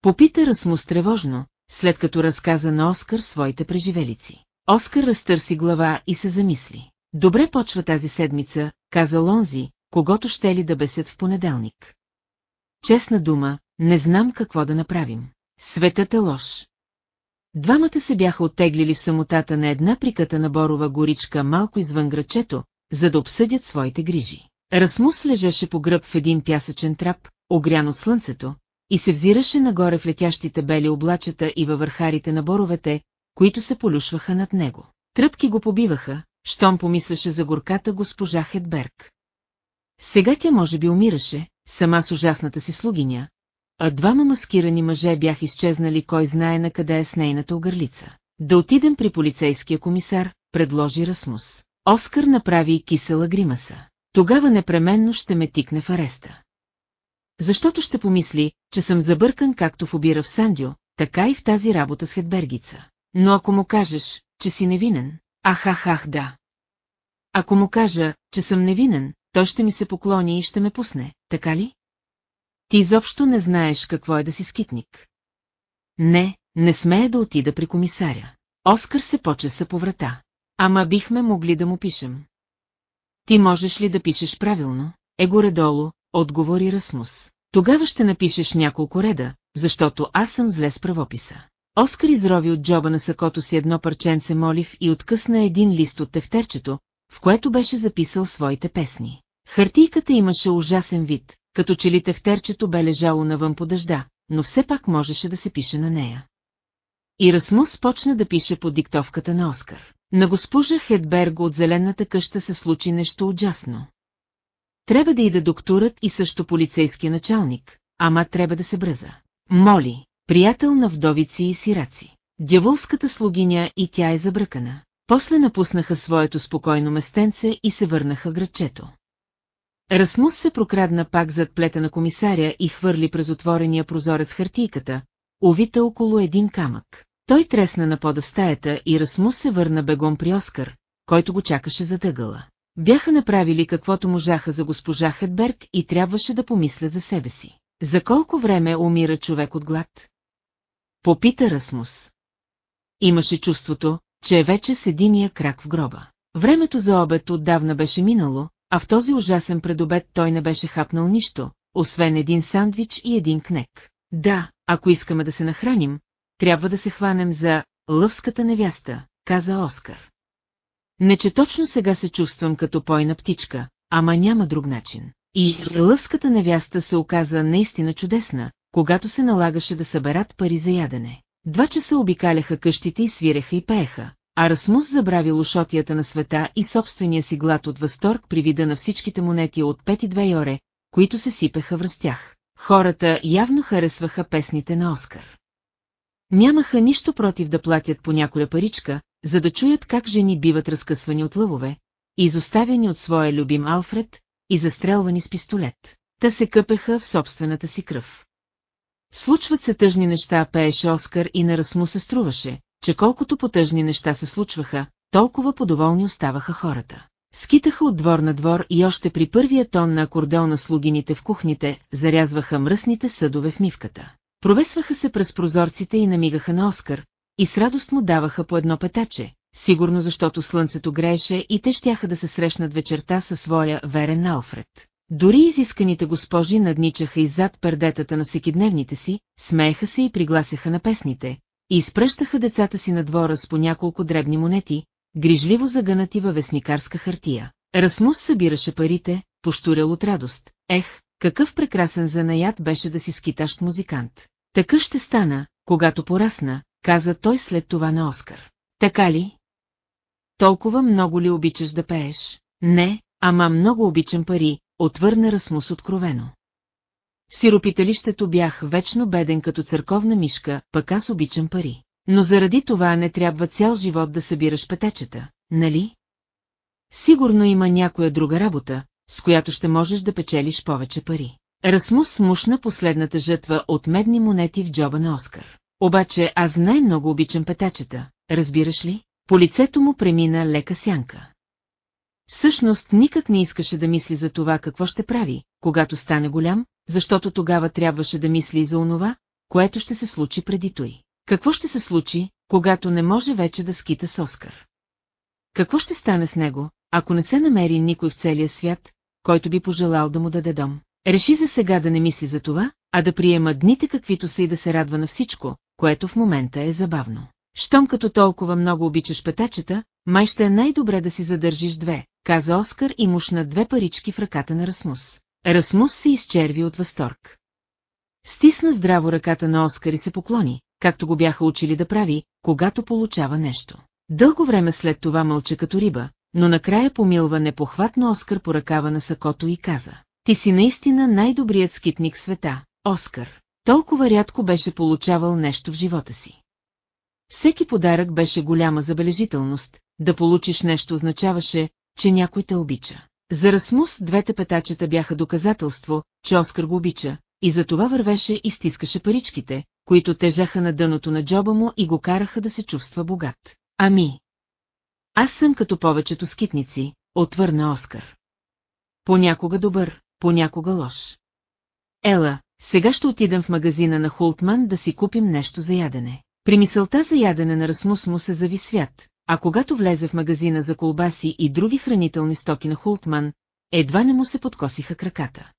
Попита Расмус тревожно, след като разказа на Оскар своите преживелици. Оскар разтърси глава и се замисли. Добре почва тази седмица, каза Лонзи, когато ще ли да бесят в понеделник. Честна дума, не знам какво да направим. Светът е лош. Двамата се бяха оттеглили в самотата на една приката борова горичка малко извън грачето, за да обсъдят своите грижи. Расмус лежеше по гръб в един пясъчен трап, огрян от слънцето, и се взираше нагоре в летящите бели облачета и във върхарите на боровете, които се полюшваха над него. Тръпки го побиваха, щом помисляше за горката госпожа Хедберг. Сега тя може би умираше, сама с ужасната си слугиня, а двама маскирани мъже бяха изчезнали кой знае на къде е с нейната огърлица. Да отидем при полицейския комисар, предложи Расмус. Оскар направи кисела гримаса. Тогава непременно ще ме тикне в ареста. Защото ще помисли, че съм забъркан както в обира в Сандио, така и в тази работа с Хедбергица. Но ако му кажеш, че си невинен, ах, ах, ах, да. Ако му кажа, че съм невинен, той ще ми се поклони и ще ме пусне, така ли? Ти изобщо не знаеш какво е да си скитник. Не, не смея да отида при комисаря. Оскар се почеса по врата. Ама бихме могли да му пишем. Ти можеш ли да пишеш правилно? Е горе-долу, отговори Расмус. Тогава ще напишеш няколко реда, защото аз съм зле с правописа. Оскар изрови от джоба на сакото си едно парченце молив и откъсна един лист от тефтерчето, в което беше записал своите песни. Хартийката имаше ужасен вид, като че ли тефтерчето бе лежало навън по дъжда, но все пак можеше да се пише на нея. И Расмус почна да пише под диктовката на Оскар. На госпожа Хедберг от зелената къща се случи нещо ужасно. Трябва да иде докторът и също полицейския началник, ама трябва да се бръза. Моли, приятел на вдовици и сираци. Дяволската слугиня и тя е забръкана. После напуснаха своето спокойно местенце и се върнаха градчето. Расмус се прокрадна пак зад плета на комисаря и хвърли през отворения прозорец хартийката, увита около един камък. Той тресна на пода стаята и Расмус се върна бегом при Оскар, който го чакаше за дъгъла. Бяха направили каквото можаха за госпожа Хедберг и трябваше да помислят за себе си. За колко време умира човек от глад? Попита Расмус. Имаше чувството, че е вече с единия крак в гроба. Времето за обед отдавна беше минало, а в този ужасен предобед той не беше хапнал нищо, освен един сандвич и един кнек. Да, ако искаме да се нахраним, трябва да се хванем за лъвската невяста, каза Оскар. Не че точно сега се чувствам като пойна птичка, ама няма друг начин. И лъвската невяста се оказа наистина чудесна, когато се налагаше да съберат пари за ядене. Два часа обикаляха къщите и свиреха и пееха, а Расмус забрави лошотията на света и собствения си глад от възторг при вида на всичките монети от пет и две йоре, които се сипеха в растях. Хората явно харесваха песните на Оскар. Нямаха нищо против да платят по няколя паричка, за да чуят как жени биват разкъсвани от лъвове, изоставени от своя любим Алфред и застрелвани с пистолет. Та се къпеха в собствената си кръв. Случват се тъжни неща, пееше Оскар и на Расму се струваше, че колкото потъжни неща се случваха, толкова подоволни оставаха хората. Скитаха от двор на двор и още при първия тон на акордеона слугините в кухните зарязваха мръсните съдове в мивката. Провесваха се през прозорците и намигаха на Оскар, и с радост му даваха по едно петаче, сигурно защото слънцето грееше и те щяха да се срещнат вечерта със своя верен Алфред. Дори изисканите госпожи надничаха иззад пердетата на всекидневните си, смееха се и пригласяха на песните, и изпръщаха децата си на двора с по няколко дребни монети, грижливо загънати във вестникарска хартия. Расмус събираше парите, поштурял от радост. Ех, какъв прекрасен занаят беше да си скитащ музикант. Такъв ще стана, когато порасна, каза той след това на Оскар. Така ли? Толкова много ли обичаш да пееш? Не, ама много обичам пари, отвърна Расмус откровено. Сиропиталището бях вечно беден като църковна мишка, пък аз обичам пари. Но заради това не трябва цял живот да събираш петечета, нали? Сигурно има някоя друга работа, с която ще можеш да печелиш повече пари. Расмус смушна последната жътва от медни монети в джоба на Оскар. Обаче аз най-много обичам петачета, разбираш ли? По лицето му премина лека сянка. Всъщност никак не искаше да мисли за това какво ще прави, когато стане голям, защото тогава трябваше да мисли и за онова, което ще се случи преди той. Какво ще се случи, когато не може вече да скита с Оскар? Какво ще стане с него, ако не се намери никой в целия свят, който би пожелал да му даде дом? Реши за сега да не мисли за това, а да приема дните каквито са и да се радва на всичко, което в момента е забавно. Щом като толкова много обичаш петачета, май ще е най-добре да си задържиш две, каза Оскар и мушна две парички в ръката на Расмус. Расмус се изчерви от възторг. Стисна здраво ръката на Оскар и се поклони, както го бяха учили да прави, когато получава нещо. Дълго време след това мълча като риба, но накрая помилва непохватно Оскар по ръкава на сакото и каза. Ти си наистина най-добрият скитник света, Оскар. Толкова рядко беше получавал нещо в живота си. Всеки подарък беше голяма забележителност, да получиш нещо означаваше, че някой те обича. За Расмус двете петачета бяха доказателство, че Оскар го обича, и затова вървеше и стискаше паричките, които тежаха на дъното на джоба му и го караха да се чувства богат. Ами. Аз съм като повечето скитници, отвърна Оскар. Понякога добър, понякога лош. Ела, сега ще отидем в магазина на Хултман да си купим нещо за ядене. При мисълта за ядене на Расмус му се зави свят, а когато влезе в магазина за колбаси и други хранителни стоки на Хултман, едва не му се подкосиха краката.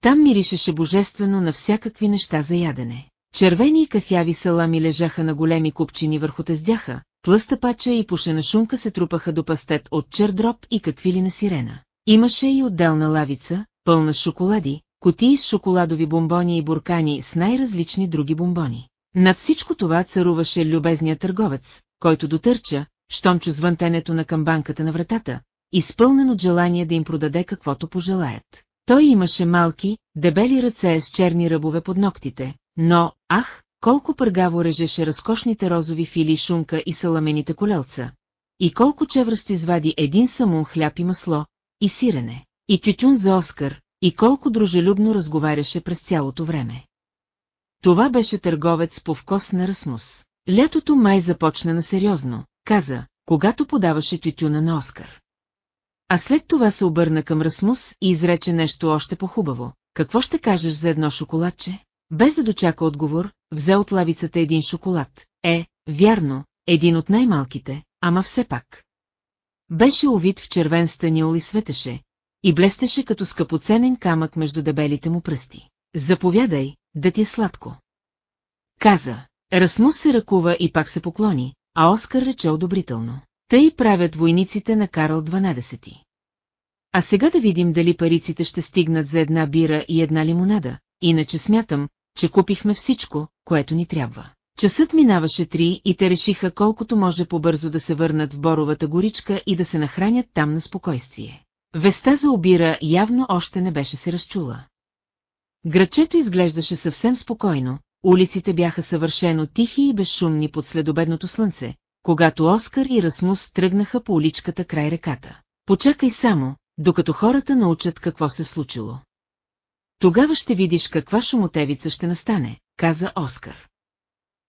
Там миришеше божествено на всякакви неща за ядене. Червени и кафяви салами лежаха на големи купчини върху тездяха, тлъста пача и пушена шунка се трупаха до пастет от чердроп и какви ли на сирена. Имаше и отделна лавица, пълна шоколади, котии с шоколадови бомбони и буркани с най-различни други бомбони. Над всичко това царуваше любезният търговец, който дотърча, щом чу звънтенето на камбанката на вратата, изпълнен от желание да им продаде каквото пожелаят. Той имаше малки, дебели ръце с черни ръбове под ногтите, но, ах, колко пъргаво режеше разкошните розови фили шунка и саламените колелца. И колко чевръсто извади един самун хляб и масло, и сирене, и тютюн за Оскар, и колко дружелюбно разговаряше през цялото време. Това беше търговец по вкос на Расмус. Лятото май започна на сериозно, каза, когато подаваше тютюна на Оскар. А след това се обърна към Расмус и изрече нещо още по-хубаво. Какво ще кажеш за едно шоколадче? Без да дочака отговор, взе от лавицата един шоколад. Е, вярно, един от най-малките, ама все пак. Беше овит в червен станил и светеше, и блестеше като скъпоценен камък между дебелите му пръсти. Заповядай, да ти е сладко. Каза. Расмус се ръкува и пак се поклони, а Оскар рече одобрително. Тъй правят войниците на Карл 12. А сега да видим дали париците ще стигнат за една бира и една лимонада, иначе смятам, че купихме всичко, което ни трябва. Часът минаваше три и те решиха колкото може по-бързо да се върнат в Боровата горичка и да се нахранят там на спокойствие. Веста за обира явно още не беше се разчула. Грачето изглеждаше съвсем спокойно, улиците бяха съвършено тихи и безшумни под следобедното слънце, когато Оскар и Расмус тръгнаха по уличката край реката. Почакай само, докато хората научат какво се случило. Тогава ще видиш каква шумотевица ще настане, каза Оскар.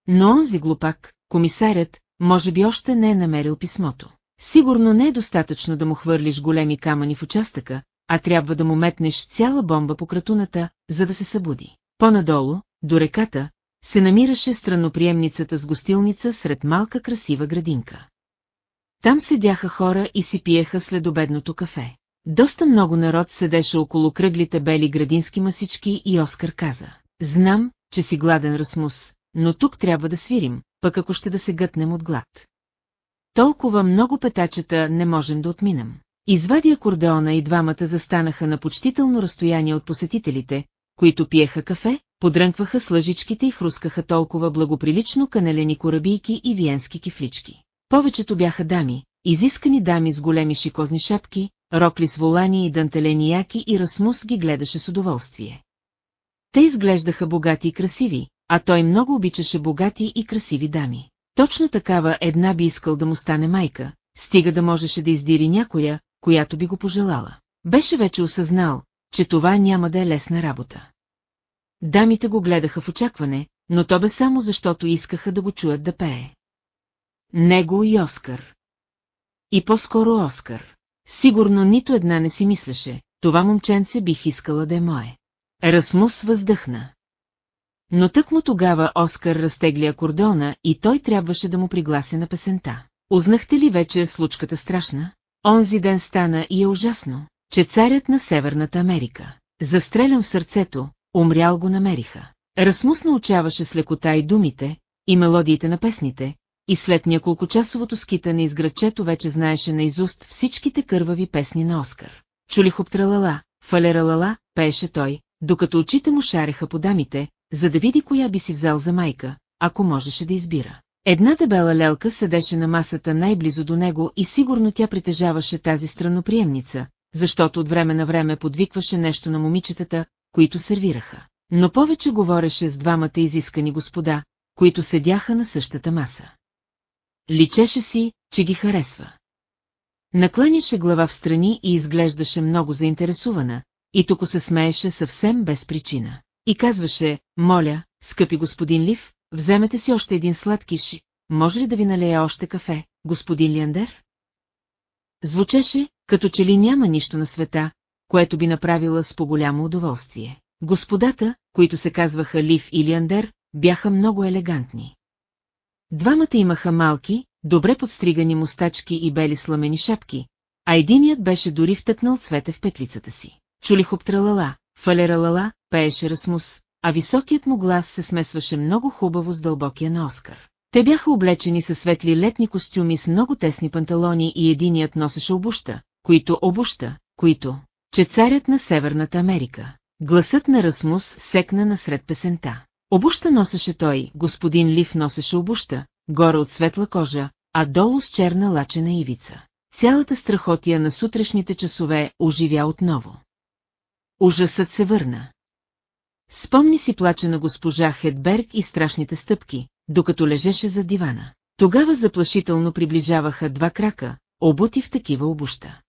Но онзи глупак, комисарят, може би още не е намерил писмото. Сигурно не е достатъчно да му хвърлиш големи камъни в участъка, а трябва да му метнеш цяла бомба по кратуната, за да се събуди. По-надолу, до реката, се намираше странноприемницата с гостилница сред малка красива градинка. Там седяха хора и си пиеха следобедното кафе. Доста много народ седеше около кръглите бели градински масички и Оскар каза. Знам, че си гладен Расмус, но тук трябва да свирим, пък ако ще да се гътнем от глад. Толкова много петачета не можем да отминем. Извади акордеона и двамата застанаха на почтително разстояние от посетителите, които пиеха кафе, подрънкваха с лъжичките и хрускаха толкова благоприлично канелени корабийки и виенски кифлички. Повечето бяха дами, изискани дами с големи шикозни шапки, рокли с волани и дантелени яки и Расмус ги гледаше с удоволствие. Те изглеждаха богати и красиви, а той много обичаше богати и красиви дами. Точно такава една би искал да му стане майка, стига да можеше да издири някоя, която би го пожелала. Беше вече осъзнал, че това няма да е лесна работа. Дамите го гледаха в очакване, но то бе само защото искаха да го чуят да пее. Него и Оскар. И по-скоро Оскар. Сигурно нито една не си мислеше, това момченце бих искала да е мое. Расмус въздъхна. Но тък му тогава Оскар разтегли акордона и той трябваше да му приглася на песента. Узнахте ли вече случката страшна? Онзи ден стана и е ужасно, че царят на Северната Америка. Застрелям в сърцето, умрял го намериха. Расмус научаваше с лекота и думите, и мелодиите на песните, и след няколко часовото скитане из градчето вече знаеше наизуст всичките кървави песни на Оскар. Чулихоптралала, фалералала, пееше той, докато очите му шареха по дамите, за да види коя би си взел за майка, ако можеше да избира. Една дебела лелка седеше на масата най-близо до него и сигурно тя притежаваше тази странноприемница, защото от време на време подвикваше нещо на момичетата, които сервираха. Но повече говореше с двамата изискани господа, които седяха на същата маса. Личеше си, че ги харесва. Накланяше глава в страни и изглеждаше много заинтересувана, и тук се смееше съвсем без причина. И казваше, моля, скъпи господин Лив, вземете си още един сладкиш, може ли да ви налея още кафе, господин Лиандер? Звучеше, като че ли няма нищо на света, което би направила с по-голямо удоволствие. Господата, които се казваха Лив и Лиандер, бяха много елегантни. Двамата имаха малки, добре подстригани мустачки и бели сламени шапки, а единият беше дори втъкнал цвете в петлицата си. Чулихоптралала, фалералала, пееше Расмус, а високият му глас се смесваше много хубаво с дълбокия на Оскар. Те бяха облечени със светли летни костюми с много тесни панталони и единият носеше обуща, които обуща, които, че царят на Северната Америка. Гласът на Расмус секна насред песента. Обуща носеше той, господин Лив носеше обуща, горе от светла кожа, а долу с черна лачена ивица. Цялата страхотия на сутрешните часове оживя отново. Ужасът се върна. Спомни си плача на госпожа Хедберг и страшните стъпки, докато лежеше за дивана. Тогава заплашително приближаваха два крака, обути в такива обуща.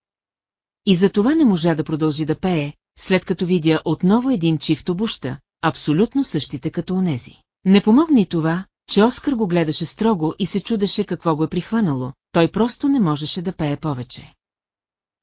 И за това не можа да продължи да пее, след като видя отново един чифт обуща, абсолютно същите като онези. Не помогна и това, че Оскар го гледаше строго и се чудеше какво го е прихванало, той просто не можеше да пее повече.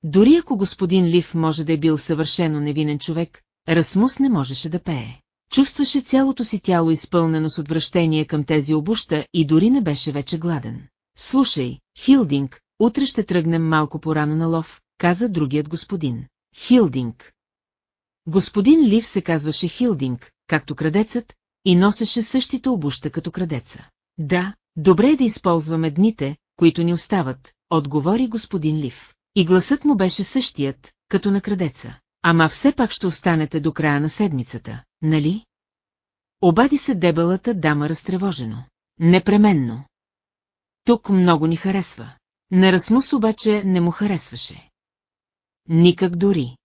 Дори ако господин Лив може да е бил съвършено невинен човек, Расмус не можеше да пее. Чувстваше цялото си тяло изпълнено с отвращение към тези обуща и дори не беше вече гладен. Слушай, Хилдинг, утре ще тръгнем малко порано на лов, каза другият господин. Хилдинг. Господин Лив се казваше Хилдинг, както крадецът, и носеше същите обуща като крадеца. Да, добре е да използваме дните, които ни остават, отговори господин Лив. И гласът му беше същият, като на крадеца. Ама все пак ще останете до края на седмицата, нали? Обади се дебелата дама разтревожено. Непременно. Тук много ни харесва. На Расмус обаче не му харесваше. Никак дори.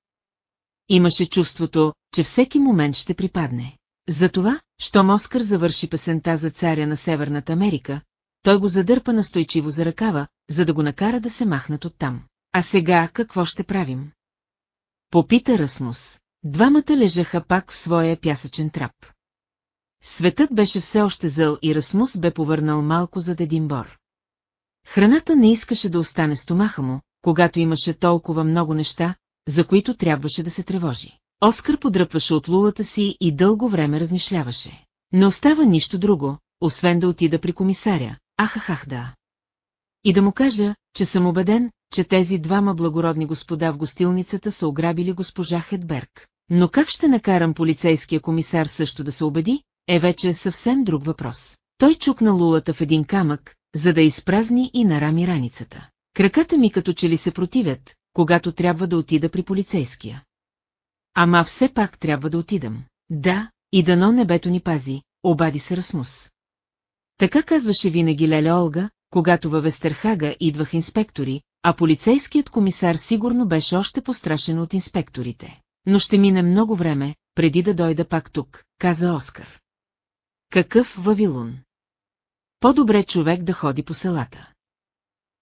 Имаше чувството, че всеки момент ще припадне. Затова, щом Оскар завърши песента за царя на Северната Америка, той го задърпа настойчиво за ръкава, за да го накара да се махнат оттам. А сега какво ще правим? Попита Расмус. Двамата лежаха пак в своя пясъчен трап. Светът беше все още зъл и Расмус бе повърнал малко зад един бор. Храната не искаше да остане стомаха му, когато имаше толкова много неща, за които трябваше да се тревожи. Оскар подръпваше от лулата си и дълго време размишляваше. Не остава нищо друго, освен да отида при комисаря, ахахах да. И да му кажа, че съм убеден, че тези двама благородни господа в гостилницата са ограбили госпожа Хедберг. Но как ще накарам полицейския комисар също да се убеди, е вече съвсем друг въпрос. Той чукна лулата в един камък, за да изпразни и нарами раницата. Краката ми като че ли се противят, когато трябва да отида при полицейския. Ама все пак трябва да отидам. Да, и дано небето ни пази, обади се Расмус. Така казваше винаги Леля Олга, когато във Вестерхага идваха инспектори, а полицейският комисар сигурно беше още пострашен от инспекторите. Но ще мине много време, преди да дойда пак тук, каза Оскар. Какъв Вавилон? По-добре човек да ходи по селата.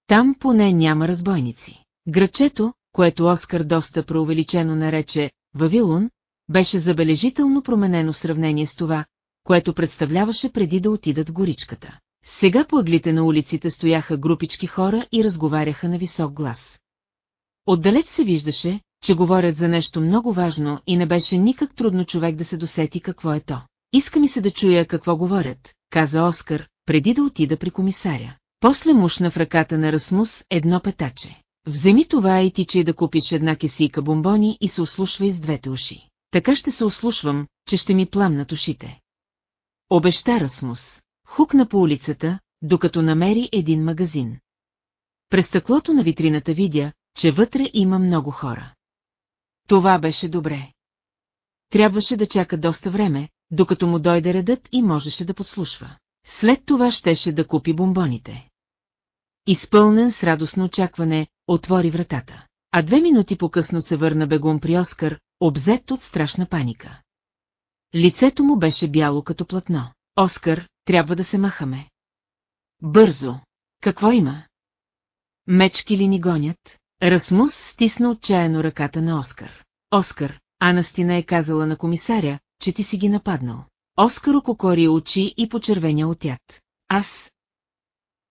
Там поне няма разбойници. Грачето, което Оскар доста преувеличено нарече Вавилон, беше забележително променено в сравнение с това, което представляваше преди да отидат горичката. Сега по ъглите на улиците стояха групички хора и разговаряха на висок глас. Отдалеч се виждаше, че говорят за нещо много важно и не беше никак трудно човек да се досети какво е то. Иска ми се да чуя какво говорят, каза Оскар, преди да отида при комисаря. После мушна в ръката на Расмус едно петаче. Вземи това и тичай да купиш една кесийка бомбони и се ослушвай с двете уши. Така ще се ослушвам, че ще ми пламнат ушите. Обеща Расмус. Хукна по улицата, докато намери един магазин. През стъклото на витрината видя, че вътре има много хора. Това беше добре. Трябваше да чака доста време, докато му дойде редът и можеше да подслушва. След това щеше да купи бомбоните. Изпълнен с радостно очакване, отвори вратата. А две минути по-късно се върна бегом при Оскар, обзет от страшна паника. Лицето му беше бяло като платно. Оскар, трябва да се махаме. Бързо. Какво има? Мечки ли ни гонят? Расмус стисна отчаяно ръката на Оскар. Оскар, Анастина е казала на комисаря, че ти си ги нападнал. Оскар ококори очи и почервеня от яд. Аз?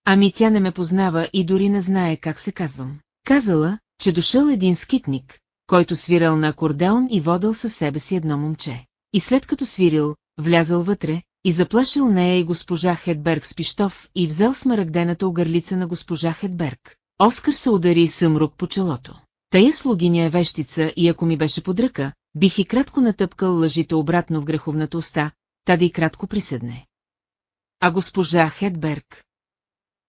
Ами тя не ме познава и дори не знае как се казвам. Казала, че дошъл един скитник, който свирал на акордеон и водил със себе си едно момче. И след като свирил, влязал вътре, и заплашил нея и госпожа Хедберг с пиштов и взел смарагдената огърлица на госпожа Хедберг. Оскар се удари съмрук по челото. Тая слугиня е вещица и ако ми беше под ръка, бих и кратко натъпкал лъжите обратно в греховната уста, та да и кратко приседне. А госпожа Хедберг?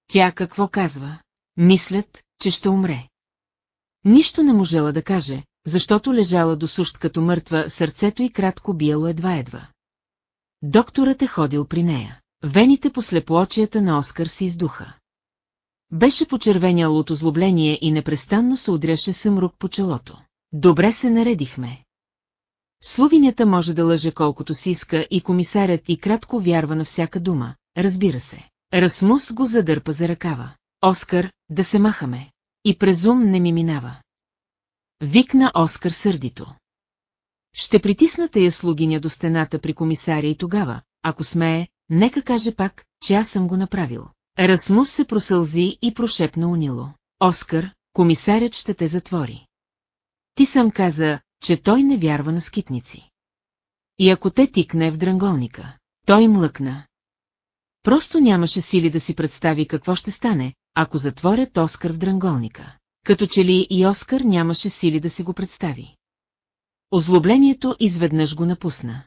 Тя какво казва? Мислят, че ще умре. Нищо не можела да каже, защото лежала до сущ като мъртва, сърцето и кратко биело едва-едва. Докторът е ходил при нея. Вените по слепоочията на Оскар си издуха. Беше почервенял от озлобление и непрестанно се удряше съмрук по челото. Добре се наредихме. Словинята може да лъже колкото си иска и комисарят и кратко вярва на всяка дума, разбира се. Расмус го задърпа за ръкава. Оскар, да се махаме. И презум не ми минава. Викна Оскар сърдито. Ще притисна тая слугиня до стената при комисаря и тогава, ако смее, нека каже пак, че аз съм го направил. Расмус се просълзи и прошепна унило. Оскар, комисарят ще те затвори. Ти сам каза, че той не вярва на скитници. И ако те тикне в дранголника, той млъкна. Просто нямаше сили да си представи какво ще стане, ако затворят Оскар в дранголника. Като че ли и Оскар нямаше сили да си го представи. Озлоблението изведнъж го напусна.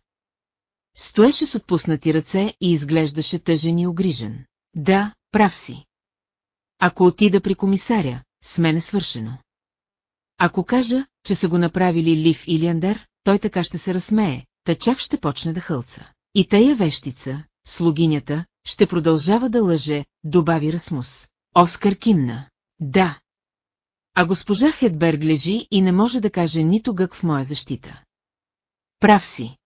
Стоеше с отпуснати ръце и изглеждаше тъжен и огрижен. Да, прав си. Ако отида при комисаря, с мен е свършено. Ако кажа, че са го направили Лив или Андер, той така ще се разсмее, та ще почне да хълца. И тая вещица, слугинята, ще продължава да лъже, добави Расмус. Оскар кимна. Да. А госпожа Хедберг лежи и не може да каже нито гък в моя защита. Прав си.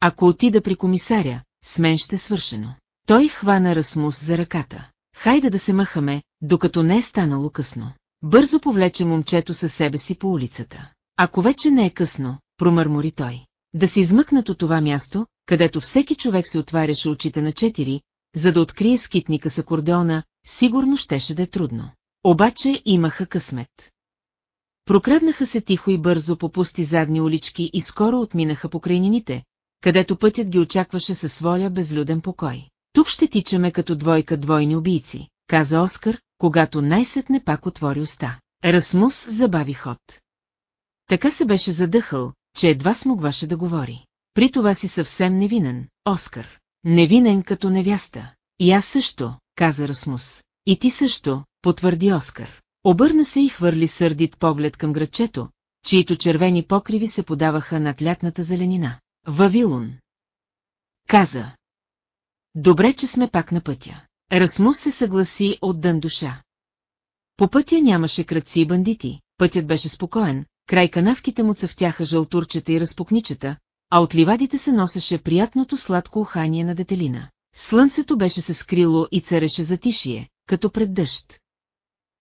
Ако отида при комисаря, с мен ще свършено. Той хвана Расмус за ръката. Хайде да се махаме, докато не е станало късно. Бързо повлече момчето със себе си по улицата. Ако вече не е късно, промърмори той. Да се измъкнат от това място, където всеки човек се отваряше очите на четири, за да открие скитника с акордеона, сигурно щеше да е трудно. Обаче имаха късмет. Прокраднаха се тихо и бързо по пусти задни улички и скоро отминаха по крайнините, където пътят ги очакваше със своя безлюден покой. Тук ще тичаме като двойка двойни убийци, каза Оскар, когато най-сетне пак отвори уста. Расмус забави ход. Така се беше задъхал, че едва смогваше да говори. При това си съвсем невинен, Оскар. Невинен като невяста. И аз също, каза Расмус. И ти също, потвърди Оскар. Обърна се и хвърли сърдит поглед към градчето, чието червени покриви се подаваха над лятната зеленина. Вавилон. Каза. Добре, че сме пак на пътя. Расмус се съгласи от дън душа. По пътя нямаше кръци и бандити, пътят беше спокоен, край канавките му цъфтяха жълтурчета и разпокничета, а от ливадите се носеше приятното сладко ухание на детелина. Слънцето беше се скрило и цареше затишие, като пред дъжд.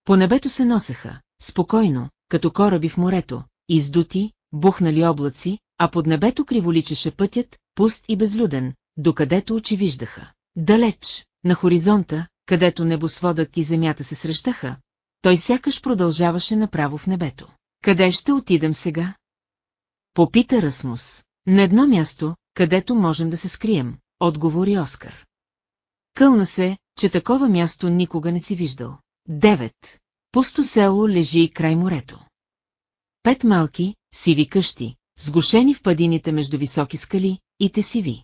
По небето се носеха, спокойно, като кораби в морето, издути, бухнали облаци, а под небето криволичеше пътят, пуст и безлюден, докъдето очи виждаха. Далеч, на хоризонта, където небосводът и земята се срещаха, той сякаш продължаваше направо в небето. Къде ще отидем сега? Попита Расмус. На едно място, където можем да се скрием, отговори Оскар. Кълна се, че такова място никога не си виждал. Девет. Пусто село лежи край морето. Пет малки, сиви къщи, сгушени в падините между високи скали, и те сиви.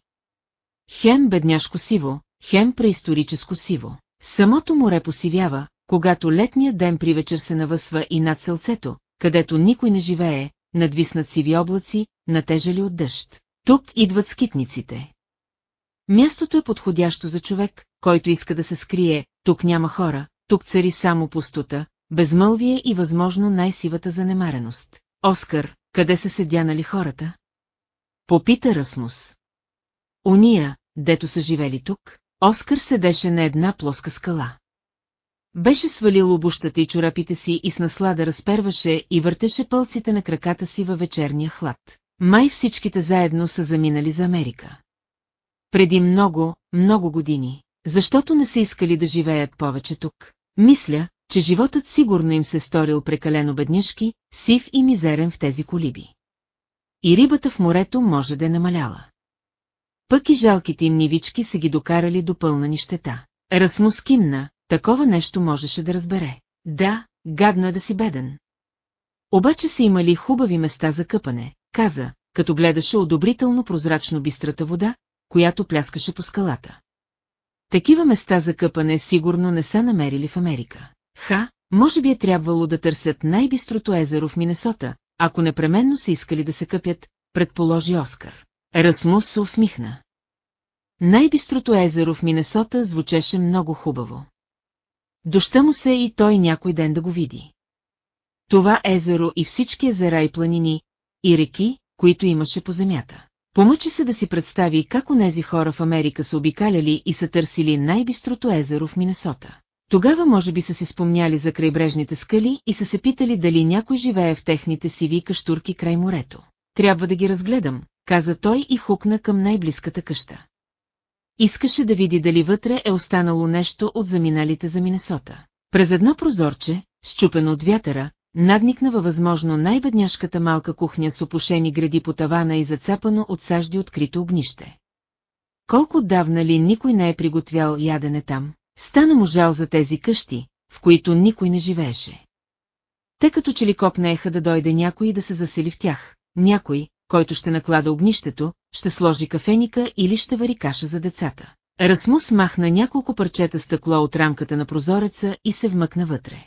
Хем бедняшко сиво, хем преисторическо сиво. Самото море посивява, когато летният ден при вечер се навъсва и над селцето, където никой не живее, надвиснат сиви облаци, натежали от дъжд. Тук идват скитниците. Мястото е подходящо за човек, който иска да се скрие, тук няма хора, тук цари само пустота, безмълвие и възможно най-сивата занемареност. Оскар, къде са седянали хората? Попита Расмус. Уния, дето са живели тук, Оскар седеше на една плоска скала. Беше свалил обущата и чорапите си и с наслада разперваше и въртеше пълците на краката си във вечерния хлад. Май всичките заедно са заминали за Америка. Преди много, много години, защото не са искали да живеят повече тук. Мисля, че животът сигурно им се сторил прекалено бедняшки, сив и мизерен в тези колиби. И рибата в морето може да е намаляла. Пък и жалките им нивички са ги докарали до пълна нищета. Расмус кимна, такова нещо можеше да разбере. Да, гадно е да си беден. Обаче са имали хубави места за къпане, каза, като гледаше одобрително прозрачно бистрата вода, която пляскаше по скалата. Такива места за къпане сигурно не са намерили в Америка. Ха, може би е трябвало да търсят най-бистрото езеро в Минесота, ако непременно са искали да се къпят, предположи Оскар. Расмус се усмихна. Най-бистрото езеро в Минесота звучеше много хубаво. Доща му се и той някой ден да го види. Това езеро и всички езера и планини, и реки, които имаше по земята. Помъчи се да си представи как онези хора в Америка са обикаляли и са търсили най-бистрото езеро в Минесота. Тогава може би са си спомняли за крайбрежните скали и са се питали дали някой живее в техните сиви каштурки край морето. Трябва да ги разгледам, каза той и хукна към най-близката къща. Искаше да види дали вътре е останало нещо от заминалите за Минесота. През едно прозорче, щупено от вятъра, надникна във възможно най-бедняшката малка кухня с опушени гради по тавана и зацапано от сажди открито огнище. Колко отдавна ли никой не е приготвял ядене там, стана му жал за тези къщи, в които никой не живееше. Те като че ли копнееха да дойде някой да се засели в тях, някой, който ще наклада огнището, ще сложи кафеника или ще вари каша за децата. Расмус махна няколко парчета стъкло от рамката на прозореца и се вмъкна вътре.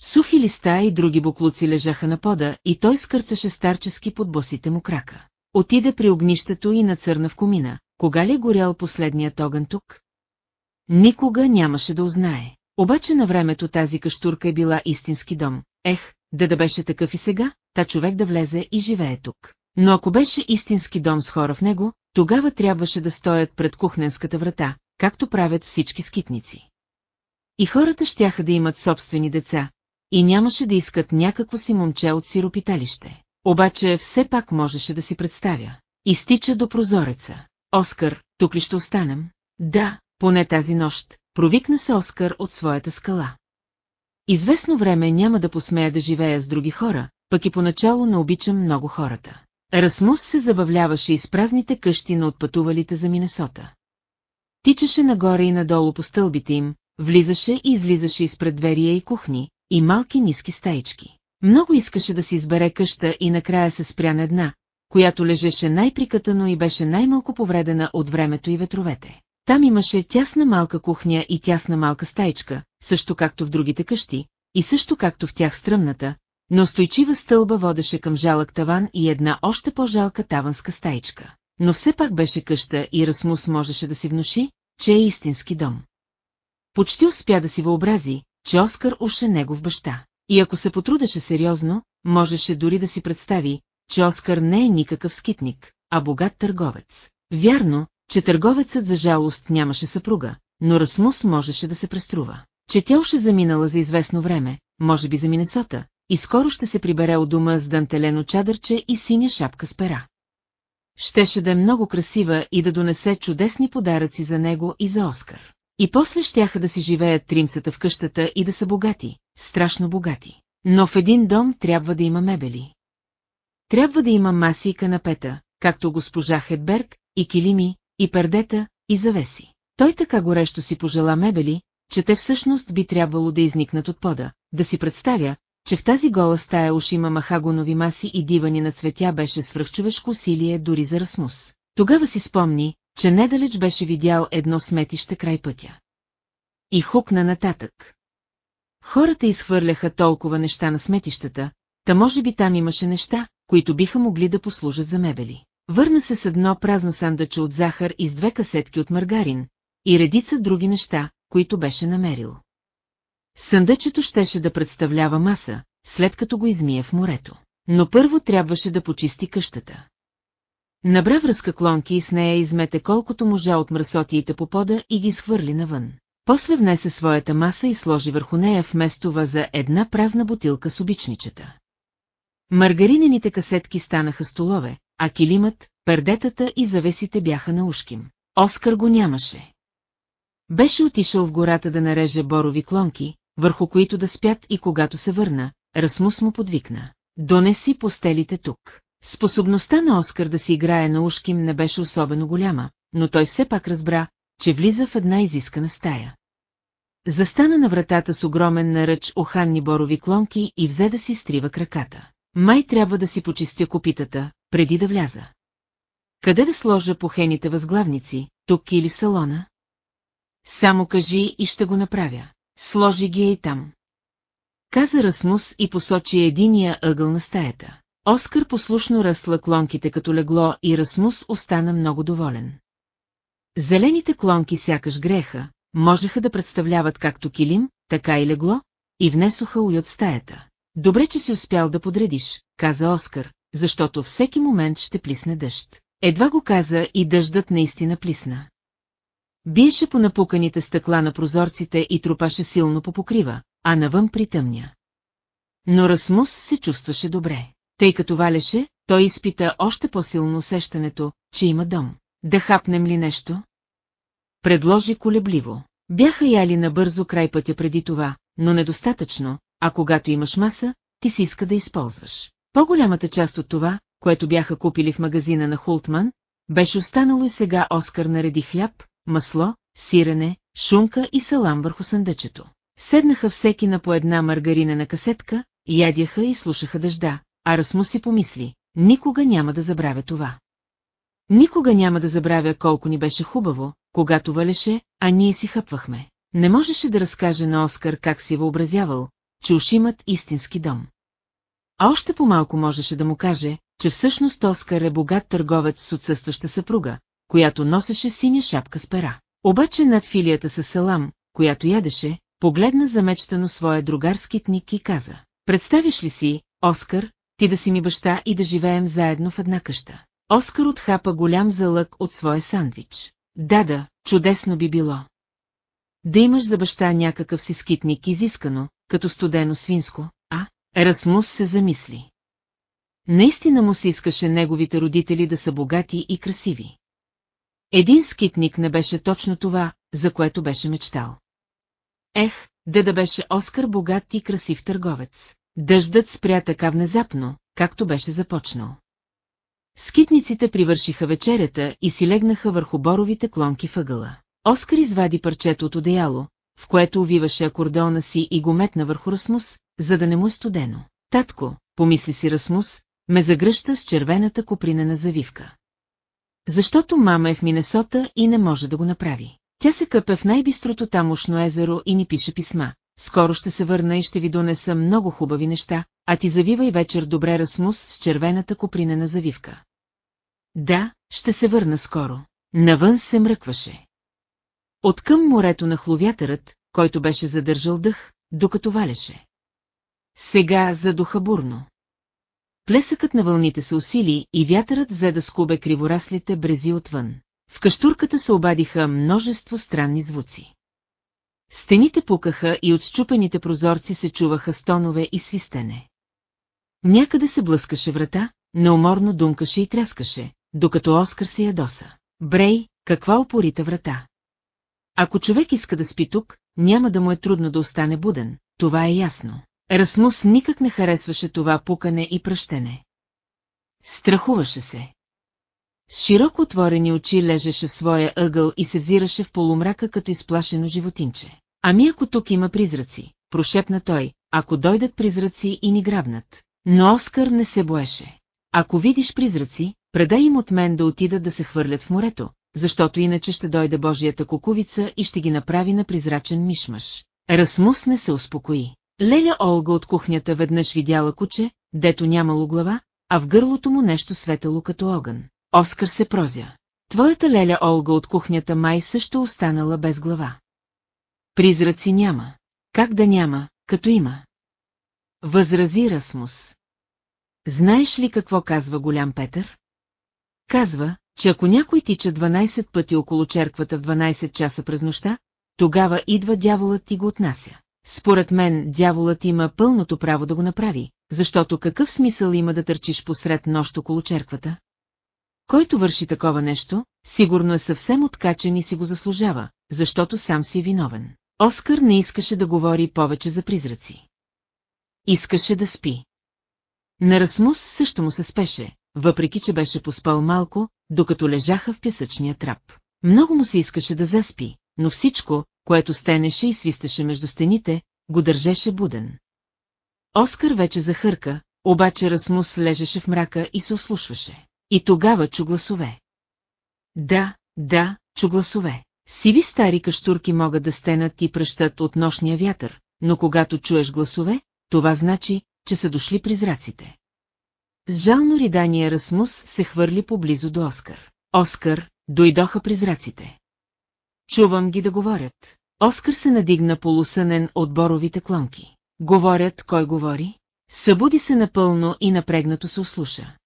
Сухи листа и други буклуци лежаха на пода и той скърцаше старчески под босите му крака. Отиде при огнището и нацърна в комина. Кога ли е горял последният огън тук? Никога нямаше да узнае. Обаче на времето тази каштурка е била истински дом. Ех, да да беше такъв и сега, та човек да влезе и живее тук. Но ако беше истински дом с хора в него, тогава трябваше да стоят пред кухненската врата, както правят всички скитници. И хората щяха да имат собствени деца, и нямаше да искат някакво си момче от сиропиталище. Обаче все пак можеше да си представя. Изтича до прозореца. Оскар, тук ли ще останем? Да, поне тази нощ, провикна се Оскар от своята скала. Известно време няма да посмея да живея с други хора, пък и поначало не обичам много хората. Расмус се забавляваше из празните къщи на отпътувалите за Минесота. Тичаше нагоре и надолу по стълбите им, влизаше и излизаше из предверия и кухни, и малки ниски стаички. Много искаше да си избере къща и накрая се спря на една, която лежеше най-прикътано и беше най-малко повредена от времето и ветровете. Там имаше тясна малка кухня и тясна малка стаичка, също както в другите къщи, и също както в тях стръмната, но устойчива стълба водеше към жалък таван и една още по-жалка таванска стаичка. Но все пак беше къща и Расмус можеше да си внуши, че е истински дом. Почти успя да си въобрази, че Оскар уше негов баща. И ако се потрудеше сериозно, можеше дори да си представи, че Оскар не е никакъв скитник, а богат търговец. Вярно, че търговецът за жалост нямаше съпруга, но Расмус можеше да се преструва, че тя уж е заминала за известно време, може би за Минесота, и скоро ще се прибере от дома с дантелено чадърче и синя шапка с пера. Щеше да е много красива и да донесе чудесни подаръци за него и за Оскар. И после щяха да си живеят тримцата в къщата и да са богати, страшно богати. Но в един дом трябва да има мебели. Трябва да има маси и канапета, както госпожа Хедберг, и килими, и пердета, и завеси. Той така горещо си пожела мебели, че те всъщност би трябвало да изникнат от пода, да си представя, че в тази гола стая уж има махагонови маси и дивани на цветя беше свръхчовешко усилие дори за Расмус. Тогава си спомни, че недалеч беше видял едно сметище край пътя. И хукна нататък. Хората изхвърляха толкова неща на сметищата, та може би там имаше неща, които биха могли да послужат за мебели. Върна се с едно празно сандъче от захар и с две касетки от маргарин, и редица други неща, които беше намерил. Съндъчето щеше да представлява маса, след като го измие в морето. Но първо трябваше да почисти къщата. Набра връзка клонки и с нея измете колкото можа от мръсотиите по пода и ги схвърли навън. После внесе своята маса и сложи върху нея вместо ваза една празна бутилка с обичничета. Маргаринените касетки станаха столове, а килимът, пердетата и завесите бяха на ушким. Оскар го нямаше. Беше отишъл в гората да нареже борови клонки, върху които да спят и когато се върна, Расмус му подвикна. Донеси постелите тук. Способността на Оскар да си играе на ушким не беше особено голяма, но той все пак разбра, че влиза в една изискана стая. Застана на вратата с огромен наръч оханни борови клонки и взе да си стрива краката. Май трябва да си почистя копитата, преди да вляза. Къде да сложа похените възглавници, тук или в салона? Само кажи и ще го направя. Сложи ги и там. Каза Расмус и посочи единия ъгъл на стаята. Оскар послушно ръсла клонките като легло и Расмус остана много доволен. Зелените клонки сякаш греха, можеха да представляват както килим, така и легло, и внесоха уй от стаята. Добре, че си успял да подредиш, каза Оскар, защото всеки момент ще плисне дъжд. Едва го каза и дъждът наистина плисна. Биеше по напуканите стъкла на прозорците и трупаше силно по покрива, а навън притъмня. Но Расмус се чувстваше добре. Тъй като валеше, той изпита още по-силно усещането, че има дом. Да хапнем ли нещо? Предложи колебливо. Бяха яли набързо край пътя преди това, но недостатъчно, а когато имаш маса, ти си иска да използваш. По-голямата част от това, което бяха купили в магазина на Хултман, беше останало и сега Оскар нареди хляб, масло, сирене, шунка и салам върху съндъчето. Седнаха всеки на по една маргаринена касетка, ядяха и слушаха дъжда, а Расмус си помисли, никога няма да забравя това. Никога няма да забравя колко ни беше хубаво, когато валеше, а ние си хъпвахме. Не можеше да разкаже на Оскар как си въобразявал, че уж имат истински дом. А още по-малко можеше да му каже, че всъщност Оскар е богат търговец с отсъстваща съпруга, която носеше синя шапка с пера. Обаче над филията с салам, която ядеше, погледна замечтано своя другарски кник и каза. Представиш ли си, Оскар, ти да си ми баща и да живеем заедно в една къща? Оскар отхапа голям залък от своя сандвич. Да, да, чудесно би било. Да имаш за баща някакъв си скитник изискано, като студено свинско, а? Расмус се замисли. Наистина му се искаше неговите родители да са богати и красиви. Един скитник не беше точно това, за което беше мечтал. Ех, де да беше Оскар богат и красив търговец. Дъждът спря така внезапно, както беше започнал. Скитниците привършиха вечерята и си легнаха върху боровите клонки въгъла. Оскар извади парчето от одеяло, в което увиваше акордеона си и го метна върху Расмус, за да не му е студено. Татко, помисли си Расмус, ме загръща с червената копринена завивка. Защото мама е в Минесота и не може да го направи. Тя се къпе в най-бистрото тамошно езеро и ни пише писма. Скоро ще се върна и ще ви донеса много хубави неща, а ти завивай вечер добре Расмус с червената копринена завивка. Да, ще се върна скоро. Навън се мръкваше. Откъм морето на хловятърът, който беше задържал дъх, докато валеше. Сега задуха бурно. Плесъкът на вълните се усили и вятърът взе да скубе кривораслите брези отвън. В каштурката се обадиха множество странни звуци. Стените пукаха и от щупените прозорци се чуваха стонове и свистене. Някъде се блъскаше врата, неуморно думкаше и тряскаше, докато Оскар се ядоса. Брей, каква опорита врата! Ако човек иска да спи тук, няма да му е трудно да остане буден, това е ясно. Расмус никак не харесваше това пукане и пръщене. Страхуваше се. С широко отворени очи лежеше в своя ъгъл и се взираше в полумрака като изплашено животинче. Ами ако тук има призраци, прошепна той, ако дойдат призраци и ни грабнат. Но Оскар не се боеше. Ако видиш призраци, предай им от мен да отидат да се хвърлят в морето, защото иначе ще дойде Божията кукувица и ще ги направи на призрачен мишмаш. Расмус не се успокои. Леля Олга от кухнята веднъж видяла куче, дето нямало глава, а в гърлото му нещо светало като огън. Оскар се прозя. Твоята Леля Олга от кухнята май също останала без глава. Призраци няма. Как да няма, като има? Възрази Расмус. Знаеш ли какво казва голям Петър? Казва, че ако някой тича 12 пъти около черквата в 12 часа през нощта, тогава идва дяволът и го отнася. Според мен, дяволът има пълното право да го направи, защото какъв смисъл има да търчиш посред нощ около черквата? Който върши такова нещо, сигурно е съвсем откачен и си го заслужава, защото сам си е виновен. Оскар не искаше да говори повече за призраци. Искаше да спи. На Расмус също му се спеше, въпреки че беше поспал малко, докато лежаха в пясъчния трап. Много му се искаше да заспи, но всичко, което стенеше и свистеше между стените, го държеше буден. Оскар вече захърка, обаче Расмус лежеше в мрака и се ослушваше. И тогава чу гласове. Да, да, чу гласове. Сиви стари каштурки могат да стенат и пръщат от нощния вятър, но когато чуеш гласове, това значи, че са дошли призраците. С жално ридание Расмус се хвърли поблизо до Оскар. Оскар, дойдоха призраците. Чувам ги да говорят. Оскар се надигна полусънен от боровите клонки. Говорят, кой говори? Събуди се напълно и напрегнато се услуша.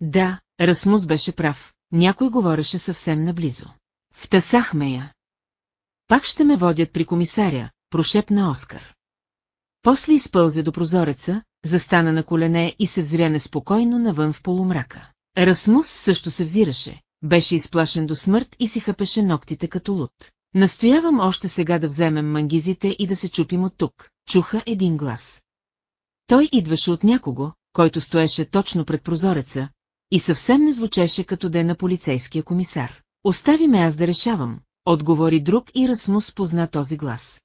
Да, Расмус беше прав, някой говореше съвсем наблизо. Втасахме я. Пак ще ме водят при комисаря, прошепна Оскар. После изпълзе до прозореца, застана на колене и се взря неспокойно навън в полумрака. Расмус също се взираше, беше изплашен до смърт и си хъпеше ногтите като луд. Настоявам още сега да вземем мангизите и да се чупим от тук, чуха един глас. Той идваше от някого, който стоеше точно пред прозореца, и съвсем не звучеше като е на полицейския комисар. Остави ме аз да решавам, отговори друг и Расмус позна този глас.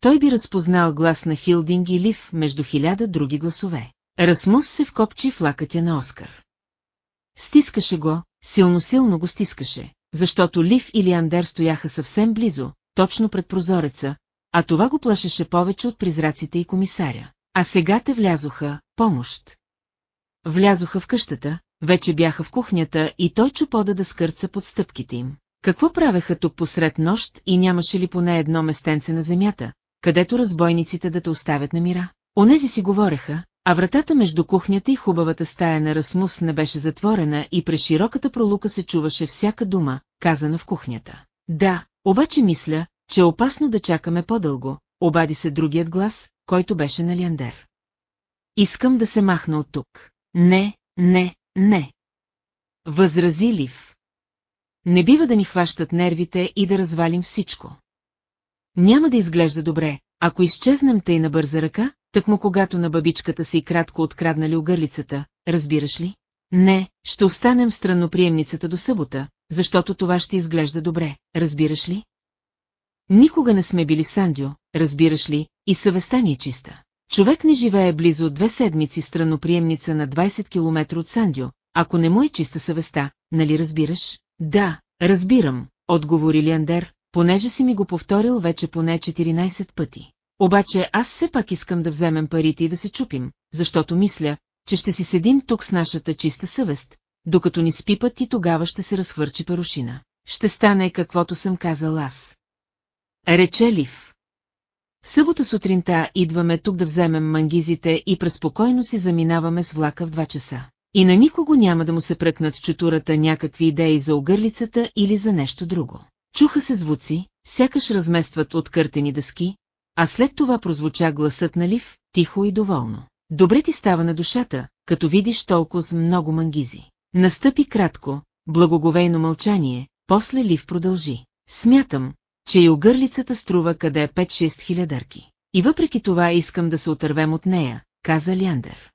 Той би разпознал глас на Хилдинг и Лив между хиляда други гласове. Расмус се вкопчи в лакътя на Оскар. Стискаше го, силно-силно го стискаше, защото Лив или Андер стояха съвсем близо, точно пред прозореца, а това го плашеше повече от призраците и комисаря. А сега те влязоха, помощ. Влязоха в къщата, вече бяха в кухнята и той чу пода да скърца под стъпките им. Какво правеха тук посред нощ и нямаше ли поне едно местенце на земята, където разбойниците да те оставят на мира? Онези си говореха, а вратата между кухнята и хубавата стая на Расмус не беше затворена и през широката пролука се чуваше всяка дума, казана в кухнята. Да, обаче мисля, че е опасно да чакаме по-дълго, обади се другият глас, който беше на Лиандер. Искам да се махна от тук. Не, не, не. Възрази Лив. Не бива да ни хващат нервите и да развалим всичко. Няма да изглежда добре, ако изчезнем тъй на бърза ръка, так му когато на бабичката си кратко откраднали огърлицата, разбираш ли? Не, ще останем в странноприемницата до събота, защото това ще изглежда добре, разбираш ли? Никога не сме били в Сандио, разбираш ли, и съвестта ни е чиста. Човек не живее близо две седмици странноприемница на 20 км от Сандио, ако не му е чиста съвестта, нали разбираш? Да, разбирам, отговори Лиандер, понеже си ми го повторил вече поне 14 пъти. Обаче аз все пак искам да вземем парите и да се чупим, защото мисля, че ще си седим тук с нашата чиста съвест, докато ни спипат и тогава ще се разхвърчи парушина. Ще стане каквото съм казал аз. Рече Лив. В събота сутринта идваме тук да вземем мангизите и преспокойно си заминаваме с влака в 2 часа. И на никого няма да му се пръкнат в чутурата някакви идеи за огърлицата или за нещо друго. Чуха се звуци, сякаш разместват от къртени дъски, а след това прозвуча гласът на Лив, тихо и доволно. Добре ти става на душата, като видиш толкова много мангизи. Настъпи кратко, благоговейно мълчание, после Лив продължи. Смятам, че и огърлицата струва къде е 5-6 хилядърки. И въпреки това искам да се отървем от нея, каза Ляндер.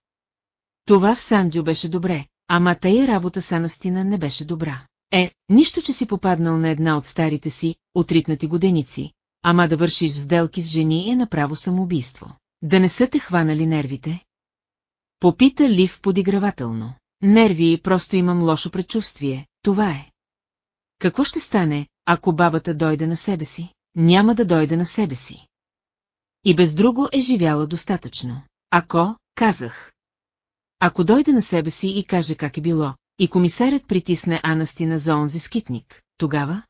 Това в Сандю беше добре, ама тая работа с Анастина не беше добра. Е, нищо, че си попаднал на една от старите си, отритнати годеници, ама да вършиш сделки с жени е направо самоубийство. Да не са те хванали нервите? Попита Лив подигравателно. Нерви, просто имам лошо предчувствие, това е. Какво ще стане, ако бабата дойде на себе си? Няма да дойде на себе си. И без друго е живяла достатъчно. Ако, казах. Ако дойде на себе си и каже как е било, и комисарят притисне Анастина за онзи скитник, тогава?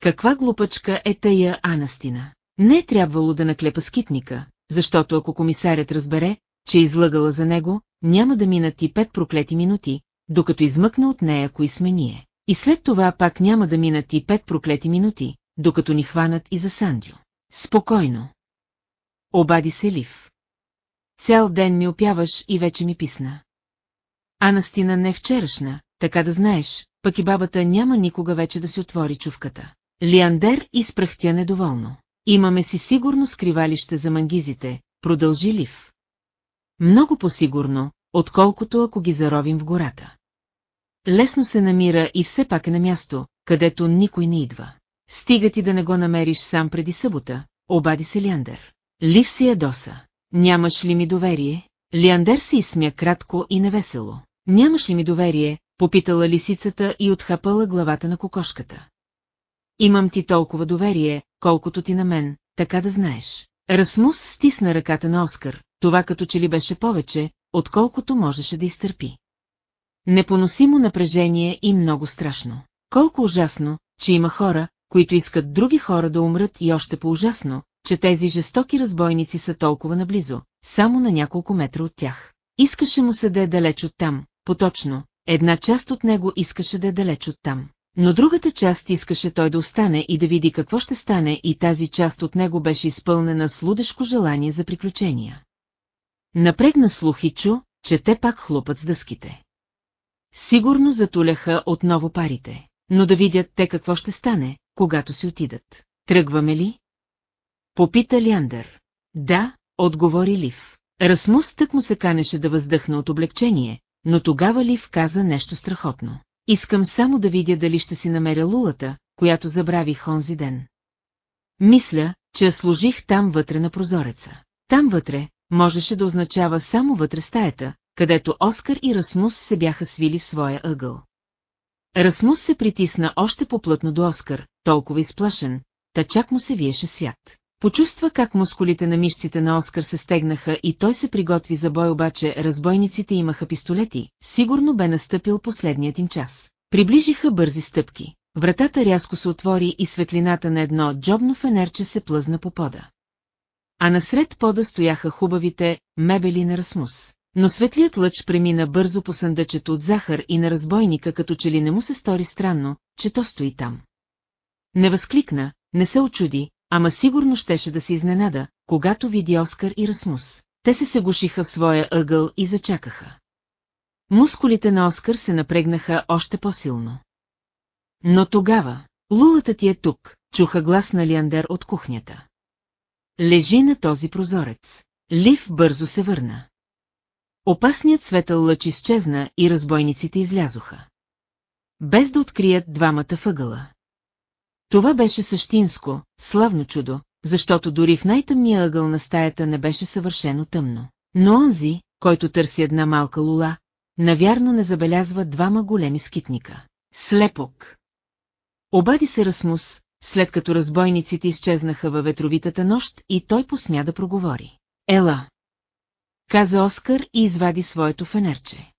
Каква глупачка е тая Анастина? Не е трябвало да наклепа скитника, защото ако комисарят разбере, че е излъгала за него, няма да минат и пет проклети минути, докато измъкна от нея кои сме ние. И след това пак няма да минат и пет проклети минути, докато ни хванат и за Сандио. Спокойно. Обади се Лив. Цял ден ми опяваш и вече ми писна. Анастина не е вчерашна, така да знаеш, пък и бабата няма никога вече да си отвори чувката. Лиандер изпрахтя недоволно. Имаме си сигурно скривалище за мангизите, продължи Лив. Много по-сигурно, отколкото ако ги заровим в гората. Лесно се намира и все пак е на място, където никой не идва. Стига ти да не го намериш сам преди събота, обади се Лиандер. Лив си ядоса. Нямаш ли ми доверие? Лиандер се изсмя кратко и невесело. Нямаш ли ми доверие? Попитала лисицата и отхапала главата на кокошката. Имам ти толкова доверие, колкото ти на мен, така да знаеш. Расмус стисна ръката на Оскар, това като че ли беше повече, отколкото можеше да изтърпи. Непоносимо напрежение и много страшно. Колко ужасно, че има хора, които искат други хора да умрат и още по-ужасно, че тези жестоки разбойници са толкова наблизо, само на няколко метра от тях. Искаше му се да е далеч от там, поточно, една част от него искаше да е далеч от там. Но другата част искаше той да остане и да види какво ще стане и тази част от него беше изпълнена с лудешко желание за приключения. Напрегна слух и чу, че те пак хлопат с дъските. Сигурно затуляха отново парите, но да видят те какво ще стане, когато си отидат. Тръгваме ли? Попита Ляндър. Да, отговори Лив. Расмус тък му се канеше да въздъхна от облегчение, но тогава Лив каза нещо страхотно. Искам само да видя дали ще си намеря лулата, която забравих онзи ден. Мисля, че я сложих там вътре на прозореца. Там вътре, можеше да означава само вътре стаята, където Оскар и Расмус се бяха свили в своя ъгъл. Расмус се притисна още по-плътно до Оскар, толкова изплашен, та чак му се виеше свят. Почувства как мускулите на мишците на Оскар се стегнаха и той се приготви за бой, обаче разбойниците имаха пистолети, сигурно бе настъпил последният им час. Приближиха бързи стъпки. Вратата рязко се отвори и светлината на едно джобно фенерче се плъзна по пода. А насред пода стояха хубавите мебели на Расмус. Но светлият лъч премина бързо по съндъчето от захар и на разбойника, като че ли не му се стори странно, че то стои там. Не възкликна, не се очуди, ама сигурно щеше да се изненада, когато види Оскар и Расмус. Те се сегушиха в своя ъгъл и зачакаха. Мускулите на Оскар се напрегнаха още по-силно. Но тогава, лулата ти е тук, чуха глас на Лиандер от кухнята. Лежи на този прозорец. Лив бързо се върна. Опасният светъл лъч изчезна и разбойниците излязоха. Без да открият двамата въгъла. Това беше същинско, славно чудо, защото дори в най-тъмния ъгъл на стаята не беше съвършено тъмно. Но онзи, който търси една малка лула, навярно не забелязва двама големи скитника. Слепок. Обади се Расмус, след като разбойниците изчезнаха във ветровитата нощ и той посмя да проговори. Ела! Каза Оскар и извади своето фенерче.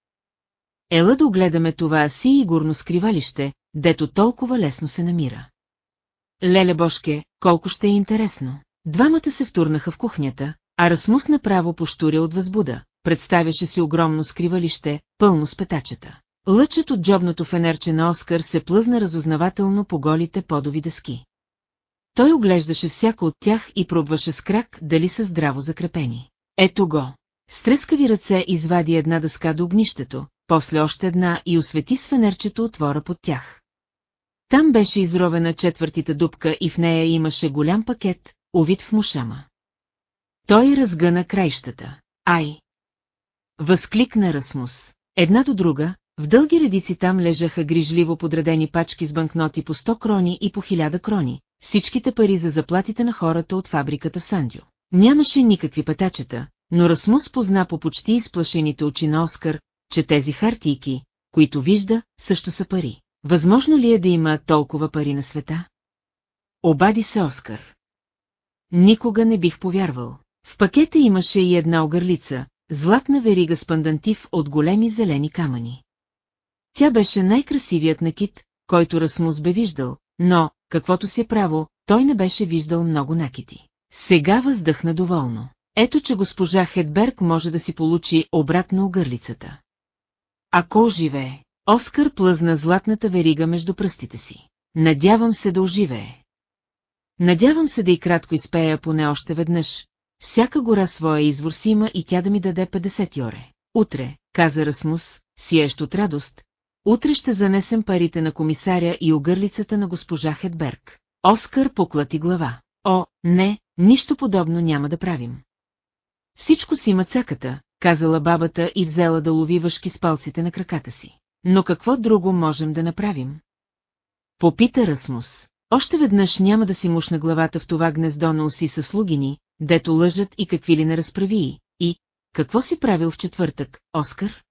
Ела да огледаме това си и горно скривалище, дето толкова лесно се намира. Леле Бошке, колко ще е интересно. Двамата се втурнаха в кухнята, а Расмус направо поштуря от възбуда, представяше си огромно скривалище, пълно с петачета. Лъчът от джобното фенерче на Оскар се плъзна разузнавателно по голите подови дъски. Той оглеждаше всяко от тях и пробваше с крак дали са здраво закрепени. Ето го. С трескави ръце извади една дъска до огнището, после още една и освети с фенерчето отвора под тях. Там беше изровена четвъртите дупка и в нея имаше голям пакет, увит в мушама. Той разгъна краищата. Ай! Възкликна Расмус. Една до друга, в дълги редици там лежаха грижливо подредени пачки с банкноти по 100 крони и по 1000 крони, всичките пари за заплатите на хората от фабриката Сандио. Нямаше никакви пътачета, но Расмус позна по почти изплашените очи на Оскар, че тези хартийки, които вижда, също са пари. Възможно ли е да има толкова пари на света? Обади се Оскар. Никога не бих повярвал. В пакета имаше и една огърлица, златна верига с пандантив от големи зелени камъни. Тя беше най-красивият накит, който Расмус бе виждал, но, каквото си е право, той не беше виждал много накити. Сега въздъхна доволно. Ето, че госпожа Хедберг може да си получи обратно огърлицата. Ако оживее, Оскар плъзна златната верига между пръстите си. Надявам се да оживее. Надявам се да и кратко изпея поне още веднъж. Всяка гора своя извор си има и тя да ми даде 50 йоре. Утре, каза Расмус, сиещ от радост, утре ще занесем парите на комисаря и огърлицата на госпожа Хедберг. Оскар поклати глава. О, не, нищо подобно няма да правим. Всичко си има цаката, казала бабата и взела да лови въшки с палците на краката си. Но какво друго можем да направим? Попита Расмус. Още веднъж няма да си мушна главата в това гнездо на уси със слугини, дето лъжат и какви ли не разправи, и... Какво си правил в четвъртък, Оскар?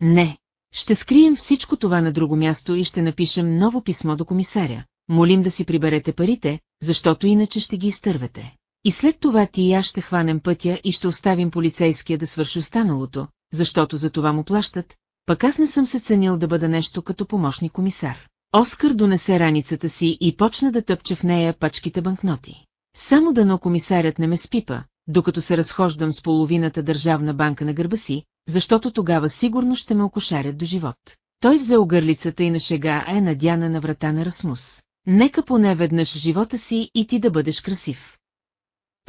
Не, ще скрием всичко това на друго място и ще напишем ново писмо до комисаря. Молим да си приберете парите, защото иначе ще ги изтървете. И след това ти и аз ще хванем пътя и ще оставим полицейския да свърши останалото, защото за това му плащат, пък аз не съм се ценил да бъда нещо като помощник комисар. Оскар донесе раницата си и почна да тъпче в нея пачките банкноти. Само дано комисарят не ме спипа, докато се разхождам с половината държавна банка на гърба си, защото тогава сигурно ще ме окошарят до живот. Той взе огърлицата и на шега е надяна на врата на Расмус. Нека поне веднъж живота си и ти да бъдеш красив.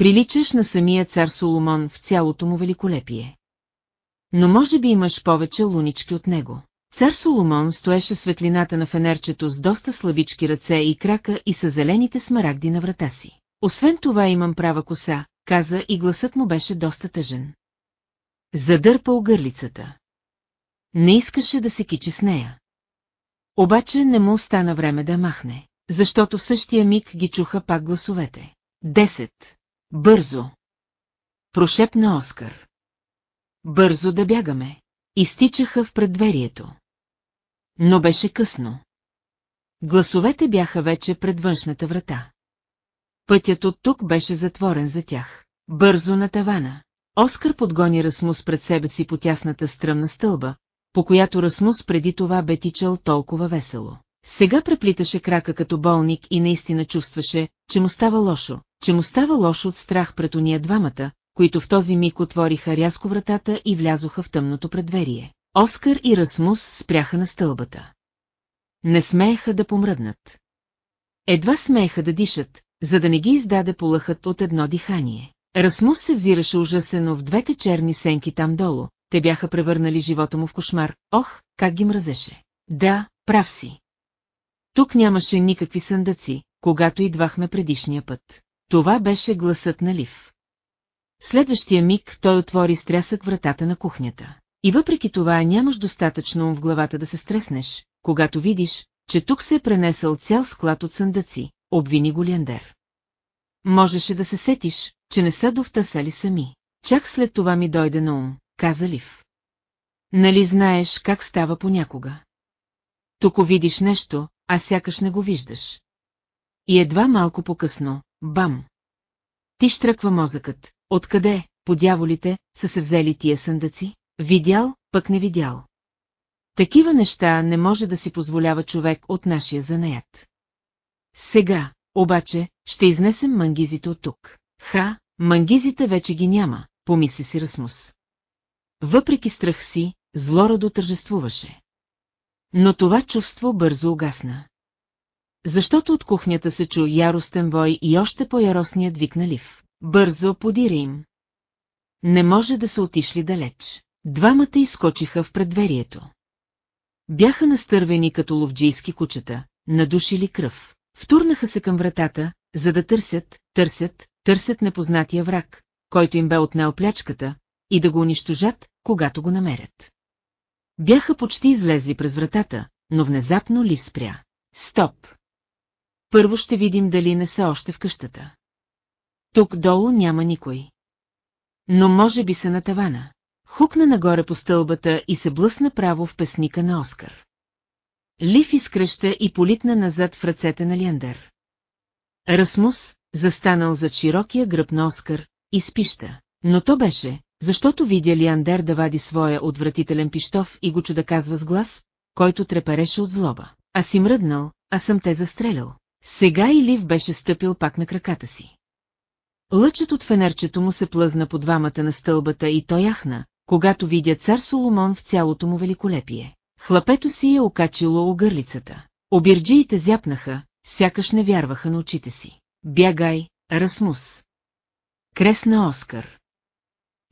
Приличаш на самия цар Соломон в цялото му великолепие. Но може би имаш повече лунички от него. Цар Соломон стоеше светлината на фенерчето с доста слабички ръце и крака и с зелените смарагди на врата си. Освен това имам права коса, каза и гласът му беше доста тъжен. Задърпа огърлицата. Не искаше да се кичи с нея. Обаче не му остана време да махне, защото в същия миг ги чуха пак гласовете. Десет. Бързо. Прошепна Оскар. Бързо да бягаме. Изтичаха в предверието. Но беше късно. Гласовете бяха вече пред външната врата. Пътят от тук беше затворен за тях. Бързо на тавана. Оскар подгони Расмус пред себе си по тясната стръмна стълба, по която Расмус преди това бе тичал толкова весело. Сега преплиташе крака като болник и наистина чувстваше, че му става лошо, че му става лошо от страх пред уния двамата, които в този миг отвориха рязко вратата и влязоха в тъмното предверие. Оскар и Расмус спряха на стълбата. Не смееха да помръднат. Едва смееха да дишат, за да не ги издаде полъхът от едно дихание. Расмус се взираше ужасено в двете черни сенки там долу, те бяха превърнали живота му в кошмар, ох, как ги мразеше. Да, прав си. Тук нямаше никакви съндъци, когато идвахме предишния път. Това беше гласът на Лив. Следващия миг той отвори с трясък вратата на кухнята. И въпреки това нямаш достатъчно в главата да се стреснеш, когато видиш, че тук се е пренесъл цял склад от съндъци, обвини го Лиандер. Можеше да се сетиш, че не са довтасали сами. Чак след това ми дойде на ум, каза Лив. Нали знаеш как става понякога? Тук видиш нещо, а сякаш не го виждаш. И едва малко по-късно, бам! Ти штръква мозъкът. Откъде, по дяволите, са се взели тия съндъци? Видял, пък не видял. Такива неща не може да си позволява човек от нашия занаят. Сега, обаче, ще изнесем мангизите от тук. Ха, мангизите вече ги няма, помисли си Расмус. Въпреки страх си, злорадо тържествуваше. Но това чувство бързо угасна. Защото от кухнята се чу яростен вой и още по-яростният вик на Лив. Бързо подири им. Не може да са отишли далеч. Двамата изскочиха в предверието. Бяха настървени като ловджийски кучета, надушили кръв. Втурнаха се към вратата, за да търсят, търсят, търсят непознатия враг, който им бе отнел плячката, и да го унищожат, когато го намерят. Бяха почти излезли през вратата, но внезапно Лив спря. Стоп! Първо ще видим дали не са още в къщата. Тук долу няма никой. Но може би са на тавана. Хукна нагоре по стълбата и се блъсна право в песника на Оскар. Лив изкръща и политна назад в ръцете на Лиандер. Расмус, застанал зад широкия гръб на Оскар, изпища. Но то беше, защото видя Лиандер да вади своя отвратителен пиштов и го чуда казва с глас, който трепереше от злоба. А си мръднал, а съм те застрелял. Сега и Лив беше стъпил пак на краката си. Лъчът от фенерчето му се плъзна по двамата на стълбата и той яхна, когато видя цар Соломон в цялото му великолепие. Хлапето си е окачило огърлицата. Обирджиите зяпнаха, сякаш не вярваха на очите си. Бягай, Расмус. Кресна Оскар.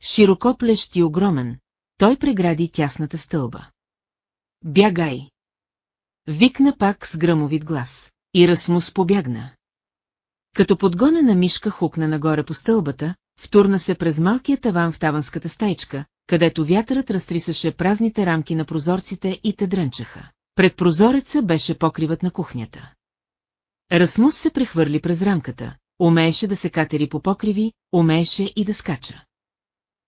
Широкоплещ и огромен, той прегради тясната стълба. Бягай! Викна пак с гръмовит глас. И Расмус побягна. Като подгонена мишка хукна нагоре по стълбата, втурна се през малкия таван в таванската стайчка, където вятърът разтрисаше празните рамки на прозорците и те дрънчаха. Пред прозореца беше покривът на кухнята. Расмус се прехвърли през рамката, умееше да се катери по покриви, умееше и да скача.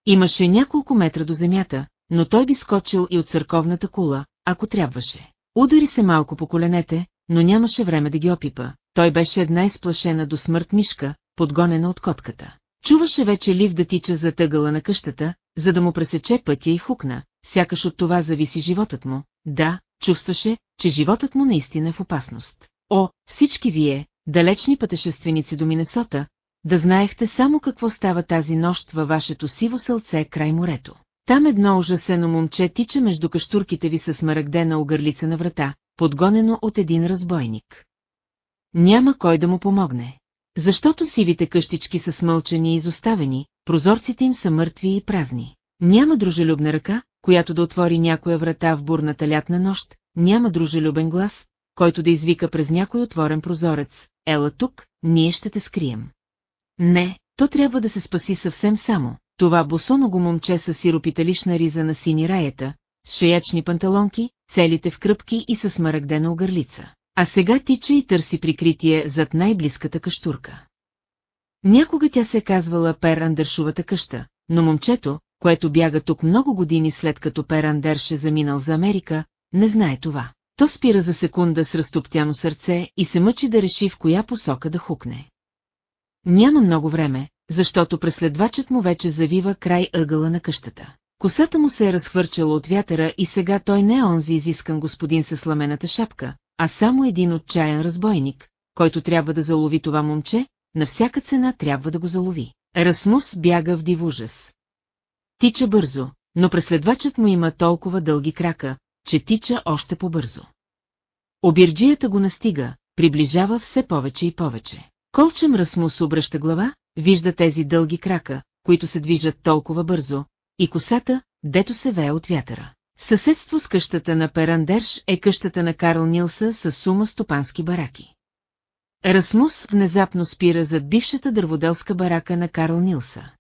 Имаше няколко метра до земята, но той би скочил и от църковната кула, ако трябваше. Удари се малко по коленете, но нямаше време да ги опипа. Той беше една изплашена до смърт мишка, подгонена от котката. Чуваше вече Лив да тича за тъгъла на къщата, за да му пресече пътя и хукна, сякаш от това зависи животът му. Да, чувстваше, че животът му наистина е в опасност. О, всички вие, далечни пътешественици до Минесота, да знаехте само какво става тази нощ във вашето сиво сълце край морето. Там едно ужасено момче тича между каштурките ви с марагдена огърлица на врата, подгонено от един разбойник. Няма кой да му помогне. Защото сивите къщички са смълчени и изоставени, прозорците им са мъртви и празни. Няма дружелюбна ръка, която да отвори някоя врата в бурната лятна нощ, няма дружелюбен глас, който да извика през някой отворен прозорец. Ела тук, ние ще те скрием. Не, то трябва да се спаси съвсем само. Това босоного момче с сиропиталишна риза на сини раята, с шеячни панталонки, целите в кръпки и с марагдена огърлица. А сега тича и търси прикритие зад най-близката каштурка. Някога тя се е казвала Пер Андершувата къща, но момчето, което бяга тук много години след като Пер Андерш е заминал за Америка, не знае това. То спира за секунда с разтоптяно сърце и се мъчи да реши в коя посока да хукне. Няма много време, защото преследвачът му вече завива край ъгъла на къщата. Косата му се е разхвърчала от вятъра и сега той не е онзи изискан господин със сламената шапка, а само един отчаян разбойник, който трябва да залови това момче, на всяка цена трябва да го залови. Расмус бяга в див ужас. Тича бързо, но преследвачът му има толкова дълги крака, че тича още по-бързо. Обирджията го настига, приближава все повече и повече. Колчем Расмус обръща глава, вижда тези дълги крака, които се движат толкова бързо, и косата, дето се вее от вятъра. В съседство с къщата на Перандерш е къщата на Карл Нилса с сума стопански бараки. Расмус внезапно спира зад бившата дърводелска барака на Карл Нилса.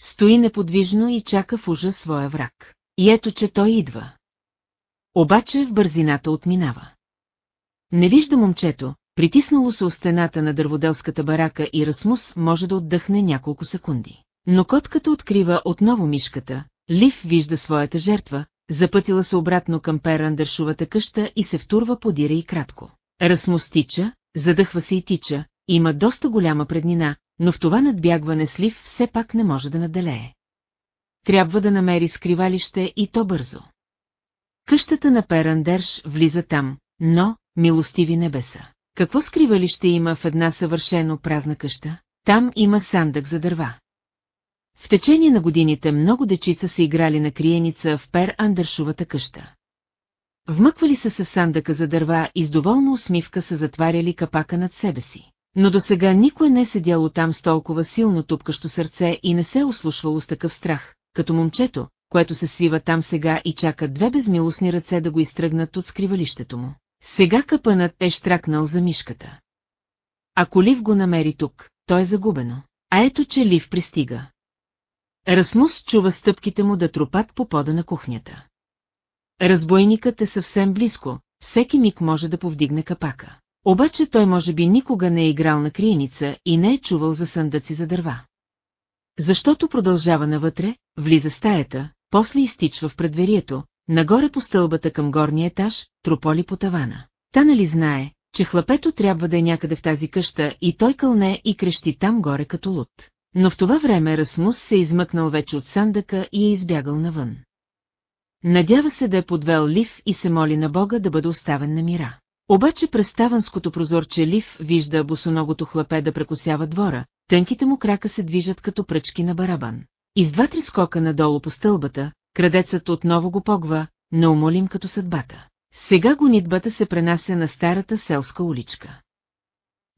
Стои неподвижно и чака в ужас своя враг. И ето, че той идва. Обаче в бързината отминава. Не вижда момчето, притиснало се у стената на дърводелската барака и Расмус може да отдъхне няколко секунди. Но котката открива отново мишката, Лив вижда своята жертва, запътила се обратно към Пер Андършовата къща и се втурва подира и кратко. Расмус тича, задъхва се и тича, има доста голяма преднина, но в това надбягване слив все пак не може да наделее. Трябва да намери скривалище и то бързо. Къщата на Перандерш влиза там, но, милостиви небеса. Какво скривалище има в една съвършено празна къща? Там има сандък за дърва. В течение на годините много дечица са играли на криеница в Пер Андършовата къща. Вмъквали се сандъка за дърва и с доволна усмивка са затваряли капака над себе си. Но до сега никой не е седяло там с толкова силно тупкащо сърце и не се е ослушвало с такъв страх, като момчето, което се свива там сега и чака две безмилостни ръце да го изтръгнат от скривалището му. Сега капънът е штракнал за мишката. Ако Лив го намери тук, то е загубено. А ето, че Лив пристига. Расмус чува стъпките му да тропат по пода на кухнята. Разбойникът е съвсем близко, всеки миг може да повдигне капака. Обаче той може би никога не е играл на криеница и не е чувал за съндъци за дърва. Защото продължава навътре, влиза стаята, после изтичва в предверието, нагоре по стълбата към горния етаж, трополи по тавана. Та нали знае, че хлапето трябва да е някъде в тази къща и той кълне и крещи там горе като луд. Но в това време Расмус се измъкнал вече от сандъка и е избягал навън. Надява се да е подвел Лив и се моли на Бога да бъде оставен на мира. Обаче през таванското прозорче Лив вижда босоногото хлапе да прекосява двора, тънките му крака се движат като пръчки на барабан. И с два-три скока надолу по стълбата, крадецът отново го погва, неумолим като съдбата. Сега гонитбата се пренася на старата селска уличка.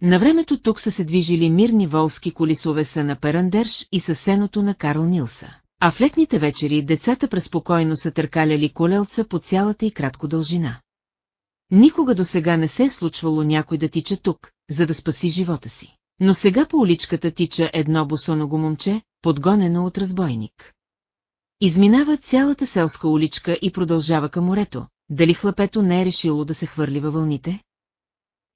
На времето тук са се движили мирни волски колисове са на Перандерш и със сеното на Карл Нилса. А в летните вечери децата преспокойно са търкаляли колелца по цялата и кратко дължина. Никога до сега не се е случвало някой да тича тук, за да спаси живота си. Но сега по уличката тича едно босоного момче, подгонено от разбойник. Изминава цялата селска уличка и продължава към морето. Дали хлапето не е решило да се хвърли във вълните?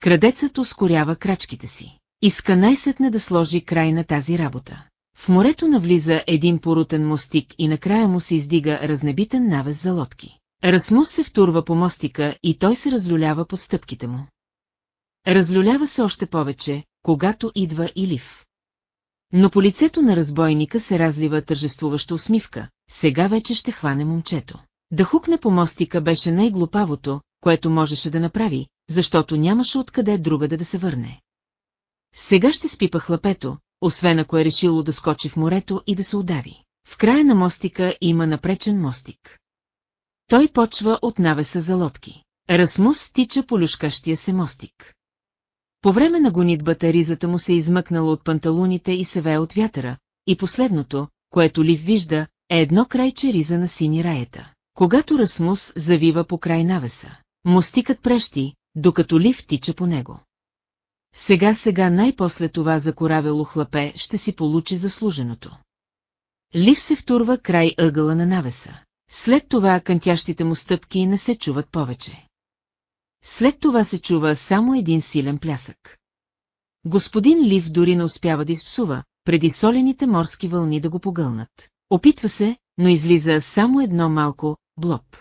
Крадецът ускорява крачките си. Иска най-сетне да сложи край на тази работа. В морето навлиза един порутен мостик и накрая му се издига разнебитен навес за лодки. Расмус се втурва по мостика и той се разлюлява по стъпките му. Разлюлява се още повече, когато идва и лив. Но по лицето на разбойника се разлива тържествуваща усмивка, сега вече ще хване момчето. Да хукне по мостика беше най-глупавото, което можеше да направи, защото нямаше откъде другаде да се върне. Сега ще спипа хлапето, освен ако е решило да скочи в морето и да се удави. В края на мостика има напречен мостик. Той почва от навеса за лодки. Расмус тича по люшкащия се мостик. По време на гонитбата ризата му се измъкнала от панталоните и се вее от вятъра, и последното, което Лив вижда, е едно крайче риза на сини раета. Когато Расмус завива по край навеса, мостикът прещи, докато Лив тича по него. Сега-сега най-после това закоравело хлапе ще си получи заслуженото. Лив се втурва край ъгъла на навеса. След това кънтящите му стъпки не се чуват повече. След това се чува само един силен плясък. Господин Лив дори не успява да изпсува, преди солените морски вълни да го погълнат. Опитва се, но излиза само едно малко блоб.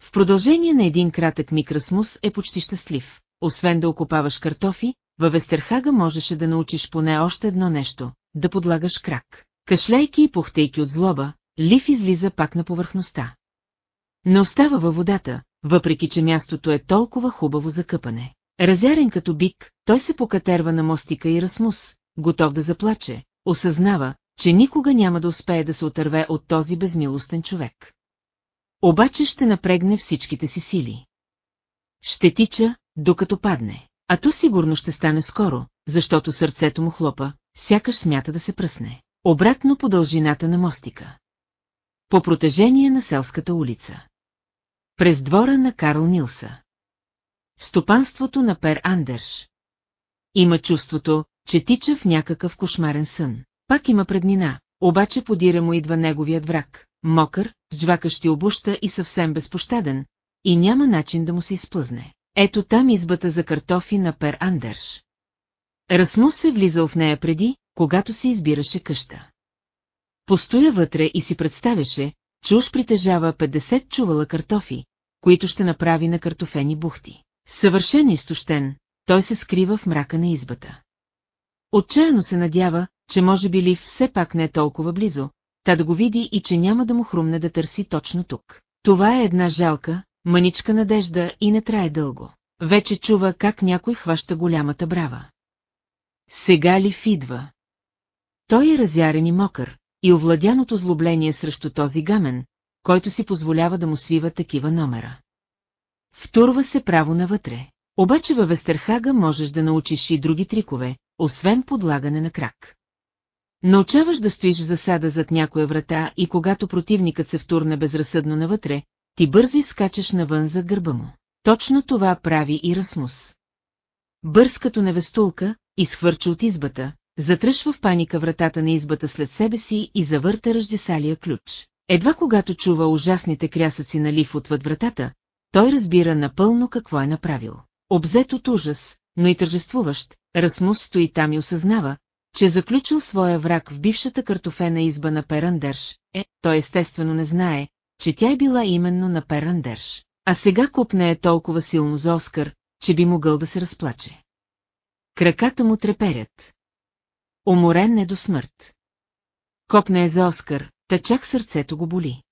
В продължение на един кратък миг Расмус е почти щастлив. Освен да окопаваш картофи, във Вестерхага можеше да научиш поне още едно нещо – да подлагаш крак. Кашляйки и пухтейки от злоба, Лив излиза пак на повърхността. Не остава във водата, въпреки че мястото е толкова хубаво за къпане. Разярен като бик, той се покатерва на мостика и Расмус, готов да заплаче, осъзнава, че никога няма да успее да се отърве от този безмилостен човек. Обаче ще напрегне всичките си сили. Ще тича, докато падне. А то сигурно ще стане скоро, защото сърцето му хлопа, сякаш смята да се пръсне. Обратно по дължината на мостика. По протежение на селската улица. През двора на Карл Нилса. Стопанството на Пер Андерш. Има чувството, че тича в някакъв кошмарен сън. Пак има преднина, обаче подира му идва неговият враг, мокър, с джвакащи обуща и съвсем безпощаден, и няма начин да му се изплъзне. Ето там избата за картофи на Пер Андерш. Расмус се влизал в нея преди, когато се избираше къща. Постоя вътре и си представяше, че уж притежава 50 чувала картофи, които ще направи на картофени бухти. Съвършено изтощен, той се скрива в мрака на избата. Отчаяно се надява, че може би Лив все пак не е толкова близо, та да го види и че няма да му хрумне да търси точно тук. Това е една жалка, маничка надежда и не трае дълго. Вече чува как някой хваща голямата брава. Сега ли идва? Той е разярен и мокър, и овладяното злобление срещу този гамен, който си позволява да му свива такива номера. Втурва се право навътре. Обаче във Вестерхага можеш да научиш и други трикове, освен подлагане на крак. Научаваш да стоиш в засада зад някоя врата и когато противникът се втурне безразсъдно навътре, ти бързо изкачаш навън зад гърба му. Точно това прави и Расмус. Бърз като невестулка, изхвърча от избата, затръшва в паника вратата на избата след себе си и завърта ръждесалия ключ. Едва когато чува ужасните крясъци на лив отвъд вратата, той разбира напълно какво е направил. Обзет от ужас, но и тържествуващ, Расмус стои там и осъзнава, че заключил своя враг в бившата картофена изба на Перандерш, е, той естествено не знае, че тя е била именно на Перандерш. А сега купне е толкова силно за Оскар, че би могъл да се разплаче. Краката му треперят. Уморен е до смърт. Копне е за Оскар, та чак сърцето го боли.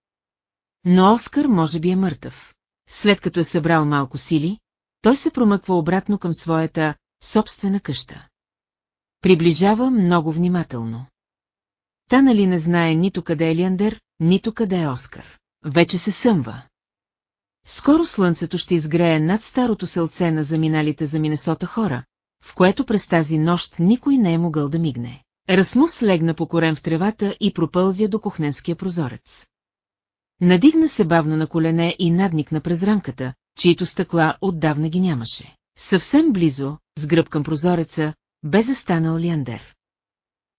Но Оскар може би е мъртъв. След като е събрал малко сили, той се промъква обратно към своята собствена къща. Приближава много внимателно. Та нали не знае нито къде е Лиандер, нито къде е Оскар. Вече се съмва. Скоро слънцето ще изгрее над старото селце на заминалите за Минесота хора, в което през тази нощ никой не е могъл да мигне. Расмус легна по корем в тревата и пропълзя до кухненския прозорец. Надигна се бавно на колене и надникна през рамката, чието стъкла отдавна ги нямаше. Съвсем близо, с гръб към прозореца, бе застанал Лиандер.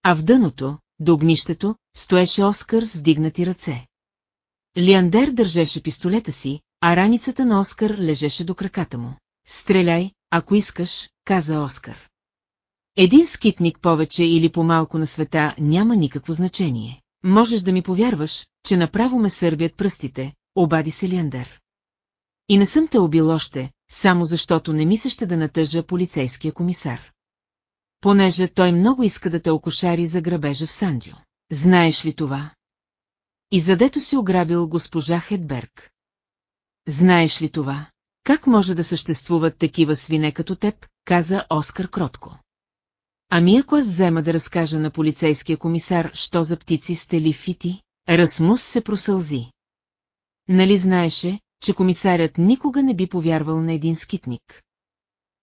А в дъното, до огнището, стоеше Оскар с дигнати ръце. Лиандер държеше пистолета си, а раницата на Оскар лежеше до краката му. Стреляй, ако искаш, каза Оскар. Един скитник повече или по-малко на света няма никакво значение. Можеш да ми повярваш, че направо ме сърбят пръстите, обади се Лиандер. И не съм те убил още, само защото не ми да натъжа полицейския комисар. Понеже той много иска да те окошари за грабежа в Сандио. Знаеш ли това? И задето си ограбил госпожа Хедберг. Знаеш ли това? Как може да съществуват такива свине като теб, каза Оскар кротко. Ами ако аз взема да разкажа на полицейския комисар, що за птици сте ли фити, Расмус се просълзи. Нали знаеше, че комисарят никога не би повярвал на един скитник.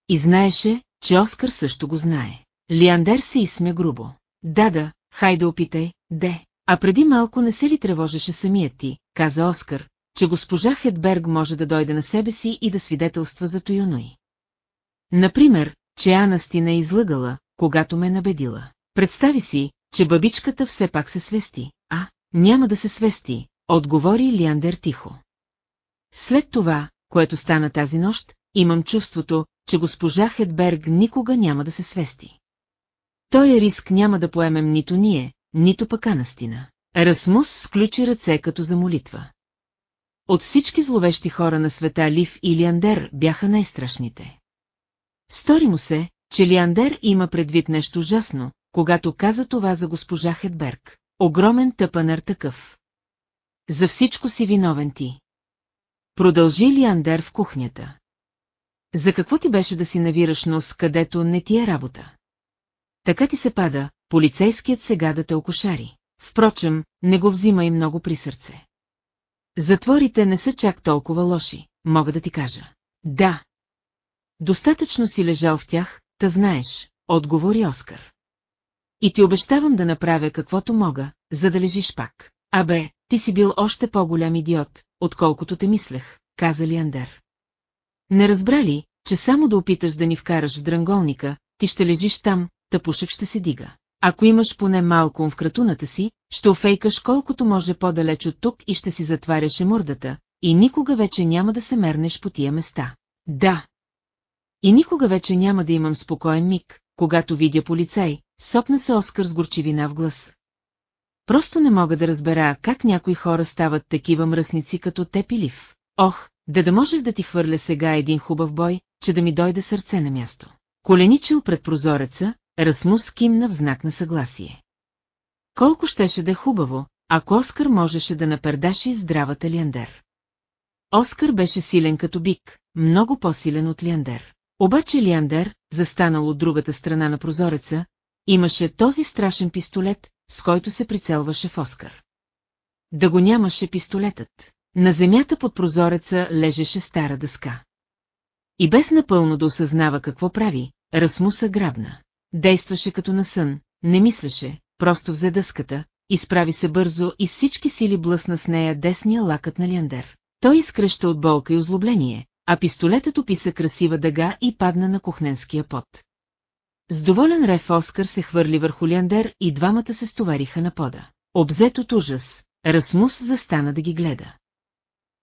И знаеше, че Оскар също го знае. Лиандер се изсмя грубо. Да, да, хайде опитай, де. А преди малко не се ли тревожеше самият ти, каза Оскар, че госпожа Хедберг може да дойде на себе си и да свидетелства за Тойоной. Например, че Анастина е излъгала, когато ме набедила. Представи си, че бабичката все пак се свести. А, няма да се свести, отговори Лиандер тихо. След това, което стана тази нощ, имам чувството, че госпожа Хедберг никога няма да се свести. Той риск няма да поемем нито ние, нито пък Анастина. Расмус сключи ръце като за молитва. От всички зловещи хора на света Лив и Лиандер бяха най-страшните. Стори му се, че Лиандер има предвид нещо ужасно, когато каза това за госпожа Хедберг. Огромен тъпанър такъв. За всичко си виновен ти. Продължи Лиандер в кухнята. За какво ти беше да си навираш нос, където не ти е работа? Така ти се пада, полицейският сега да те окошари. Впрочем, не го взима и много при сърце. Затворите не са чак толкова лоши, мога да ти кажа. Да. Достатъчно си лежал в тях, та знаеш, отговори Оскар. И ти обещавам да направя каквото мога, за да лежиш пак. Абе, ти си бил още по-голям идиот, отколкото те мислех, каза Лиандер. Не разбра ли, че само да опиташ да ни вкараш в дранголника, ти ще лежиш там, тъпушек ще се дига. Ако имаш поне малко в кратуната си, ще офейкаш колкото може по-далеч от тук и ще си затваряше мордата, и никога вече няма да се мернеш по тия места. Да. И никога вече няма да имам спокоен миг, когато видя полицай, сопна се Оскар с горчивина в глас. просто не мога да разбера как някои хора стават такива мръсници като теб и Лив. Ох, да да можех да ти хвърля сега един хубав бой, че да ми дойде сърце на място. Коленичил пред прозореца, Расмус кимна в знак на съгласие. Колко щеше да е хубаво, ако Оскар можеше да напердаши здравата Лиандер. Оскар беше силен като бик, много по-силен от Лиандер. Обаче Лиандер, застанал от другата страна на прозореца, имаше този страшен пистолет, с който се прицелваше в Оскар. Да го нямаше пистолетът. На земята под прозореца лежеше стара дъска. И без напълно да осъзнава какво прави, Расмуса грабна. Действаше като на сън, не мислеше, просто взе дъската, изправи се бързо и всички сили блъсна с нея десния лакът на Лиандер. Той изкръща от болка и озлобление, а пистолетът описа красива дъга и падна на кухненския пот. С доволен рев Оскар се хвърли върху Лиандер и двамата се стовариха на пода. Обзет от ужас, Расмус застана да ги гледа.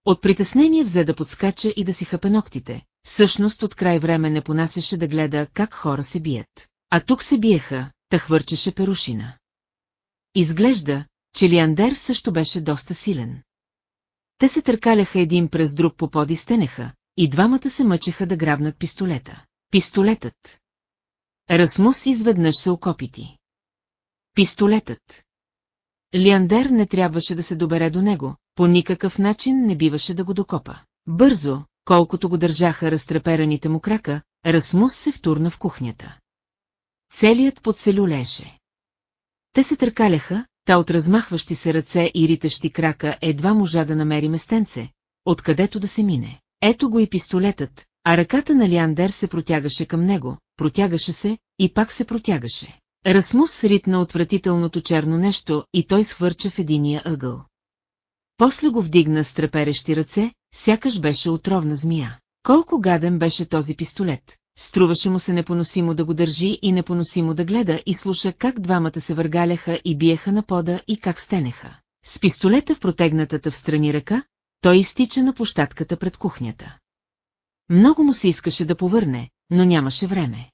От притеснение взе да подскача и да си хъпе ногтите, всъщност от край време не понасяше да гледа как хора се бият. А тук се биеха, та хвърчеше перушина. Изглежда, че Лиандер също беше доста силен. Те се търкаляха един през друг по поди стенеха, и двамата се мъчеха да грабнат пистолета. Пистолетът. Расмус изведнъж се окопити. Пистолетът. Лиандер не трябваше да се добере до него, по никакъв начин не биваше да го докопа. Бързо, колкото го държаха разтрепераните му крака, Расмус се втурна в кухнята. Целият под се. Те се търкаляха, та от размахващи се ръце и ритащи крака едва можа да намери местенце, откъдето да се мине. Ето го и пистолетът, а ръката на Лиандер се протягаше към него, протягаше се и пак се протягаше. Расмус ритна отвратителното черно нещо и той схвърча в единия ъгъл. После го вдигна с треперещи ръце, сякаш беше отровна змия. Колко гаден беше този пистолет, струваше му се непоносимо да го държи и непоносимо да гледа и слуша как двамата се въргаляха и биеха на пода и как стенеха. С пистолета в протегнатата в страни ръка, той изтича на площадката пред кухнята. Много му се искаше да повърне, но нямаше време.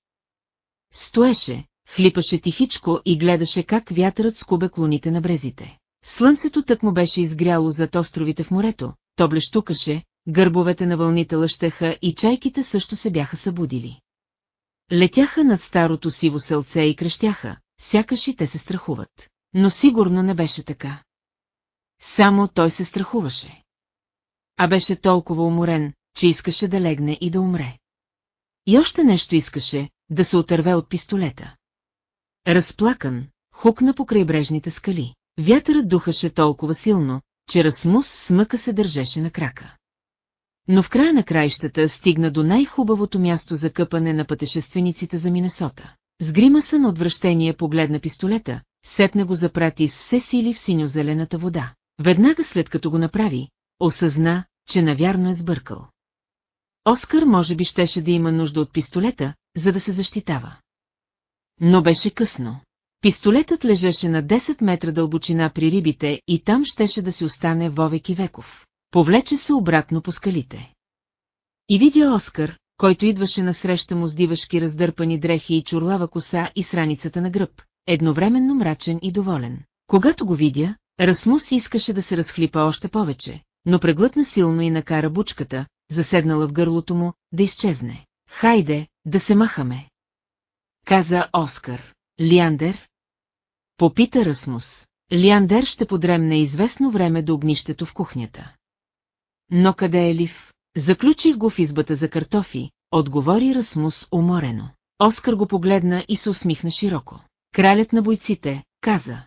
Стоеше, хлипаше тихичко и гледаше как вятърът скубе клоните на брезите. Слънцето тък му беше изгряло зад островите в морето, то блещукаше, гърбовете на вълните лъщеха и чайките също се бяха събудили. Летяха над старото сиво селце и крещяха, сякаш и те се страхуват. Но сигурно не беше така. Само той се страхуваше. А беше толкова уморен, че искаше да легне и да умре. И още нещо искаше, да се отърве от пистолета. Разплакан, хукна по крайбрежните скали. Вятърът духаше толкова силно, че Расмус смъка се държеше на крака. Но в края на краищата стигна до най-хубавото място за къпане на пътешествениците за Минесота. С гримаса на отвращение погледна пистолета, сетне го запрати с все сили в синьо-зелената вода. Веднага след като го направи, осъзна, че навярно е сбъркал. Оскар може би щеше да има нужда от пистолета, за да се защитава. Но беше късно. Пистолетът лежеше на 10 метра дълбочина при рибите и там щеше да си остане вовек и веков. Повлече се обратно по скалите. И видя Оскар, който идваше насреща му с дивашки раздърпани дрехи и чурлава коса и сраницата на гръб, едновременно мрачен и доволен. Когато го видя, Расмус искаше да се разхлипа още повече, но преглътна силно и накара бучката, заседнала в гърлото му, да изчезне. Хайде, да се махаме. Каза Оскар. Лиандер? Попита Расмус. Лиандер ще подремне известно време до огнището в кухнята. Но къде е Лив? Заключих го в избата за картофи, отговори Расмус уморено. Оскар го погледна и се усмихна широко. Кралят на бойците, каза.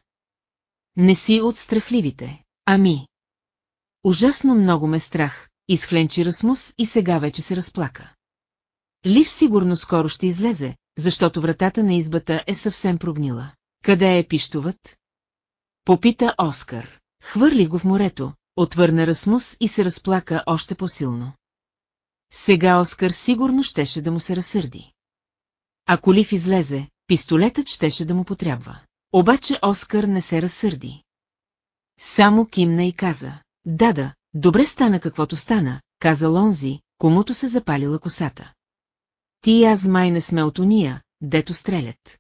Не си от страхливите, ами. Ужасно много ме страх, изхленчи Расмус и сега вече се разплака. Лив сигурно скоро ще излезе, защото вратата на избата е съвсем прогнила. Къде е пищовът? Попита Оскар. Хвърли го в морето, отвърна Расмус и се разплака още по-силно. Сега Оскар сигурно щеше да му се разсърди. Ако Лив излезе, пистолетът щеше да му потрябва. Обаче Оскар не се разсърди. Само кимна и каза, да да, добре стана каквото стана, каза Лонзи, комуто се запалила косата. Ти и аз май не сме от уния, дето стрелят.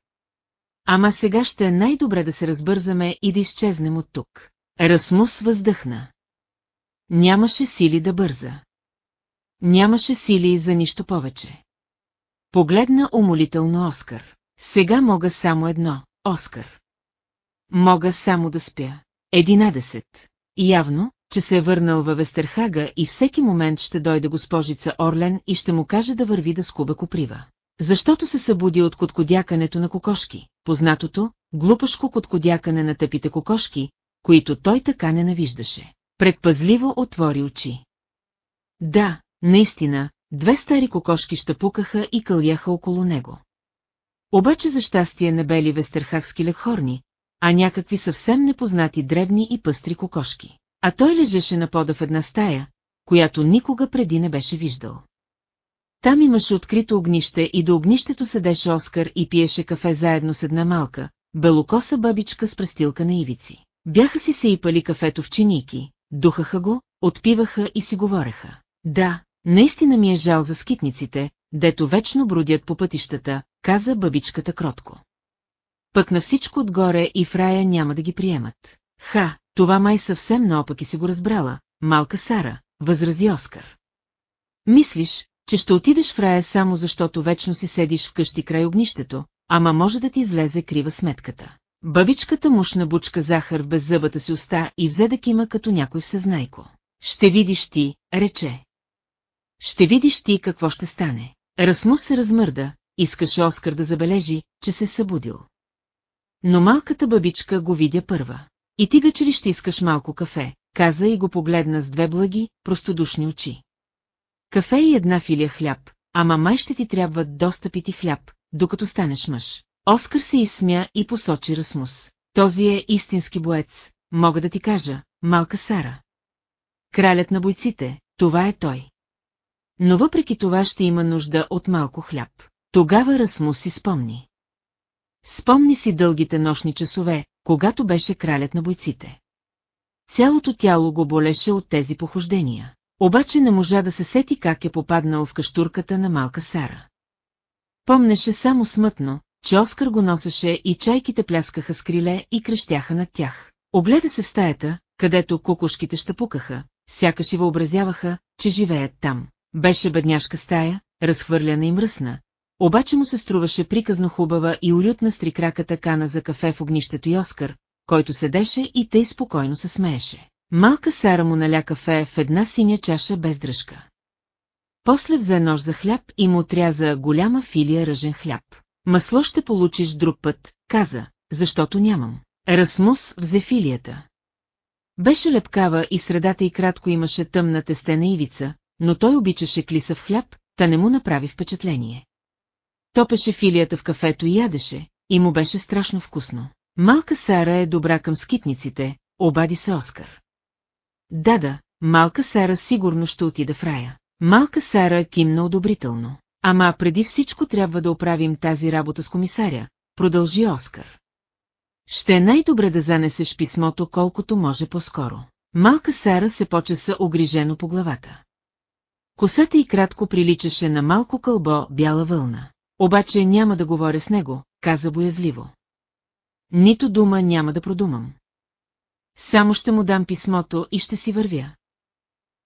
Ама сега ще е най-добре да се разбързаме и да изчезнем от тук. Расмус въздъхна. Нямаше сили да бърза. Нямаше сили за нищо повече. Погледна умолително Оскар. Сега мога само едно, Оскар. Мога само да спя. Единадесет. Явно, че се е върнал във Вестерхага и всеки момент ще дойде госпожица Орлен и ще му каже да върви да скуба коприва. Защото се събуди от коткодякането на кокошки, познатото, глупашко коткодякане на тъпите кокошки, които той така ненавиждаше. Предпазливо отвори очи. Да, наистина, две стари кокошки щапукаха и къляха около него. Обаче за щастие не бели вестерхахски лекхорни, а някакви съвсем непознати дребни и пъстри кокошки. А той лежеше на пода в една стая, която никога преди не беше виждал. Там имаше открито огнище и до огнището седеше Оскар и пиеше кафе заедно с една малка, белокоса бабичка с престилка на ивици. Бяха си се ипали кафето в чиники, духаха го, отпиваха и си говореха. Да, наистина ми е жал за скитниците, дето вечно бродят по пътищата, каза бабичката кротко. Пък на всичко отгоре и в рая няма да ги приемат. Ха, това май съвсем наопаки си го разбрала, малка Сара, възрази Оскар. Мислиш, че ще отидеш в рая само защото вечно си седиш вкъщи край огнището, ама може да ти излезе крива сметката. Бабичката мушна бучка захар в беззъбата си уста и взе да кима като някой всезнайко. Ще видиш ти, рече. Ще видиш ти какво ще стане. Расмус се размърда, искаше Оскар да забележи, че се събудил. Но малката бабичка го видя първа. И ти ли ще искаш малко кафе, каза и го погледна с две благи, простодушни очи. Кафе и една филия хляб, ама май ще ти трябва доста пити хляб, докато станеш мъж. Оскар се изсмя и посочи Расмус. Този е истински боец, мога да ти кажа, малка Сара. Кралят на бойците, това е той. Но въпреки това ще има нужда от малко хляб. Тогава Расмус си спомни. Спомни си дългите нощни часове, когато беше кралят на бойците. Цялото тяло го болеше от тези похождения. Обаче не можа да се сети как е попаднал в каштурката на малка Сара. Помнеше само смътно, че Оскар го носеше и чайките пляскаха с криле и крещяха над тях. Огледа се в стаята, където кукушките щапукаха, сякаш и въобразяваха, че живеят там. Беше бедняшка стая, разхвърляна и мръсна, обаче му се струваше приказно хубава и уютна с трикраката кана за кафе в огнището и Оскар, който седеше и тъй спокойно се смееше. Малка Сара му наля кафе в една синя чаша без дръжка. После взе нож за хляб и му отряза голяма филия ръжен хляб. Масло ще получиш друг път, каза, защото нямам. Расмус взе филията. Беше лепкава и средата и кратко имаше тъмна тестена ивица, но той обичаше клисав хляб, та не му направи впечатление. Топеше филията в кафето и ядеше, и му беше страшно вкусно. Малка Сара е добра към скитниците, обади се Оскар. Да-да, малка Сара сигурно ще отида в рая. Малка Сара кимна одобрително. Ама преди всичко трябва да оправим тази работа с комисаря, продължи Оскар. Ще е най-добре да занесеш писмото колкото може по-скоро. Малка Сара се почеса огрижено по главата. Косата й кратко приличаше на малко кълбо бяла вълна. Обаче няма да говоря с него, каза боязливо. Нито дума няма да продумам. Само ще му дам писмото и ще си вървя.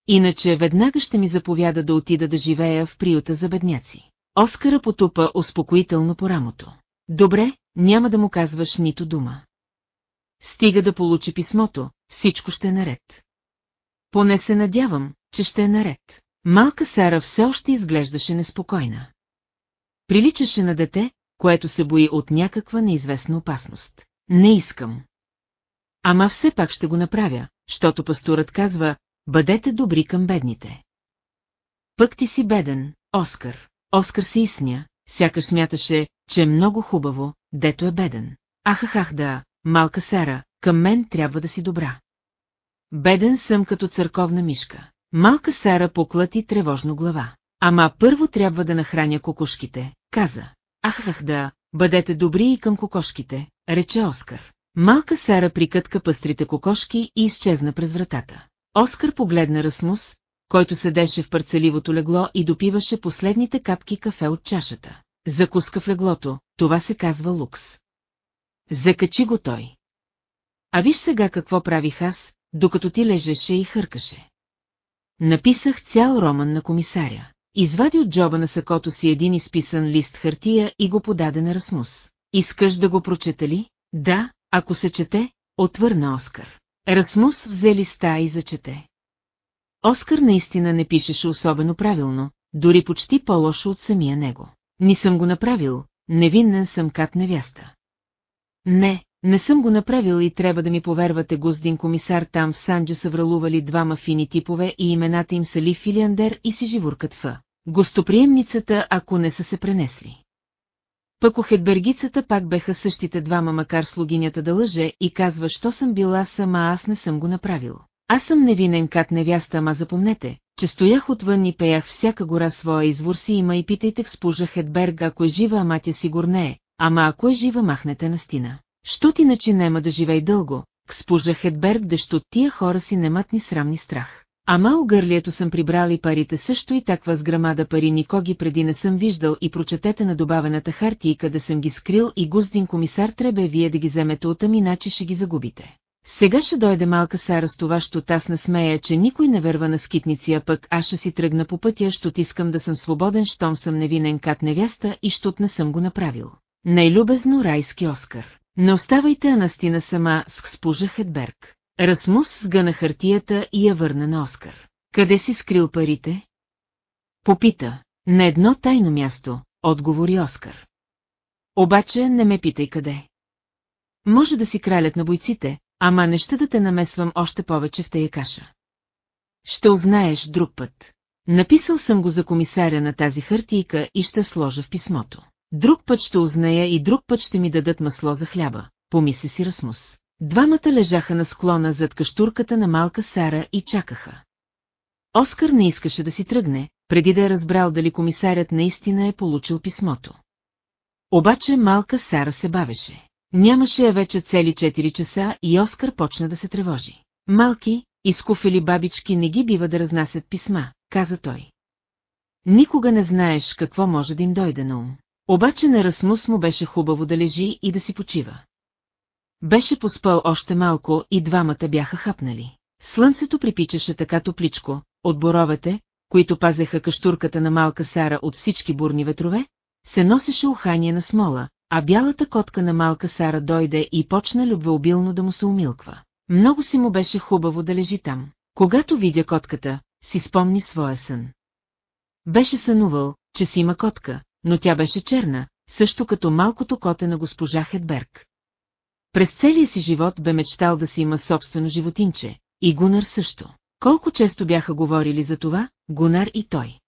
Иначе веднага ще ми заповяда да отида да живея в приюта за бедняци. Оскара потупа успокоително по рамото. Добре, няма да му казваш нито дума. Стига да получи писмото, всичко ще е наред. Поне се надявам, че ще е наред. Малка Сара все още изглеждаше неспокойна. Приличаше на дете, което се бои от някаква неизвестна опасност. Не искам. Ама все пак ще го направя, защото пастурът казва, бъдете добри към бедните. Пък ти си беден, Оскар. Оскар се изсня, сякаш смяташе, че е много хубаво, дето е беден. Ахахах да, малка Сара, към мен трябва да си добра. Беден съм като църковна мишка. Малка Сара поклати тревожно глава. Ама първо трябва да нахраня кокошките, каза. Ахах да, бъдете добри и към кокошките, рече Оскар. Малка Сара прикътка пъстрите кокошки и изчезна през вратата. Оскар погледна Расмус, който седеше в парцеливото легло и допиваше последните капки кафе от чашата. Закуска в леглото, това се казва лукс. Закачи го той. А виж сега какво правих аз, докато ти лежеше и хъркаше. Написах цял роман на комисаря. Извади от джоба на сакото си един изписан лист хартия и го подаде на Расмус. Искаш да го прочета ли? Да, ако се чете, отвърна Оскар. Расмус взе листа и зачете. Оскар наистина не пишеше особено правилно, дори почти по-лошо от самия него. Ни съм го направил, невинен съм кат невяста. Не, не съм го направил и трябва да ми повервате, господин комисар, там в Санджо са вралували двама фини типове и имената им са Ли Филиандер и си живуркат в. Гостоприемницата, ако не са се пренесли. Пък охедбергицата пак беха същите двама, макар слугинята да лъже и казва, що съм била сама, аз не съм го направил. Аз съм невинен кат невяста, ама запомнете, че стоях отвън и пеях всяка гора своя извор си има и питайте спужа Хедберг, ако е жива, ама тя си горнее, ама ако е жива, махнете на стина. Що ти начи да живей дълго, кспужа Хедберг, дещо тия хора си немат ни срамни страх. Ама гърлието съм прибрал парите също и таква с грамада пари никоги преди не съм виждал и прочетете на добавената хартия къде съм ги скрил и гуздин комисар требе вие да ги вземете от иначе ще ги загубите. Сега ще дойде малка Сара с това, що аз не смея, че никой не верва на скитници, а пък аз ще си тръгна по пътя, щот искам да съм свободен, щом съм невинен кат невяста и щот не съм го направил. Най-любезно райски Оскар. Не оставайте Анастина сама с Хспужа Хедберг. Расмус сгъна хартията и я върна на Оскар. Къде си скрил парите? Попита. На едно тайно място, отговори Оскар. Обаче не ме питай къде. Може да си кралят на бойците, ама не ще да те намесвам още повече в тая каша. Ще узнаеш друг път. Написал съм го за комисаря на тази хартийка и ще сложа в писмото. Друг път ще узная и друг път ще ми дадат масло за хляба, помисли си Расмус. Двамата лежаха на склона зад каштурката на малка Сара и чакаха. Оскар не искаше да си тръгне, преди да е разбрал дали комисарят наистина е получил писмото. Обаче малка Сара се бавеше. Нямаше я вече цели 4 часа и Оскар почна да се тревожи. Малки, изкуфели бабички не ги бива да разнасят писма, каза той. Никога не знаеш какво може да им дойде на ум. Обаче на Расмус му беше хубаво да лежи и да си почива. Беше поспал още малко и двамата бяха хапнали. Слънцето припичаше така топличко, от боровете, които пазеха каштурката на малка Сара от всички бурни ветрове, се носеше ухание на смола, а бялата котка на малка Сара дойде и почна любвеобилно да му се умилква. Много си му беше хубаво да лежи там. Когато видя котката, си спомни своя сън. Беше сънувал, че си има котка, но тя беше черна, също като малкото коте на госпожа Хедберг. През целия си живот бе мечтал да си има собствено животинче, и Гунар също. Колко често бяха говорили за това, Гунар и той.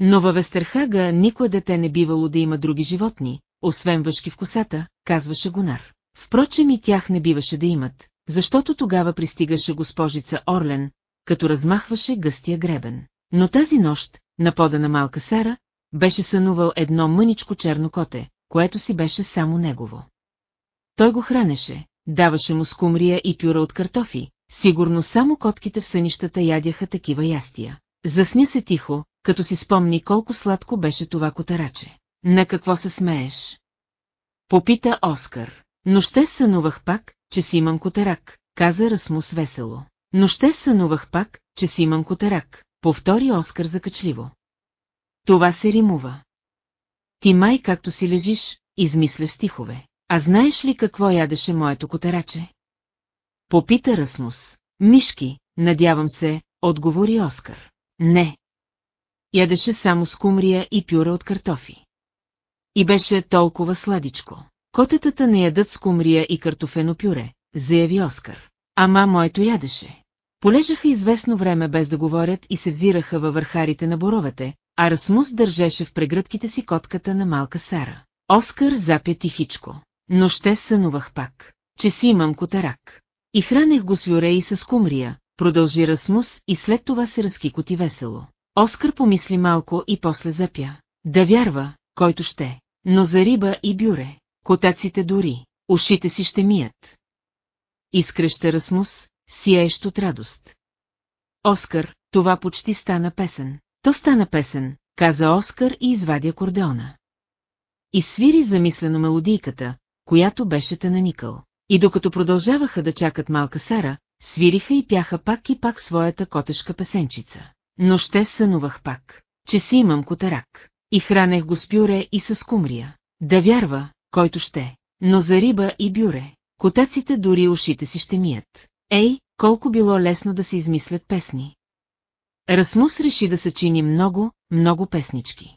Но във Вестерхага никое дете не бивало да има други животни, освен въшки в косата, казваше Гунар. Впрочем и тях не биваше да имат, защото тогава пристигаше госпожица Орлен, като размахваше гъстия гребен. Но тази нощ, на пода на малка Сара, беше сънувал едно мъничко черно коте, което си беше само негово. Той го хранеше, даваше му скумрия и пюра от картофи, сигурно само котките в сънищата ядяха такива ястия. Засня се тихо, като си спомни колко сладко беше това котараче. На какво се смееш? Попита Оскар. Но ще сънувах пак, че си имам котарак, каза Расмус весело. Но ще сънувах пак, че си имам котарак, повтори Оскар закачливо. Това се римува. Ти май както си лежиш, измисля стихове. А знаеш ли какво ядеше моето котараче? Попита Расмус. Мишки, надявам се, отговори Оскар. Не. Ядеше само скумрия и пюра от картофи. И беше толкова сладичко. Котетата не ядат скумрия и картофено пюре, заяви Оскар. Ама моето ядеше. Полежаха известно време без да говорят и се взираха във върхарите на боровете, а Расмус държеше в прегръдките си котката на малка Сара. Оскар запя тихичко. Но ще сънувах пак, че си имам котарак. И хранех го с люре и с кумрия, продължи Расмус и след това се разкикоти весело. Оскар помисли малко и после запя. Да вярва, който ще. Но за риба и бюре, котаците дори, ушите си ще мият. Изкреща Расмус, сияещ от радост. Оскар, това почти стана песен. То стана песен, каза Оскар и извади акордеона. И свири замислено мелодийката, която беше те наникъл. И докато продължаваха да чакат малка Сара, свириха и пяха пак и пак своята котешка песенчица. Но ще сънувах пак, че си имам котарак. И хранех го с пюре и с кумрия. Да вярва, който ще. Но за риба и бюре, котаците дори ушите си ще мият. Ей, колко било лесно да се измислят песни. Расмус реши да съчини много, много песнички.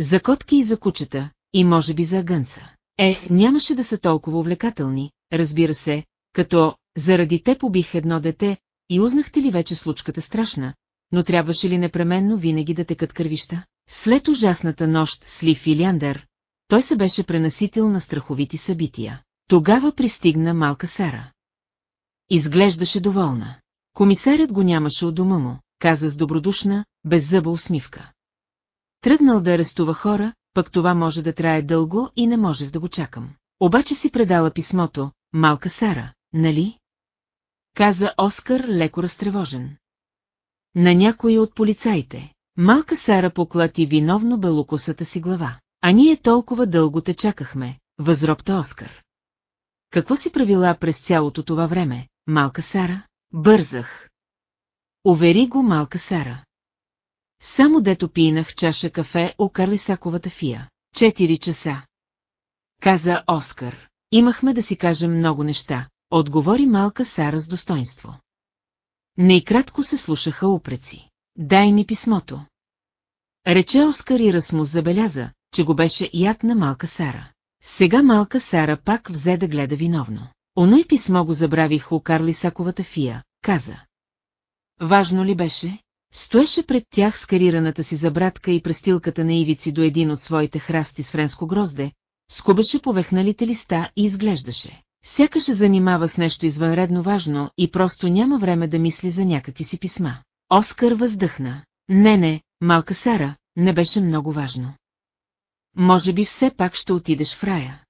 За котки и за кучета, и може би за агънца. Е, нямаше да са толкова увлекателни, разбира се, като «Заради те побих едно дете» и узнахте ли вече случката страшна, но трябваше ли непременно винаги да текат кървища? След ужасната нощ с Лив и Ляндър, той се беше пренаситил на страховити събития. Тогава пристигна малка Сара. Изглеждаше доволна. Комисарят го нямаше от дома му, каза с добродушна, беззъба усмивка. Тръгнал да арестува хора, пък това може да трае дълго и не можех да го чакам. Обаче си предала писмото, малка Сара, нали? Каза Оскар леко разтревожен. На някой от полицаите. Малка Сара поклати виновно белокосата си глава. А ние толкова дълго те чакахме, възробта Оскар. Какво си правила през цялото това време, малка Сара? Бързах. Увери го малка Сара. Само дето пинах чаша кафе о Карлисаковата фия. Четири часа. Каза Оскар. Имахме да си кажем много неща, отговори малка Сара с достоинство. Не и кратко се слушаха упреци. Дай ми писмото. Рече Оскар и Расмус забеляза, че го беше яд на малка Сара. Сега малка Сара пак взе да гледа виновно. Оно и писмо го забравих у Карлисаковата фия, каза. Важно ли беше? Стоеше пред тях с карираната си забратка и престилката на ивици до един от своите храсти с френско грозде, скубаше повехналите листа и изглеждаше. Сякаше занимава с нещо извънредно важно и просто няма време да мисли за някакви си писма. Оскар въздъхна. Не, не, малка Сара, не беше много важно. Може би все пак ще отидеш в рая.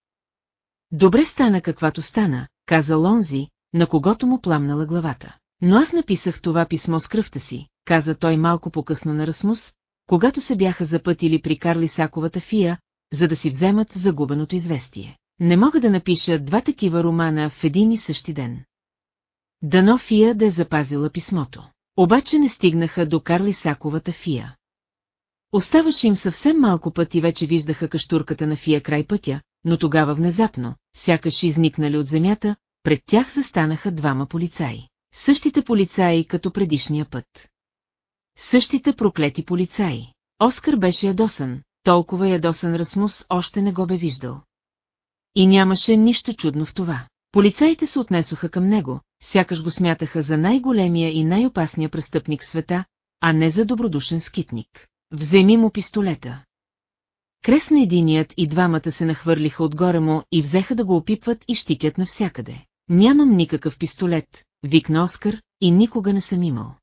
Добре стана каквато стана, каза Лонзи, на когото му пламнала главата. Но аз написах това писмо с кръвта си, каза той малко по-късно на Расмус, когато се бяха запътили при Карли Саковата фия, за да си вземат загубеното известие. Не мога да напиша два такива романа в един и същи ден. Дано Фия да е запазила писмото. Обаче не стигнаха до Карли Саковата Фия. Оставаше им съвсем малко път и вече виждаха каштурката на Фия край пътя, но тогава внезапно, сякаш изникнали от земята, пред тях застанаха двама полицаи. Същите полицаи като предишния път. Същите проклети полицаи. Оскар беше ядосан, толкова ядосан Расмус още не го бе виждал. И нямаше нищо чудно в това. Полицаите се отнесоха към него, сякаш го смятаха за най-големия и най-опасния престъпник в света, а не за добродушен скитник. Вземи му пистолета. Кресна единият и двамата се нахвърлиха отгоре му и взеха да го опипват и щикят навсякъде. Нямам никакъв пистолет, викна Оскар, и никога не съм имал.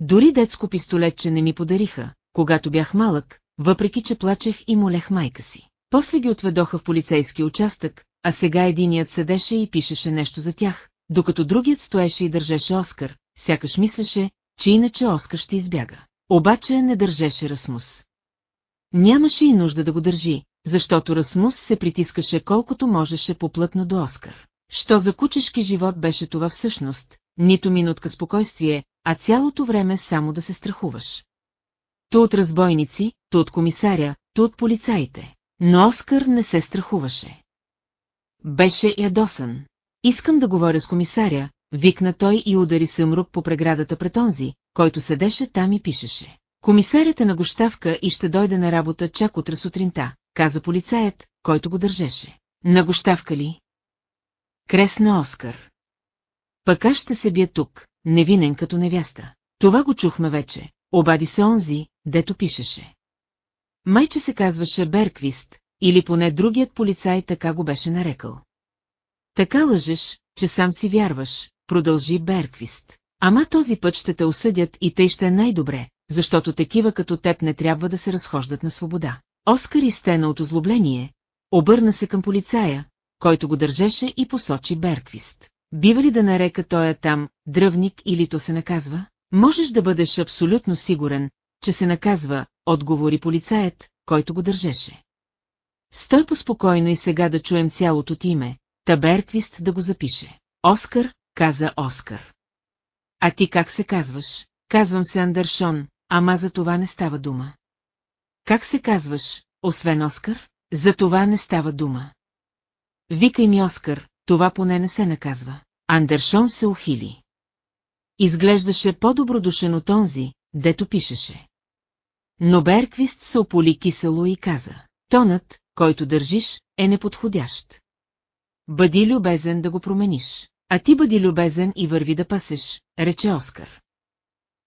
Дори детско пистолетче не ми подариха, когато бях малък, въпреки че плачех и молех майка си. После ги отведоха в полицейски участък, а сега единият седеше и пишеше нещо за тях, докато другият стоеше и държеше Оскар, сякаш мислеше, че иначе Оскар ще избяга. Обаче не държеше Расмус. Нямаше и нужда да го държи, защото Расмус се притискаше колкото можеше поплътно до Оскар. Що за кучешки живот беше това всъщност, нито минутка спокойствие, а цялото време само да се страхуваш. То от разбойници, то от комисаря, то от полицаите. Но Оскар не се страхуваше. Беше ядосан. Искам да говоря с комисаря, викна той и удари съмрук по преградата пред онзи, който седеше там и пишеше. Комисарят е на гощавка и ще дойде на работа чак утре сутринта, каза полицаят, който го държеше. На гощавка ли? Кресна Оскар. Пък аз ще се бия тук, невинен като невяста. Това го чухме вече, обади се онзи, дето пишеше. Майче се казваше Берквист, или поне другият полицай така го беше нарекал. Така лъжеш, че сам си вярваш, продължи Берквист. Ама този път ще те осъдят и тъй ще е най-добре, защото такива като теб не трябва да се разхождат на свобода. Оскар изтена от озлобление, обърна се към полицая, който го държеше и посочи Берквист. Бива ли да нарека тоя там дръвник или то се наказва? Можеш да бъдеш абсолютно сигурен, че се наказва, отговори полицаят, който го държеше. Стой поспокойно и сега да чуем цялото ти име, та Берквист да го запише. Оскар, каза Оскар. А ти как се казваш? Казвам се Андершон, ама за това не става дума. Как се казваш, освен Оскар? За това не става дума. Викай ми Оскар, това поне не се наказва. Андершон се ухили. Изглеждаше по-добродушен от онзи, дето пишеше. Но Берквист се ополи кисело и каза. Тонът, който държиш, е неподходящ. Бъди любезен да го промениш. А ти бъди любезен и върви да пасеш, рече Оскар.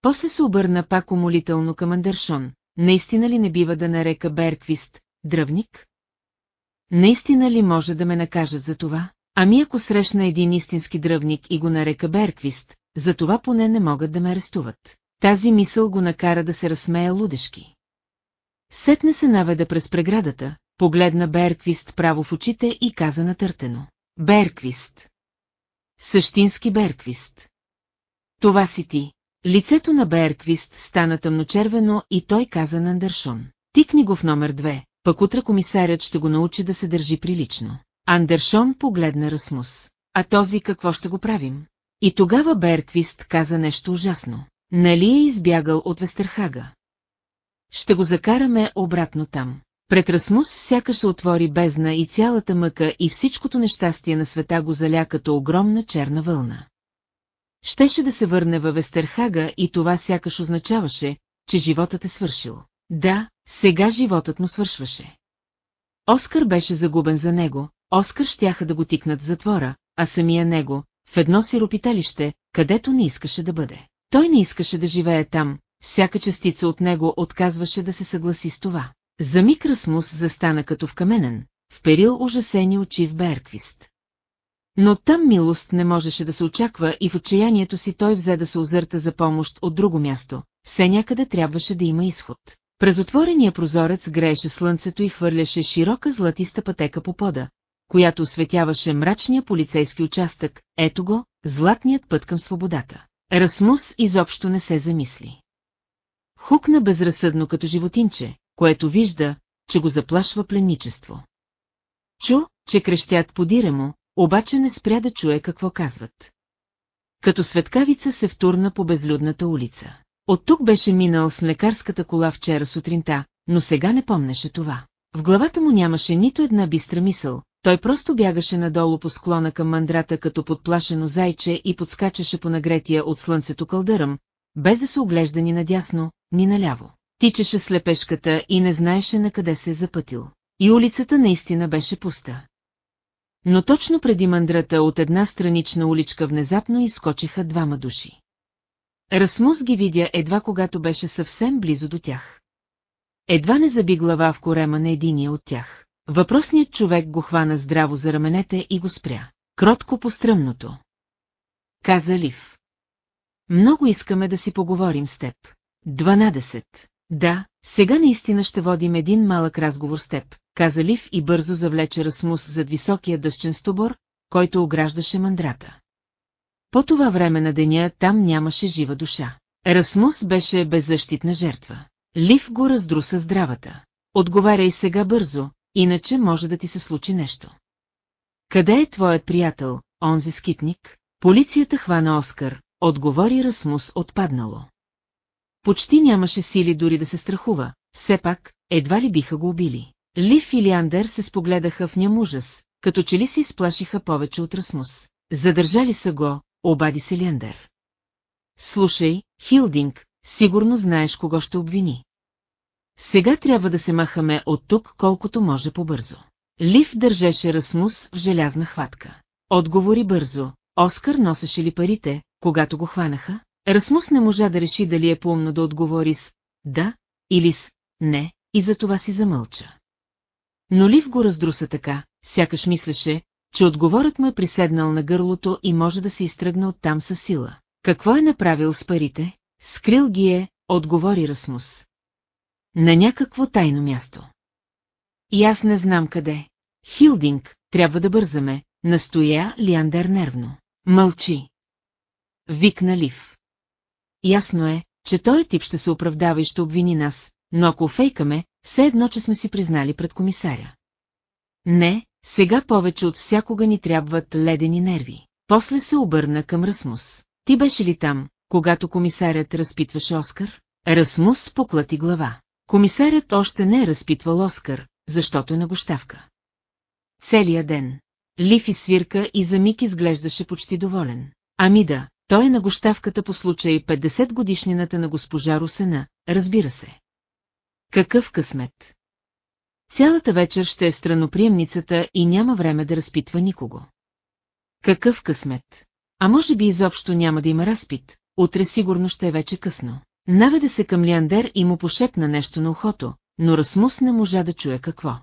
После се обърна пак умолително към Андершон. Наистина ли не бива да нарека Берквист дръвник? Наистина ли може да ме накажат за това? Ами ако срещна един истински дръвник и го нарека Берквист, за това поне не могат да ме арестуват. Тази мисъл го накара да се разсмея лудешки. Сетне се наведа през преградата, погледна Берквист право в очите и каза натъртено. Берквист. Същински Берквист. Това си ти. Лицето на Берквист стана тъмночервено и той каза на Андершон. Тикни го в номер две, пък утре комисарят ще го научи да се държи прилично. Андершон погледна Расмус. А този какво ще го правим? И тогава Берквист каза нещо ужасно. Нали е избягал от Вестерхага? Ще го закараме обратно там. Пред Расмус сякаш отвори бездна и цялата мъка и всичкото нещастие на света го заля като огромна черна вълна. Щеше да се върне във Вестерхага и това сякаш означаваше, че животът е свършил. Да, сега животът му свършваше. Оскар беше загубен за него, Оскар щяха да го тикнат в затвора, а самия него, в едно сиропиталище, където не искаше да бъде. Той не искаше да живее там, всяка частица от него отказваше да се съгласи с това. За миг Расмус застана като вкаменен, вперил ужасени очи в Берквист. Но там милост не можеше да се очаква и в отчаянието си той взе да се озърта за помощ от друго място, все някъде трябваше да има изход. През отворения прозорец грееше слънцето и хвърляше широка златиста пътека по пода, която осветяваше мрачния полицейски участък, ето го, златният път към свободата. Расмус изобщо не се замисли. Хукна безразсъдно като животинче, което вижда, че го заплашва пленничество. Чу, че крещят подире му, обаче не спря да чуе какво казват. Като светкавица се втурна по безлюдната улица. От тук беше минал с лекарската кола вчера сутринта, но сега не помнеше това. В главата му нямаше нито една бистра мисъл, той просто бягаше надолу по склона към мандрата като подплашено зайче и подскачаше по нагретия от слънцето кълдъръм, без да се оглежда ни надясно, ни наляво. Тичаше слепешката и не знаеше на къде се е запътил. И улицата наистина беше пуста. Но точно преди мандрата от една странична уличка внезапно изскочиха двама души. Расмус ги видя едва когато беше съвсем близо до тях. Едва не заби глава в корема на единия от тях. Въпросният човек го хвана здраво за раменете и го спря. Кротко по стръмното. Каза Лив. Много искаме да си поговорим с теб. 12. Да, сега наистина ще водим един малък разговор с теб, каза Лив и бързо завлече Расмус зад високия дъщен стубор, който ограждаше мандрата. По това време на деня там нямаше жива душа. Расмус беше беззащитна жертва. Лив го раздруса здравата. Отговаряй сега бързо, иначе може да ти се случи нещо. Къде е твоят приятел, онзи скитник? Полицията хвана Оскар, отговори Расмус отпаднало. Почти нямаше сили дори да се страхува, все пак, едва ли биха го убили. Лив и Лиандер се спогледаха в ням ужас, като че ли се изплашиха повече от Расмус. Задържали са го, обади се Лиандер. Слушай, Хилдинг, сигурно знаеш кого ще обвини. Сега трябва да се махаме от тук колкото може по-бързо. Лив държеше Расмус в желязна хватка. Отговори бързо. Оскар носеше ли парите, когато го хванаха? Расмус не можа да реши дали е поумно да отговори с «да» или с «не» и за това си замълча. Но Лив го раздруса така, сякаш мислеше, че отговорът му е приседнал на гърлото и може да се изтръгне оттам със сила. Какво е направил с парите? Скрил ги е, отговори Расмус. На някакво тайно място. И аз не знам къде. Хилдинг, трябва да бързаме, настоя Лиандер нервно. Мълчи. Викна Лив. Ясно е, че той тип ще се оправдава и ще обвини нас, но ако фейкаме, все едно, че сме си признали пред комисаря. Не, сега повече от всякога ни трябват ледени нерви. После се обърна към Расмус. Ти беше ли там, когато комисарят разпитваше Оскар? Расмус поклати глава. Комисарят още не е разпитвал Оскар, защото е на гощавка. Целия ден. Лифи свирка и за миг изглеждаше почти доволен. Ами да, той е на гощавката по случай 50 годишнината на госпожа Русена, разбира се. Какъв късмет! Цялата вечер ще е страноприемницата и няма време да разпитва никого. Какъв късмет! А може би изобщо няма да има разпит, утре сигурно ще е вече късно. Наведе се към Лиандер и му пошепна нещо на ухото, но Расмус не можа да чуе какво.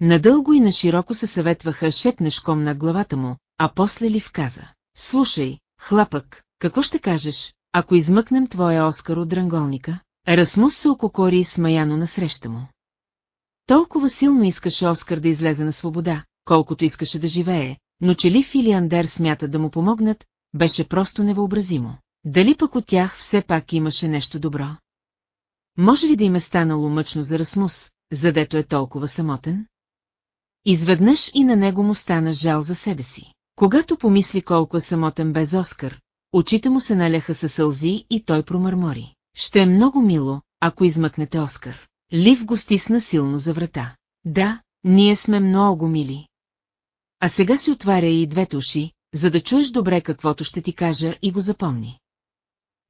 Надълго и на широко се съветваха шепнешком над главата му, а после ли вказа. Слушай, хлапък, какво ще кажеш, ако измъкнем твоя Оскар от дранголника? Расмус се ококори смаяно насреща му. Толкова силно искаше Оскар да излезе на свобода, колкото искаше да живее, но че Лив или Андер смятат да му помогнат, беше просто невъобразимо. Дали пък от тях все пак имаше нещо добро? Може ли да им е станало мъчно за Расмус, задето е толкова самотен? Изведнъж и на него му стана жал за себе си. Когато помисли колко е самотен без Оскар, очите му се наляха със сълзи и той промърмори. Ще е много мило, ако измъкнете Оскар. Лив го стисна силно за врата. Да, ние сме много мили. А сега си отваря и двете уши, за да чуеш добре каквото ще ти кажа и го запомни.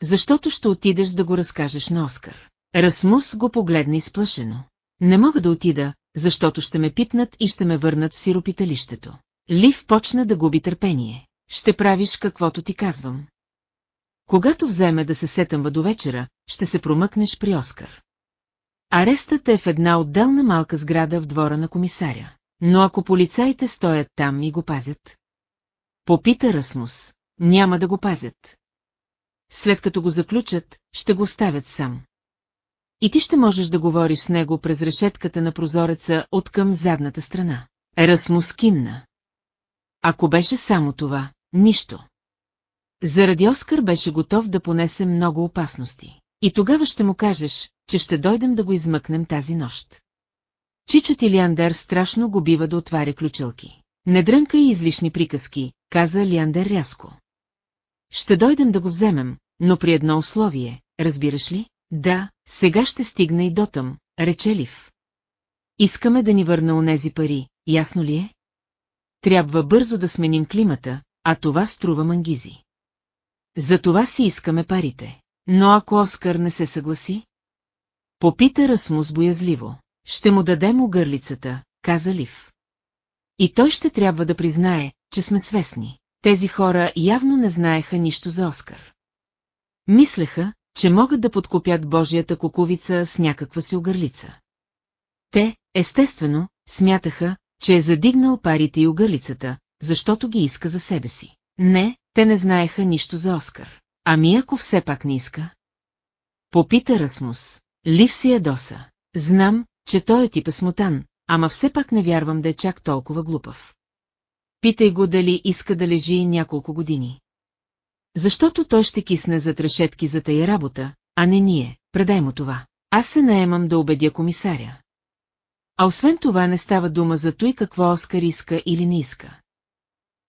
Защото ще отидеш да го разкажеш на Оскар. Расмус го погледна изплашено. Не мога да отида, защото ще ме пипнат и ще ме върнат в сиропиталището. Лив почна да губи търпение. Ще правиш каквото ти казвам. Когато вземе да се сетъмва до вечера, ще се промъкнеш при Оскар. Арестът е в една отделна малка сграда в двора на комисаря. Но ако полицаите стоят там и го пазят? Попита Расмус. Няма да го пазят. След като го заключат, ще го оставят сам. И ти ще можеш да говориш с него през решетката на прозореца от към задната страна. Расмус кимна. Ако беше само това, нищо. Заради Оскар беше готов да понесе много опасности. И тогава ще му кажеш, че ще дойдем да го измъкнем тази нощ. Чичът и Лиандер страшно го бива да отваря ключелки. Не дрънка и излишни приказки, каза Лиандер рязко. Ще дойдем да го вземем, но при едно условие, разбираш ли? Да, сега ще стигна и дотъм, рече Лив. Искаме да ни върна онези пари, ясно ли е? Трябва бързо да сменим климата, а това струва мангизи. За това си искаме парите. Но ако Оскар не се съгласи? Попита Расмус боязливо. Ще му дадем огърлицата, каза Лив. И той ще трябва да признае, че сме свестни. Тези хора явно не знаеха нищо за Оскар. Мислеха, че могат да подкупят Божията куковица с някаква си огърлица. Те, естествено, смятаха, че е задигнал парите и огърлицата, защото ги иска за себе си. Не, те не знаеха нищо за Оскар. Ами ако все пак не иска? Попита Расмус. Лив си ядоса. Знам, че той е тип е смотан, ама все пак не вярвам да е чак толкова глупав. Питай го дали иска да лежи няколко години. Защото той ще кисне за трешетки за тая работа, а не ние, предай му това. Аз се наемам да убедя комисаря. А освен това не става дума за той какво Оскар иска или не иска.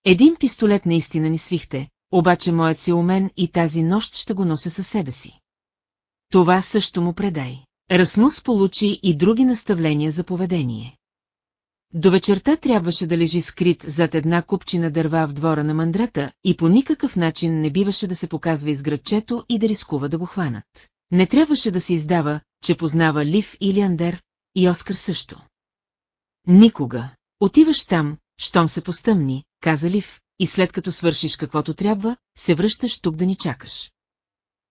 Един пистолет наистина ни свихте, обаче моят си умен и тази нощ ще го нося със себе си. Това също му предай. Расмус получи и други наставления за поведение. До вечерта трябваше да лежи скрит зад една купчина дърва в двора на мандрата и по никакъв начин не биваше да се показва из градчето и да рискува да го хванат. Не трябваше да се издава, че познава Лив или Андер, и Оскар също. Никога. Отиваш там, щом се постъмни, каза Лив, и след като свършиш каквото трябва, се връщаш тук да ни чакаш.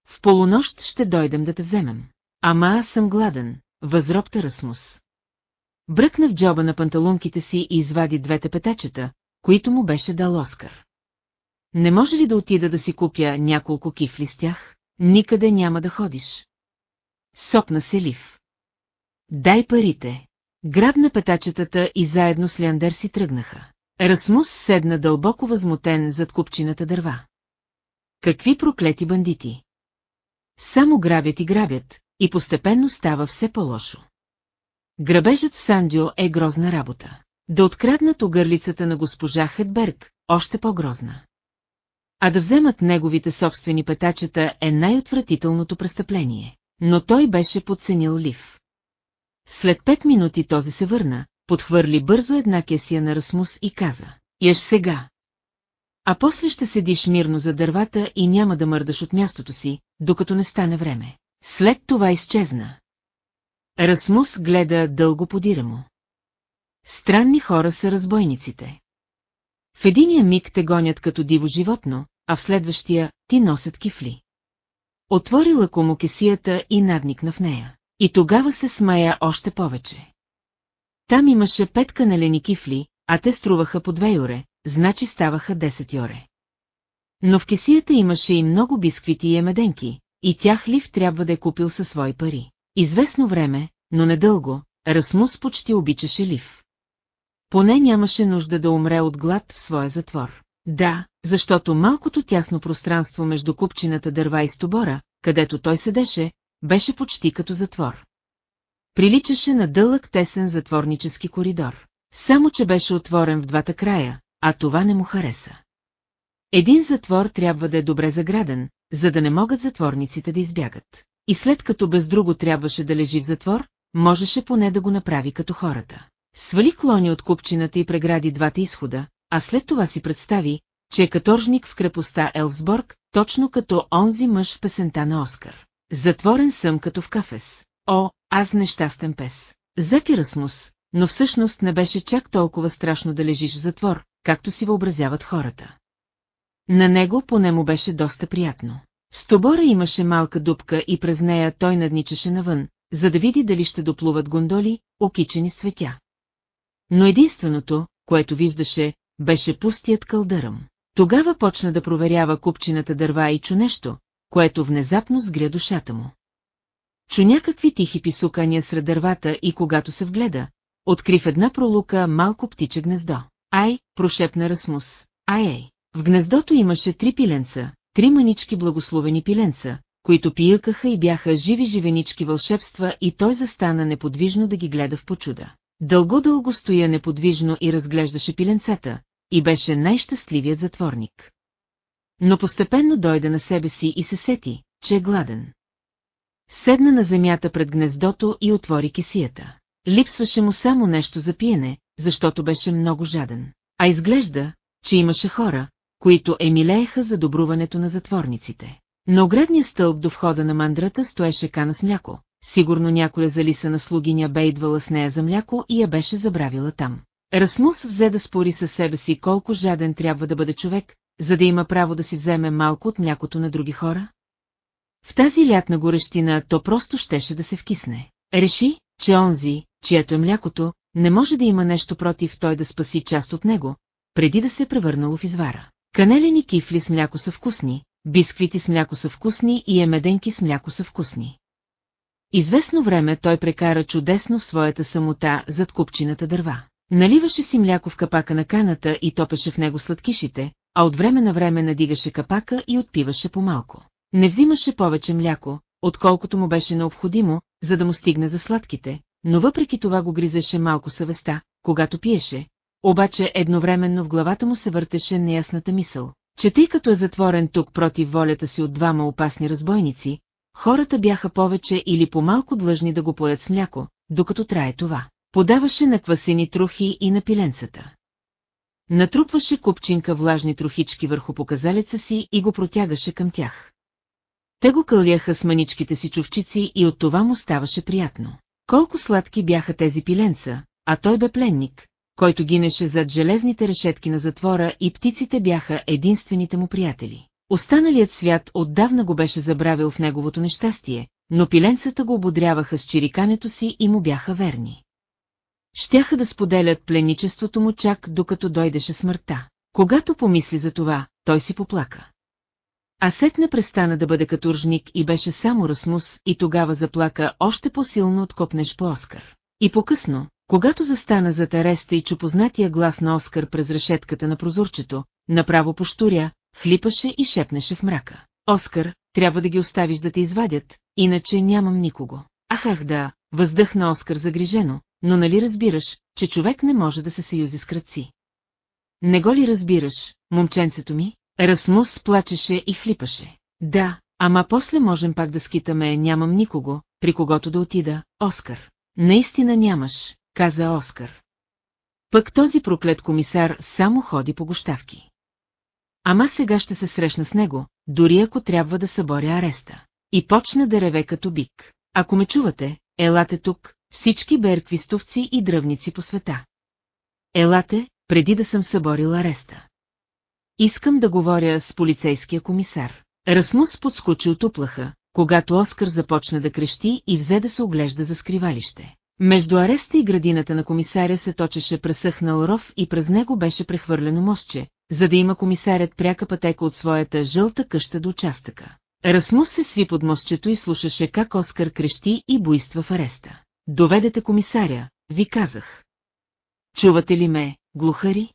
В полунощ ще дойдем да те вземем. Ама аз съм гладен, възробта Расмус. Бръкна в джоба на панталонките си и извади двете петачета, които му беше дал Оскар. Не може ли да отида да си купя няколко кифли с тях? Никъде няма да ходиш. Сопна се Лив. Дай парите. Грабна петачетата и заедно с Леандер си тръгнаха. Расмус седна дълбоко възмутен зад купчината дърва. Какви проклети бандити! Само грабят и грабят, и постепенно става все по-лошо. Грабежът в Сандио е грозна работа. Да откраднат огърлицата на госпожа Хедберг, още по-грозна. А да вземат неговите собствени петачета е най-отвратителното престъпление. Но той беше подценил Лив. След пет минути този се върна, подхвърли бързо една кесия на Расмус и каза, «Яш сега!» А после ще седиш мирно за дървата и няма да мърдаш от мястото си, докато не стане време. След това изчезна. Расмус гледа дълго подира му. Странни хора са разбойниците. В единия миг те гонят като диво животно, а в следващия ти носят кифли. Отвори лакомо кесията и надникна в нея. И тогава се смая още повече. Там имаше пет каналени кифли, а те струваха по две юре, значи ставаха 10 йоре. Но в кесията имаше и много бисквити и емеденки, и тях Лив трябва да е купил със свои пари. Известно време, но недълго, Расмус почти обичаше Лив. Поне нямаше нужда да умре от глад в своя затвор. Да, защото малкото тясно пространство между купчината дърва и стобора, където той седеше, беше почти като затвор. Приличаше на дълъг тесен затворнически коридор. Само, че беше отворен в двата края, а това не му хареса. Един затвор трябва да е добре заграден, за да не могат затворниците да избягат. И след като без друго трябваше да лежи в затвор, можеше поне да го направи като хората. Свали клони от купчината и прегради двата изхода, а след това си представи, че е каторжник в крепостта Елсборг, точно като онзи мъж в песента на Оскар. Затворен съм като в кафес. О, аз нещастен пес. Заки Расмус, но всъщност не беше чак толкова страшно да лежиш в затвор, както си въобразяват хората. На него поне му беше доста приятно. Стобора имаше малка дупка и през нея той надничаше навън, за да види дали ще доплуват гондоли, окичени с цветя. Но единственото, което виждаше, беше пустият кълдъръм. Тогава почна да проверява купчината дърва и чу нещо, което внезапно сгря душата му. Чу някакви тихи писукания сред дървата и когато се вгледа, откри в една пролука малко птиче гнездо. Ай, прошепна Расмус. Ай, ай. В гнездото имаше три пиленца, три манички благословени пиленца, които пиюкаха и бяха живи живенички вълшебства и той застана неподвижно да ги гледа в почуда. Дълго-дълго стоя неподвижно и разглеждаше пиленцата, и беше най-щастливият затворник. Но постепенно дойде на себе си и се сети, че е гладен. Седна на земята пред гнездото и отвори кисията. Липсваше му само нещо за пиене, защото беше много жаден. А изглежда, че имаше хора, които емилееха за добруването на затворниците. На оградния стълб до входа на мандрата стоеше кана с мляко. Сигурно няколя залиса на слугиня бе идвала с нея за мляко и я беше забравила там. Расмус взе да спори със себе си колко жаден трябва да бъде човек, за да има право да си вземе малко от млякото на други хора. В тази лятна горещина то просто щеше да се вкисне. Реши, че онзи, чието е млякото, не може да има нещо против той да спаси част от него, преди да се е превърнало в извара. Канелени кифли с мляко са вкусни, бисквити с мляко са вкусни и емеденки с мляко са вкусни. Известно време той прекара чудесно в своята самота зад купчината дърва. Наливаше си мляко в капака на каната и топеше в него сладкишите, а от време на време надигаше капака и отпиваше по-малко. Не взимаше повече мляко, отколкото му беше необходимо, за да му стигне за сладките, но въпреки това го гризеше малко съвестта, когато пиеше, обаче едновременно в главата му се въртеше неясната мисъл, че тъй като е затворен тук против волята си от двама опасни разбойници, хората бяха повече или по-малко длъжни да го полят с мляко, докато трае това. Подаваше на квасени трохи и на пиленцата. Натрупваше купчинка влажни трохички върху показалеца си и го протягаше към тях. Те го кълвяха с маничките си чувчици и от това му ставаше приятно. Колко сладки бяха тези пиленца, а той бе пленник, който гинеше зад железните решетки на затвора и птиците бяха единствените му приятели. Останалият свят отдавна го беше забравил в неговото нещастие, но пиленцата го ободряваха с чирикането си и му бяха верни. Щяха да споделят пленничеството му чак докато дойдеше смъртта. Когато помисли за това, той си поплака. А сетне престана да бъде каторжник и беше само Расмус и тогава заплака още по-силно от копнеш по Оскар. И по-късно, когато застана зад ареста и чу познатия глас на Оскар през решетката на прозорчето, направо поштуря, хлипаше и шепнеше в мрака. Оскар, трябва да ги оставиш да те извадят, иначе нямам никого. Ахах да, въздъхна Оскар загрижено, но нали разбираш, че човек не може да се съюзи с кръци. Не го ли разбираш, момченцето ми? Расмус плачеше и хлипаше. Да, ама после можем пак да скитаме, нямам никого, при когото да отида, Оскар. Наистина нямаш, каза Оскар. Пък този проклет комисар само ходи по гощавки. Ама сега ще се срещна с него, дори ако трябва да съборя ареста. И почна да реве като бик. Ако ме чувате, елате тук, всички берквистовци и дръвници по света. Елате, преди да съм съборил ареста. Искам да говоря с полицейския комисар. Расмус подскочи от уплаха, когато Оскар започна да крещи и взе да се оглежда за скривалище. Между ареста и градината на комисаря се точеше пресъхнал ров и през него беше прехвърлено мостче, за да има комисарят пряка пътека от своята жълта къща до участъка. Расмус се сви под мостчето и слушаше как Оскар крещи и буйства в ареста. Доведете комисаря, ви казах. Чувате ли ме, глухари?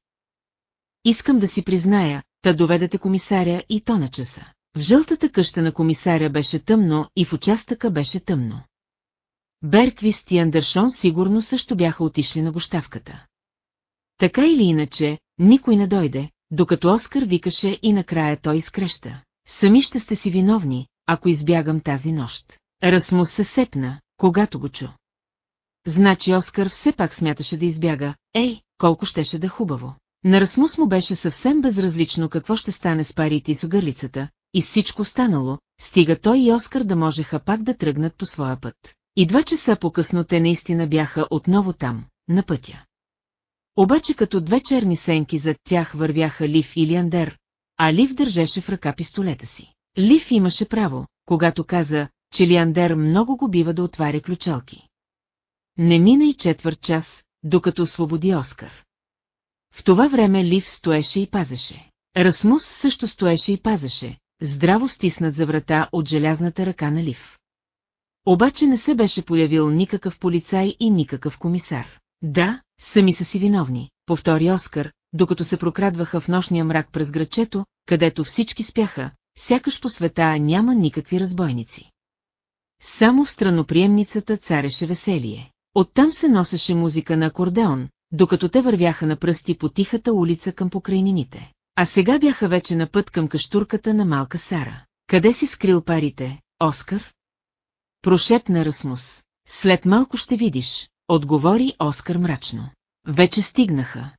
Искам да си призная, та доведете комисаря и то на часа. В жълтата къща на комисаря беше тъмно и в участъка беше тъмно. Берквист и Андершон сигурно също бяха отишли на гощавката. Така или иначе, никой не дойде, докато Оскар викаше и накрая той изкреща. Сами ще сте си виновни, ако избягам тази нощ. Расмус се сепна, когато го чу. Значи Оскар все пак смяташе да избяга, ей, колко щеше да хубаво. На Расмус му беше съвсем безразлично какво ще стане с парите и с огърлицата, и всичко станало, стига той и Оскар да можеха пак да тръгнат по своя път. И два часа по-късно те наистина бяха отново там, на пътя. Обаче като две черни сенки зад тях вървяха Лив и Лиандер, а Лив държеше в ръка пистолета си. Лив имаше право, когато каза, че Лиандер много го бива да отваря ключалки. Не мина и четвърт час, докато освободи Оскар. В това време Лив стоеше и пазеше. Расмус също стоеше и пазеше, здраво стиснат за врата от желязната ръка на Лив. Обаче не се беше появил никакъв полицай и никакъв комисар. Да, сами са си виновни, повтори Оскар, докато се прокрадваха в нощния мрак през градчето, където всички спяха, сякаш по света няма никакви разбойници. Само в страноприемницата цареше веселие. Оттам се носеше музика на акордеон, докато те вървяха на пръсти по тихата улица към покрайнините. А сега бяха вече на път към каштурката на малка Сара. Къде си скрил парите, Оскар? Прошепна Расмус. След малко ще видиш, отговори Оскар мрачно. Вече стигнаха.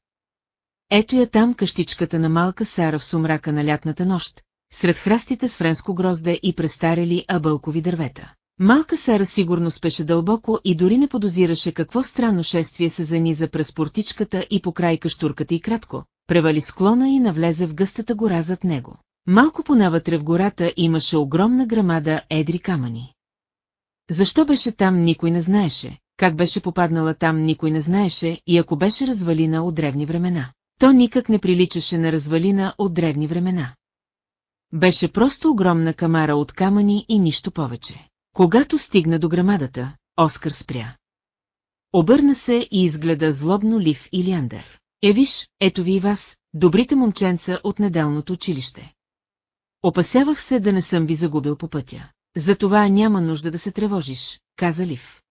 Ето я там къщичката на малка Сара в сумрака на лятната нощ, сред храстите с френско грозде и престарели абълкови дървета. Малка Сара сигурно спеше дълбоко и дори не подозираше какво странно шествие се заниза през портичката и по край каштурката и кратко, превали склона и навлезе в гъстата гора зад него. Малко понавътре в гората имаше огромна грамада едри камъни. Защо беше там никой не знаеше, как беше попаднала там никой не знаеше и ако беше развалина от древни времена. То никак не приличаше на развалина от древни времена. Беше просто огромна камара от камъни и нищо повече. Когато стигна до грамадата, Оскар спря. Обърна се и изгледа злобно Лив и Лиандър. Е ето ви и вас, добрите момченца от неделното училище. Опасявах се да не съм ви загубил по пътя. Затова няма нужда да се тревожиш, каза Лив.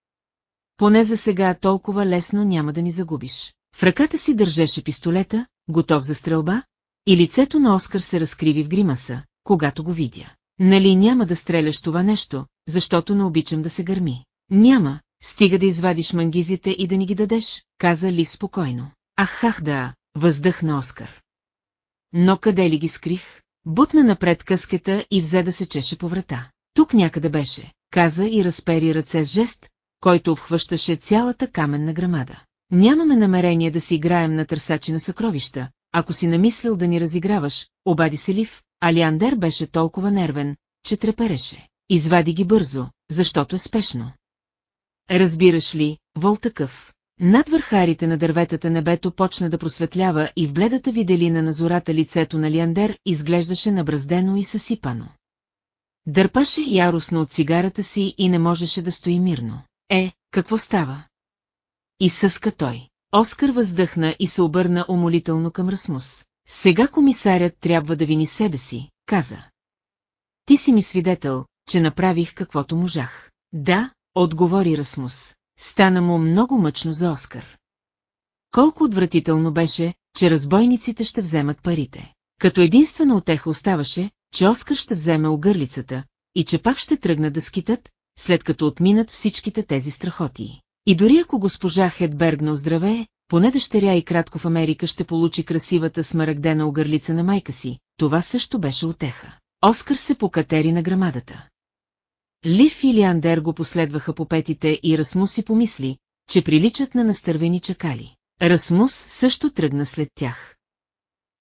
Поне за сега толкова лесно няма да ни загубиш. В ръката си държеше пистолета, готов за стрелба, и лицето на Оскар се разкриви в гримаса, когато го видя. Нали няма да стреляш това нещо, защото не обичам да се гърми. Няма, стига да извадиш мангизите и да ни ги дадеш, каза Ли спокойно. Ах, хах да, въздъхна Оскар. Но къде ли ги скрих? Бутна напред къската и взе да се чеше по врата. Тук някъде беше, каза и разпери ръце с жест, който обхващаше цялата каменна грамада. Нямаме намерение да си играем на търсачи на съкровища, ако си намислил да ни разиграваш, обади се Лив, Алиандер беше толкова нервен, че трепереше. Извади ги бързо, защото е спешно. Разбираш ли, вол такъв. Над върхарите на дърветата небето почна да просветлява и в бледата виделина на зората лицето на Лиандер изглеждаше набраздено и съсипано. Дърпаше яростно от цигарата си и не можеше да стои мирно. Е, какво става? И съска той. Оскар въздъхна и се обърна умолително към Расмус. Сега комисарят трябва да вини себе си, каза. Ти си ми свидетел, че направих каквото можах. Да, отговори Расмус. стана му много мъчно за Оскар. Колко отвратително беше, че разбойниците ще вземат парите. Като единствена отеха оставаше, че Оскар ще вземе огърлицата и че пак ще тръгнат да скитат, след като отминат всичките тези страхоти. И дори ако госпожа Хедберг не оздравее, поне дъщеря и кратко в Америка ще получи красивата смарагдена огърлица на майка си, това също беше отеха. Оскар се покатери на грамадата. Лив и Лиандер го последваха по петите и Расмус си помисли, че приличат на настървени чакали. Расмус също тръгна след тях.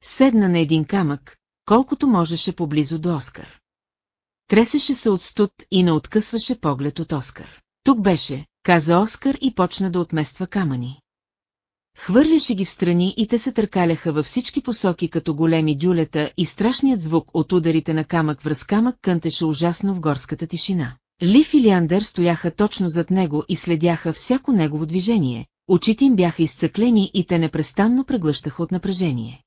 Седна на един камък, колкото можеше поблизо до Оскар. Тресеше се от студ и не откъсваше поглед от Оскар. Тук беше, каза Оскар и почна да отмества камъни. Хвърляше ги в страни и те се търкаляха във всички посоки като големи дюлета и страшният звук от ударите на камък връз камък кънтеше ужасно в горската тишина. Лив и Лиандър стояха точно зад него и следяха всяко негово движение, очите им бяха изцъклени и те непрестанно преглъщаха от напрежение.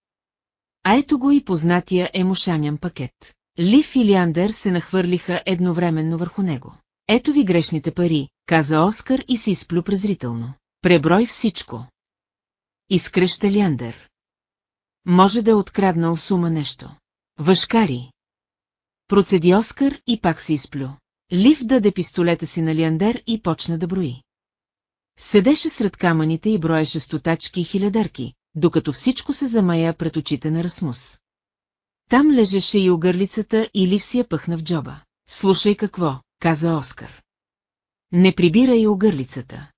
А ето го и познатия емушанян пакет. Лив и Лиандър се нахвърлиха едновременно върху него. Ето ви грешните пари, каза Оскар и се изплю презрително. Преброй всичко. Изкръща Лиандър. Може да е откраднал сума нещо. Въшкари. Процеди Оскар и пак се изплю. Лив даде пистолета си на Лиандер и почна да брои. Седеше сред камъните и броеше стотачки и хилядърки, докато всичко се замая пред очите на Расмус. Там лежеше и огърлицата и Лив си я пъхна в джоба. Слушай какво, каза Оскар. Не прибирай огърлицата.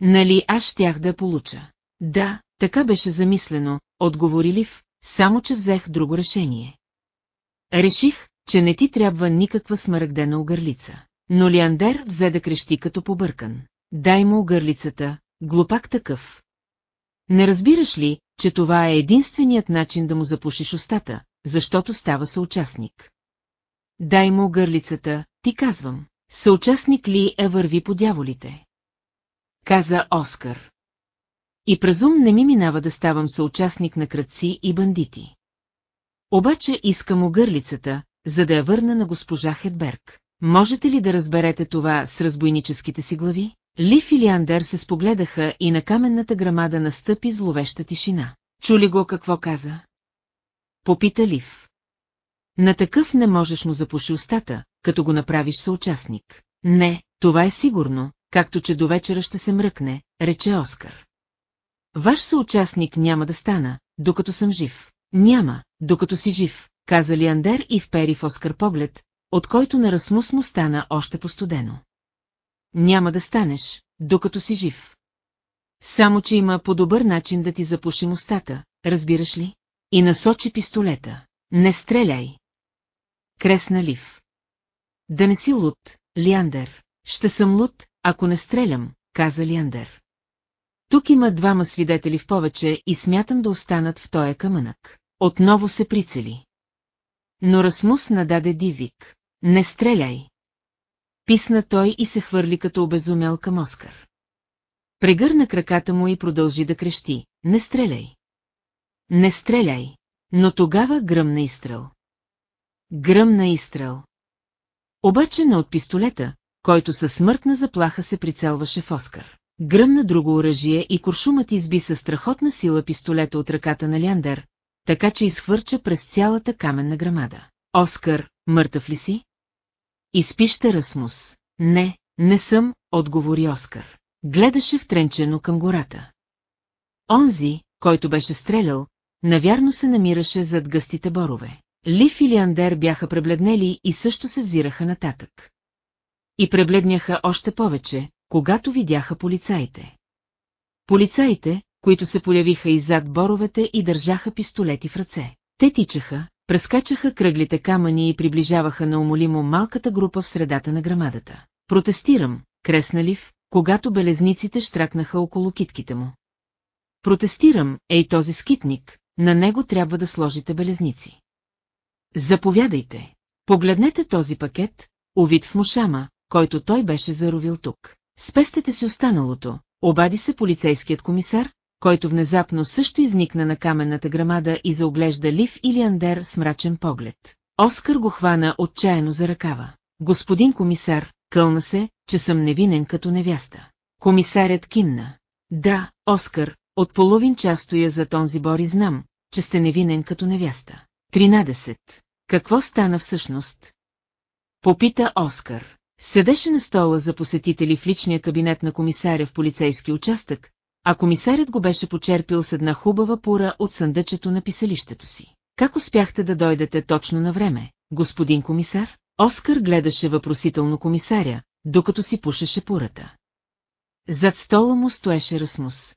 Нали аз щях да получа? Да, така беше замислено, отговори Лив, само че взех друго решение. Реших, че не ти трябва никаква смъргдена огърлица. Но Лиандер взе да крещи като побъркан. Дай му огърлицата, глупак такъв. Не разбираш ли, че това е единственият начин да му запушиш устата, защото става съучастник? Дай му огърлицата, ти казвам. Съучастник ли е върви по дяволите? Каза Оскар. И празум не ми минава да ставам съучастник на кръци и бандити. Обаче искам огърлицата, за да я върна на госпожа Хедберг. Можете ли да разберете това с разбойническите си глави? Лив и Лиандер се спогледаха и на каменната грамада настъпи зловеща тишина. Чули го какво каза? Попита Лив. На такъв не можеш му запуши устата, като го направиш съучастник. Не, това е сигурно, както че до вечера ще се мръкне, рече Оскар. Ваш съучастник няма да стана, докато съм жив. Няма, докато си жив, каза Лиандер и впери в Оскар поглед, от който на Расмус му стана още постудено. Няма да станеш, докато си жив. Само, че има по-добър начин да ти запушим устата, разбираш ли? И насочи пистолета. Не стреляй. Кресна Лив. Да не си луд, Лиандер. Ще съм луд, ако не стрелям, каза Лиандер. Тук има двама свидетели в повече и смятам да останат в тоя камънък. Отново се прицели. Но Расмус нададе дивик. Не стреляй. Писна той и се хвърли като обезумял към Оскар. Прегърна краката му и продължи да крещи. Не стреляй. Не стреляй. Но тогава гръмна изстрел. Гръмна изстрел. Обаче не от пистолета, който със смъртна заплаха се прицелваше в Оскар. Гръмна друго оръжие и куршумът изби със страхотна сила пистолета от ръката на Ляндер, така че изхвърча през цялата каменна грамада. Оскар, мъртъв ли си? Изпища Расмус. Не, не съм, отговори Оскар. Гледаше втренчено към гората. Онзи, който беше стрелял, навярно се намираше зад гъстите борове. Лив и Лиандер бяха пребледнели и също се взираха нататък. И пребледняха още повече, когато видяха полицаите. Полицаите, които се полявиха иззад боровете и държаха пистолети в ръце. Те тичаха, прескачаха кръглите камъни и приближаваха наумолимо малката група в средата на грамадата. Протестирам, кресналив, когато белезниците штракнаха около китките му. Протестирам, ей този скитник, на него трябва да сложите белезници. Заповядайте. Погледнете този пакет, увид в мушама, който той беше заровил тук. Спестете си останалото, обади се полицейският комисар, който внезапно също изникна на каменната грамада и заоглежда Лив или Андер с мрачен поглед. Оскар го хвана отчаяно за ръкава. Господин комисар, кълна се, че съм невинен като невяста. Комисарят кимна. Да, Оскар, от половин час стоя за този бор и знам, че сте невинен като невяста. 13. Какво стана всъщност? Попита Оскар. Седеше на стола за посетители в личния кабинет на комисаря в полицейски участък, а комисарят го беше почерпил с една хубава пура от съндъчето на писалището си. Как успяхте да дойдете точно на време, господин комисар? Оскар гледаше въпросително комисаря, докато си пушеше пурата. Зад стола му стоеше Расмус.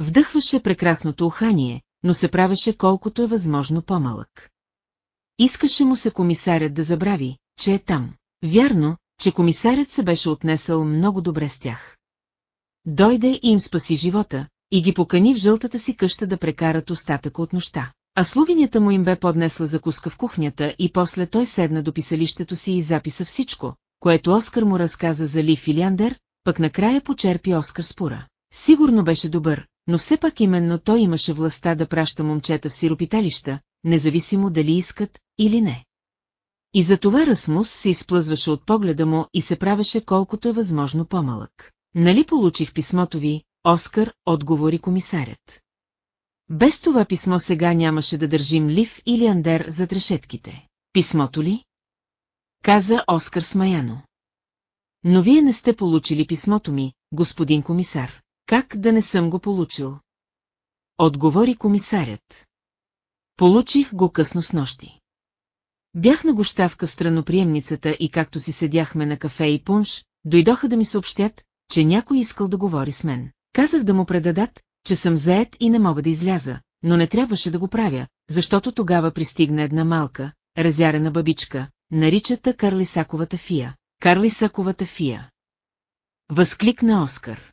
Вдъхваше прекрасното ухание, но се правеше колкото е възможно по-малък. Искаше му се комисарят да забрави, че е там. Вярно, че комисарят се беше отнесъл много добре с тях. Дойде и им спаси живота, и ги покани в жълтата си къща да прекарат остатъка от нощта. А слугинята му им бе поднесла закуска в кухнята и после той седна до писалището си и записа всичко, което Оскар му разказа за Ли Филиандер, пък накрая почерпи Оскар спора. Сигурно беше добър, но все пак именно той имаше властта да праща момчета в сиропиталища, независимо дали искат или не. И затова Расмус се изплъзваше от погледа му и се правеше колкото е възможно по-малък. Нали получих писмото ви, Оскар, отговори комисарят. Без това писмо сега нямаше да държим Лив или Андер за трешетките. Писмото ли? Каза Оскар смаяно. Но вие не сте получили писмото ми, господин комисар. Как да не съм го получил? Отговори комисарят. Получих го късно с нощи. Бях на гощавка в страноприемницата и както си седяхме на кафе и пунш, дойдоха да ми съобщят, че някой искал да говори с мен. Казах да му предадат, че съм заед и не мога да изляза, но не трябваше да го правя, защото тогава пристигна една малка, разярена бабичка, наричата Карлисаковата фия. Карлисаковата фия. Възкликна Оскар.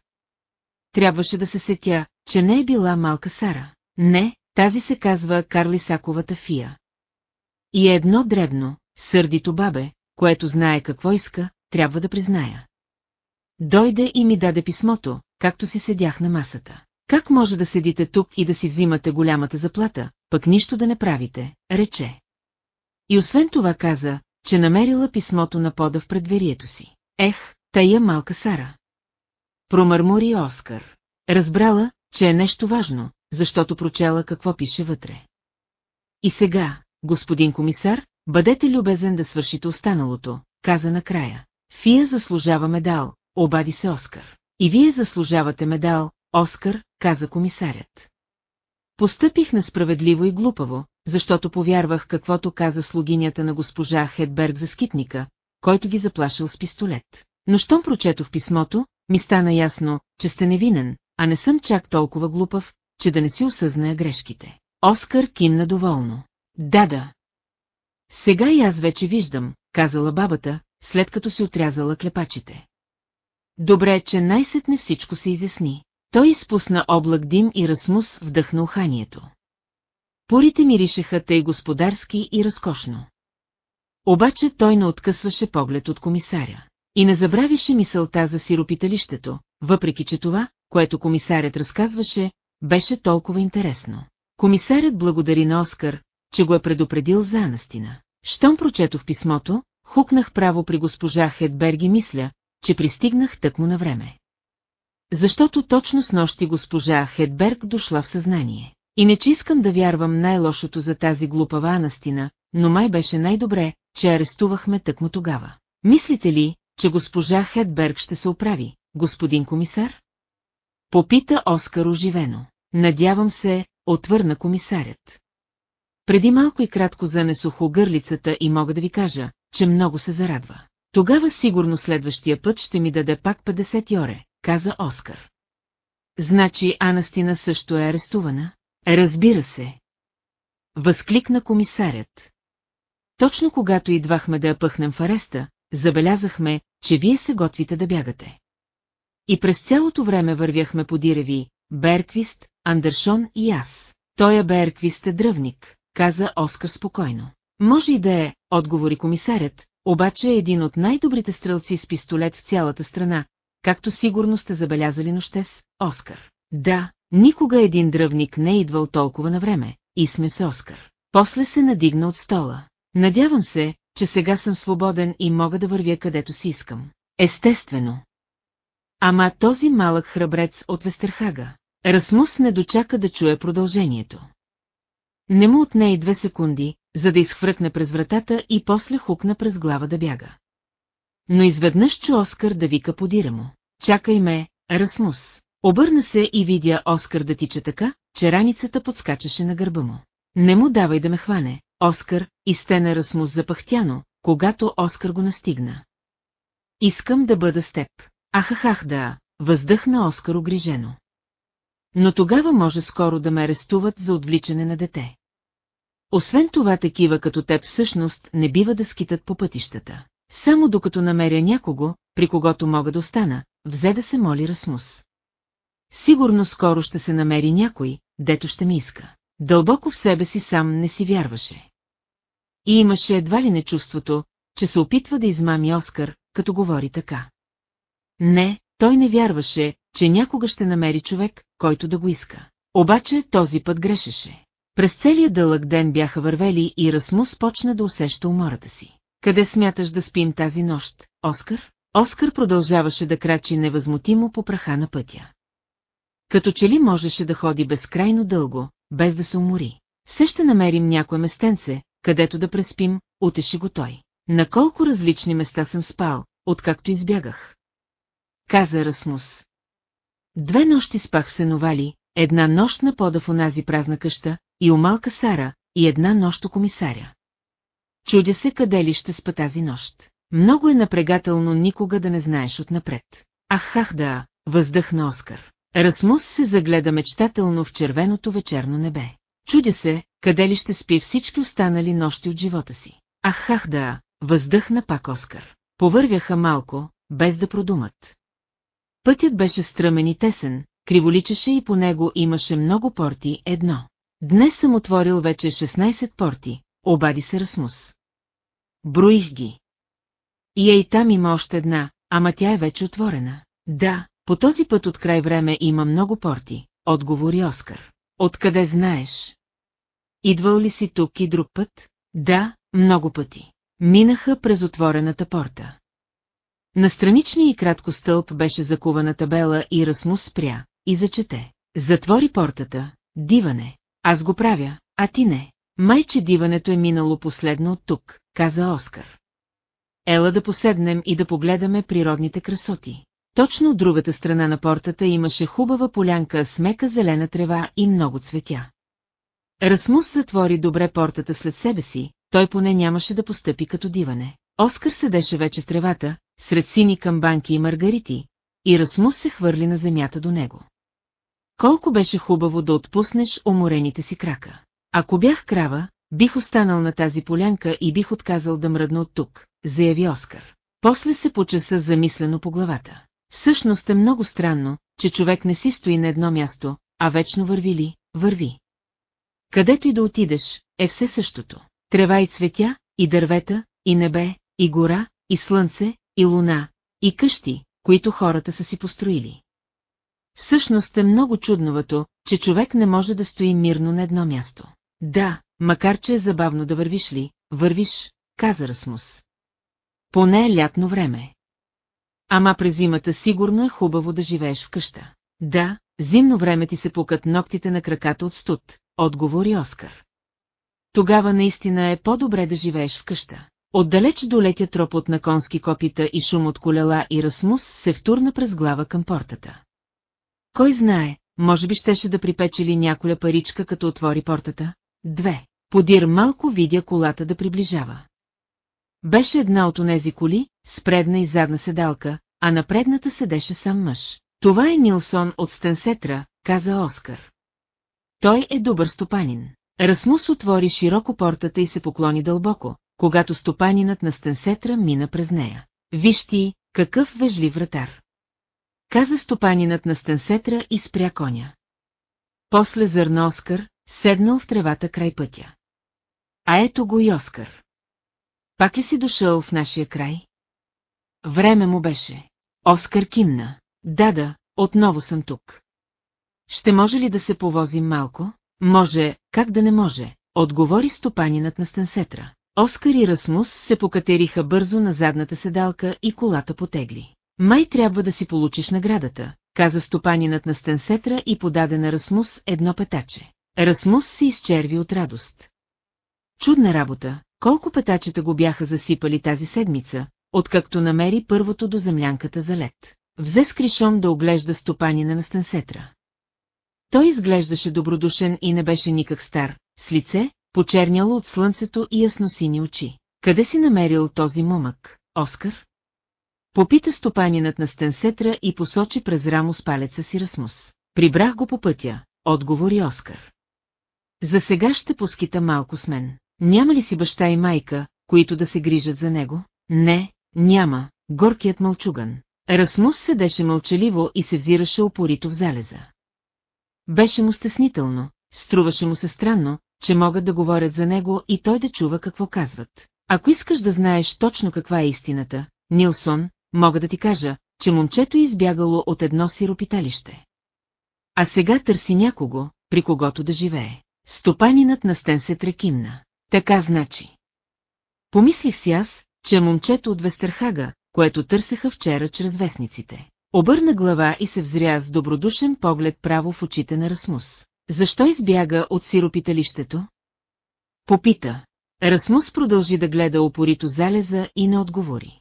Трябваше да се сетя, че не е била малка Сара. Не, тази се казва Карлисаковата фия. И е едно дребно, сърдито бабе, което знае какво иска, трябва да призная. Дойде и ми даде писмото, както си седях на масата. Как може да седите тук и да си взимате голямата заплата, пък нищо да не правите, рече. И освен това каза, че намерила писмото на пода в предверието си. Ех, тая малка Сара. Промърмори Оскар. Разбрала, че е нещо важно, защото прочела какво пише вътре. И сега, господин комисар, бъдете любезен да свършите останалото, каза накрая. Фия заслужава медал, обади се Оскар. И вие заслужавате медал, Оскар, каза комисарят. Постъпих несправедливо и глупаво, защото повярвах каквото каза слугинята на госпожа Хедберг за скитника, който ги заплашил с пистолет. Но щом прочетох писмото, ми стана ясно, че сте невинен, а не съм чак толкова глупав, че да не си осъзная грешките. Оскар кимна доволно. Да, да. Сега и аз вече виждам, казала бабата, след като си отрязала клепачите. Добре, че най-сетне всичко се изясни. Той изпусна облак дим и Расмус вдъхна уханието. Порите миришеха тъй господарски и разкошно. Обаче той не откъсваше поглед от комисаря. И не забравяше мисълта за сиропиталището, въпреки че това, което комисарят разказваше, беше толкова интересно. Комисарят благодари на Оскар, че го е предупредил за Анастина. Щом прочетох писмото, хукнах право при госпожа Хедберги мисля, че пристигнах тъкмо на време. Защото точно с нощи госпожа Хедберг дошла в съзнание. И не че искам да вярвам най-лошото за тази глупава Анастина, но май беше най-добре, че арестувахме тъкмо тогава. Мислите ли, че госпожа Хедберг ще се оправи, господин комисар? Попита Оскар оживено. Надявам се, отвърна комисарят. Преди малко и кратко занесох гърлицата и мога да ви кажа, че много се зарадва. Тогава сигурно следващия път ще ми даде пак 50 йоре, каза Оскар. Значи Анастина също е арестувана? Разбира се. Възкликна комисарят. Точно когато идвахме да я пъхнем в ареста, забелязахме, че вие се готвите да бягате. И през цялото време вървяхме по диреви, Берквист, Андершон и аз. Той е Берквист е дръвник, каза Оскар спокойно. Може и да е, отговори комисарят, обаче е един от най-добрите стрелци с пистолет в цялата страна, както сигурно сте забелязали нощес, Оскар. Да, никога един дръвник не е идвал толкова на време, и сме с Оскар. После се надигна от стола. Надявам се, че сега съм свободен и мога да вървя където си искам. Естествено. Ама този малък храбрец от Вестерхага. Расмус не дочака да чуе продължението. Не му отне и две секунди, за да изхвъркне през вратата и после хукна през глава да бяга. Но изведнъж чу Оскар да вика подира му. Чакай ме, Расмус. Обърна се и видя Оскар да тича така, че раницата подскачаше на гърба му. Не му давай да ме хване, Оскар, и стена Расмус запахтяно, когато Оскар го настигна. Искам да бъда с теб. Ахахах да, въздъхна Оскар огрижено. Но тогава може скоро да ме арестуват за отвличане на дете. Освен това такива като теб всъщност не бива да скитат по пътищата. Само докато намеря някого, при когото мога да остана, взе да се моли Расмус. Сигурно скоро ще се намери някой, дето ще ми иска. Дълбоко в себе си сам не си вярваше. И имаше едва ли не чувството, че се опитва да измами Оскар, като говори така. Не, той не вярваше, че някога ще намери човек, който да го иска. Обаче този път грешеше. През целия дълъг ден бяха вървели и Расмус почна да усеща умората си. Къде смяташ да спим тази нощ, Оскар? Оскар продължаваше да крачи невъзмутимо по праха на пътя. Като че ли можеше да ходи безкрайно дълго, без да се умори. Все ще намерим някое местенце, където да преспим, утеши го той. На колко различни места съм спал, откакто избягах. Каза Расмус. Две нощи спах в сеновали, една нощ на пода в онази празна къща, и у малка Сара, и една нощ у комисаря. Чудя се къде ли ще спа тази нощ. Много е напрегателно никога да не знаеш отнапред. Ах, хах да, въздъхна Оскар. Расмус се загледа мечтателно в червеното вечерно небе. Чудя се, къде ли ще спи всички останали нощи от живота си. Ах, хах да, въздъхна пак Оскар. Повървяха малко, без да продумат. Пътят беше стръмен и тесен, криволичеше и по него имаше много порти едно. Днес съм отворил вече 16 порти, обади се Расмус. Броих ги. И ей там има още една, ама тя е вече отворена. Да, по този път от край време има много порти, отговори Оскар. Откъде знаеш? Идвал ли си тук и друг път? Да, много пъти. Минаха през отворената порта. На страничния и кратко стълб беше закувана табела и Расмус спря, и зачете. Затвори портата, диване. Аз го правя, а ти не. Майче диването е минало последно от тук, каза Оскар. Ела да поседнем и да погледаме природните красоти. Точно от другата страна на портата имаше хубава полянка с мека зелена трева и много цветя. Расмус затвори добре портата след себе си, той поне нямаше да постъпи като диване. Оскар седеше вече в тревата, сред сини камбанки и маргарити, и Расмус се хвърли на земята до него. Колко беше хубаво да отпуснеш уморените си крака. Ако бях крава, бих останал на тази полянка и бих отказал да мръдна от тук, заяви Оскар. После се почеса замислено по главата. Всъщност е много странно, че човек не си стои на едно място, а вечно върви ли, върви. Където и да отидеш, е все същото. Трева и цветя, и дървета, и небе, и гора, и слънце, и луна, и къщи, които хората са си построили. Всъщност е много чудновато, че човек не може да стои мирно на едно място. Да, макар че е забавно да вървиш ли, вървиш, каза Расмус. Поне е лятно време. Ама през зимата сигурно е хубаво да живееш в къща. Да, зимно време ти се пукат ногтите на краката от студ, отговори Оскар. Тогава наистина е по-добре да живееш в къща. Отдалеч долетя тропот на конски копита и шум от колела и Расмус се втурна през глава към портата. Кой знае, може би щеше да припечели няколя паричка, като отвори портата? Две. Подир малко видя колата да приближава. Беше една от онези коли, с предна и задна седалка, а на предната седеше сам мъж. Това е Нилсон от Стенсетра, каза Оскар. Той е добър стопанин. Расмус отвори широко портата и се поклони дълбоко, когато стопанинът на Стенсетра мина през нея. Виж ти, какъв вежлив вратар. Каза стопанинът на Стенсетра и спря коня. После зърна Оскар, седнал в тревата край пътя. А ето го и Оскар. Пак ли си дошъл в нашия край? Време му беше. Оскар кимна. Да, да, отново съм тук. Ще може ли да се повозим малко? Може, как да не може, отговори стопанинът на Стенсетра. Оскар и Расмус се покатериха бързо на задната седалка и колата потегли. Май трябва да си получиш наградата, каза стопанинът на Стенсетра и подаде на Расмус едно петаче. Расмус се изчерви от радост. Чудна работа, колко петачета го бяха засипали тази седмица, откакто намери първото до землянката за лед. Взе с кришом да оглежда стопанина на Стенсетра. Той изглеждаше добродушен и не беше никак стар, с лице, почерняло от слънцето и ясносини очи. Къде си намерил този момък, Оскар? Попита стопанинът на Стенсетра и посочи през рамо с палеца си Расмус. Прибрах го по пътя, отговори Оскар. За сега ще поскита малко с мен. Няма ли си баща и майка, които да се грижат за него? Не, няма, горкият мълчуган. Расмус седеше мълчаливо и се взираше опорито в залеза. Беше му стеснително, струваше му се странно, че могат да говорят за него и той да чува какво казват. Ако искаш да знаеш точно каква е истината, Нилсон, мога да ти кажа, че момчето е избягало от едно сиропиталище. А сега търси някого, при когото да живее. Стопанинът на стен се трекимна. Така значи. Помислих си аз, че момчето от Вестерхага, което търсеха вчера чрез вестниците. Обърна глава и се взря с добродушен поглед право в очите на Расмус. Защо избяга от сиропиталището? Попита. Расмус продължи да гледа опорито залеза и не отговори.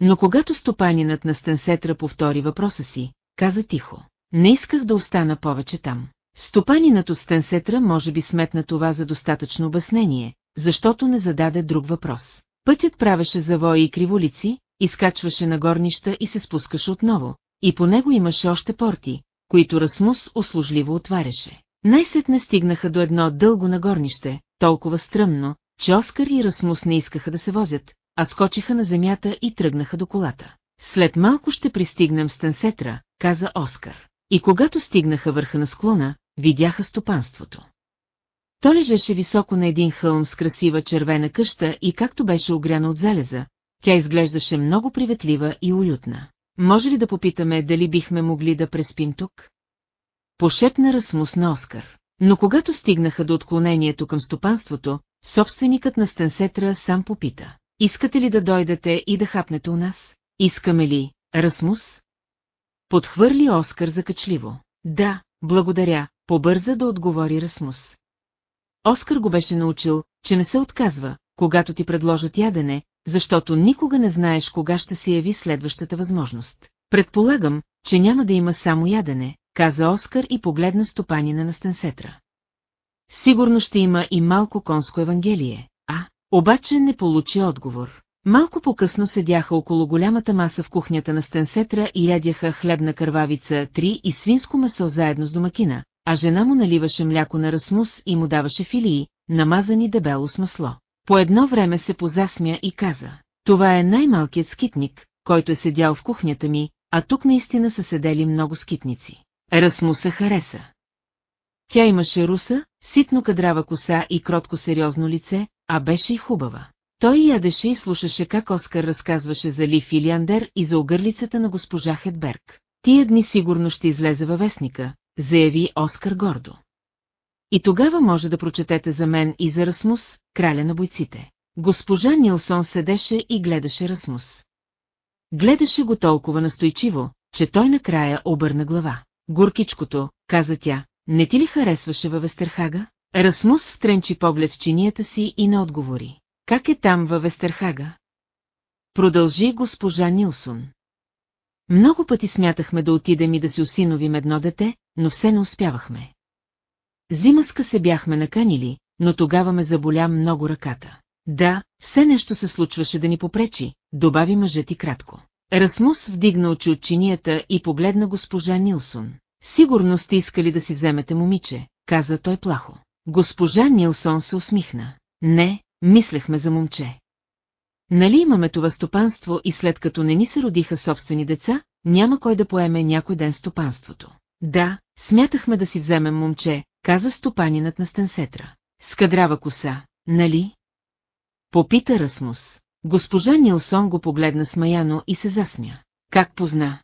Но когато стопанинът на Стенсетра повтори въпроса си, каза тихо. Не исках да остана повече там. Стопанинът от Стенсетра може би сметна това за достатъчно обяснение, защото не зададе друг въпрос. Пътят правеше завои и криволици, изкачваше на горнища и се спускаше отново, и по него имаше още порти, които Расмус услужливо отваряше. Най-сетне стигнаха до едно дълго нагорнище, толкова стръмно, че Оскар и Расмус не искаха да се возят, а скочиха на земята и тръгнаха до колата. След малко ще пристигнем с Тенсетра, каза Оскар. И когато стигнаха върха на склона, видяха стопанството. То лежеше високо на един хълм с красива червена къща и както беше огряна от залеза, тя изглеждаше много приветлива и уютна. Може ли да попитаме дали бихме могли да преспим тук? Пошепна Расмус на Оскар. Но когато стигнаха до отклонението към стопанството, собственикът на Стенсетра сам попита. Искате ли да дойдете и да хапнете у нас? Искаме ли, Расмус? Подхвърли Оскар закачливо. Да, благодаря, побърза да отговори Расмус. Оскар го беше научил, че не се отказва, когато ти предложат ядене, защото никога не знаеш кога ще се яви следващата възможност. Предполагам, че няма да има само ядене, каза Оскар и погледна стопанина на Стенсетра. Сигурно ще има и малко конско евангелие, а, обаче не получи отговор. Малко по-късно седяха около голямата маса в кухнята на Стенсетра и ядяха хлебна кървавица три и свинско месо заедно с домакина, а жена му наливаше мляко на Расмус и му даваше филии, намазани дебело с масло. По едно време се позасмя и каза, това е най-малкият скитник, който е седял в кухнята ми, а тук наистина са седели много скитници. Расмуса хареса. Тя имаше руса, ситно кадрава коса и кротко сериозно лице, а беше и хубава. Той ядеше и слушаше как Оскар разказваше за Ли Филиандер и за огърлицата на госпожа Хедберг. Тия дни сигурно ще излезе във вестника, заяви Оскар гордо. И тогава може да прочетете за мен и за Расмус, краля на бойците. Госпожа Нилсон седеше и гледаше Расмус. Гледаше го толкова настойчиво, че той накрая обърна глава. Горкичкото, каза тя, не ти ли харесваше във Вестерхага? Расмус втренчи поглед в чинията си и не отговори. Как е там във Вестерхага? Продължи госпожа Нилсон. Много пъти смятахме да отидем и да си осиновим едно дете, но все не успявахме. Зимаска се бяхме наканили, но тогава ме заболя много ръката. Да, все нещо се случваше да ни попречи, добави мъжът и кратко. Расмус вдигна очи от чинията и погледна госпожа Нилсон. Сигурно сте искали да си вземете момиче, каза той плахо. Госпожа Нилсон се усмихна. Не, мислехме за момче. Нали имаме това стопанство и след като не ни се родиха собствени деца, няма кой да поеме някой ден стопанството. Да, смятахме да си вземем момче, каза стопанинът на Стенсетра. Скадрава коса, нали? Попита Расмус. Госпожа Нилсон го погледна смаяно и се засмя. Как позна?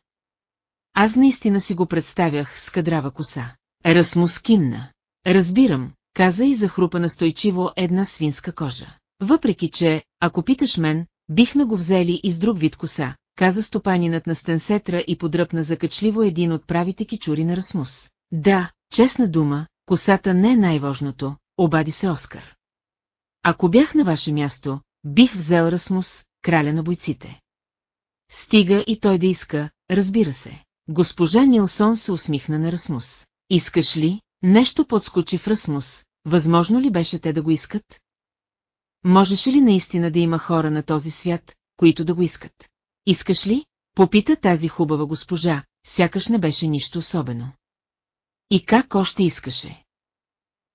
Аз наистина си го представях с кадрава коса. Расмус кимна. Разбирам, каза и захрупа настойчиво една свинска кожа. Въпреки че, ако питаш мен, бихме го взели и с друг вид коса, каза стопанинът на Стенсетра и подръпна закачливо един от правите кичури на Расмус. Да, честна дума, косата не е най-важното, обади се Оскар. Ако бях на ваше място, бих взел Расмус, краля на бойците. Стига и той да иска, разбира се. Госпожа Нилсон се усмихна на Расмус. Искаш ли? Нещо подскочи в Расмус. Възможно ли беше те да го искат? Можеше ли наистина да има хора на този свят, които да го искат? Искаш ли? Попита тази хубава госпожа, сякаш не беше нищо особено. И как още искаше?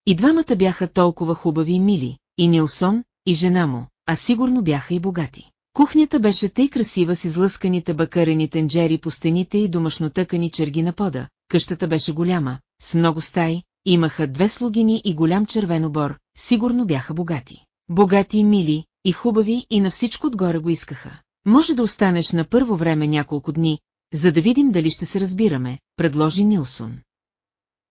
И двамата бяха толкова хубави и мили, и Нилсон, и жена му, а сигурно бяха и богати. Кухнята беше тъй красива с излъсканите бакарени тенджери по стените и домашно тъкани черги на пода. Къщата беше голяма, с много стаи, имаха две слугини и голям червен обор, сигурно бяха богати. Богати и мили, и хубави, и на всичко отгоре го искаха. Може да останеш на първо време няколко дни, за да видим дали ще се разбираме, предложи Нилсон.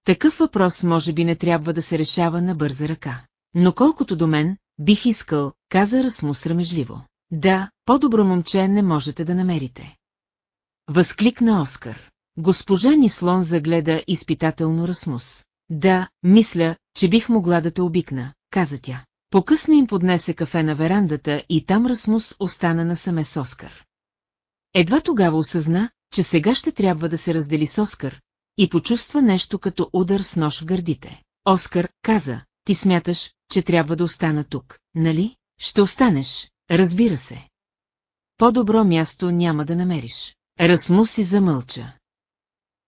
Такъв въпрос може би не трябва да се решава на бърза ръка. Но колкото до мен, бих искал, каза Расмус срамежливо. Да, по-добро момче не можете да намерите. Възкликна Оскар. Госпожа Нислон загледа изпитателно Расмус. Да, мисля, че бих могла да те обикна, каза тя. Покъсно им поднесе кафе на верандата и там Расмус остана насаме с Оскар. Едва тогава осъзна, че сега ще трябва да се раздели с Оскар, и почувства нещо като удар с нож в гърдите. Оскар каза, ти смяташ, че трябва да остана тук, нали? Ще останеш, разбира се. По-добро място няма да намериш. Расмус си замълча.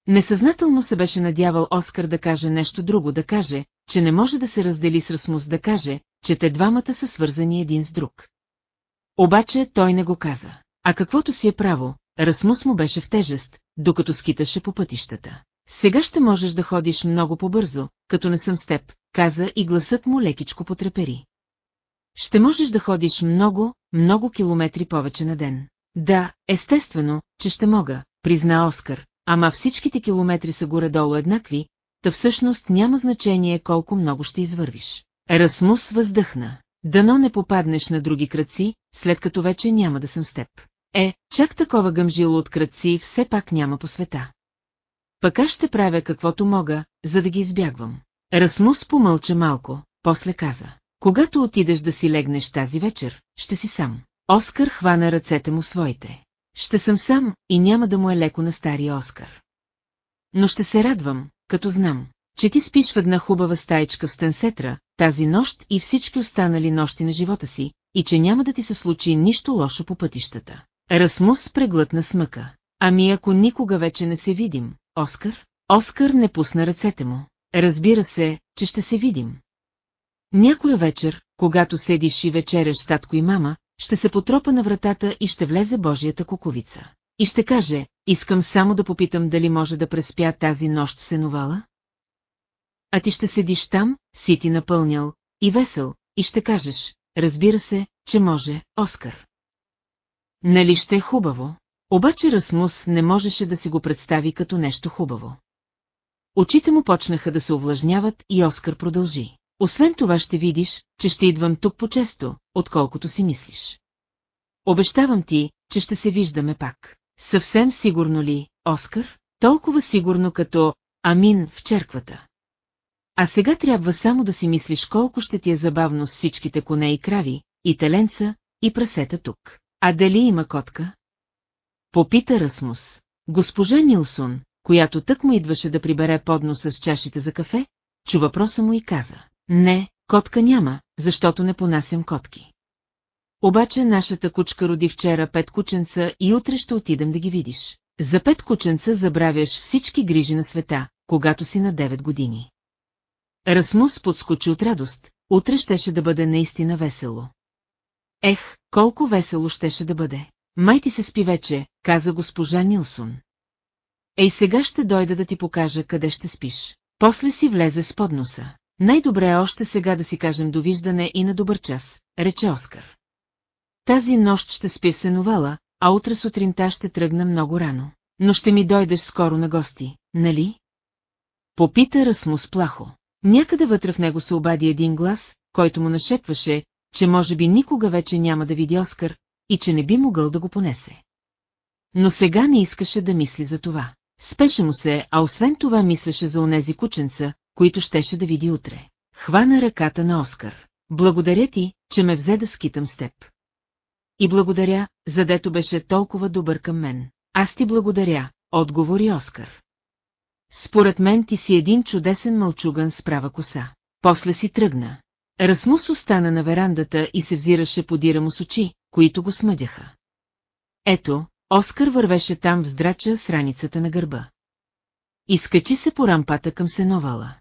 Несъзнателно се беше надявал Оскар да каже нещо друго, да каже, че не може да се раздели с Расмус, да каже, че те двамата са свързани един с друг. Обаче той не го каза. А каквото си е право, Расмус му беше в тежест, докато скиташе по пътищата. Сега ще можеш да ходиш много по-бързо, като не съм с теб, каза и гласът му лекичко потрепери. Ще можеш да ходиш много, много километри повече на ден. Да, естествено, че ще мога, призна Оскар, ама всичките километри са горе-долу еднакви, та всъщност няма значение колко много ще извървиш. Расмус въздъхна. Дано не попаднеш на други кръци, след като вече няма да съм с теб. Е, чак такова гъмжило от кръци все пак няма по света. Пък ще правя каквото мога, за да ги избягвам. Расмус помълча малко, после каза. Когато отидеш да си легнеш тази вечер, ще си сам. Оскар хвана ръцете му своите. Ще съм сам и няма да му е леко на стария Оскар. Но ще се радвам, като знам, че ти спиш в една хубава стаечка в Стенсетра, тази нощ и всички останали нощи на живота си, и че няма да ти се случи нищо лошо по пътищата. Расмус преглътна смъка. Ами ако никога вече не се видим, Оскар? Оскар не пусна ръцете му. Разбира се, че ще се видим. Някоя вечер, когато седиш и вечеряш с татко и мама, ще се потропа на вратата и ще влезе Божията куковица. И ще каже, искам само да попитам дали може да преспя тази нощ в сеновала? А ти ще седиш там, си ти напълнял, и весел, и ще кажеш, разбира се, че може, Оскар. Нали ще е хубаво? Обаче Расмус не можеше да си го представи като нещо хубаво. Очите му почнаха да се увлажняват и Оскар продължи. Освен това ще видиш, че ще идвам тук по-често, отколкото си мислиш. Обещавам ти, че ще се виждаме пак. Съвсем сигурно ли, Оскар? Толкова сигурно като Амин в черквата. А сега трябва само да си мислиш колко ще ти е забавно с всичките коне и крави, и теленца, и прасета тук. А дали има котка? Попита Расмус. Госпожа Нилсон, която тък му идваше да прибере подноса с чашите за кафе, чу въпроса му и каза. Не, котка няма, защото не понасям котки. Обаче нашата кучка роди вчера пет кученца и утре ще отидем да ги видиш. За пет кученца забравяш всички грижи на света, когато си на 9 години. Расмус подскочи от радост, утре щеше да бъде наистина весело. Ех, колко весело щеше да бъде. Май ти се спи вече, каза госпожа Нилсон. Ей сега ще дойда да ти покажа къде ще спиш. После си влезе с подноса. Най-добре е още сега да си кажем довиждане и на добър час, рече Оскар. Тази нощ ще спи в сеновала, а утре сутринта ще тръгна много рано. Но ще ми дойдеш скоро на гости, нали? Попита Расмус плахо. Някъде вътре в него се обади един глас, който му нашепваше, че може би никога вече няма да види Оскар и че не би могъл да го понесе. Но сега не искаше да мисли за това. Спеше му се, а освен това мислеше за онези кученца, които щеше да види утре. Хвана ръката на Оскар. Благодаря ти, че ме взе да скитам с теб. И благодаря, задето беше толкова добър към мен. Аз ти благодаря, отговори Оскар. Според мен ти си един чудесен мълчуган с права коса. После си тръгна. Расмус остана на верандата и се взираше подира му с очи, които го смъдяха. Ето, Оскар вървеше там в здрача с раницата на гърба. Изкачи се по рампата към сеновала.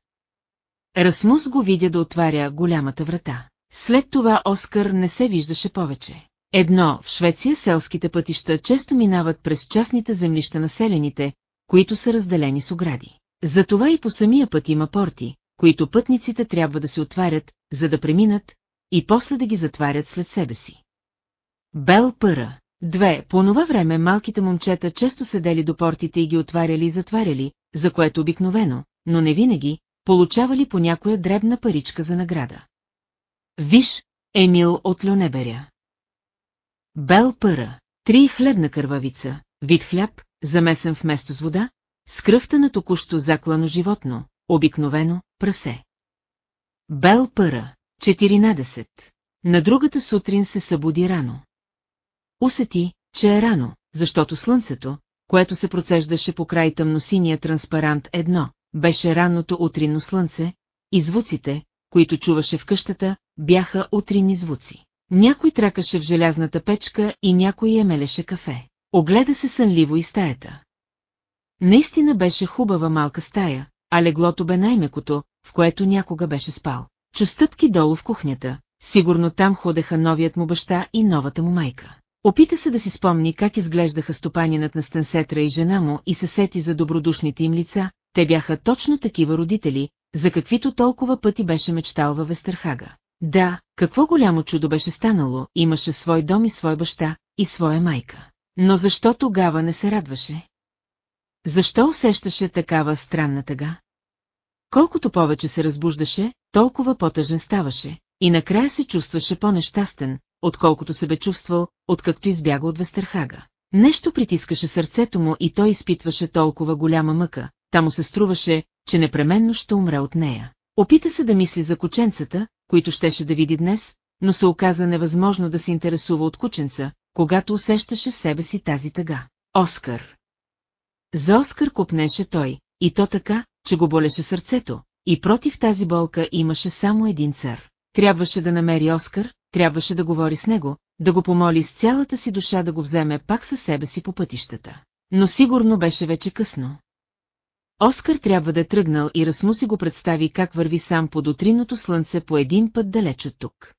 Расмус го видя да отваря голямата врата. След това Оскар не се виждаше повече. Едно, в Швеция селските пътища често минават през частните землища населените, които са разделени с огради. Затова и по самия път има порти, които пътниците трябва да се отварят, за да преминат, и после да ги затварят след себе си. Бел Пъра Две, по това време малките момчета често седели до портите и ги отваряли и затваряли, за което обикновено, но не винаги, получавали по някоя дребна паричка за награда. Виж, Емил от Люнеберя. Бел Пъра. Три хлебна кървавица, вид хляб, замесен вместо с вода, с кръвта на току-що заклано животно, обикновено, прасе. Бел Пъра. 14. На другата сутрин се събуди рано. Усети, че е рано, защото слънцето, което се процеждаше по край тъмносиния транспарант едно, беше ранното утринно слънце, и звуците, които чуваше в къщата, бяха утринни звуци. Някой тракаше в желязната печка и някой емелеше кафе. Огледа се сънливо и стаята. Наистина беше хубава малка стая, а леглото бе най-мекото, в което някога беше спал. Чу стъпки долу в кухнята, сигурно там ходеха новият му баща и новата му майка. Опита се да си спомни как изглеждаха стопанинът на Стансетра и жена му и се сети за добродушните им лица, те бяха точно такива родители, за каквито толкова пъти беше мечтал във Вестерхага. Да, какво голямо чудо беше станало, имаше свой дом и свой баща, и своя майка. Но защо тогава не се радваше? Защо усещаше такава странна тъга? Колкото повече се разбуждаше, толкова по-тъжен ставаше, и накрая се чувстваше по-нещастен, отколкото се бе чувствал, откакто избяга от Вестерхага. Нещо притискаше сърцето му и той изпитваше толкова голяма мъка, та му се струваше, че непременно ще умре от нея. Опита се да мисли за кученцата, които щеше да види днес, но се оказа невъзможно да се интересува от кученца, когато усещаше в себе си тази тъга. Оскар. За Оскар купнеше той, и то така, че го болеше сърцето, и против тази болка имаше само един цар. Трябваше да намери Оскар, трябваше да говори с него, да го помоли с цялата си душа да го вземе пак със себе си по пътищата. Но сигурно беше вече късно. Оскар трябва да е тръгнал и Расмуси го представи как върви сам под утринното слънце по един път далеч от тук.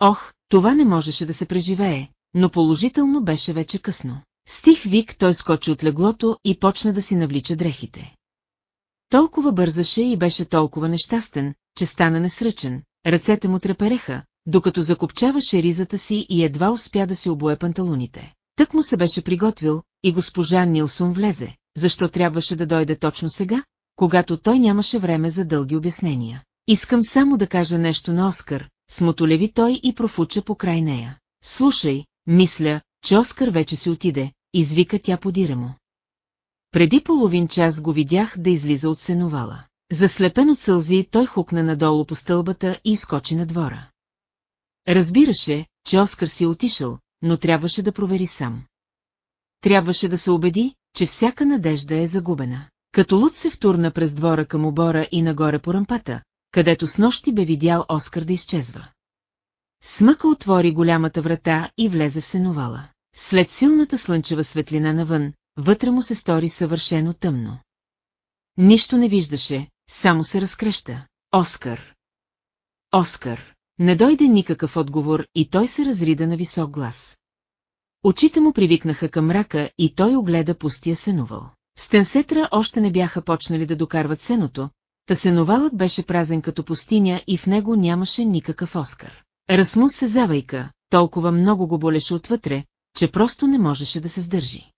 Ох, това не можеше да се преживее, но положително беше вече късно. Стих вик той скочи от леглото и почна да си навлича дрехите. Толкова бързаше и беше толкова нещастен, че стана несръчен, ръцете му трепереха, докато закопчаваше ризата си и едва успя да си обое панталоните. Тък му се беше приготвил, и госпожа Нилсон влезе, защо трябваше да дойде точно сега, когато той нямаше време за дълги обяснения. Искам само да кажа нещо на Оскар, смотолеви той и профуча по край нея. Слушай, мисля, че Оскар вече си отиде, извика тя подира му. Преди половин час го видях да излиза от сеновала. Заслепен от сълзи, той хукна надолу по стълбата и изкочи на двора. Разбираше, че Оскар си е отишъл, но трябваше да провери сам. Трябваше да се убеди, че всяка надежда е загубена. Като луд се втурна през двора към обора и нагоре по рампата, където с нощи бе видял Оскар да изчезва. Смъка отвори голямата врата и влезе в сеновала. След силната слънчева светлина навън, вътре му се стори съвършено тъмно. Нищо не виждаше, само се разкреща. Оскар! Оскар! Не дойде никакъв отговор и той се разрида на висок глас. Очите му привикнаха към мрака и той огледа пустия сеновал. Стенсетра още не бяха почнали да докарват сеното, та сеновалът беше празен като пустиня и в него нямаше никакъв Оскар. Расмус се завайка, толкова много го болеше отвътре, че просто не можеше да се сдържи.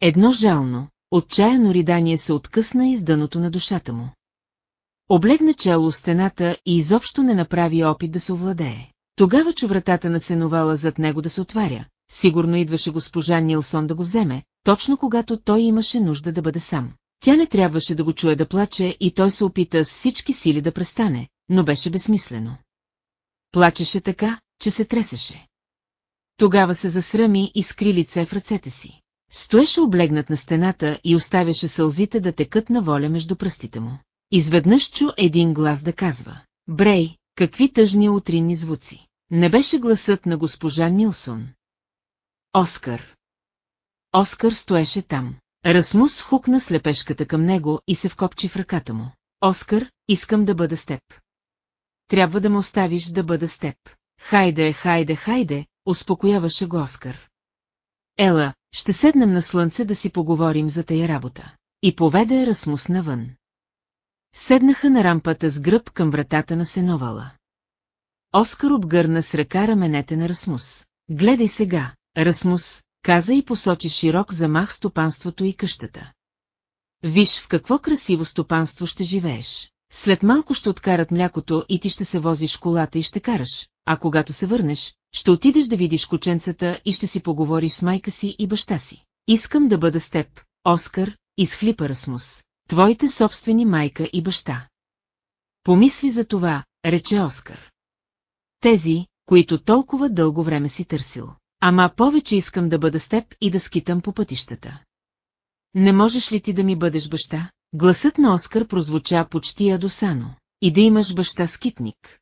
Едно жално, отчаяно ридание се откъсна из дъното на душата му. Облегна чело стената и изобщо не направи опит да се овладее. Тогава чу вратата на сеновала зад него да се отваря, сигурно идваше госпожа Нилсон да го вземе, точно когато той имаше нужда да бъде сам. Тя не трябваше да го чуе да плаче и той се опита с всички сили да престане, но беше безсмислено. Плачеше така, че се тресеше. Тогава се засрами и скри лице в ръцете си. Стоеше облегнат на стената и оставяше сълзите да текат на воля между пръстите му. Изведнъж чу един глас да казва. Брей, какви тъжни утринни звуци. Не беше гласът на госпожа Нилсон. Оскар. Оскар стоеше там. Расмус хукна слепешката към него и се вкопчи в ръката му. Оскар, искам да бъда с теб. Трябва да ме оставиш да бъда с теб. Хайде, хайде, хайде, успокояваше го Оскар. Ела, ще седнем на слънце да си поговорим за тая работа. И поведе Расмус навън. Седнаха на рампата с гръб към вратата на сеновала. Оскар обгърна с ръка раменете на Расмус. Гледай сега, Расмус, каза и посочи широк замах стопанството и къщата. Виж в какво красиво стопанство ще живееш. След малко ще откарат млякото и ти ще се возиш колата и ще караш, а когато се върнеш, ще отидеш да видиш кученцата и ще си поговориш с майка си и баща си. Искам да бъда с теб, Оскар, изхлипа Расмус. Твоите собствени майка и баща. Помисли за това, рече Оскар. Тези, които толкова дълго време си търсил. Ама повече искам да бъда с теб и да скитам по пътищата. Не можеш ли ти да ми бъдеш баща? Гласът на Оскар прозвуча почти адосано. И да имаш баща скитник.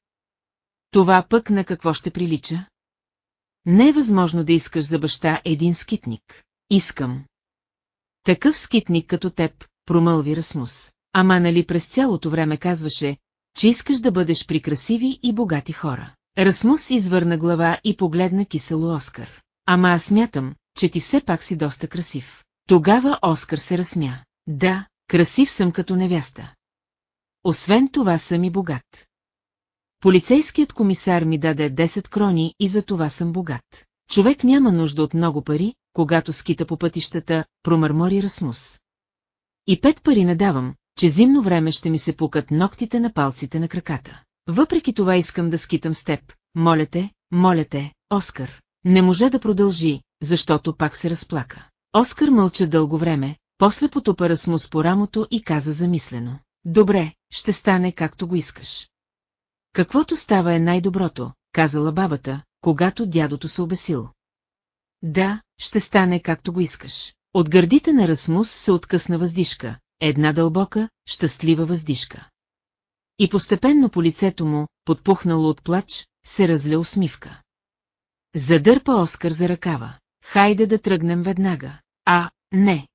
Това пък на какво ще прилича? Не е възможно да искаш за баща един скитник. Искам. Такъв скитник като теб, промълви Расмус. Ама нали през цялото време казваше, че искаш да бъдеш при красиви и богати хора. Расмус извърна глава и погледна кисело Оскар. Ама аз смятам, че ти все пак си доста красив. Тогава Оскар се разсмя. Да, красив съм като невяста. Освен това съм и богат. Полицейският комисар ми даде 10 крони и за това съм богат. Човек няма нужда от много пари, когато скита по пътищата, промърмори Расмус. И пет пари не давам, че зимно време ще ми се пукат ногтите на палците на краката. Въпреки това искам да скитам с теб, моля те, моля те, Оскар. Не може да продължи, защото пак се разплака. Оскар мълча дълго време, после потопа Расмус по рамото и каза замислено. Добре, ще стане както го искаш. Каквото става е най-доброто, казала бабата, когато дядото се обесил. Да, ще стане както го искаш. От гърдите на Расмус се откъсна въздишка, една дълбока, щастлива въздишка. И постепенно по лицето му, подпухнало от плач, се разля усмивка. Задърпа Оскар за ръкава. Хайде да тръгнем веднага. А, не.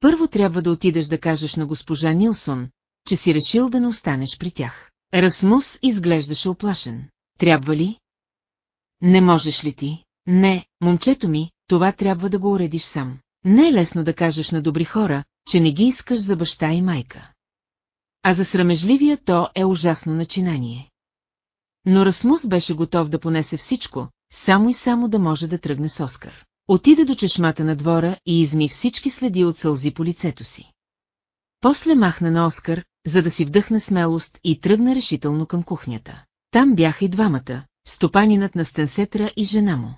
Първо трябва да отидеш да кажеш на госпожа Нилсон, че си решил да не останеш при тях. Расмус изглеждаше оплашен. Трябва ли? Не можеш ли ти? Не, момчето ми, това трябва да го уредиш сам. Не е лесно да кажеш на добри хора, че не ги искаш за баща и майка. А за срамежливия то е ужасно начинание. Но Расмус беше готов да понесе всичко, само и само да може да тръгне с Оскар. Отида до чешмата на двора и изми всички следи от сълзи по лицето си. После махна на Оскар, за да си вдъхне смелост и тръгна решително към кухнята. Там бяха и двамата, стопанинът на Стенсетра и жена му.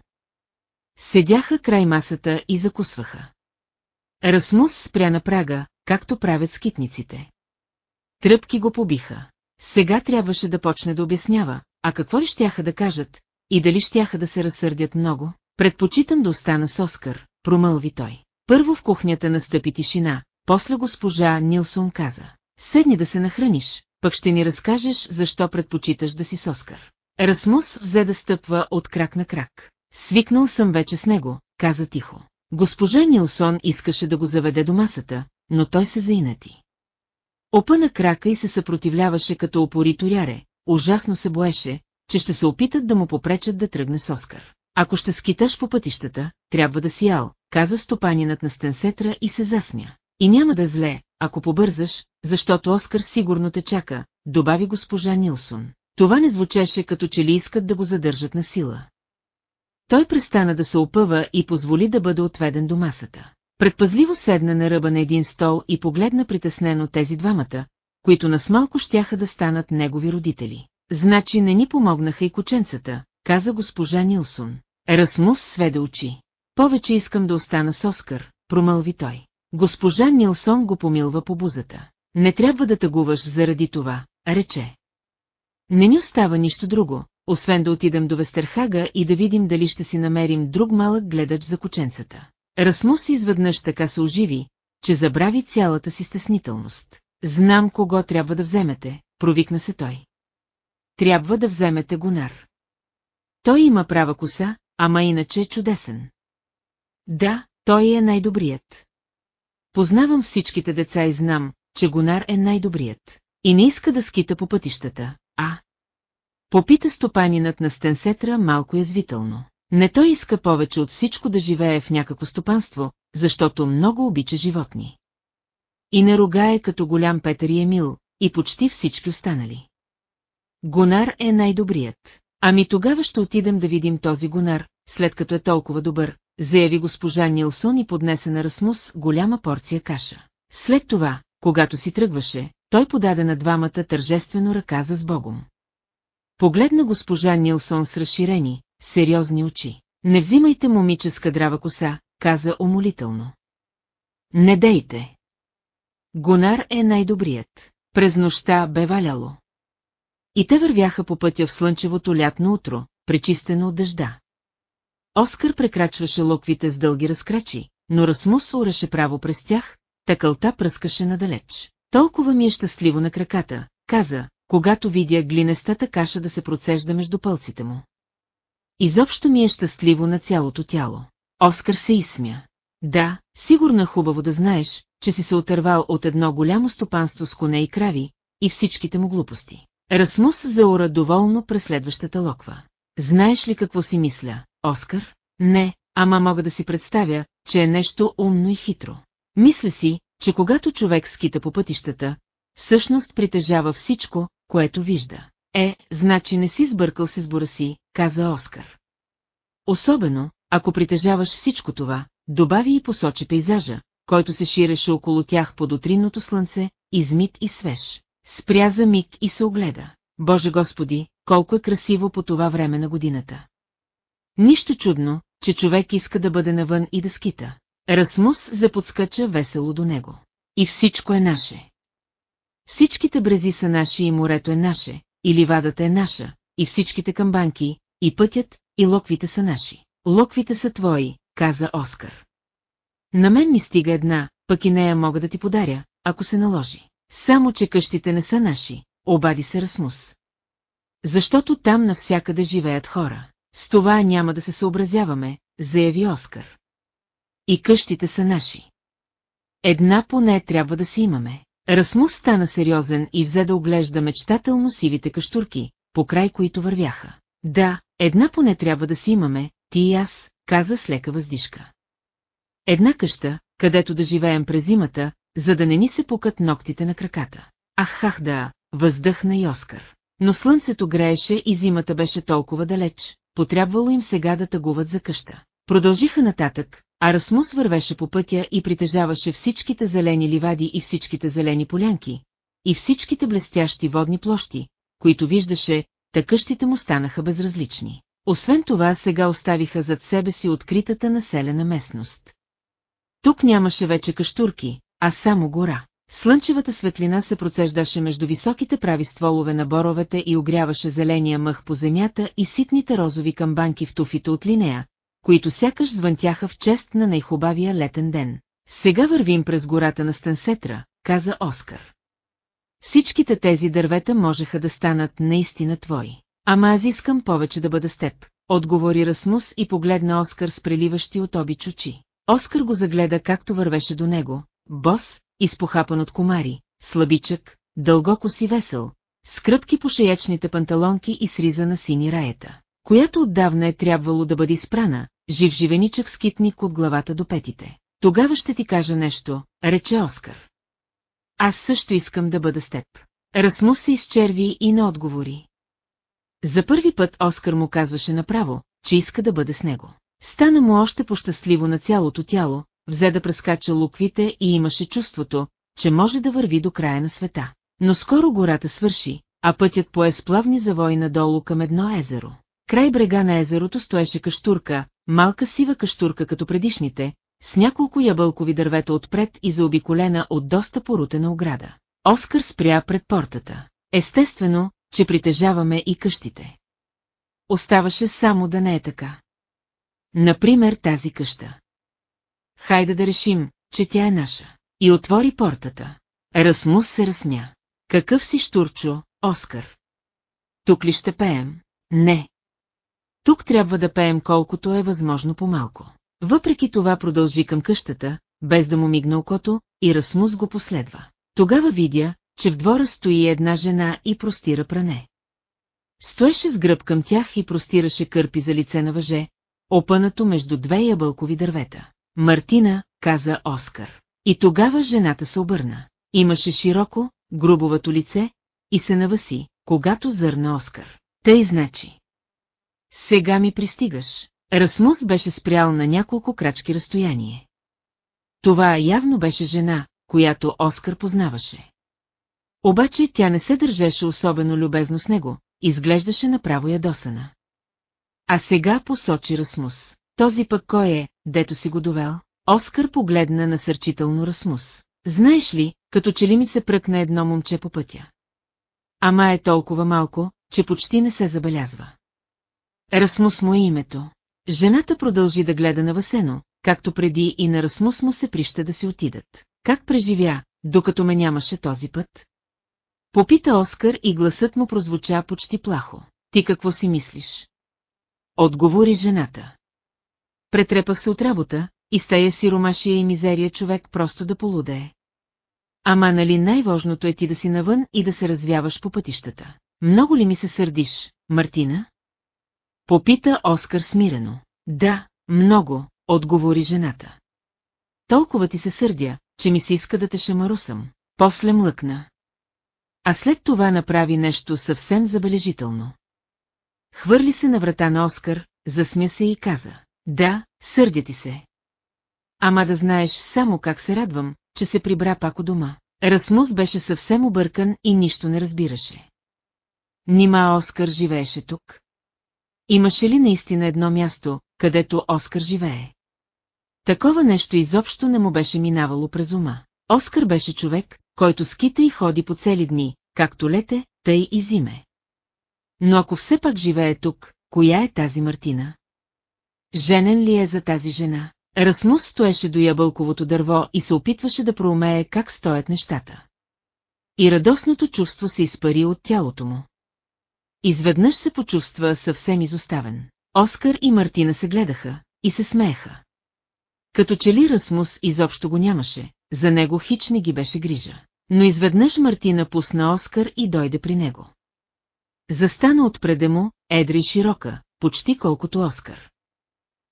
Седяха край масата и закусваха. Расмус спря на прага, както правят скитниците. Тръпки го побиха. Сега трябваше да почне да обяснява, а какво ли щяха да кажат, и дали щяха да се разсърдят много. Предпочитам да остана с Оскар, промълви той. Първо в кухнята настъпи тишина, после госпожа Нилсон каза. Седни да се нахраниш, пък ще ни разкажеш защо предпочиташ да си с Оскар. Расмус взе да стъпва от крак на крак. Свикнал съм вече с него, каза тихо. Госпожа Нилсон искаше да го заведе до масата, но той се заинати. Опъна крака и се съпротивляваше като опорито ряре, ужасно се боеше, че ще се опитат да му попречат да тръгне с Оскар. Ако ще скиташ по пътищата, трябва да си ял, каза стопанинът на Стенсетра и се засмя. И няма да зле, ако побързаш, защото Оскар сигурно те чака, добави госпожа Нилсон. Това не звучеше като че ли искат да го задържат на сила. Той престана да се опъва и позволи да бъде отведен до масата. Предпазливо седна на ръба на един стол и погледна притеснено тези двамата, които насмалко щяха да станат негови родители. Значи не ни помогнаха и кученцата, каза госпожа Нилсон. Расмус сведе очи. Повече искам да остана с Оскар, промълви той. Госпожа Нилсон го помилва по бузата. Не трябва да тъгуваш заради това, рече. Не ни остава нищо друго, освен да отидем до Вестерхага и да видим дали ще си намерим друг малък гледач за кученцата. Расмус изведнъж така се оживи, че забрави цялата си стеснителност. Знам кого трябва да вземете, провикна се той. Трябва да вземете Гонар. Той има права коса, ама иначе е чудесен. Да, той е най-добрият. Познавам всичките деца и знам, че Гонар е най-добрият. И не иска да скита по пътищата, а... Попита стопанинът на Стенсетра малко язвително. Не той иска повече от всичко да живее в някакво стопанство, защото много обича животни. И не ругае като голям Петър и Емил, и почти всички останали. Гонар е най-добрият. Ами тогава ще отидем да видим този гонар, след като е толкова добър, заяви госпожа Нилсон и поднесе на Расмус голяма порция каша. След това, когато си тръгваше, той подаде на двамата тържествено ръка за сбогом. Погледна госпожа Нилсон с разширени, сериозни очи. Не взимайте момиче с кадрава коса, каза умолително. Не дейте. Гонар е най-добрият. През нощта бе валяло. И те вървяха по пътя в слънчевото лятно утро, пречистено от дъжда. Оскар прекрачваше локвите с дълги разкрачи, но Расмус уреше право през тях, такълта пръскаше надалеч. Толкова ми е щастливо на краката, каза, когато видя глинестата каша да се процежда между пълците му. Изобщо ми е щастливо на цялото тяло. Оскар се изсмя. Да, сигурно хубаво да знаеш, че си се отървал от едно голямо стопанство с коне и крави, и всичките му глупости. Расмус заора доволно през следващата локва. Знаеш ли какво си мисля, Оскар? Не, ама мога да си представя, че е нещо умно и хитро. Мисля си, че когато човек скита по пътищата, всъщност притежава всичко, което вижда. Е, значи не си сбъркал с избора си, каза Оскар. Особено, ако притежаваш всичко това, добави и посочи пейзажа, който се ширеше около тях под утринното слънце, измит и свеж. Спря за миг и се огледа. Боже Господи, колко е красиво по това време на годината. Нищо чудно, че човек иска да бъде навън и да скита. Расмус заподскача весело до него. И всичко е наше. Всичките брези са наши и морето е наше, и ливадата е наша, и всичките камбанки, и пътят, и локвите са наши. Локвите са твои, каза Оскар. На мен ми стига една, пък и нея мога да ти подаря, ако се наложи. Само, че къщите не са наши, обади се Расмус. Защото там навсякъде живеят хора. С това няма да се съобразяваме, заяви Оскар. И къщите са наши. Една поне трябва да си имаме. Расмус стана сериозен и взе да оглежда мечтателно сивите каштурки, по край които вървяха. Да, една поне трябва да си имаме, ти и аз, каза с лека въздишка. Една къща, където да живеем през зимата, за да не ни се пукат ногтите на краката. Ах, хах да, въздъхна и Оскар. Но слънцето грееше и зимата беше толкова далеч, потрябвало им сега да тъгуват за къща. Продължиха нататък, а Расмус вървеше по пътя и притежаваше всичките зелени ливади и всичките зелени полянки, и всичките блестящи водни площи, които виждаше, та къщите му станаха безразлични. Освен това сега оставиха зад себе си откритата населена местност. Тук нямаше вече каштурки, а само гора. Слънчевата светлина се процеждаше между високите прави стволове на боровете и огряваше зеления мъх по земята и ситните розови камбанки в туфите от линея, които сякаш звънтяха в чест на най-хубавия летен ден. Сега вървим през гората на Стансетра, каза Оскар. Всичките тези дървета можеха да станат наистина твои. Ама аз искам повече да бъда с теб, отговори Расмус и погледна Оскар с преливащи от обич очи. Оскар го загледа както вървеше до него, бос, изпохапан от комари, слабичък, дългоко си весел, скръпки по шеячните панталонки и сриза на сини раета, която отдавна е трябвало да бъде изпрана, жив живеничък скитник от главата до петите. Тогава ще ти кажа нещо, рече Оскар. Аз също искам да бъда с теб. Расмус се изчерви и не отговори. За първи път Оскар му казваше направо, че иска да бъде с него. Стана му още пощастливо на цялото тяло, взе да прескача луквите и имаше чувството, че може да върви до края на света. Но скоро гората свърши, а пътят пое сплавни завои надолу към едно езеро. Край брега на езерото стоеше каштурка, малка сива каштурка като предишните, с няколко ябълкови дървета отпред и заобиколена от доста порутена ограда. Оскар спря пред портата. Естествено, че притежаваме и къщите. Оставаше само да не е така. Например тази къща. Хайде да решим, че тя е наша. И отвори портата. Расмус се разсмя. Какъв си штурчо, Оскар? Тук ли ще пеем? Не. Тук трябва да пеем колкото е възможно по-малко. Въпреки това продължи към къщата, без да му мигна окото, и Расмус го последва. Тогава видя, че в двора стои една жена и простира пране. Стоеше с гръб към тях и простираше кърпи за лице на въже, опънато между две ябълкови дървета. Мартина, каза Оскар. И тогава жената се обърна. Имаше широко, грубовато лице и се наваси, когато зърна Оскар. Тъй значи. Сега ми пристигаш. Расмус беше спрял на няколко крачки разстояние. Това явно беше жена, която Оскар познаваше. Обаче тя не се държеше особено любезно с него, изглеждаше направо ядосана. А сега посочи Расмус. Този пък кой е, дето си го довел? Оскар погледна насърчително Расмус. Знаеш ли, като че ли ми се пръкна едно момче по пътя? Ама е толкова малко, че почти не се забелязва. Расмус му е името. Жената продължи да гледа на Васено, както преди и на Расмус му се прища да си отидат. Как преживя, докато ме нямаше този път? Попита Оскар и гласът му прозвуча почти плахо. Ти какво си мислиш? Отговори жената. Претрепах се от работа, и с тая си ромашия и мизерия човек просто да полудее. Ама нали най-важното е ти да си навън и да се развяваш по пътищата. Много ли ми се сърдиш, Мартина? Попита Оскар смирено. Да, много, отговори жената. Толкова ти се сърдя, че ми се иска да те шамарусам. После млъкна. А след това направи нещо съвсем забележително. Хвърли се на врата на Оскар, засмя се и каза. Да, сърдя ти се. Ама да знаеш само как се радвам, че се прибра пак у дома. Расмус беше съвсем объркан и нищо не разбираше. Нима Оскар живееше тук? Имаше ли наистина едно място, където Оскар живее? Такова нещо изобщо не му беше минавало през ума. Оскар беше човек, който скита и ходи по цели дни, както лете, тъй и зиме. Но ако все пак живее тук, коя е тази Мартина? Женен ли е за тази жена? Расмус стоеше до ябълковото дърво и се опитваше да проумее как стоят нещата. И радостното чувство се изпари от тялото му. Изведнъж се почувства съвсем изоставен. Оскар и Мартина се гледаха и се смееха. Като че ли Расмус изобщо го нямаше, за него хич не ги беше грижа. Но изведнъж Мартина пусна Оскар и дойде при него. Застана отпреде му, едра и широка, почти колкото Оскар.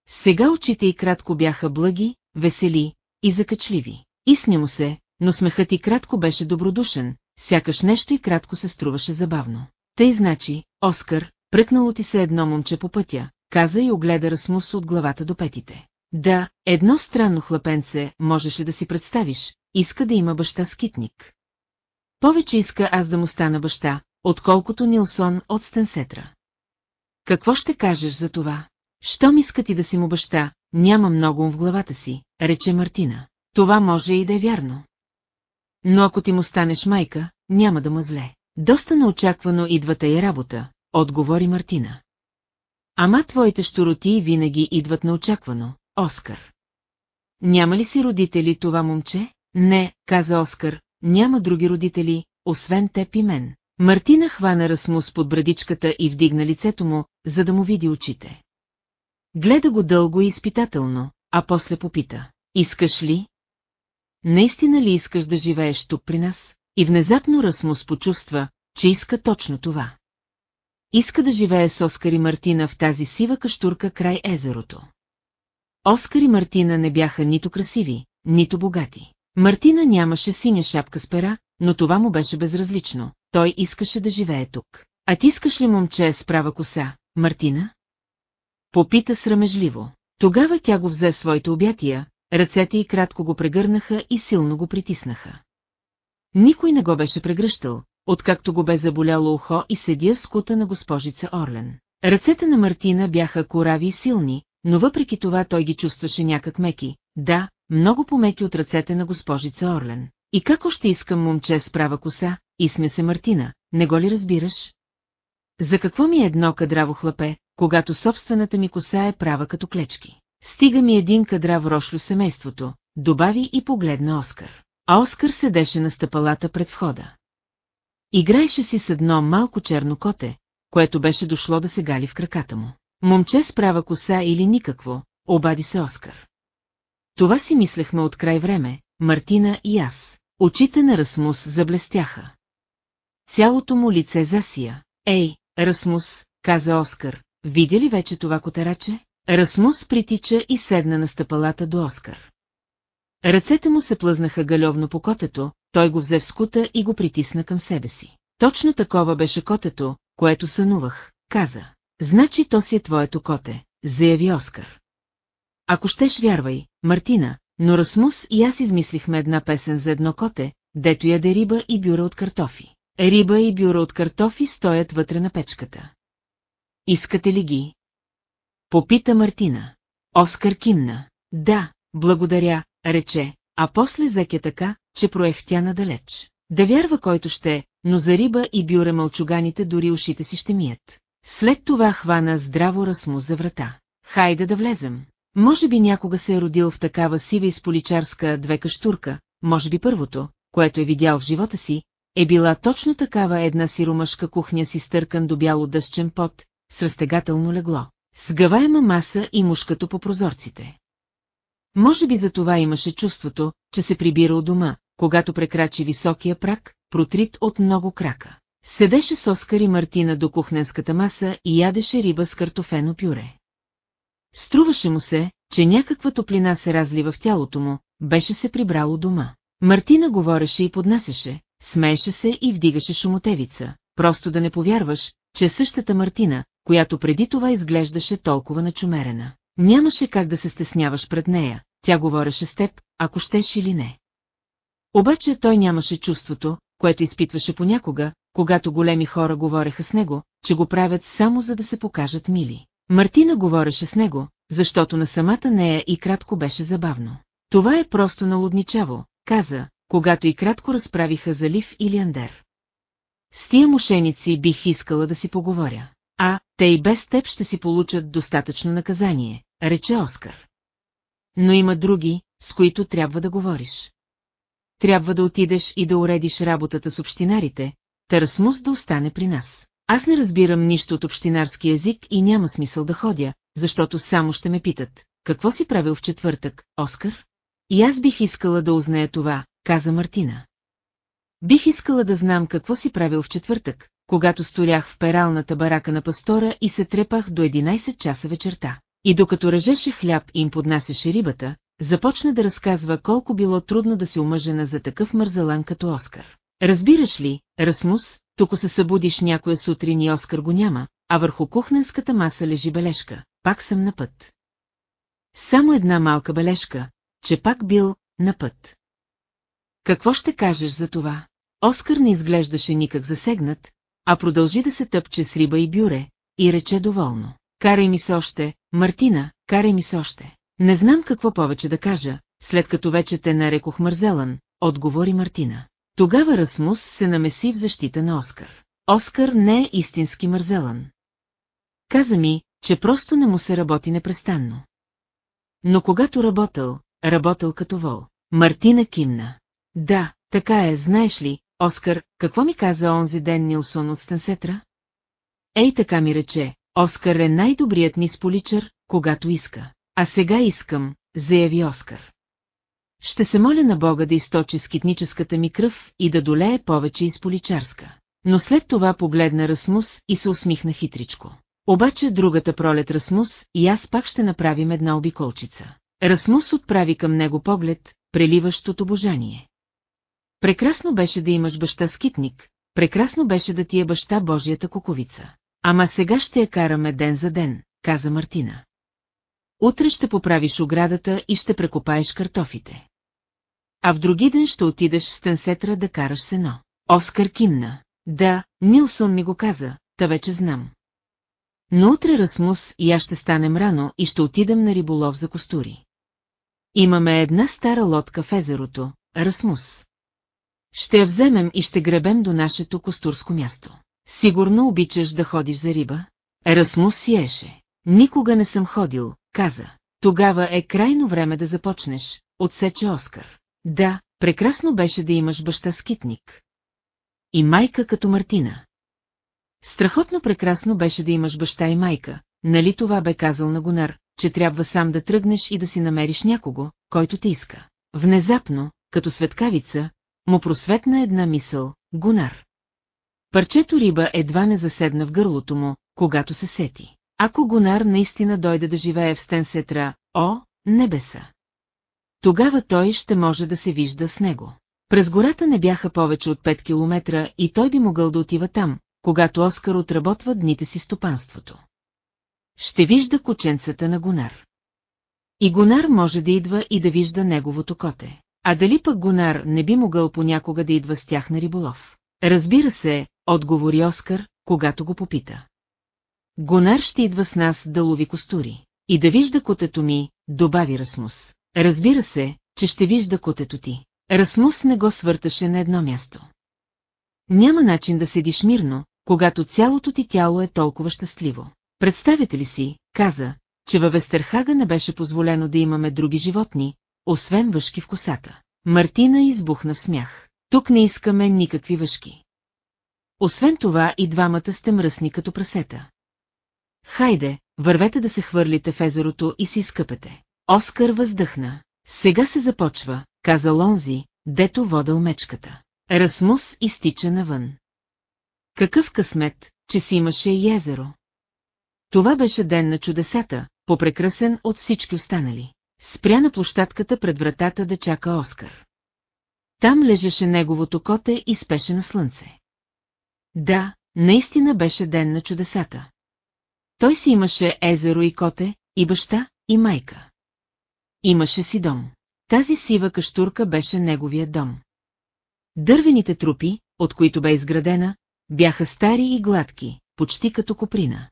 Сега очите й кратко бяха блъги, весели и закачливи. Исня му се, но смехът и кратко беше добродушен, сякаш нещо и кратко се струваше забавно. Тъй значи, Оскар, пръкнало ти се едно момче по пътя, каза и огледа Расмус от главата до петите. Да, едно странно хлапенце, можеш ли да си представиш, иска да има баща скитник. Повече иска аз да му стана баща, отколкото Нилсон от Стенсетра. Какво ще кажеш за това? Щом иска ти да си му баща, няма много в главата си, рече Мартина. Това може и да е вярно. Но ако ти му станеш майка, няма да му зле. Доста неочаквано идвата и работа, отговори Мартина. Ама твоите щуроти винаги идват неочаквано, Оскар. Няма ли си родители това момче? Не, каза Оскар, няма други родители, освен теб и мен. Мартина хвана Расмус под брадичката и вдигна лицето му, за да му види очите. Гледа го дълго и изпитателно, а после попита. Искаш ли? Наистина ли искаш да живееш тук при нас? И внезапно Расмус почувства, че иска точно това. Иска да живее с Оскар и Мартина в тази сива каштурка край езерото. Оскар и Мартина не бяха нито красиви, нито богати. Мартина нямаше синя шапка с пера, но това му беше безразлично. Той искаше да живее тук. А ти искаш ли момче с права коса, Мартина? Попита срамежливо. Тогава тя го взе своите обятия, ръцете й кратко го прегърнаха и силно го притиснаха. Никой не го беше прегръщал, откакто го бе заболяло ухо и седя в скута на госпожица Орлен. Ръцете на Мартина бяха корави и силни, но въпреки това той ги чувстваше някак меки, да, много помеки от ръцете на госпожица Орлен. И как още искам момче с права коса, и сме се Мартина, не го ли разбираш? За какво ми е едно кадраво хлапе, когато собствената ми коса е права като клечки? Стига ми един кадрав рошлю семейството, добави и погледна Оскар. А Оскар седеше на стъпалата пред входа. Играеше си с едно малко черно коте, което беше дошло да се гали в краката му. Момче с права коса или никакво, обади се Оскар. Това си мислехме от край време, Мартина и аз. Очите на Расмус заблестяха. Цялото му лице засия. Ей, Расмус, каза Оскар, видя ли вече това котераче? Расмус притича и седна на стъпалата до Оскар. Ръцете му се плъзнаха галевно по котето, той го взе в скута и го притисна към себе си. Точно такова беше котето, което сънувах, каза. Значи то си е твоето коте, заяви Оскар. Ако щеш вярвай, Мартина, но Расмус и аз измислихме една песен за едно коте, дето яде риба и бюра от картофи. Риба и бюра от картофи стоят вътре на печката. Искате ли ги? Попита Мартина. Оскар кимна. Да, благодаря, рече, а после зеке така, че проехтя надалеч. Да вярва който ще, но за риба и бюре мълчуганите дори ушите си ще мият. След това хвана здраво Расмус за врата. Хайде да влезем. Може би някога се е родил в такава сива изполичарска двека штурка, може би първото, което е видял в живота си, е била точно такава една сиромашка кухня си стъркан до бяло дъсчен пот, с разтегателно легло, с гаваема маса и мушкато по прозорците. Може би за това имаше чувството, че се прибира от дома, когато прекрачи високия прак, протрит от много крака. Седеше с Оскар и Мартина до кухненската маса и ядеше риба с картофено пюре. Струваше му се, че някаква топлина се разлива в тялото му, беше се прибрало дома. Мартина говореше и поднасяше, смееше се и вдигаше шумотевица, просто да не повярваш, че същата Мартина, която преди това изглеждаше толкова начумерена. Нямаше как да се стесняваш пред нея, тя говореше с теб, ако щеш или не. Обаче той нямаше чувството, което изпитваше понякога, когато големи хора говореха с него, че го правят само за да се покажат мили. Мартина говореше с него, защото на самата нея и кратко беше забавно. Това е просто налудничаво, каза, когато и кратко разправиха за Лив или Андер. С тия мошеници бих искала да си поговоря. А, те и без теб ще си получат достатъчно наказание, рече Оскар. Но има други, с които трябва да говориш. Трябва да отидеш и да уредиш работата с общинарите, Тарасмус да остане при нас. Аз не разбирам нищо от общинарски език и няма смисъл да ходя, защото само ще ме питат, какво си правил в четвъртък, Оскар? И аз бих искала да узная това, каза Мартина. Бих искала да знам какво си правил в четвъртък, когато сторях в пералната барака на пастора и се трепах до 11 часа вечерта. И докато режеше хляб и им поднасяше рибата, започна да разказва колко било трудно да се омъжена за такъв мързалан като Оскар. Разбираш ли, Расмус, тук се събудиш някоя сутрин и Оскар го няма, а върху кухненската маса лежи бележка. Пак съм на път. Само една малка бележка, че пак бил на път. Какво ще кажеш за това? Оскар не изглеждаше никак засегнат, а продължи да се тъпче с риба и бюре, и рече доволно. Карай ми се още, Мартина, карай ми се още. Не знам какво повече да кажа, след като вече те нарекох Мързелан, отговори Мартина. Тогава Расмус се намеси в защита на Оскар. Оскар не е истински Мързелан. Каза ми, че просто не му се работи непрестанно. Но когато работил, работил като вол. Мартина кимна. Да, така е, знаеш ли, Оскар, какво ми каза онзи ден Нилсон от Стансетра? Ей така ми рече, Оскар е най-добрият ми споличър, когато иска. А сега искам, заяви Оскар. Ще се моля на Бога да източи скитническата ми кръв и да долее повече изполичарска. Но след това погледна Расмус и се усмихна хитричко. Обаче другата пролет Расмус и аз пак ще направим една обиколчица. Расмус отправи към него поглед, преливащ от обожание. Прекрасно беше да имаш баща скитник, прекрасно беше да ти е баща Божията куковица. Ама сега ще я караме ден за ден, каза Мартина. Утре ще поправиш оградата и ще прекопаеш картофите. А в други ден ще отидеш в Стенсетра да караш сено. Оскар кимна. Да, Нилсон ми го каза, та вече знам. Но утре Расмус и аз ще станем рано и ще отидем на риболов за костури. Имаме една стара лодка в езерото, Расмус. Ще я вземем и ще гребем до нашето костурско място. Сигурно обичаш да ходиш за риба? Расмус сиеше. Никога не съм ходил, каза. Тогава е крайно време да започнеш, отсече Оскар. Да, прекрасно беше да имаш баща скитник. И майка като Мартина. Страхотно прекрасно беше да имаш баща и майка, нали това бе казал на Гонар, че трябва сам да тръгнеш и да си намериш някого, който те иска. Внезапно, като светкавица, му просветна една мисъл – Гонар. Парчето риба едва не заседна в гърлото му, когато се сети. Ако Гонар наистина дойде да живее в Стенсетра, о, небеса! Тогава той ще може да се вижда с него. През гората не бяха повече от 5 километра и той би могъл да отива там, когато Оскар отработва дните си стопанството. Ще вижда кученцата на Гонар. И Гонар може да идва и да вижда неговото коте. А дали пък Гонар не би могъл понякога да идва с тях на риболов? Разбира се, отговори Оскар, когато го попита. Гонар ще идва с нас да лови костури. И да вижда котето ми, добави Расмус. Разбира се, че ще вижда котето ти. Расмус не го свърташе на едно място. Няма начин да седиш мирно, когато цялото ти тяло е толкова щастливо. Представете ли си, каза, че във Вестерхага не беше позволено да имаме други животни, освен въшки в косата. Мартина избухна в смях. Тук не искаме никакви въшки. Освен това и двамата сте мръсни като прасета. Хайде, вървете да се хвърлите в езерото и си изкъпете. Оскар въздъхна. Сега се започва, каза Лонзи, дето водал мечката. Расмус изтича навън. Какъв късмет, че си имаше и езеро. Това беше ден на чудесата, попрекрасен от всички останали. Спря на площадката пред вратата да чака Оскар. Там лежеше неговото коте и спеше на слънце. Да, наистина беше ден на чудесата. Той си имаше езеро и коте, и баща, и майка. Имаше си дом. Тази сива каштурка беше неговия дом. Дървените трупи, от които бе изградена, бяха стари и гладки, почти като коприна.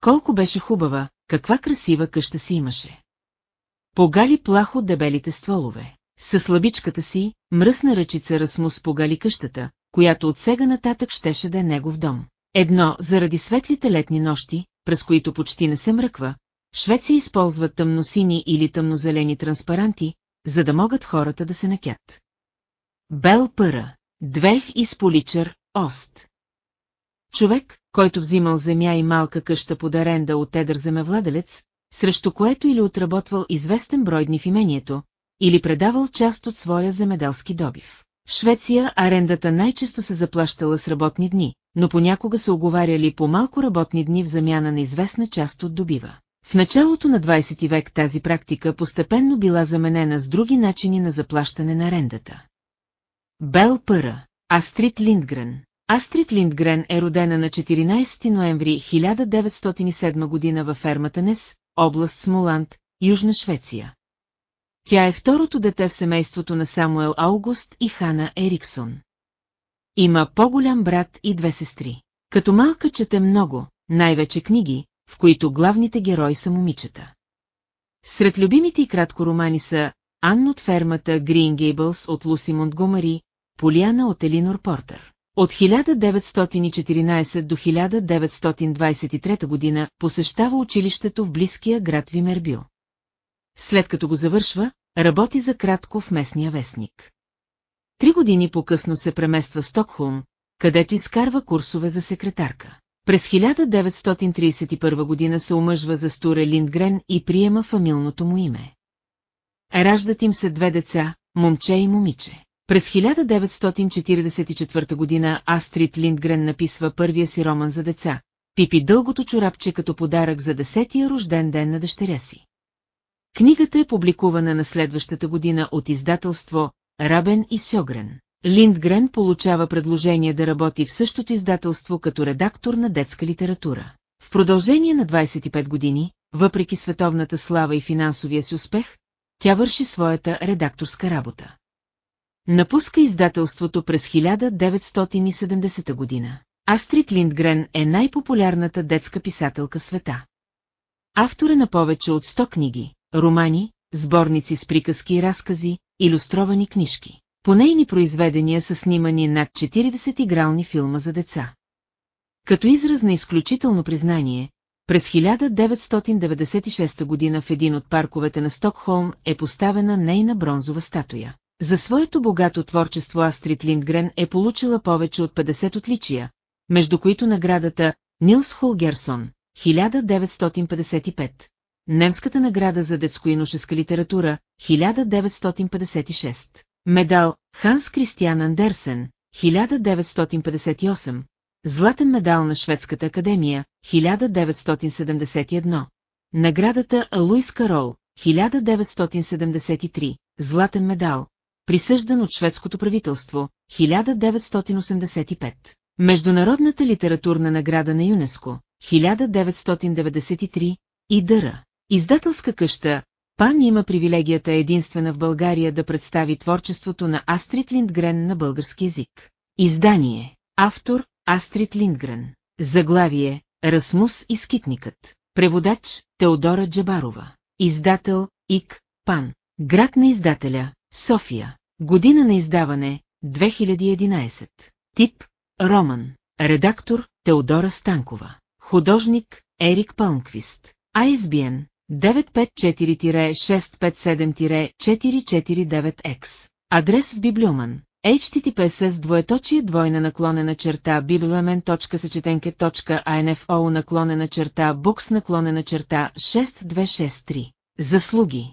Колко беше хубава, каква красива къща си имаше. Погали плахо дебелите стволове. Със слабичката си, мръсна ръчица Расмус погали къщата, която от сега нататък щеше да е негов дом. Едно, заради светлите летни нощи, през които почти не се мръква, Швеция използват тъмносини или тъмнозелени транспаранти, за да могат хората да се накят. Бел Пъра, Двех изполичър, Ост. Човек, който взимал земя и малка къща под аренда от едър земевладелец, срещу което или отработвал известен брой дни в имението, или предавал част от своя земеделски добив. В Швеция арендата най-често се заплащала с работни дни, но понякога се оговаряли по малко работни дни в замяна на известна част от добива. В началото на 20 век тази практика постепенно била заменена с други начини на заплащане на арендата. Бел Пъра, Астрид Линдгрен Астрид Линдгрен е родена на 14 ноември 1907 година във фермата Нес, област Смоланд, Южна Швеция. Тя е второто дете в семейството на Самуел Аугуст и Хана Ериксон. Има по-голям брат и две сестри. Като малка чете много, най-вече книги, в които главните герои са момичета. Сред любимите и кратко романи са Ан от фермата Грин Гейбълс от Луси Монтгомари, Поляна от Елинор Портер. От 1914 до 1923 година посещава училището в близкия град Вимербю. След като го завършва, работи за кратко в местния вестник. Три години по-късно се премества в Стокхолм, където изкарва курсове за секретарка. През 1931 година се омъжва за Стуре Линдгрен и приема фамилното му име. Раждат им се две деца, момче и момиче. През 1944 година Астрид Линдгрен написва първия си роман за деца, Пипи дългото чорапче като подарък за десетия рожден ден на дъщеря си. Книгата е публикувана на следващата година от издателство Рабен и Сьогрен. Линдгрен получава предложение да работи в същото издателство като редактор на детска литература. В продължение на 25 години, въпреки световната слава и финансовия си успех, тя върши своята редакторска работа. Напуска издателството през 1970 година. Астрид Линдгрен е най-популярната детска писателка света. Автор е на повече от 100 книги, романи, сборници с приказки и разкази, иллюстровани книжки. По нейни произведения са снимани над 40 игрални филма за деца. Като израз на изключително признание, през 1996 година в един от парковете на Стокхолм е поставена нейна бронзова статуя. За своето богато творчество Астрид Линдгрен е получила повече от 50 отличия, между които наградата Нилс Холгерсон, 1955, Немската награда за детско-иношеска литература, 1956, медал Ханс Кристиан Андерсен, 1958, Златен медал на Шведската академия, 1971, наградата Луис Карол, 1973, Златен медал, присъждан от шведското правителство, 1985. Международната литературна награда на ЮНЕСКО, 1993 и Дъра. Издателска къща Пан има привилегията единствена в България да представи творчеството на Астрид Линдгрен на български язик. Издание. Автор Астрид Линдгрен. Заглавие Расмус и скитникът. Преводач Теодора Джабарова. Издател Ик Пан. Град на издателя София. Година на издаване 2011. Тип Роман. Редактор Теодора Станкова. Художник Ерик Пълнквист. ISBN 954-657-449X. Адрес в Библиоман. HTTPS двоеточие двойна наклонена черта bibliamen.съчетенке.info наклонена черта books наклонена черта 6263. Заслуги.